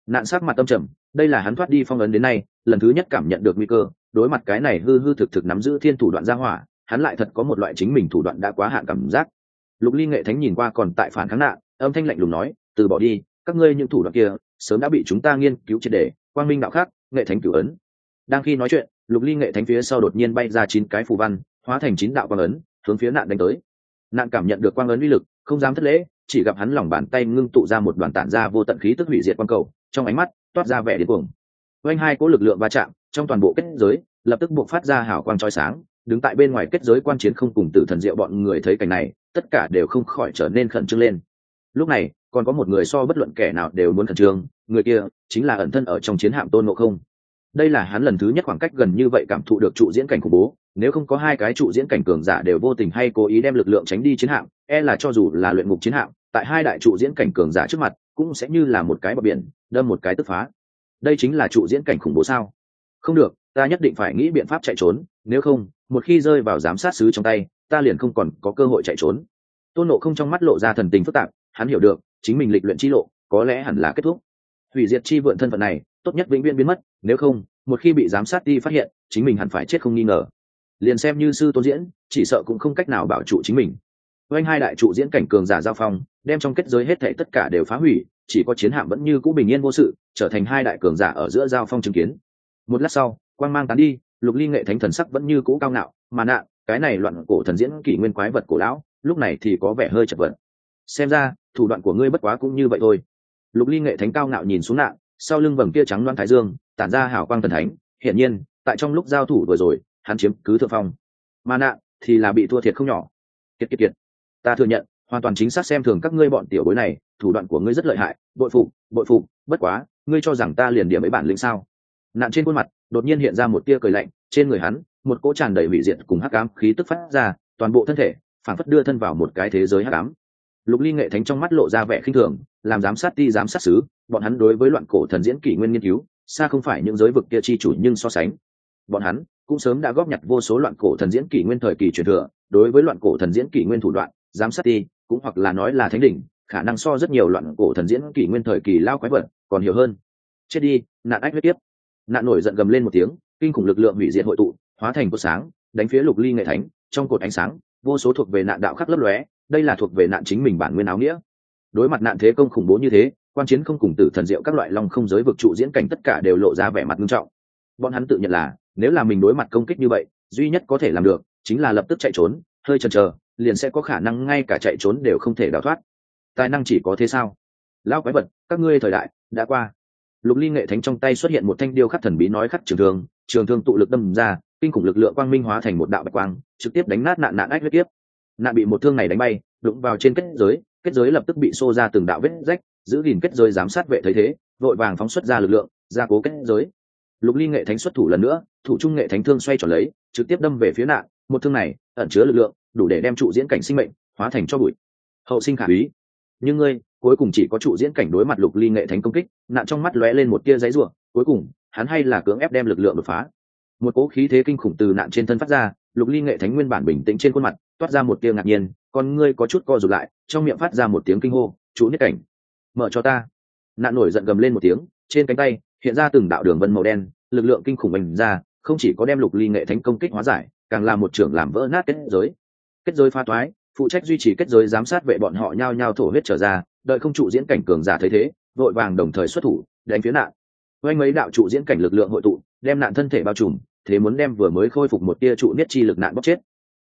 Nạn sắc mặt tâm trầm, đây là hắn thoát đi phong ấn đến nay, lần thứ nhất cảm nhận được nguy cơ, đối mặt cái này hư hư thực thực nắm giữ thiên thủ đoạn gia hỏa, hắn lại thật có một loại chính mình thủ đoạn đã quá hạn cảm giác. Lục ly nghệ thánh nhìn qua còn tại phản kháng nạn, âm thanh lạnh lùng nói, từ bỏ đi, các ngươi những thủ đoạn kia sớm đã bị chúng ta nghiên cứu triệt đề quang minh đạo khác, nghệ thánh cửu ấn. Đang khi nói chuyện, lục ly nghệ thánh phía sau đột nhiên bay ra chín cái phù văn, hóa thành chín đạo quang ấn, hướng phía nạn đánh tới. Nạn cảm nhận được quang ấn uy lực, không dám thất lễ, chỉ gặp hắn lòng bàn tay ngưng tụ ra một đoàn tản ra vô tận khí tức hủy diệt quang cầu, trong ánh mắt toát ra vẻ điên cuồng. Oanh hai cỗ lực lượng va chạm, trong toàn bộ kết giới, lập tức buộc phát ra hào quang trói sáng, đứng tại bên ngoài kết giới quan chiến không cùng tử thần diệu bọn người thấy cảnh này, tất cả đều không khỏi trở nên khẩn trương lên lúc này, còn có một người so bất luận kẻ nào đều muốn khẩn trương, người kia chính là ẩn thân ở trong chiến hạm tôn ngộ không. Đây là hắn lần thứ nhất khoảng cách gần như vậy cảm thụ được trụ diễn cảnh khủng bố, nếu không có hai cái trụ diễn cảnh cường giả đều vô tình hay cố ý đem lực lượng tránh đi chiến hạm e là cho dù là luyện ngục chiến hạm, tại hai đại trụ diễn cảnh cường giả trước mặt, cũng sẽ như là một cái bờ biển, đâm một cái tức phá. Đây chính là trụ diễn cảnh khủng bố sao? Không được, ta nhất định phải nghĩ biện pháp chạy trốn, nếu không, một khi rơi vào giám sát sứ trong tay, ta liền không còn có cơ hội chạy trốn. Tôn nộ không trong mắt lộ ra thần tình phức tạp hắn hiểu được, chính mình lịch luyện chi lộ, có lẽ hẳn là kết thúc. Hủy diệt chi vượn thân phận này, tốt nhất vĩnh viễn biến mất, nếu không, một khi bị giám sát đi phát hiện, chính mình hẳn phải chết không nghi ngờ. Liền xem như sư tôn diễn, chỉ sợ cũng không cách nào bảo trụ chính mình. Oanh hai đại trụ diễn cảnh cường giả giao phong, đem trong kết giới hết thệ tất cả đều phá hủy, chỉ có chiến hạm vẫn như cũ bình yên vô sự, trở thành hai đại cường giả ở giữa giao phong chứng kiến. Một lát sau, quang mang tán đi, lục ly nghệ thánh thần sắc vẫn như cũ cao ngạo, mà nạ, cái này loạn cổ thần diễn kỷ nguyên quái vật cổ lão, lúc này thì có vẻ hơi chật vật. Xem ra thủ đoạn của ngươi bất quá cũng như vậy thôi. Lục ly nghệ thánh cao ngạo nhìn xuống nạn, sau lưng vầng kia trắng loan thái dương, tản ra hào quang thần thánh. Hiển nhiên, tại trong lúc giao thủ vừa rồi, hắn chiếm cứ thượng phong. Mà nạn thì là bị thua thiệt không nhỏ. Kiệt kiệt kiệt. Ta thừa nhận, hoàn toàn chính xác xem thường các ngươi bọn tiểu bối này, thủ đoạn của ngươi rất lợi hại, bội phục bội phục, bất quá, ngươi cho rằng ta liền điểm ấy bản lĩnh sao? Nạn trên khuôn mặt, đột nhiên hiện ra một tia cười lạnh, trên người hắn, một cỗ tràn đầy hủy diệt cùng hắc ám khí tức phát ra, toàn bộ thân thể phản phất đưa thân vào một cái thế giới hắc ám lục ly nghệ thánh trong mắt lộ ra vẻ khinh thường, làm giám sát ti giám sát xứ, bọn hắn đối với loạn cổ thần diễn kỷ nguyên nghiên cứu, xa không phải những giới vực kia chi chủ nhưng so sánh. Bọn hắn cũng sớm đã góp nhặt vô số loạn cổ thần diễn kỷ nguyên thời kỳ truyền thừa, đối với loạn cổ thần diễn kỷ nguyên thủ đoạn, giám sát ti cũng hoặc là nói là thánh đỉnh, khả năng so rất nhiều loạn cổ thần diễn kỷ nguyên thời kỳ lao quái vật còn hiểu hơn. Chết đi, nạn ách huyết tiếp nạn nổi giận gầm lên một tiếng, kinh khủng lực lượng hủy diệt hội tụ, hóa thành cột sáng, đánh phía lục ly nghệ thánh, trong cột ánh sáng, vô số thuộc về nạn đạo khắc lấp lóe đây là thuộc về nạn chính mình bản nguyên áo nghĩa. Đối mặt nạn thế công khủng bố như thế, quan chiến không cùng tử thần diệu các loại long không giới vực trụ diễn cảnh tất cả đều lộ ra vẻ mặt nghiêm trọng. Bọn hắn tự nhận là, nếu là mình đối mặt công kích như vậy, duy nhất có thể làm được, chính là lập tức chạy trốn, hơi chần chờ, liền sẽ có khả năng ngay cả chạy trốn đều không thể đào thoát. Tài năng chỉ có thế sao? Lão quái vật, các ngươi thời đại, đã qua. Lục ly nghệ thánh trong tay xuất hiện một thanh điêu khắc thần bí nói khắc trường thương trường thương tụ lực đâm ra, kinh khủng lực lượng quang minh hóa thành một đạo bạch quang, trực tiếp đánh nát nạn nạn ách huyết tiếp nạn bị một thương này đánh bay, đụng vào trên kết giới kết giới lập tức bị xô ra từng đạo vết rách, giữ gìn kết giới giám sát vệ thấy thế, vội vàng phóng xuất ra lực lượng, gia cố kết giới. Lục ly nghệ thánh xuất thủ lần nữa, thủ trung nghệ thánh thương xoay tròn lấy, trực tiếp đâm về phía nạn, một thương này ẩn chứa lực lượng, đủ để đem trụ diễn cảnh sinh mệnh hóa thành cho bụi. Hậu sinh khả úy. Nhưng ngươi, cuối cùng chỉ có trụ diễn cảnh đối mặt lục ly nghệ thánh công kích, nạn trong mắt lóe lên một tia giấy ruộng cuối cùng, hắn hay là cưỡng ép đem lực lượng đột phá. Một cỗ khí thế kinh khủng từ nạn trên thân phát ra lục ly nghệ thánh nguyên bản bình tĩnh trên khuôn mặt, toát ra một tia ngạc nhiên, con ngươi có chút co rụt lại, trong miệng phát ra một tiếng kinh hô chủ nhất cảnh, mở cho ta. Nạn nổi giận gầm lên một tiếng, trên cánh tay hiện ra từng đạo đường vân màu đen, lực lượng kinh khủng bành ra, không chỉ có đem lục ly nghệ thánh công kích hóa giải, càng là một trưởng làm vỡ nát kết giới. Kết giới pha toái phụ trách duy trì kết giới giám sát vệ bọn họ nhao nhao thổ huyết trở ra, đợi không trụ diễn cảnh cường giả thấy thế, vội vàng đồng thời xuất thủ, đánh phía nạn. Oanh mấy đạo trụ diễn cảnh lực lượng hội tụ, đem nạn thân thể bao trùm thế muốn đem vừa mới khôi phục một tia trụ niết chi lực nạn bóc chết.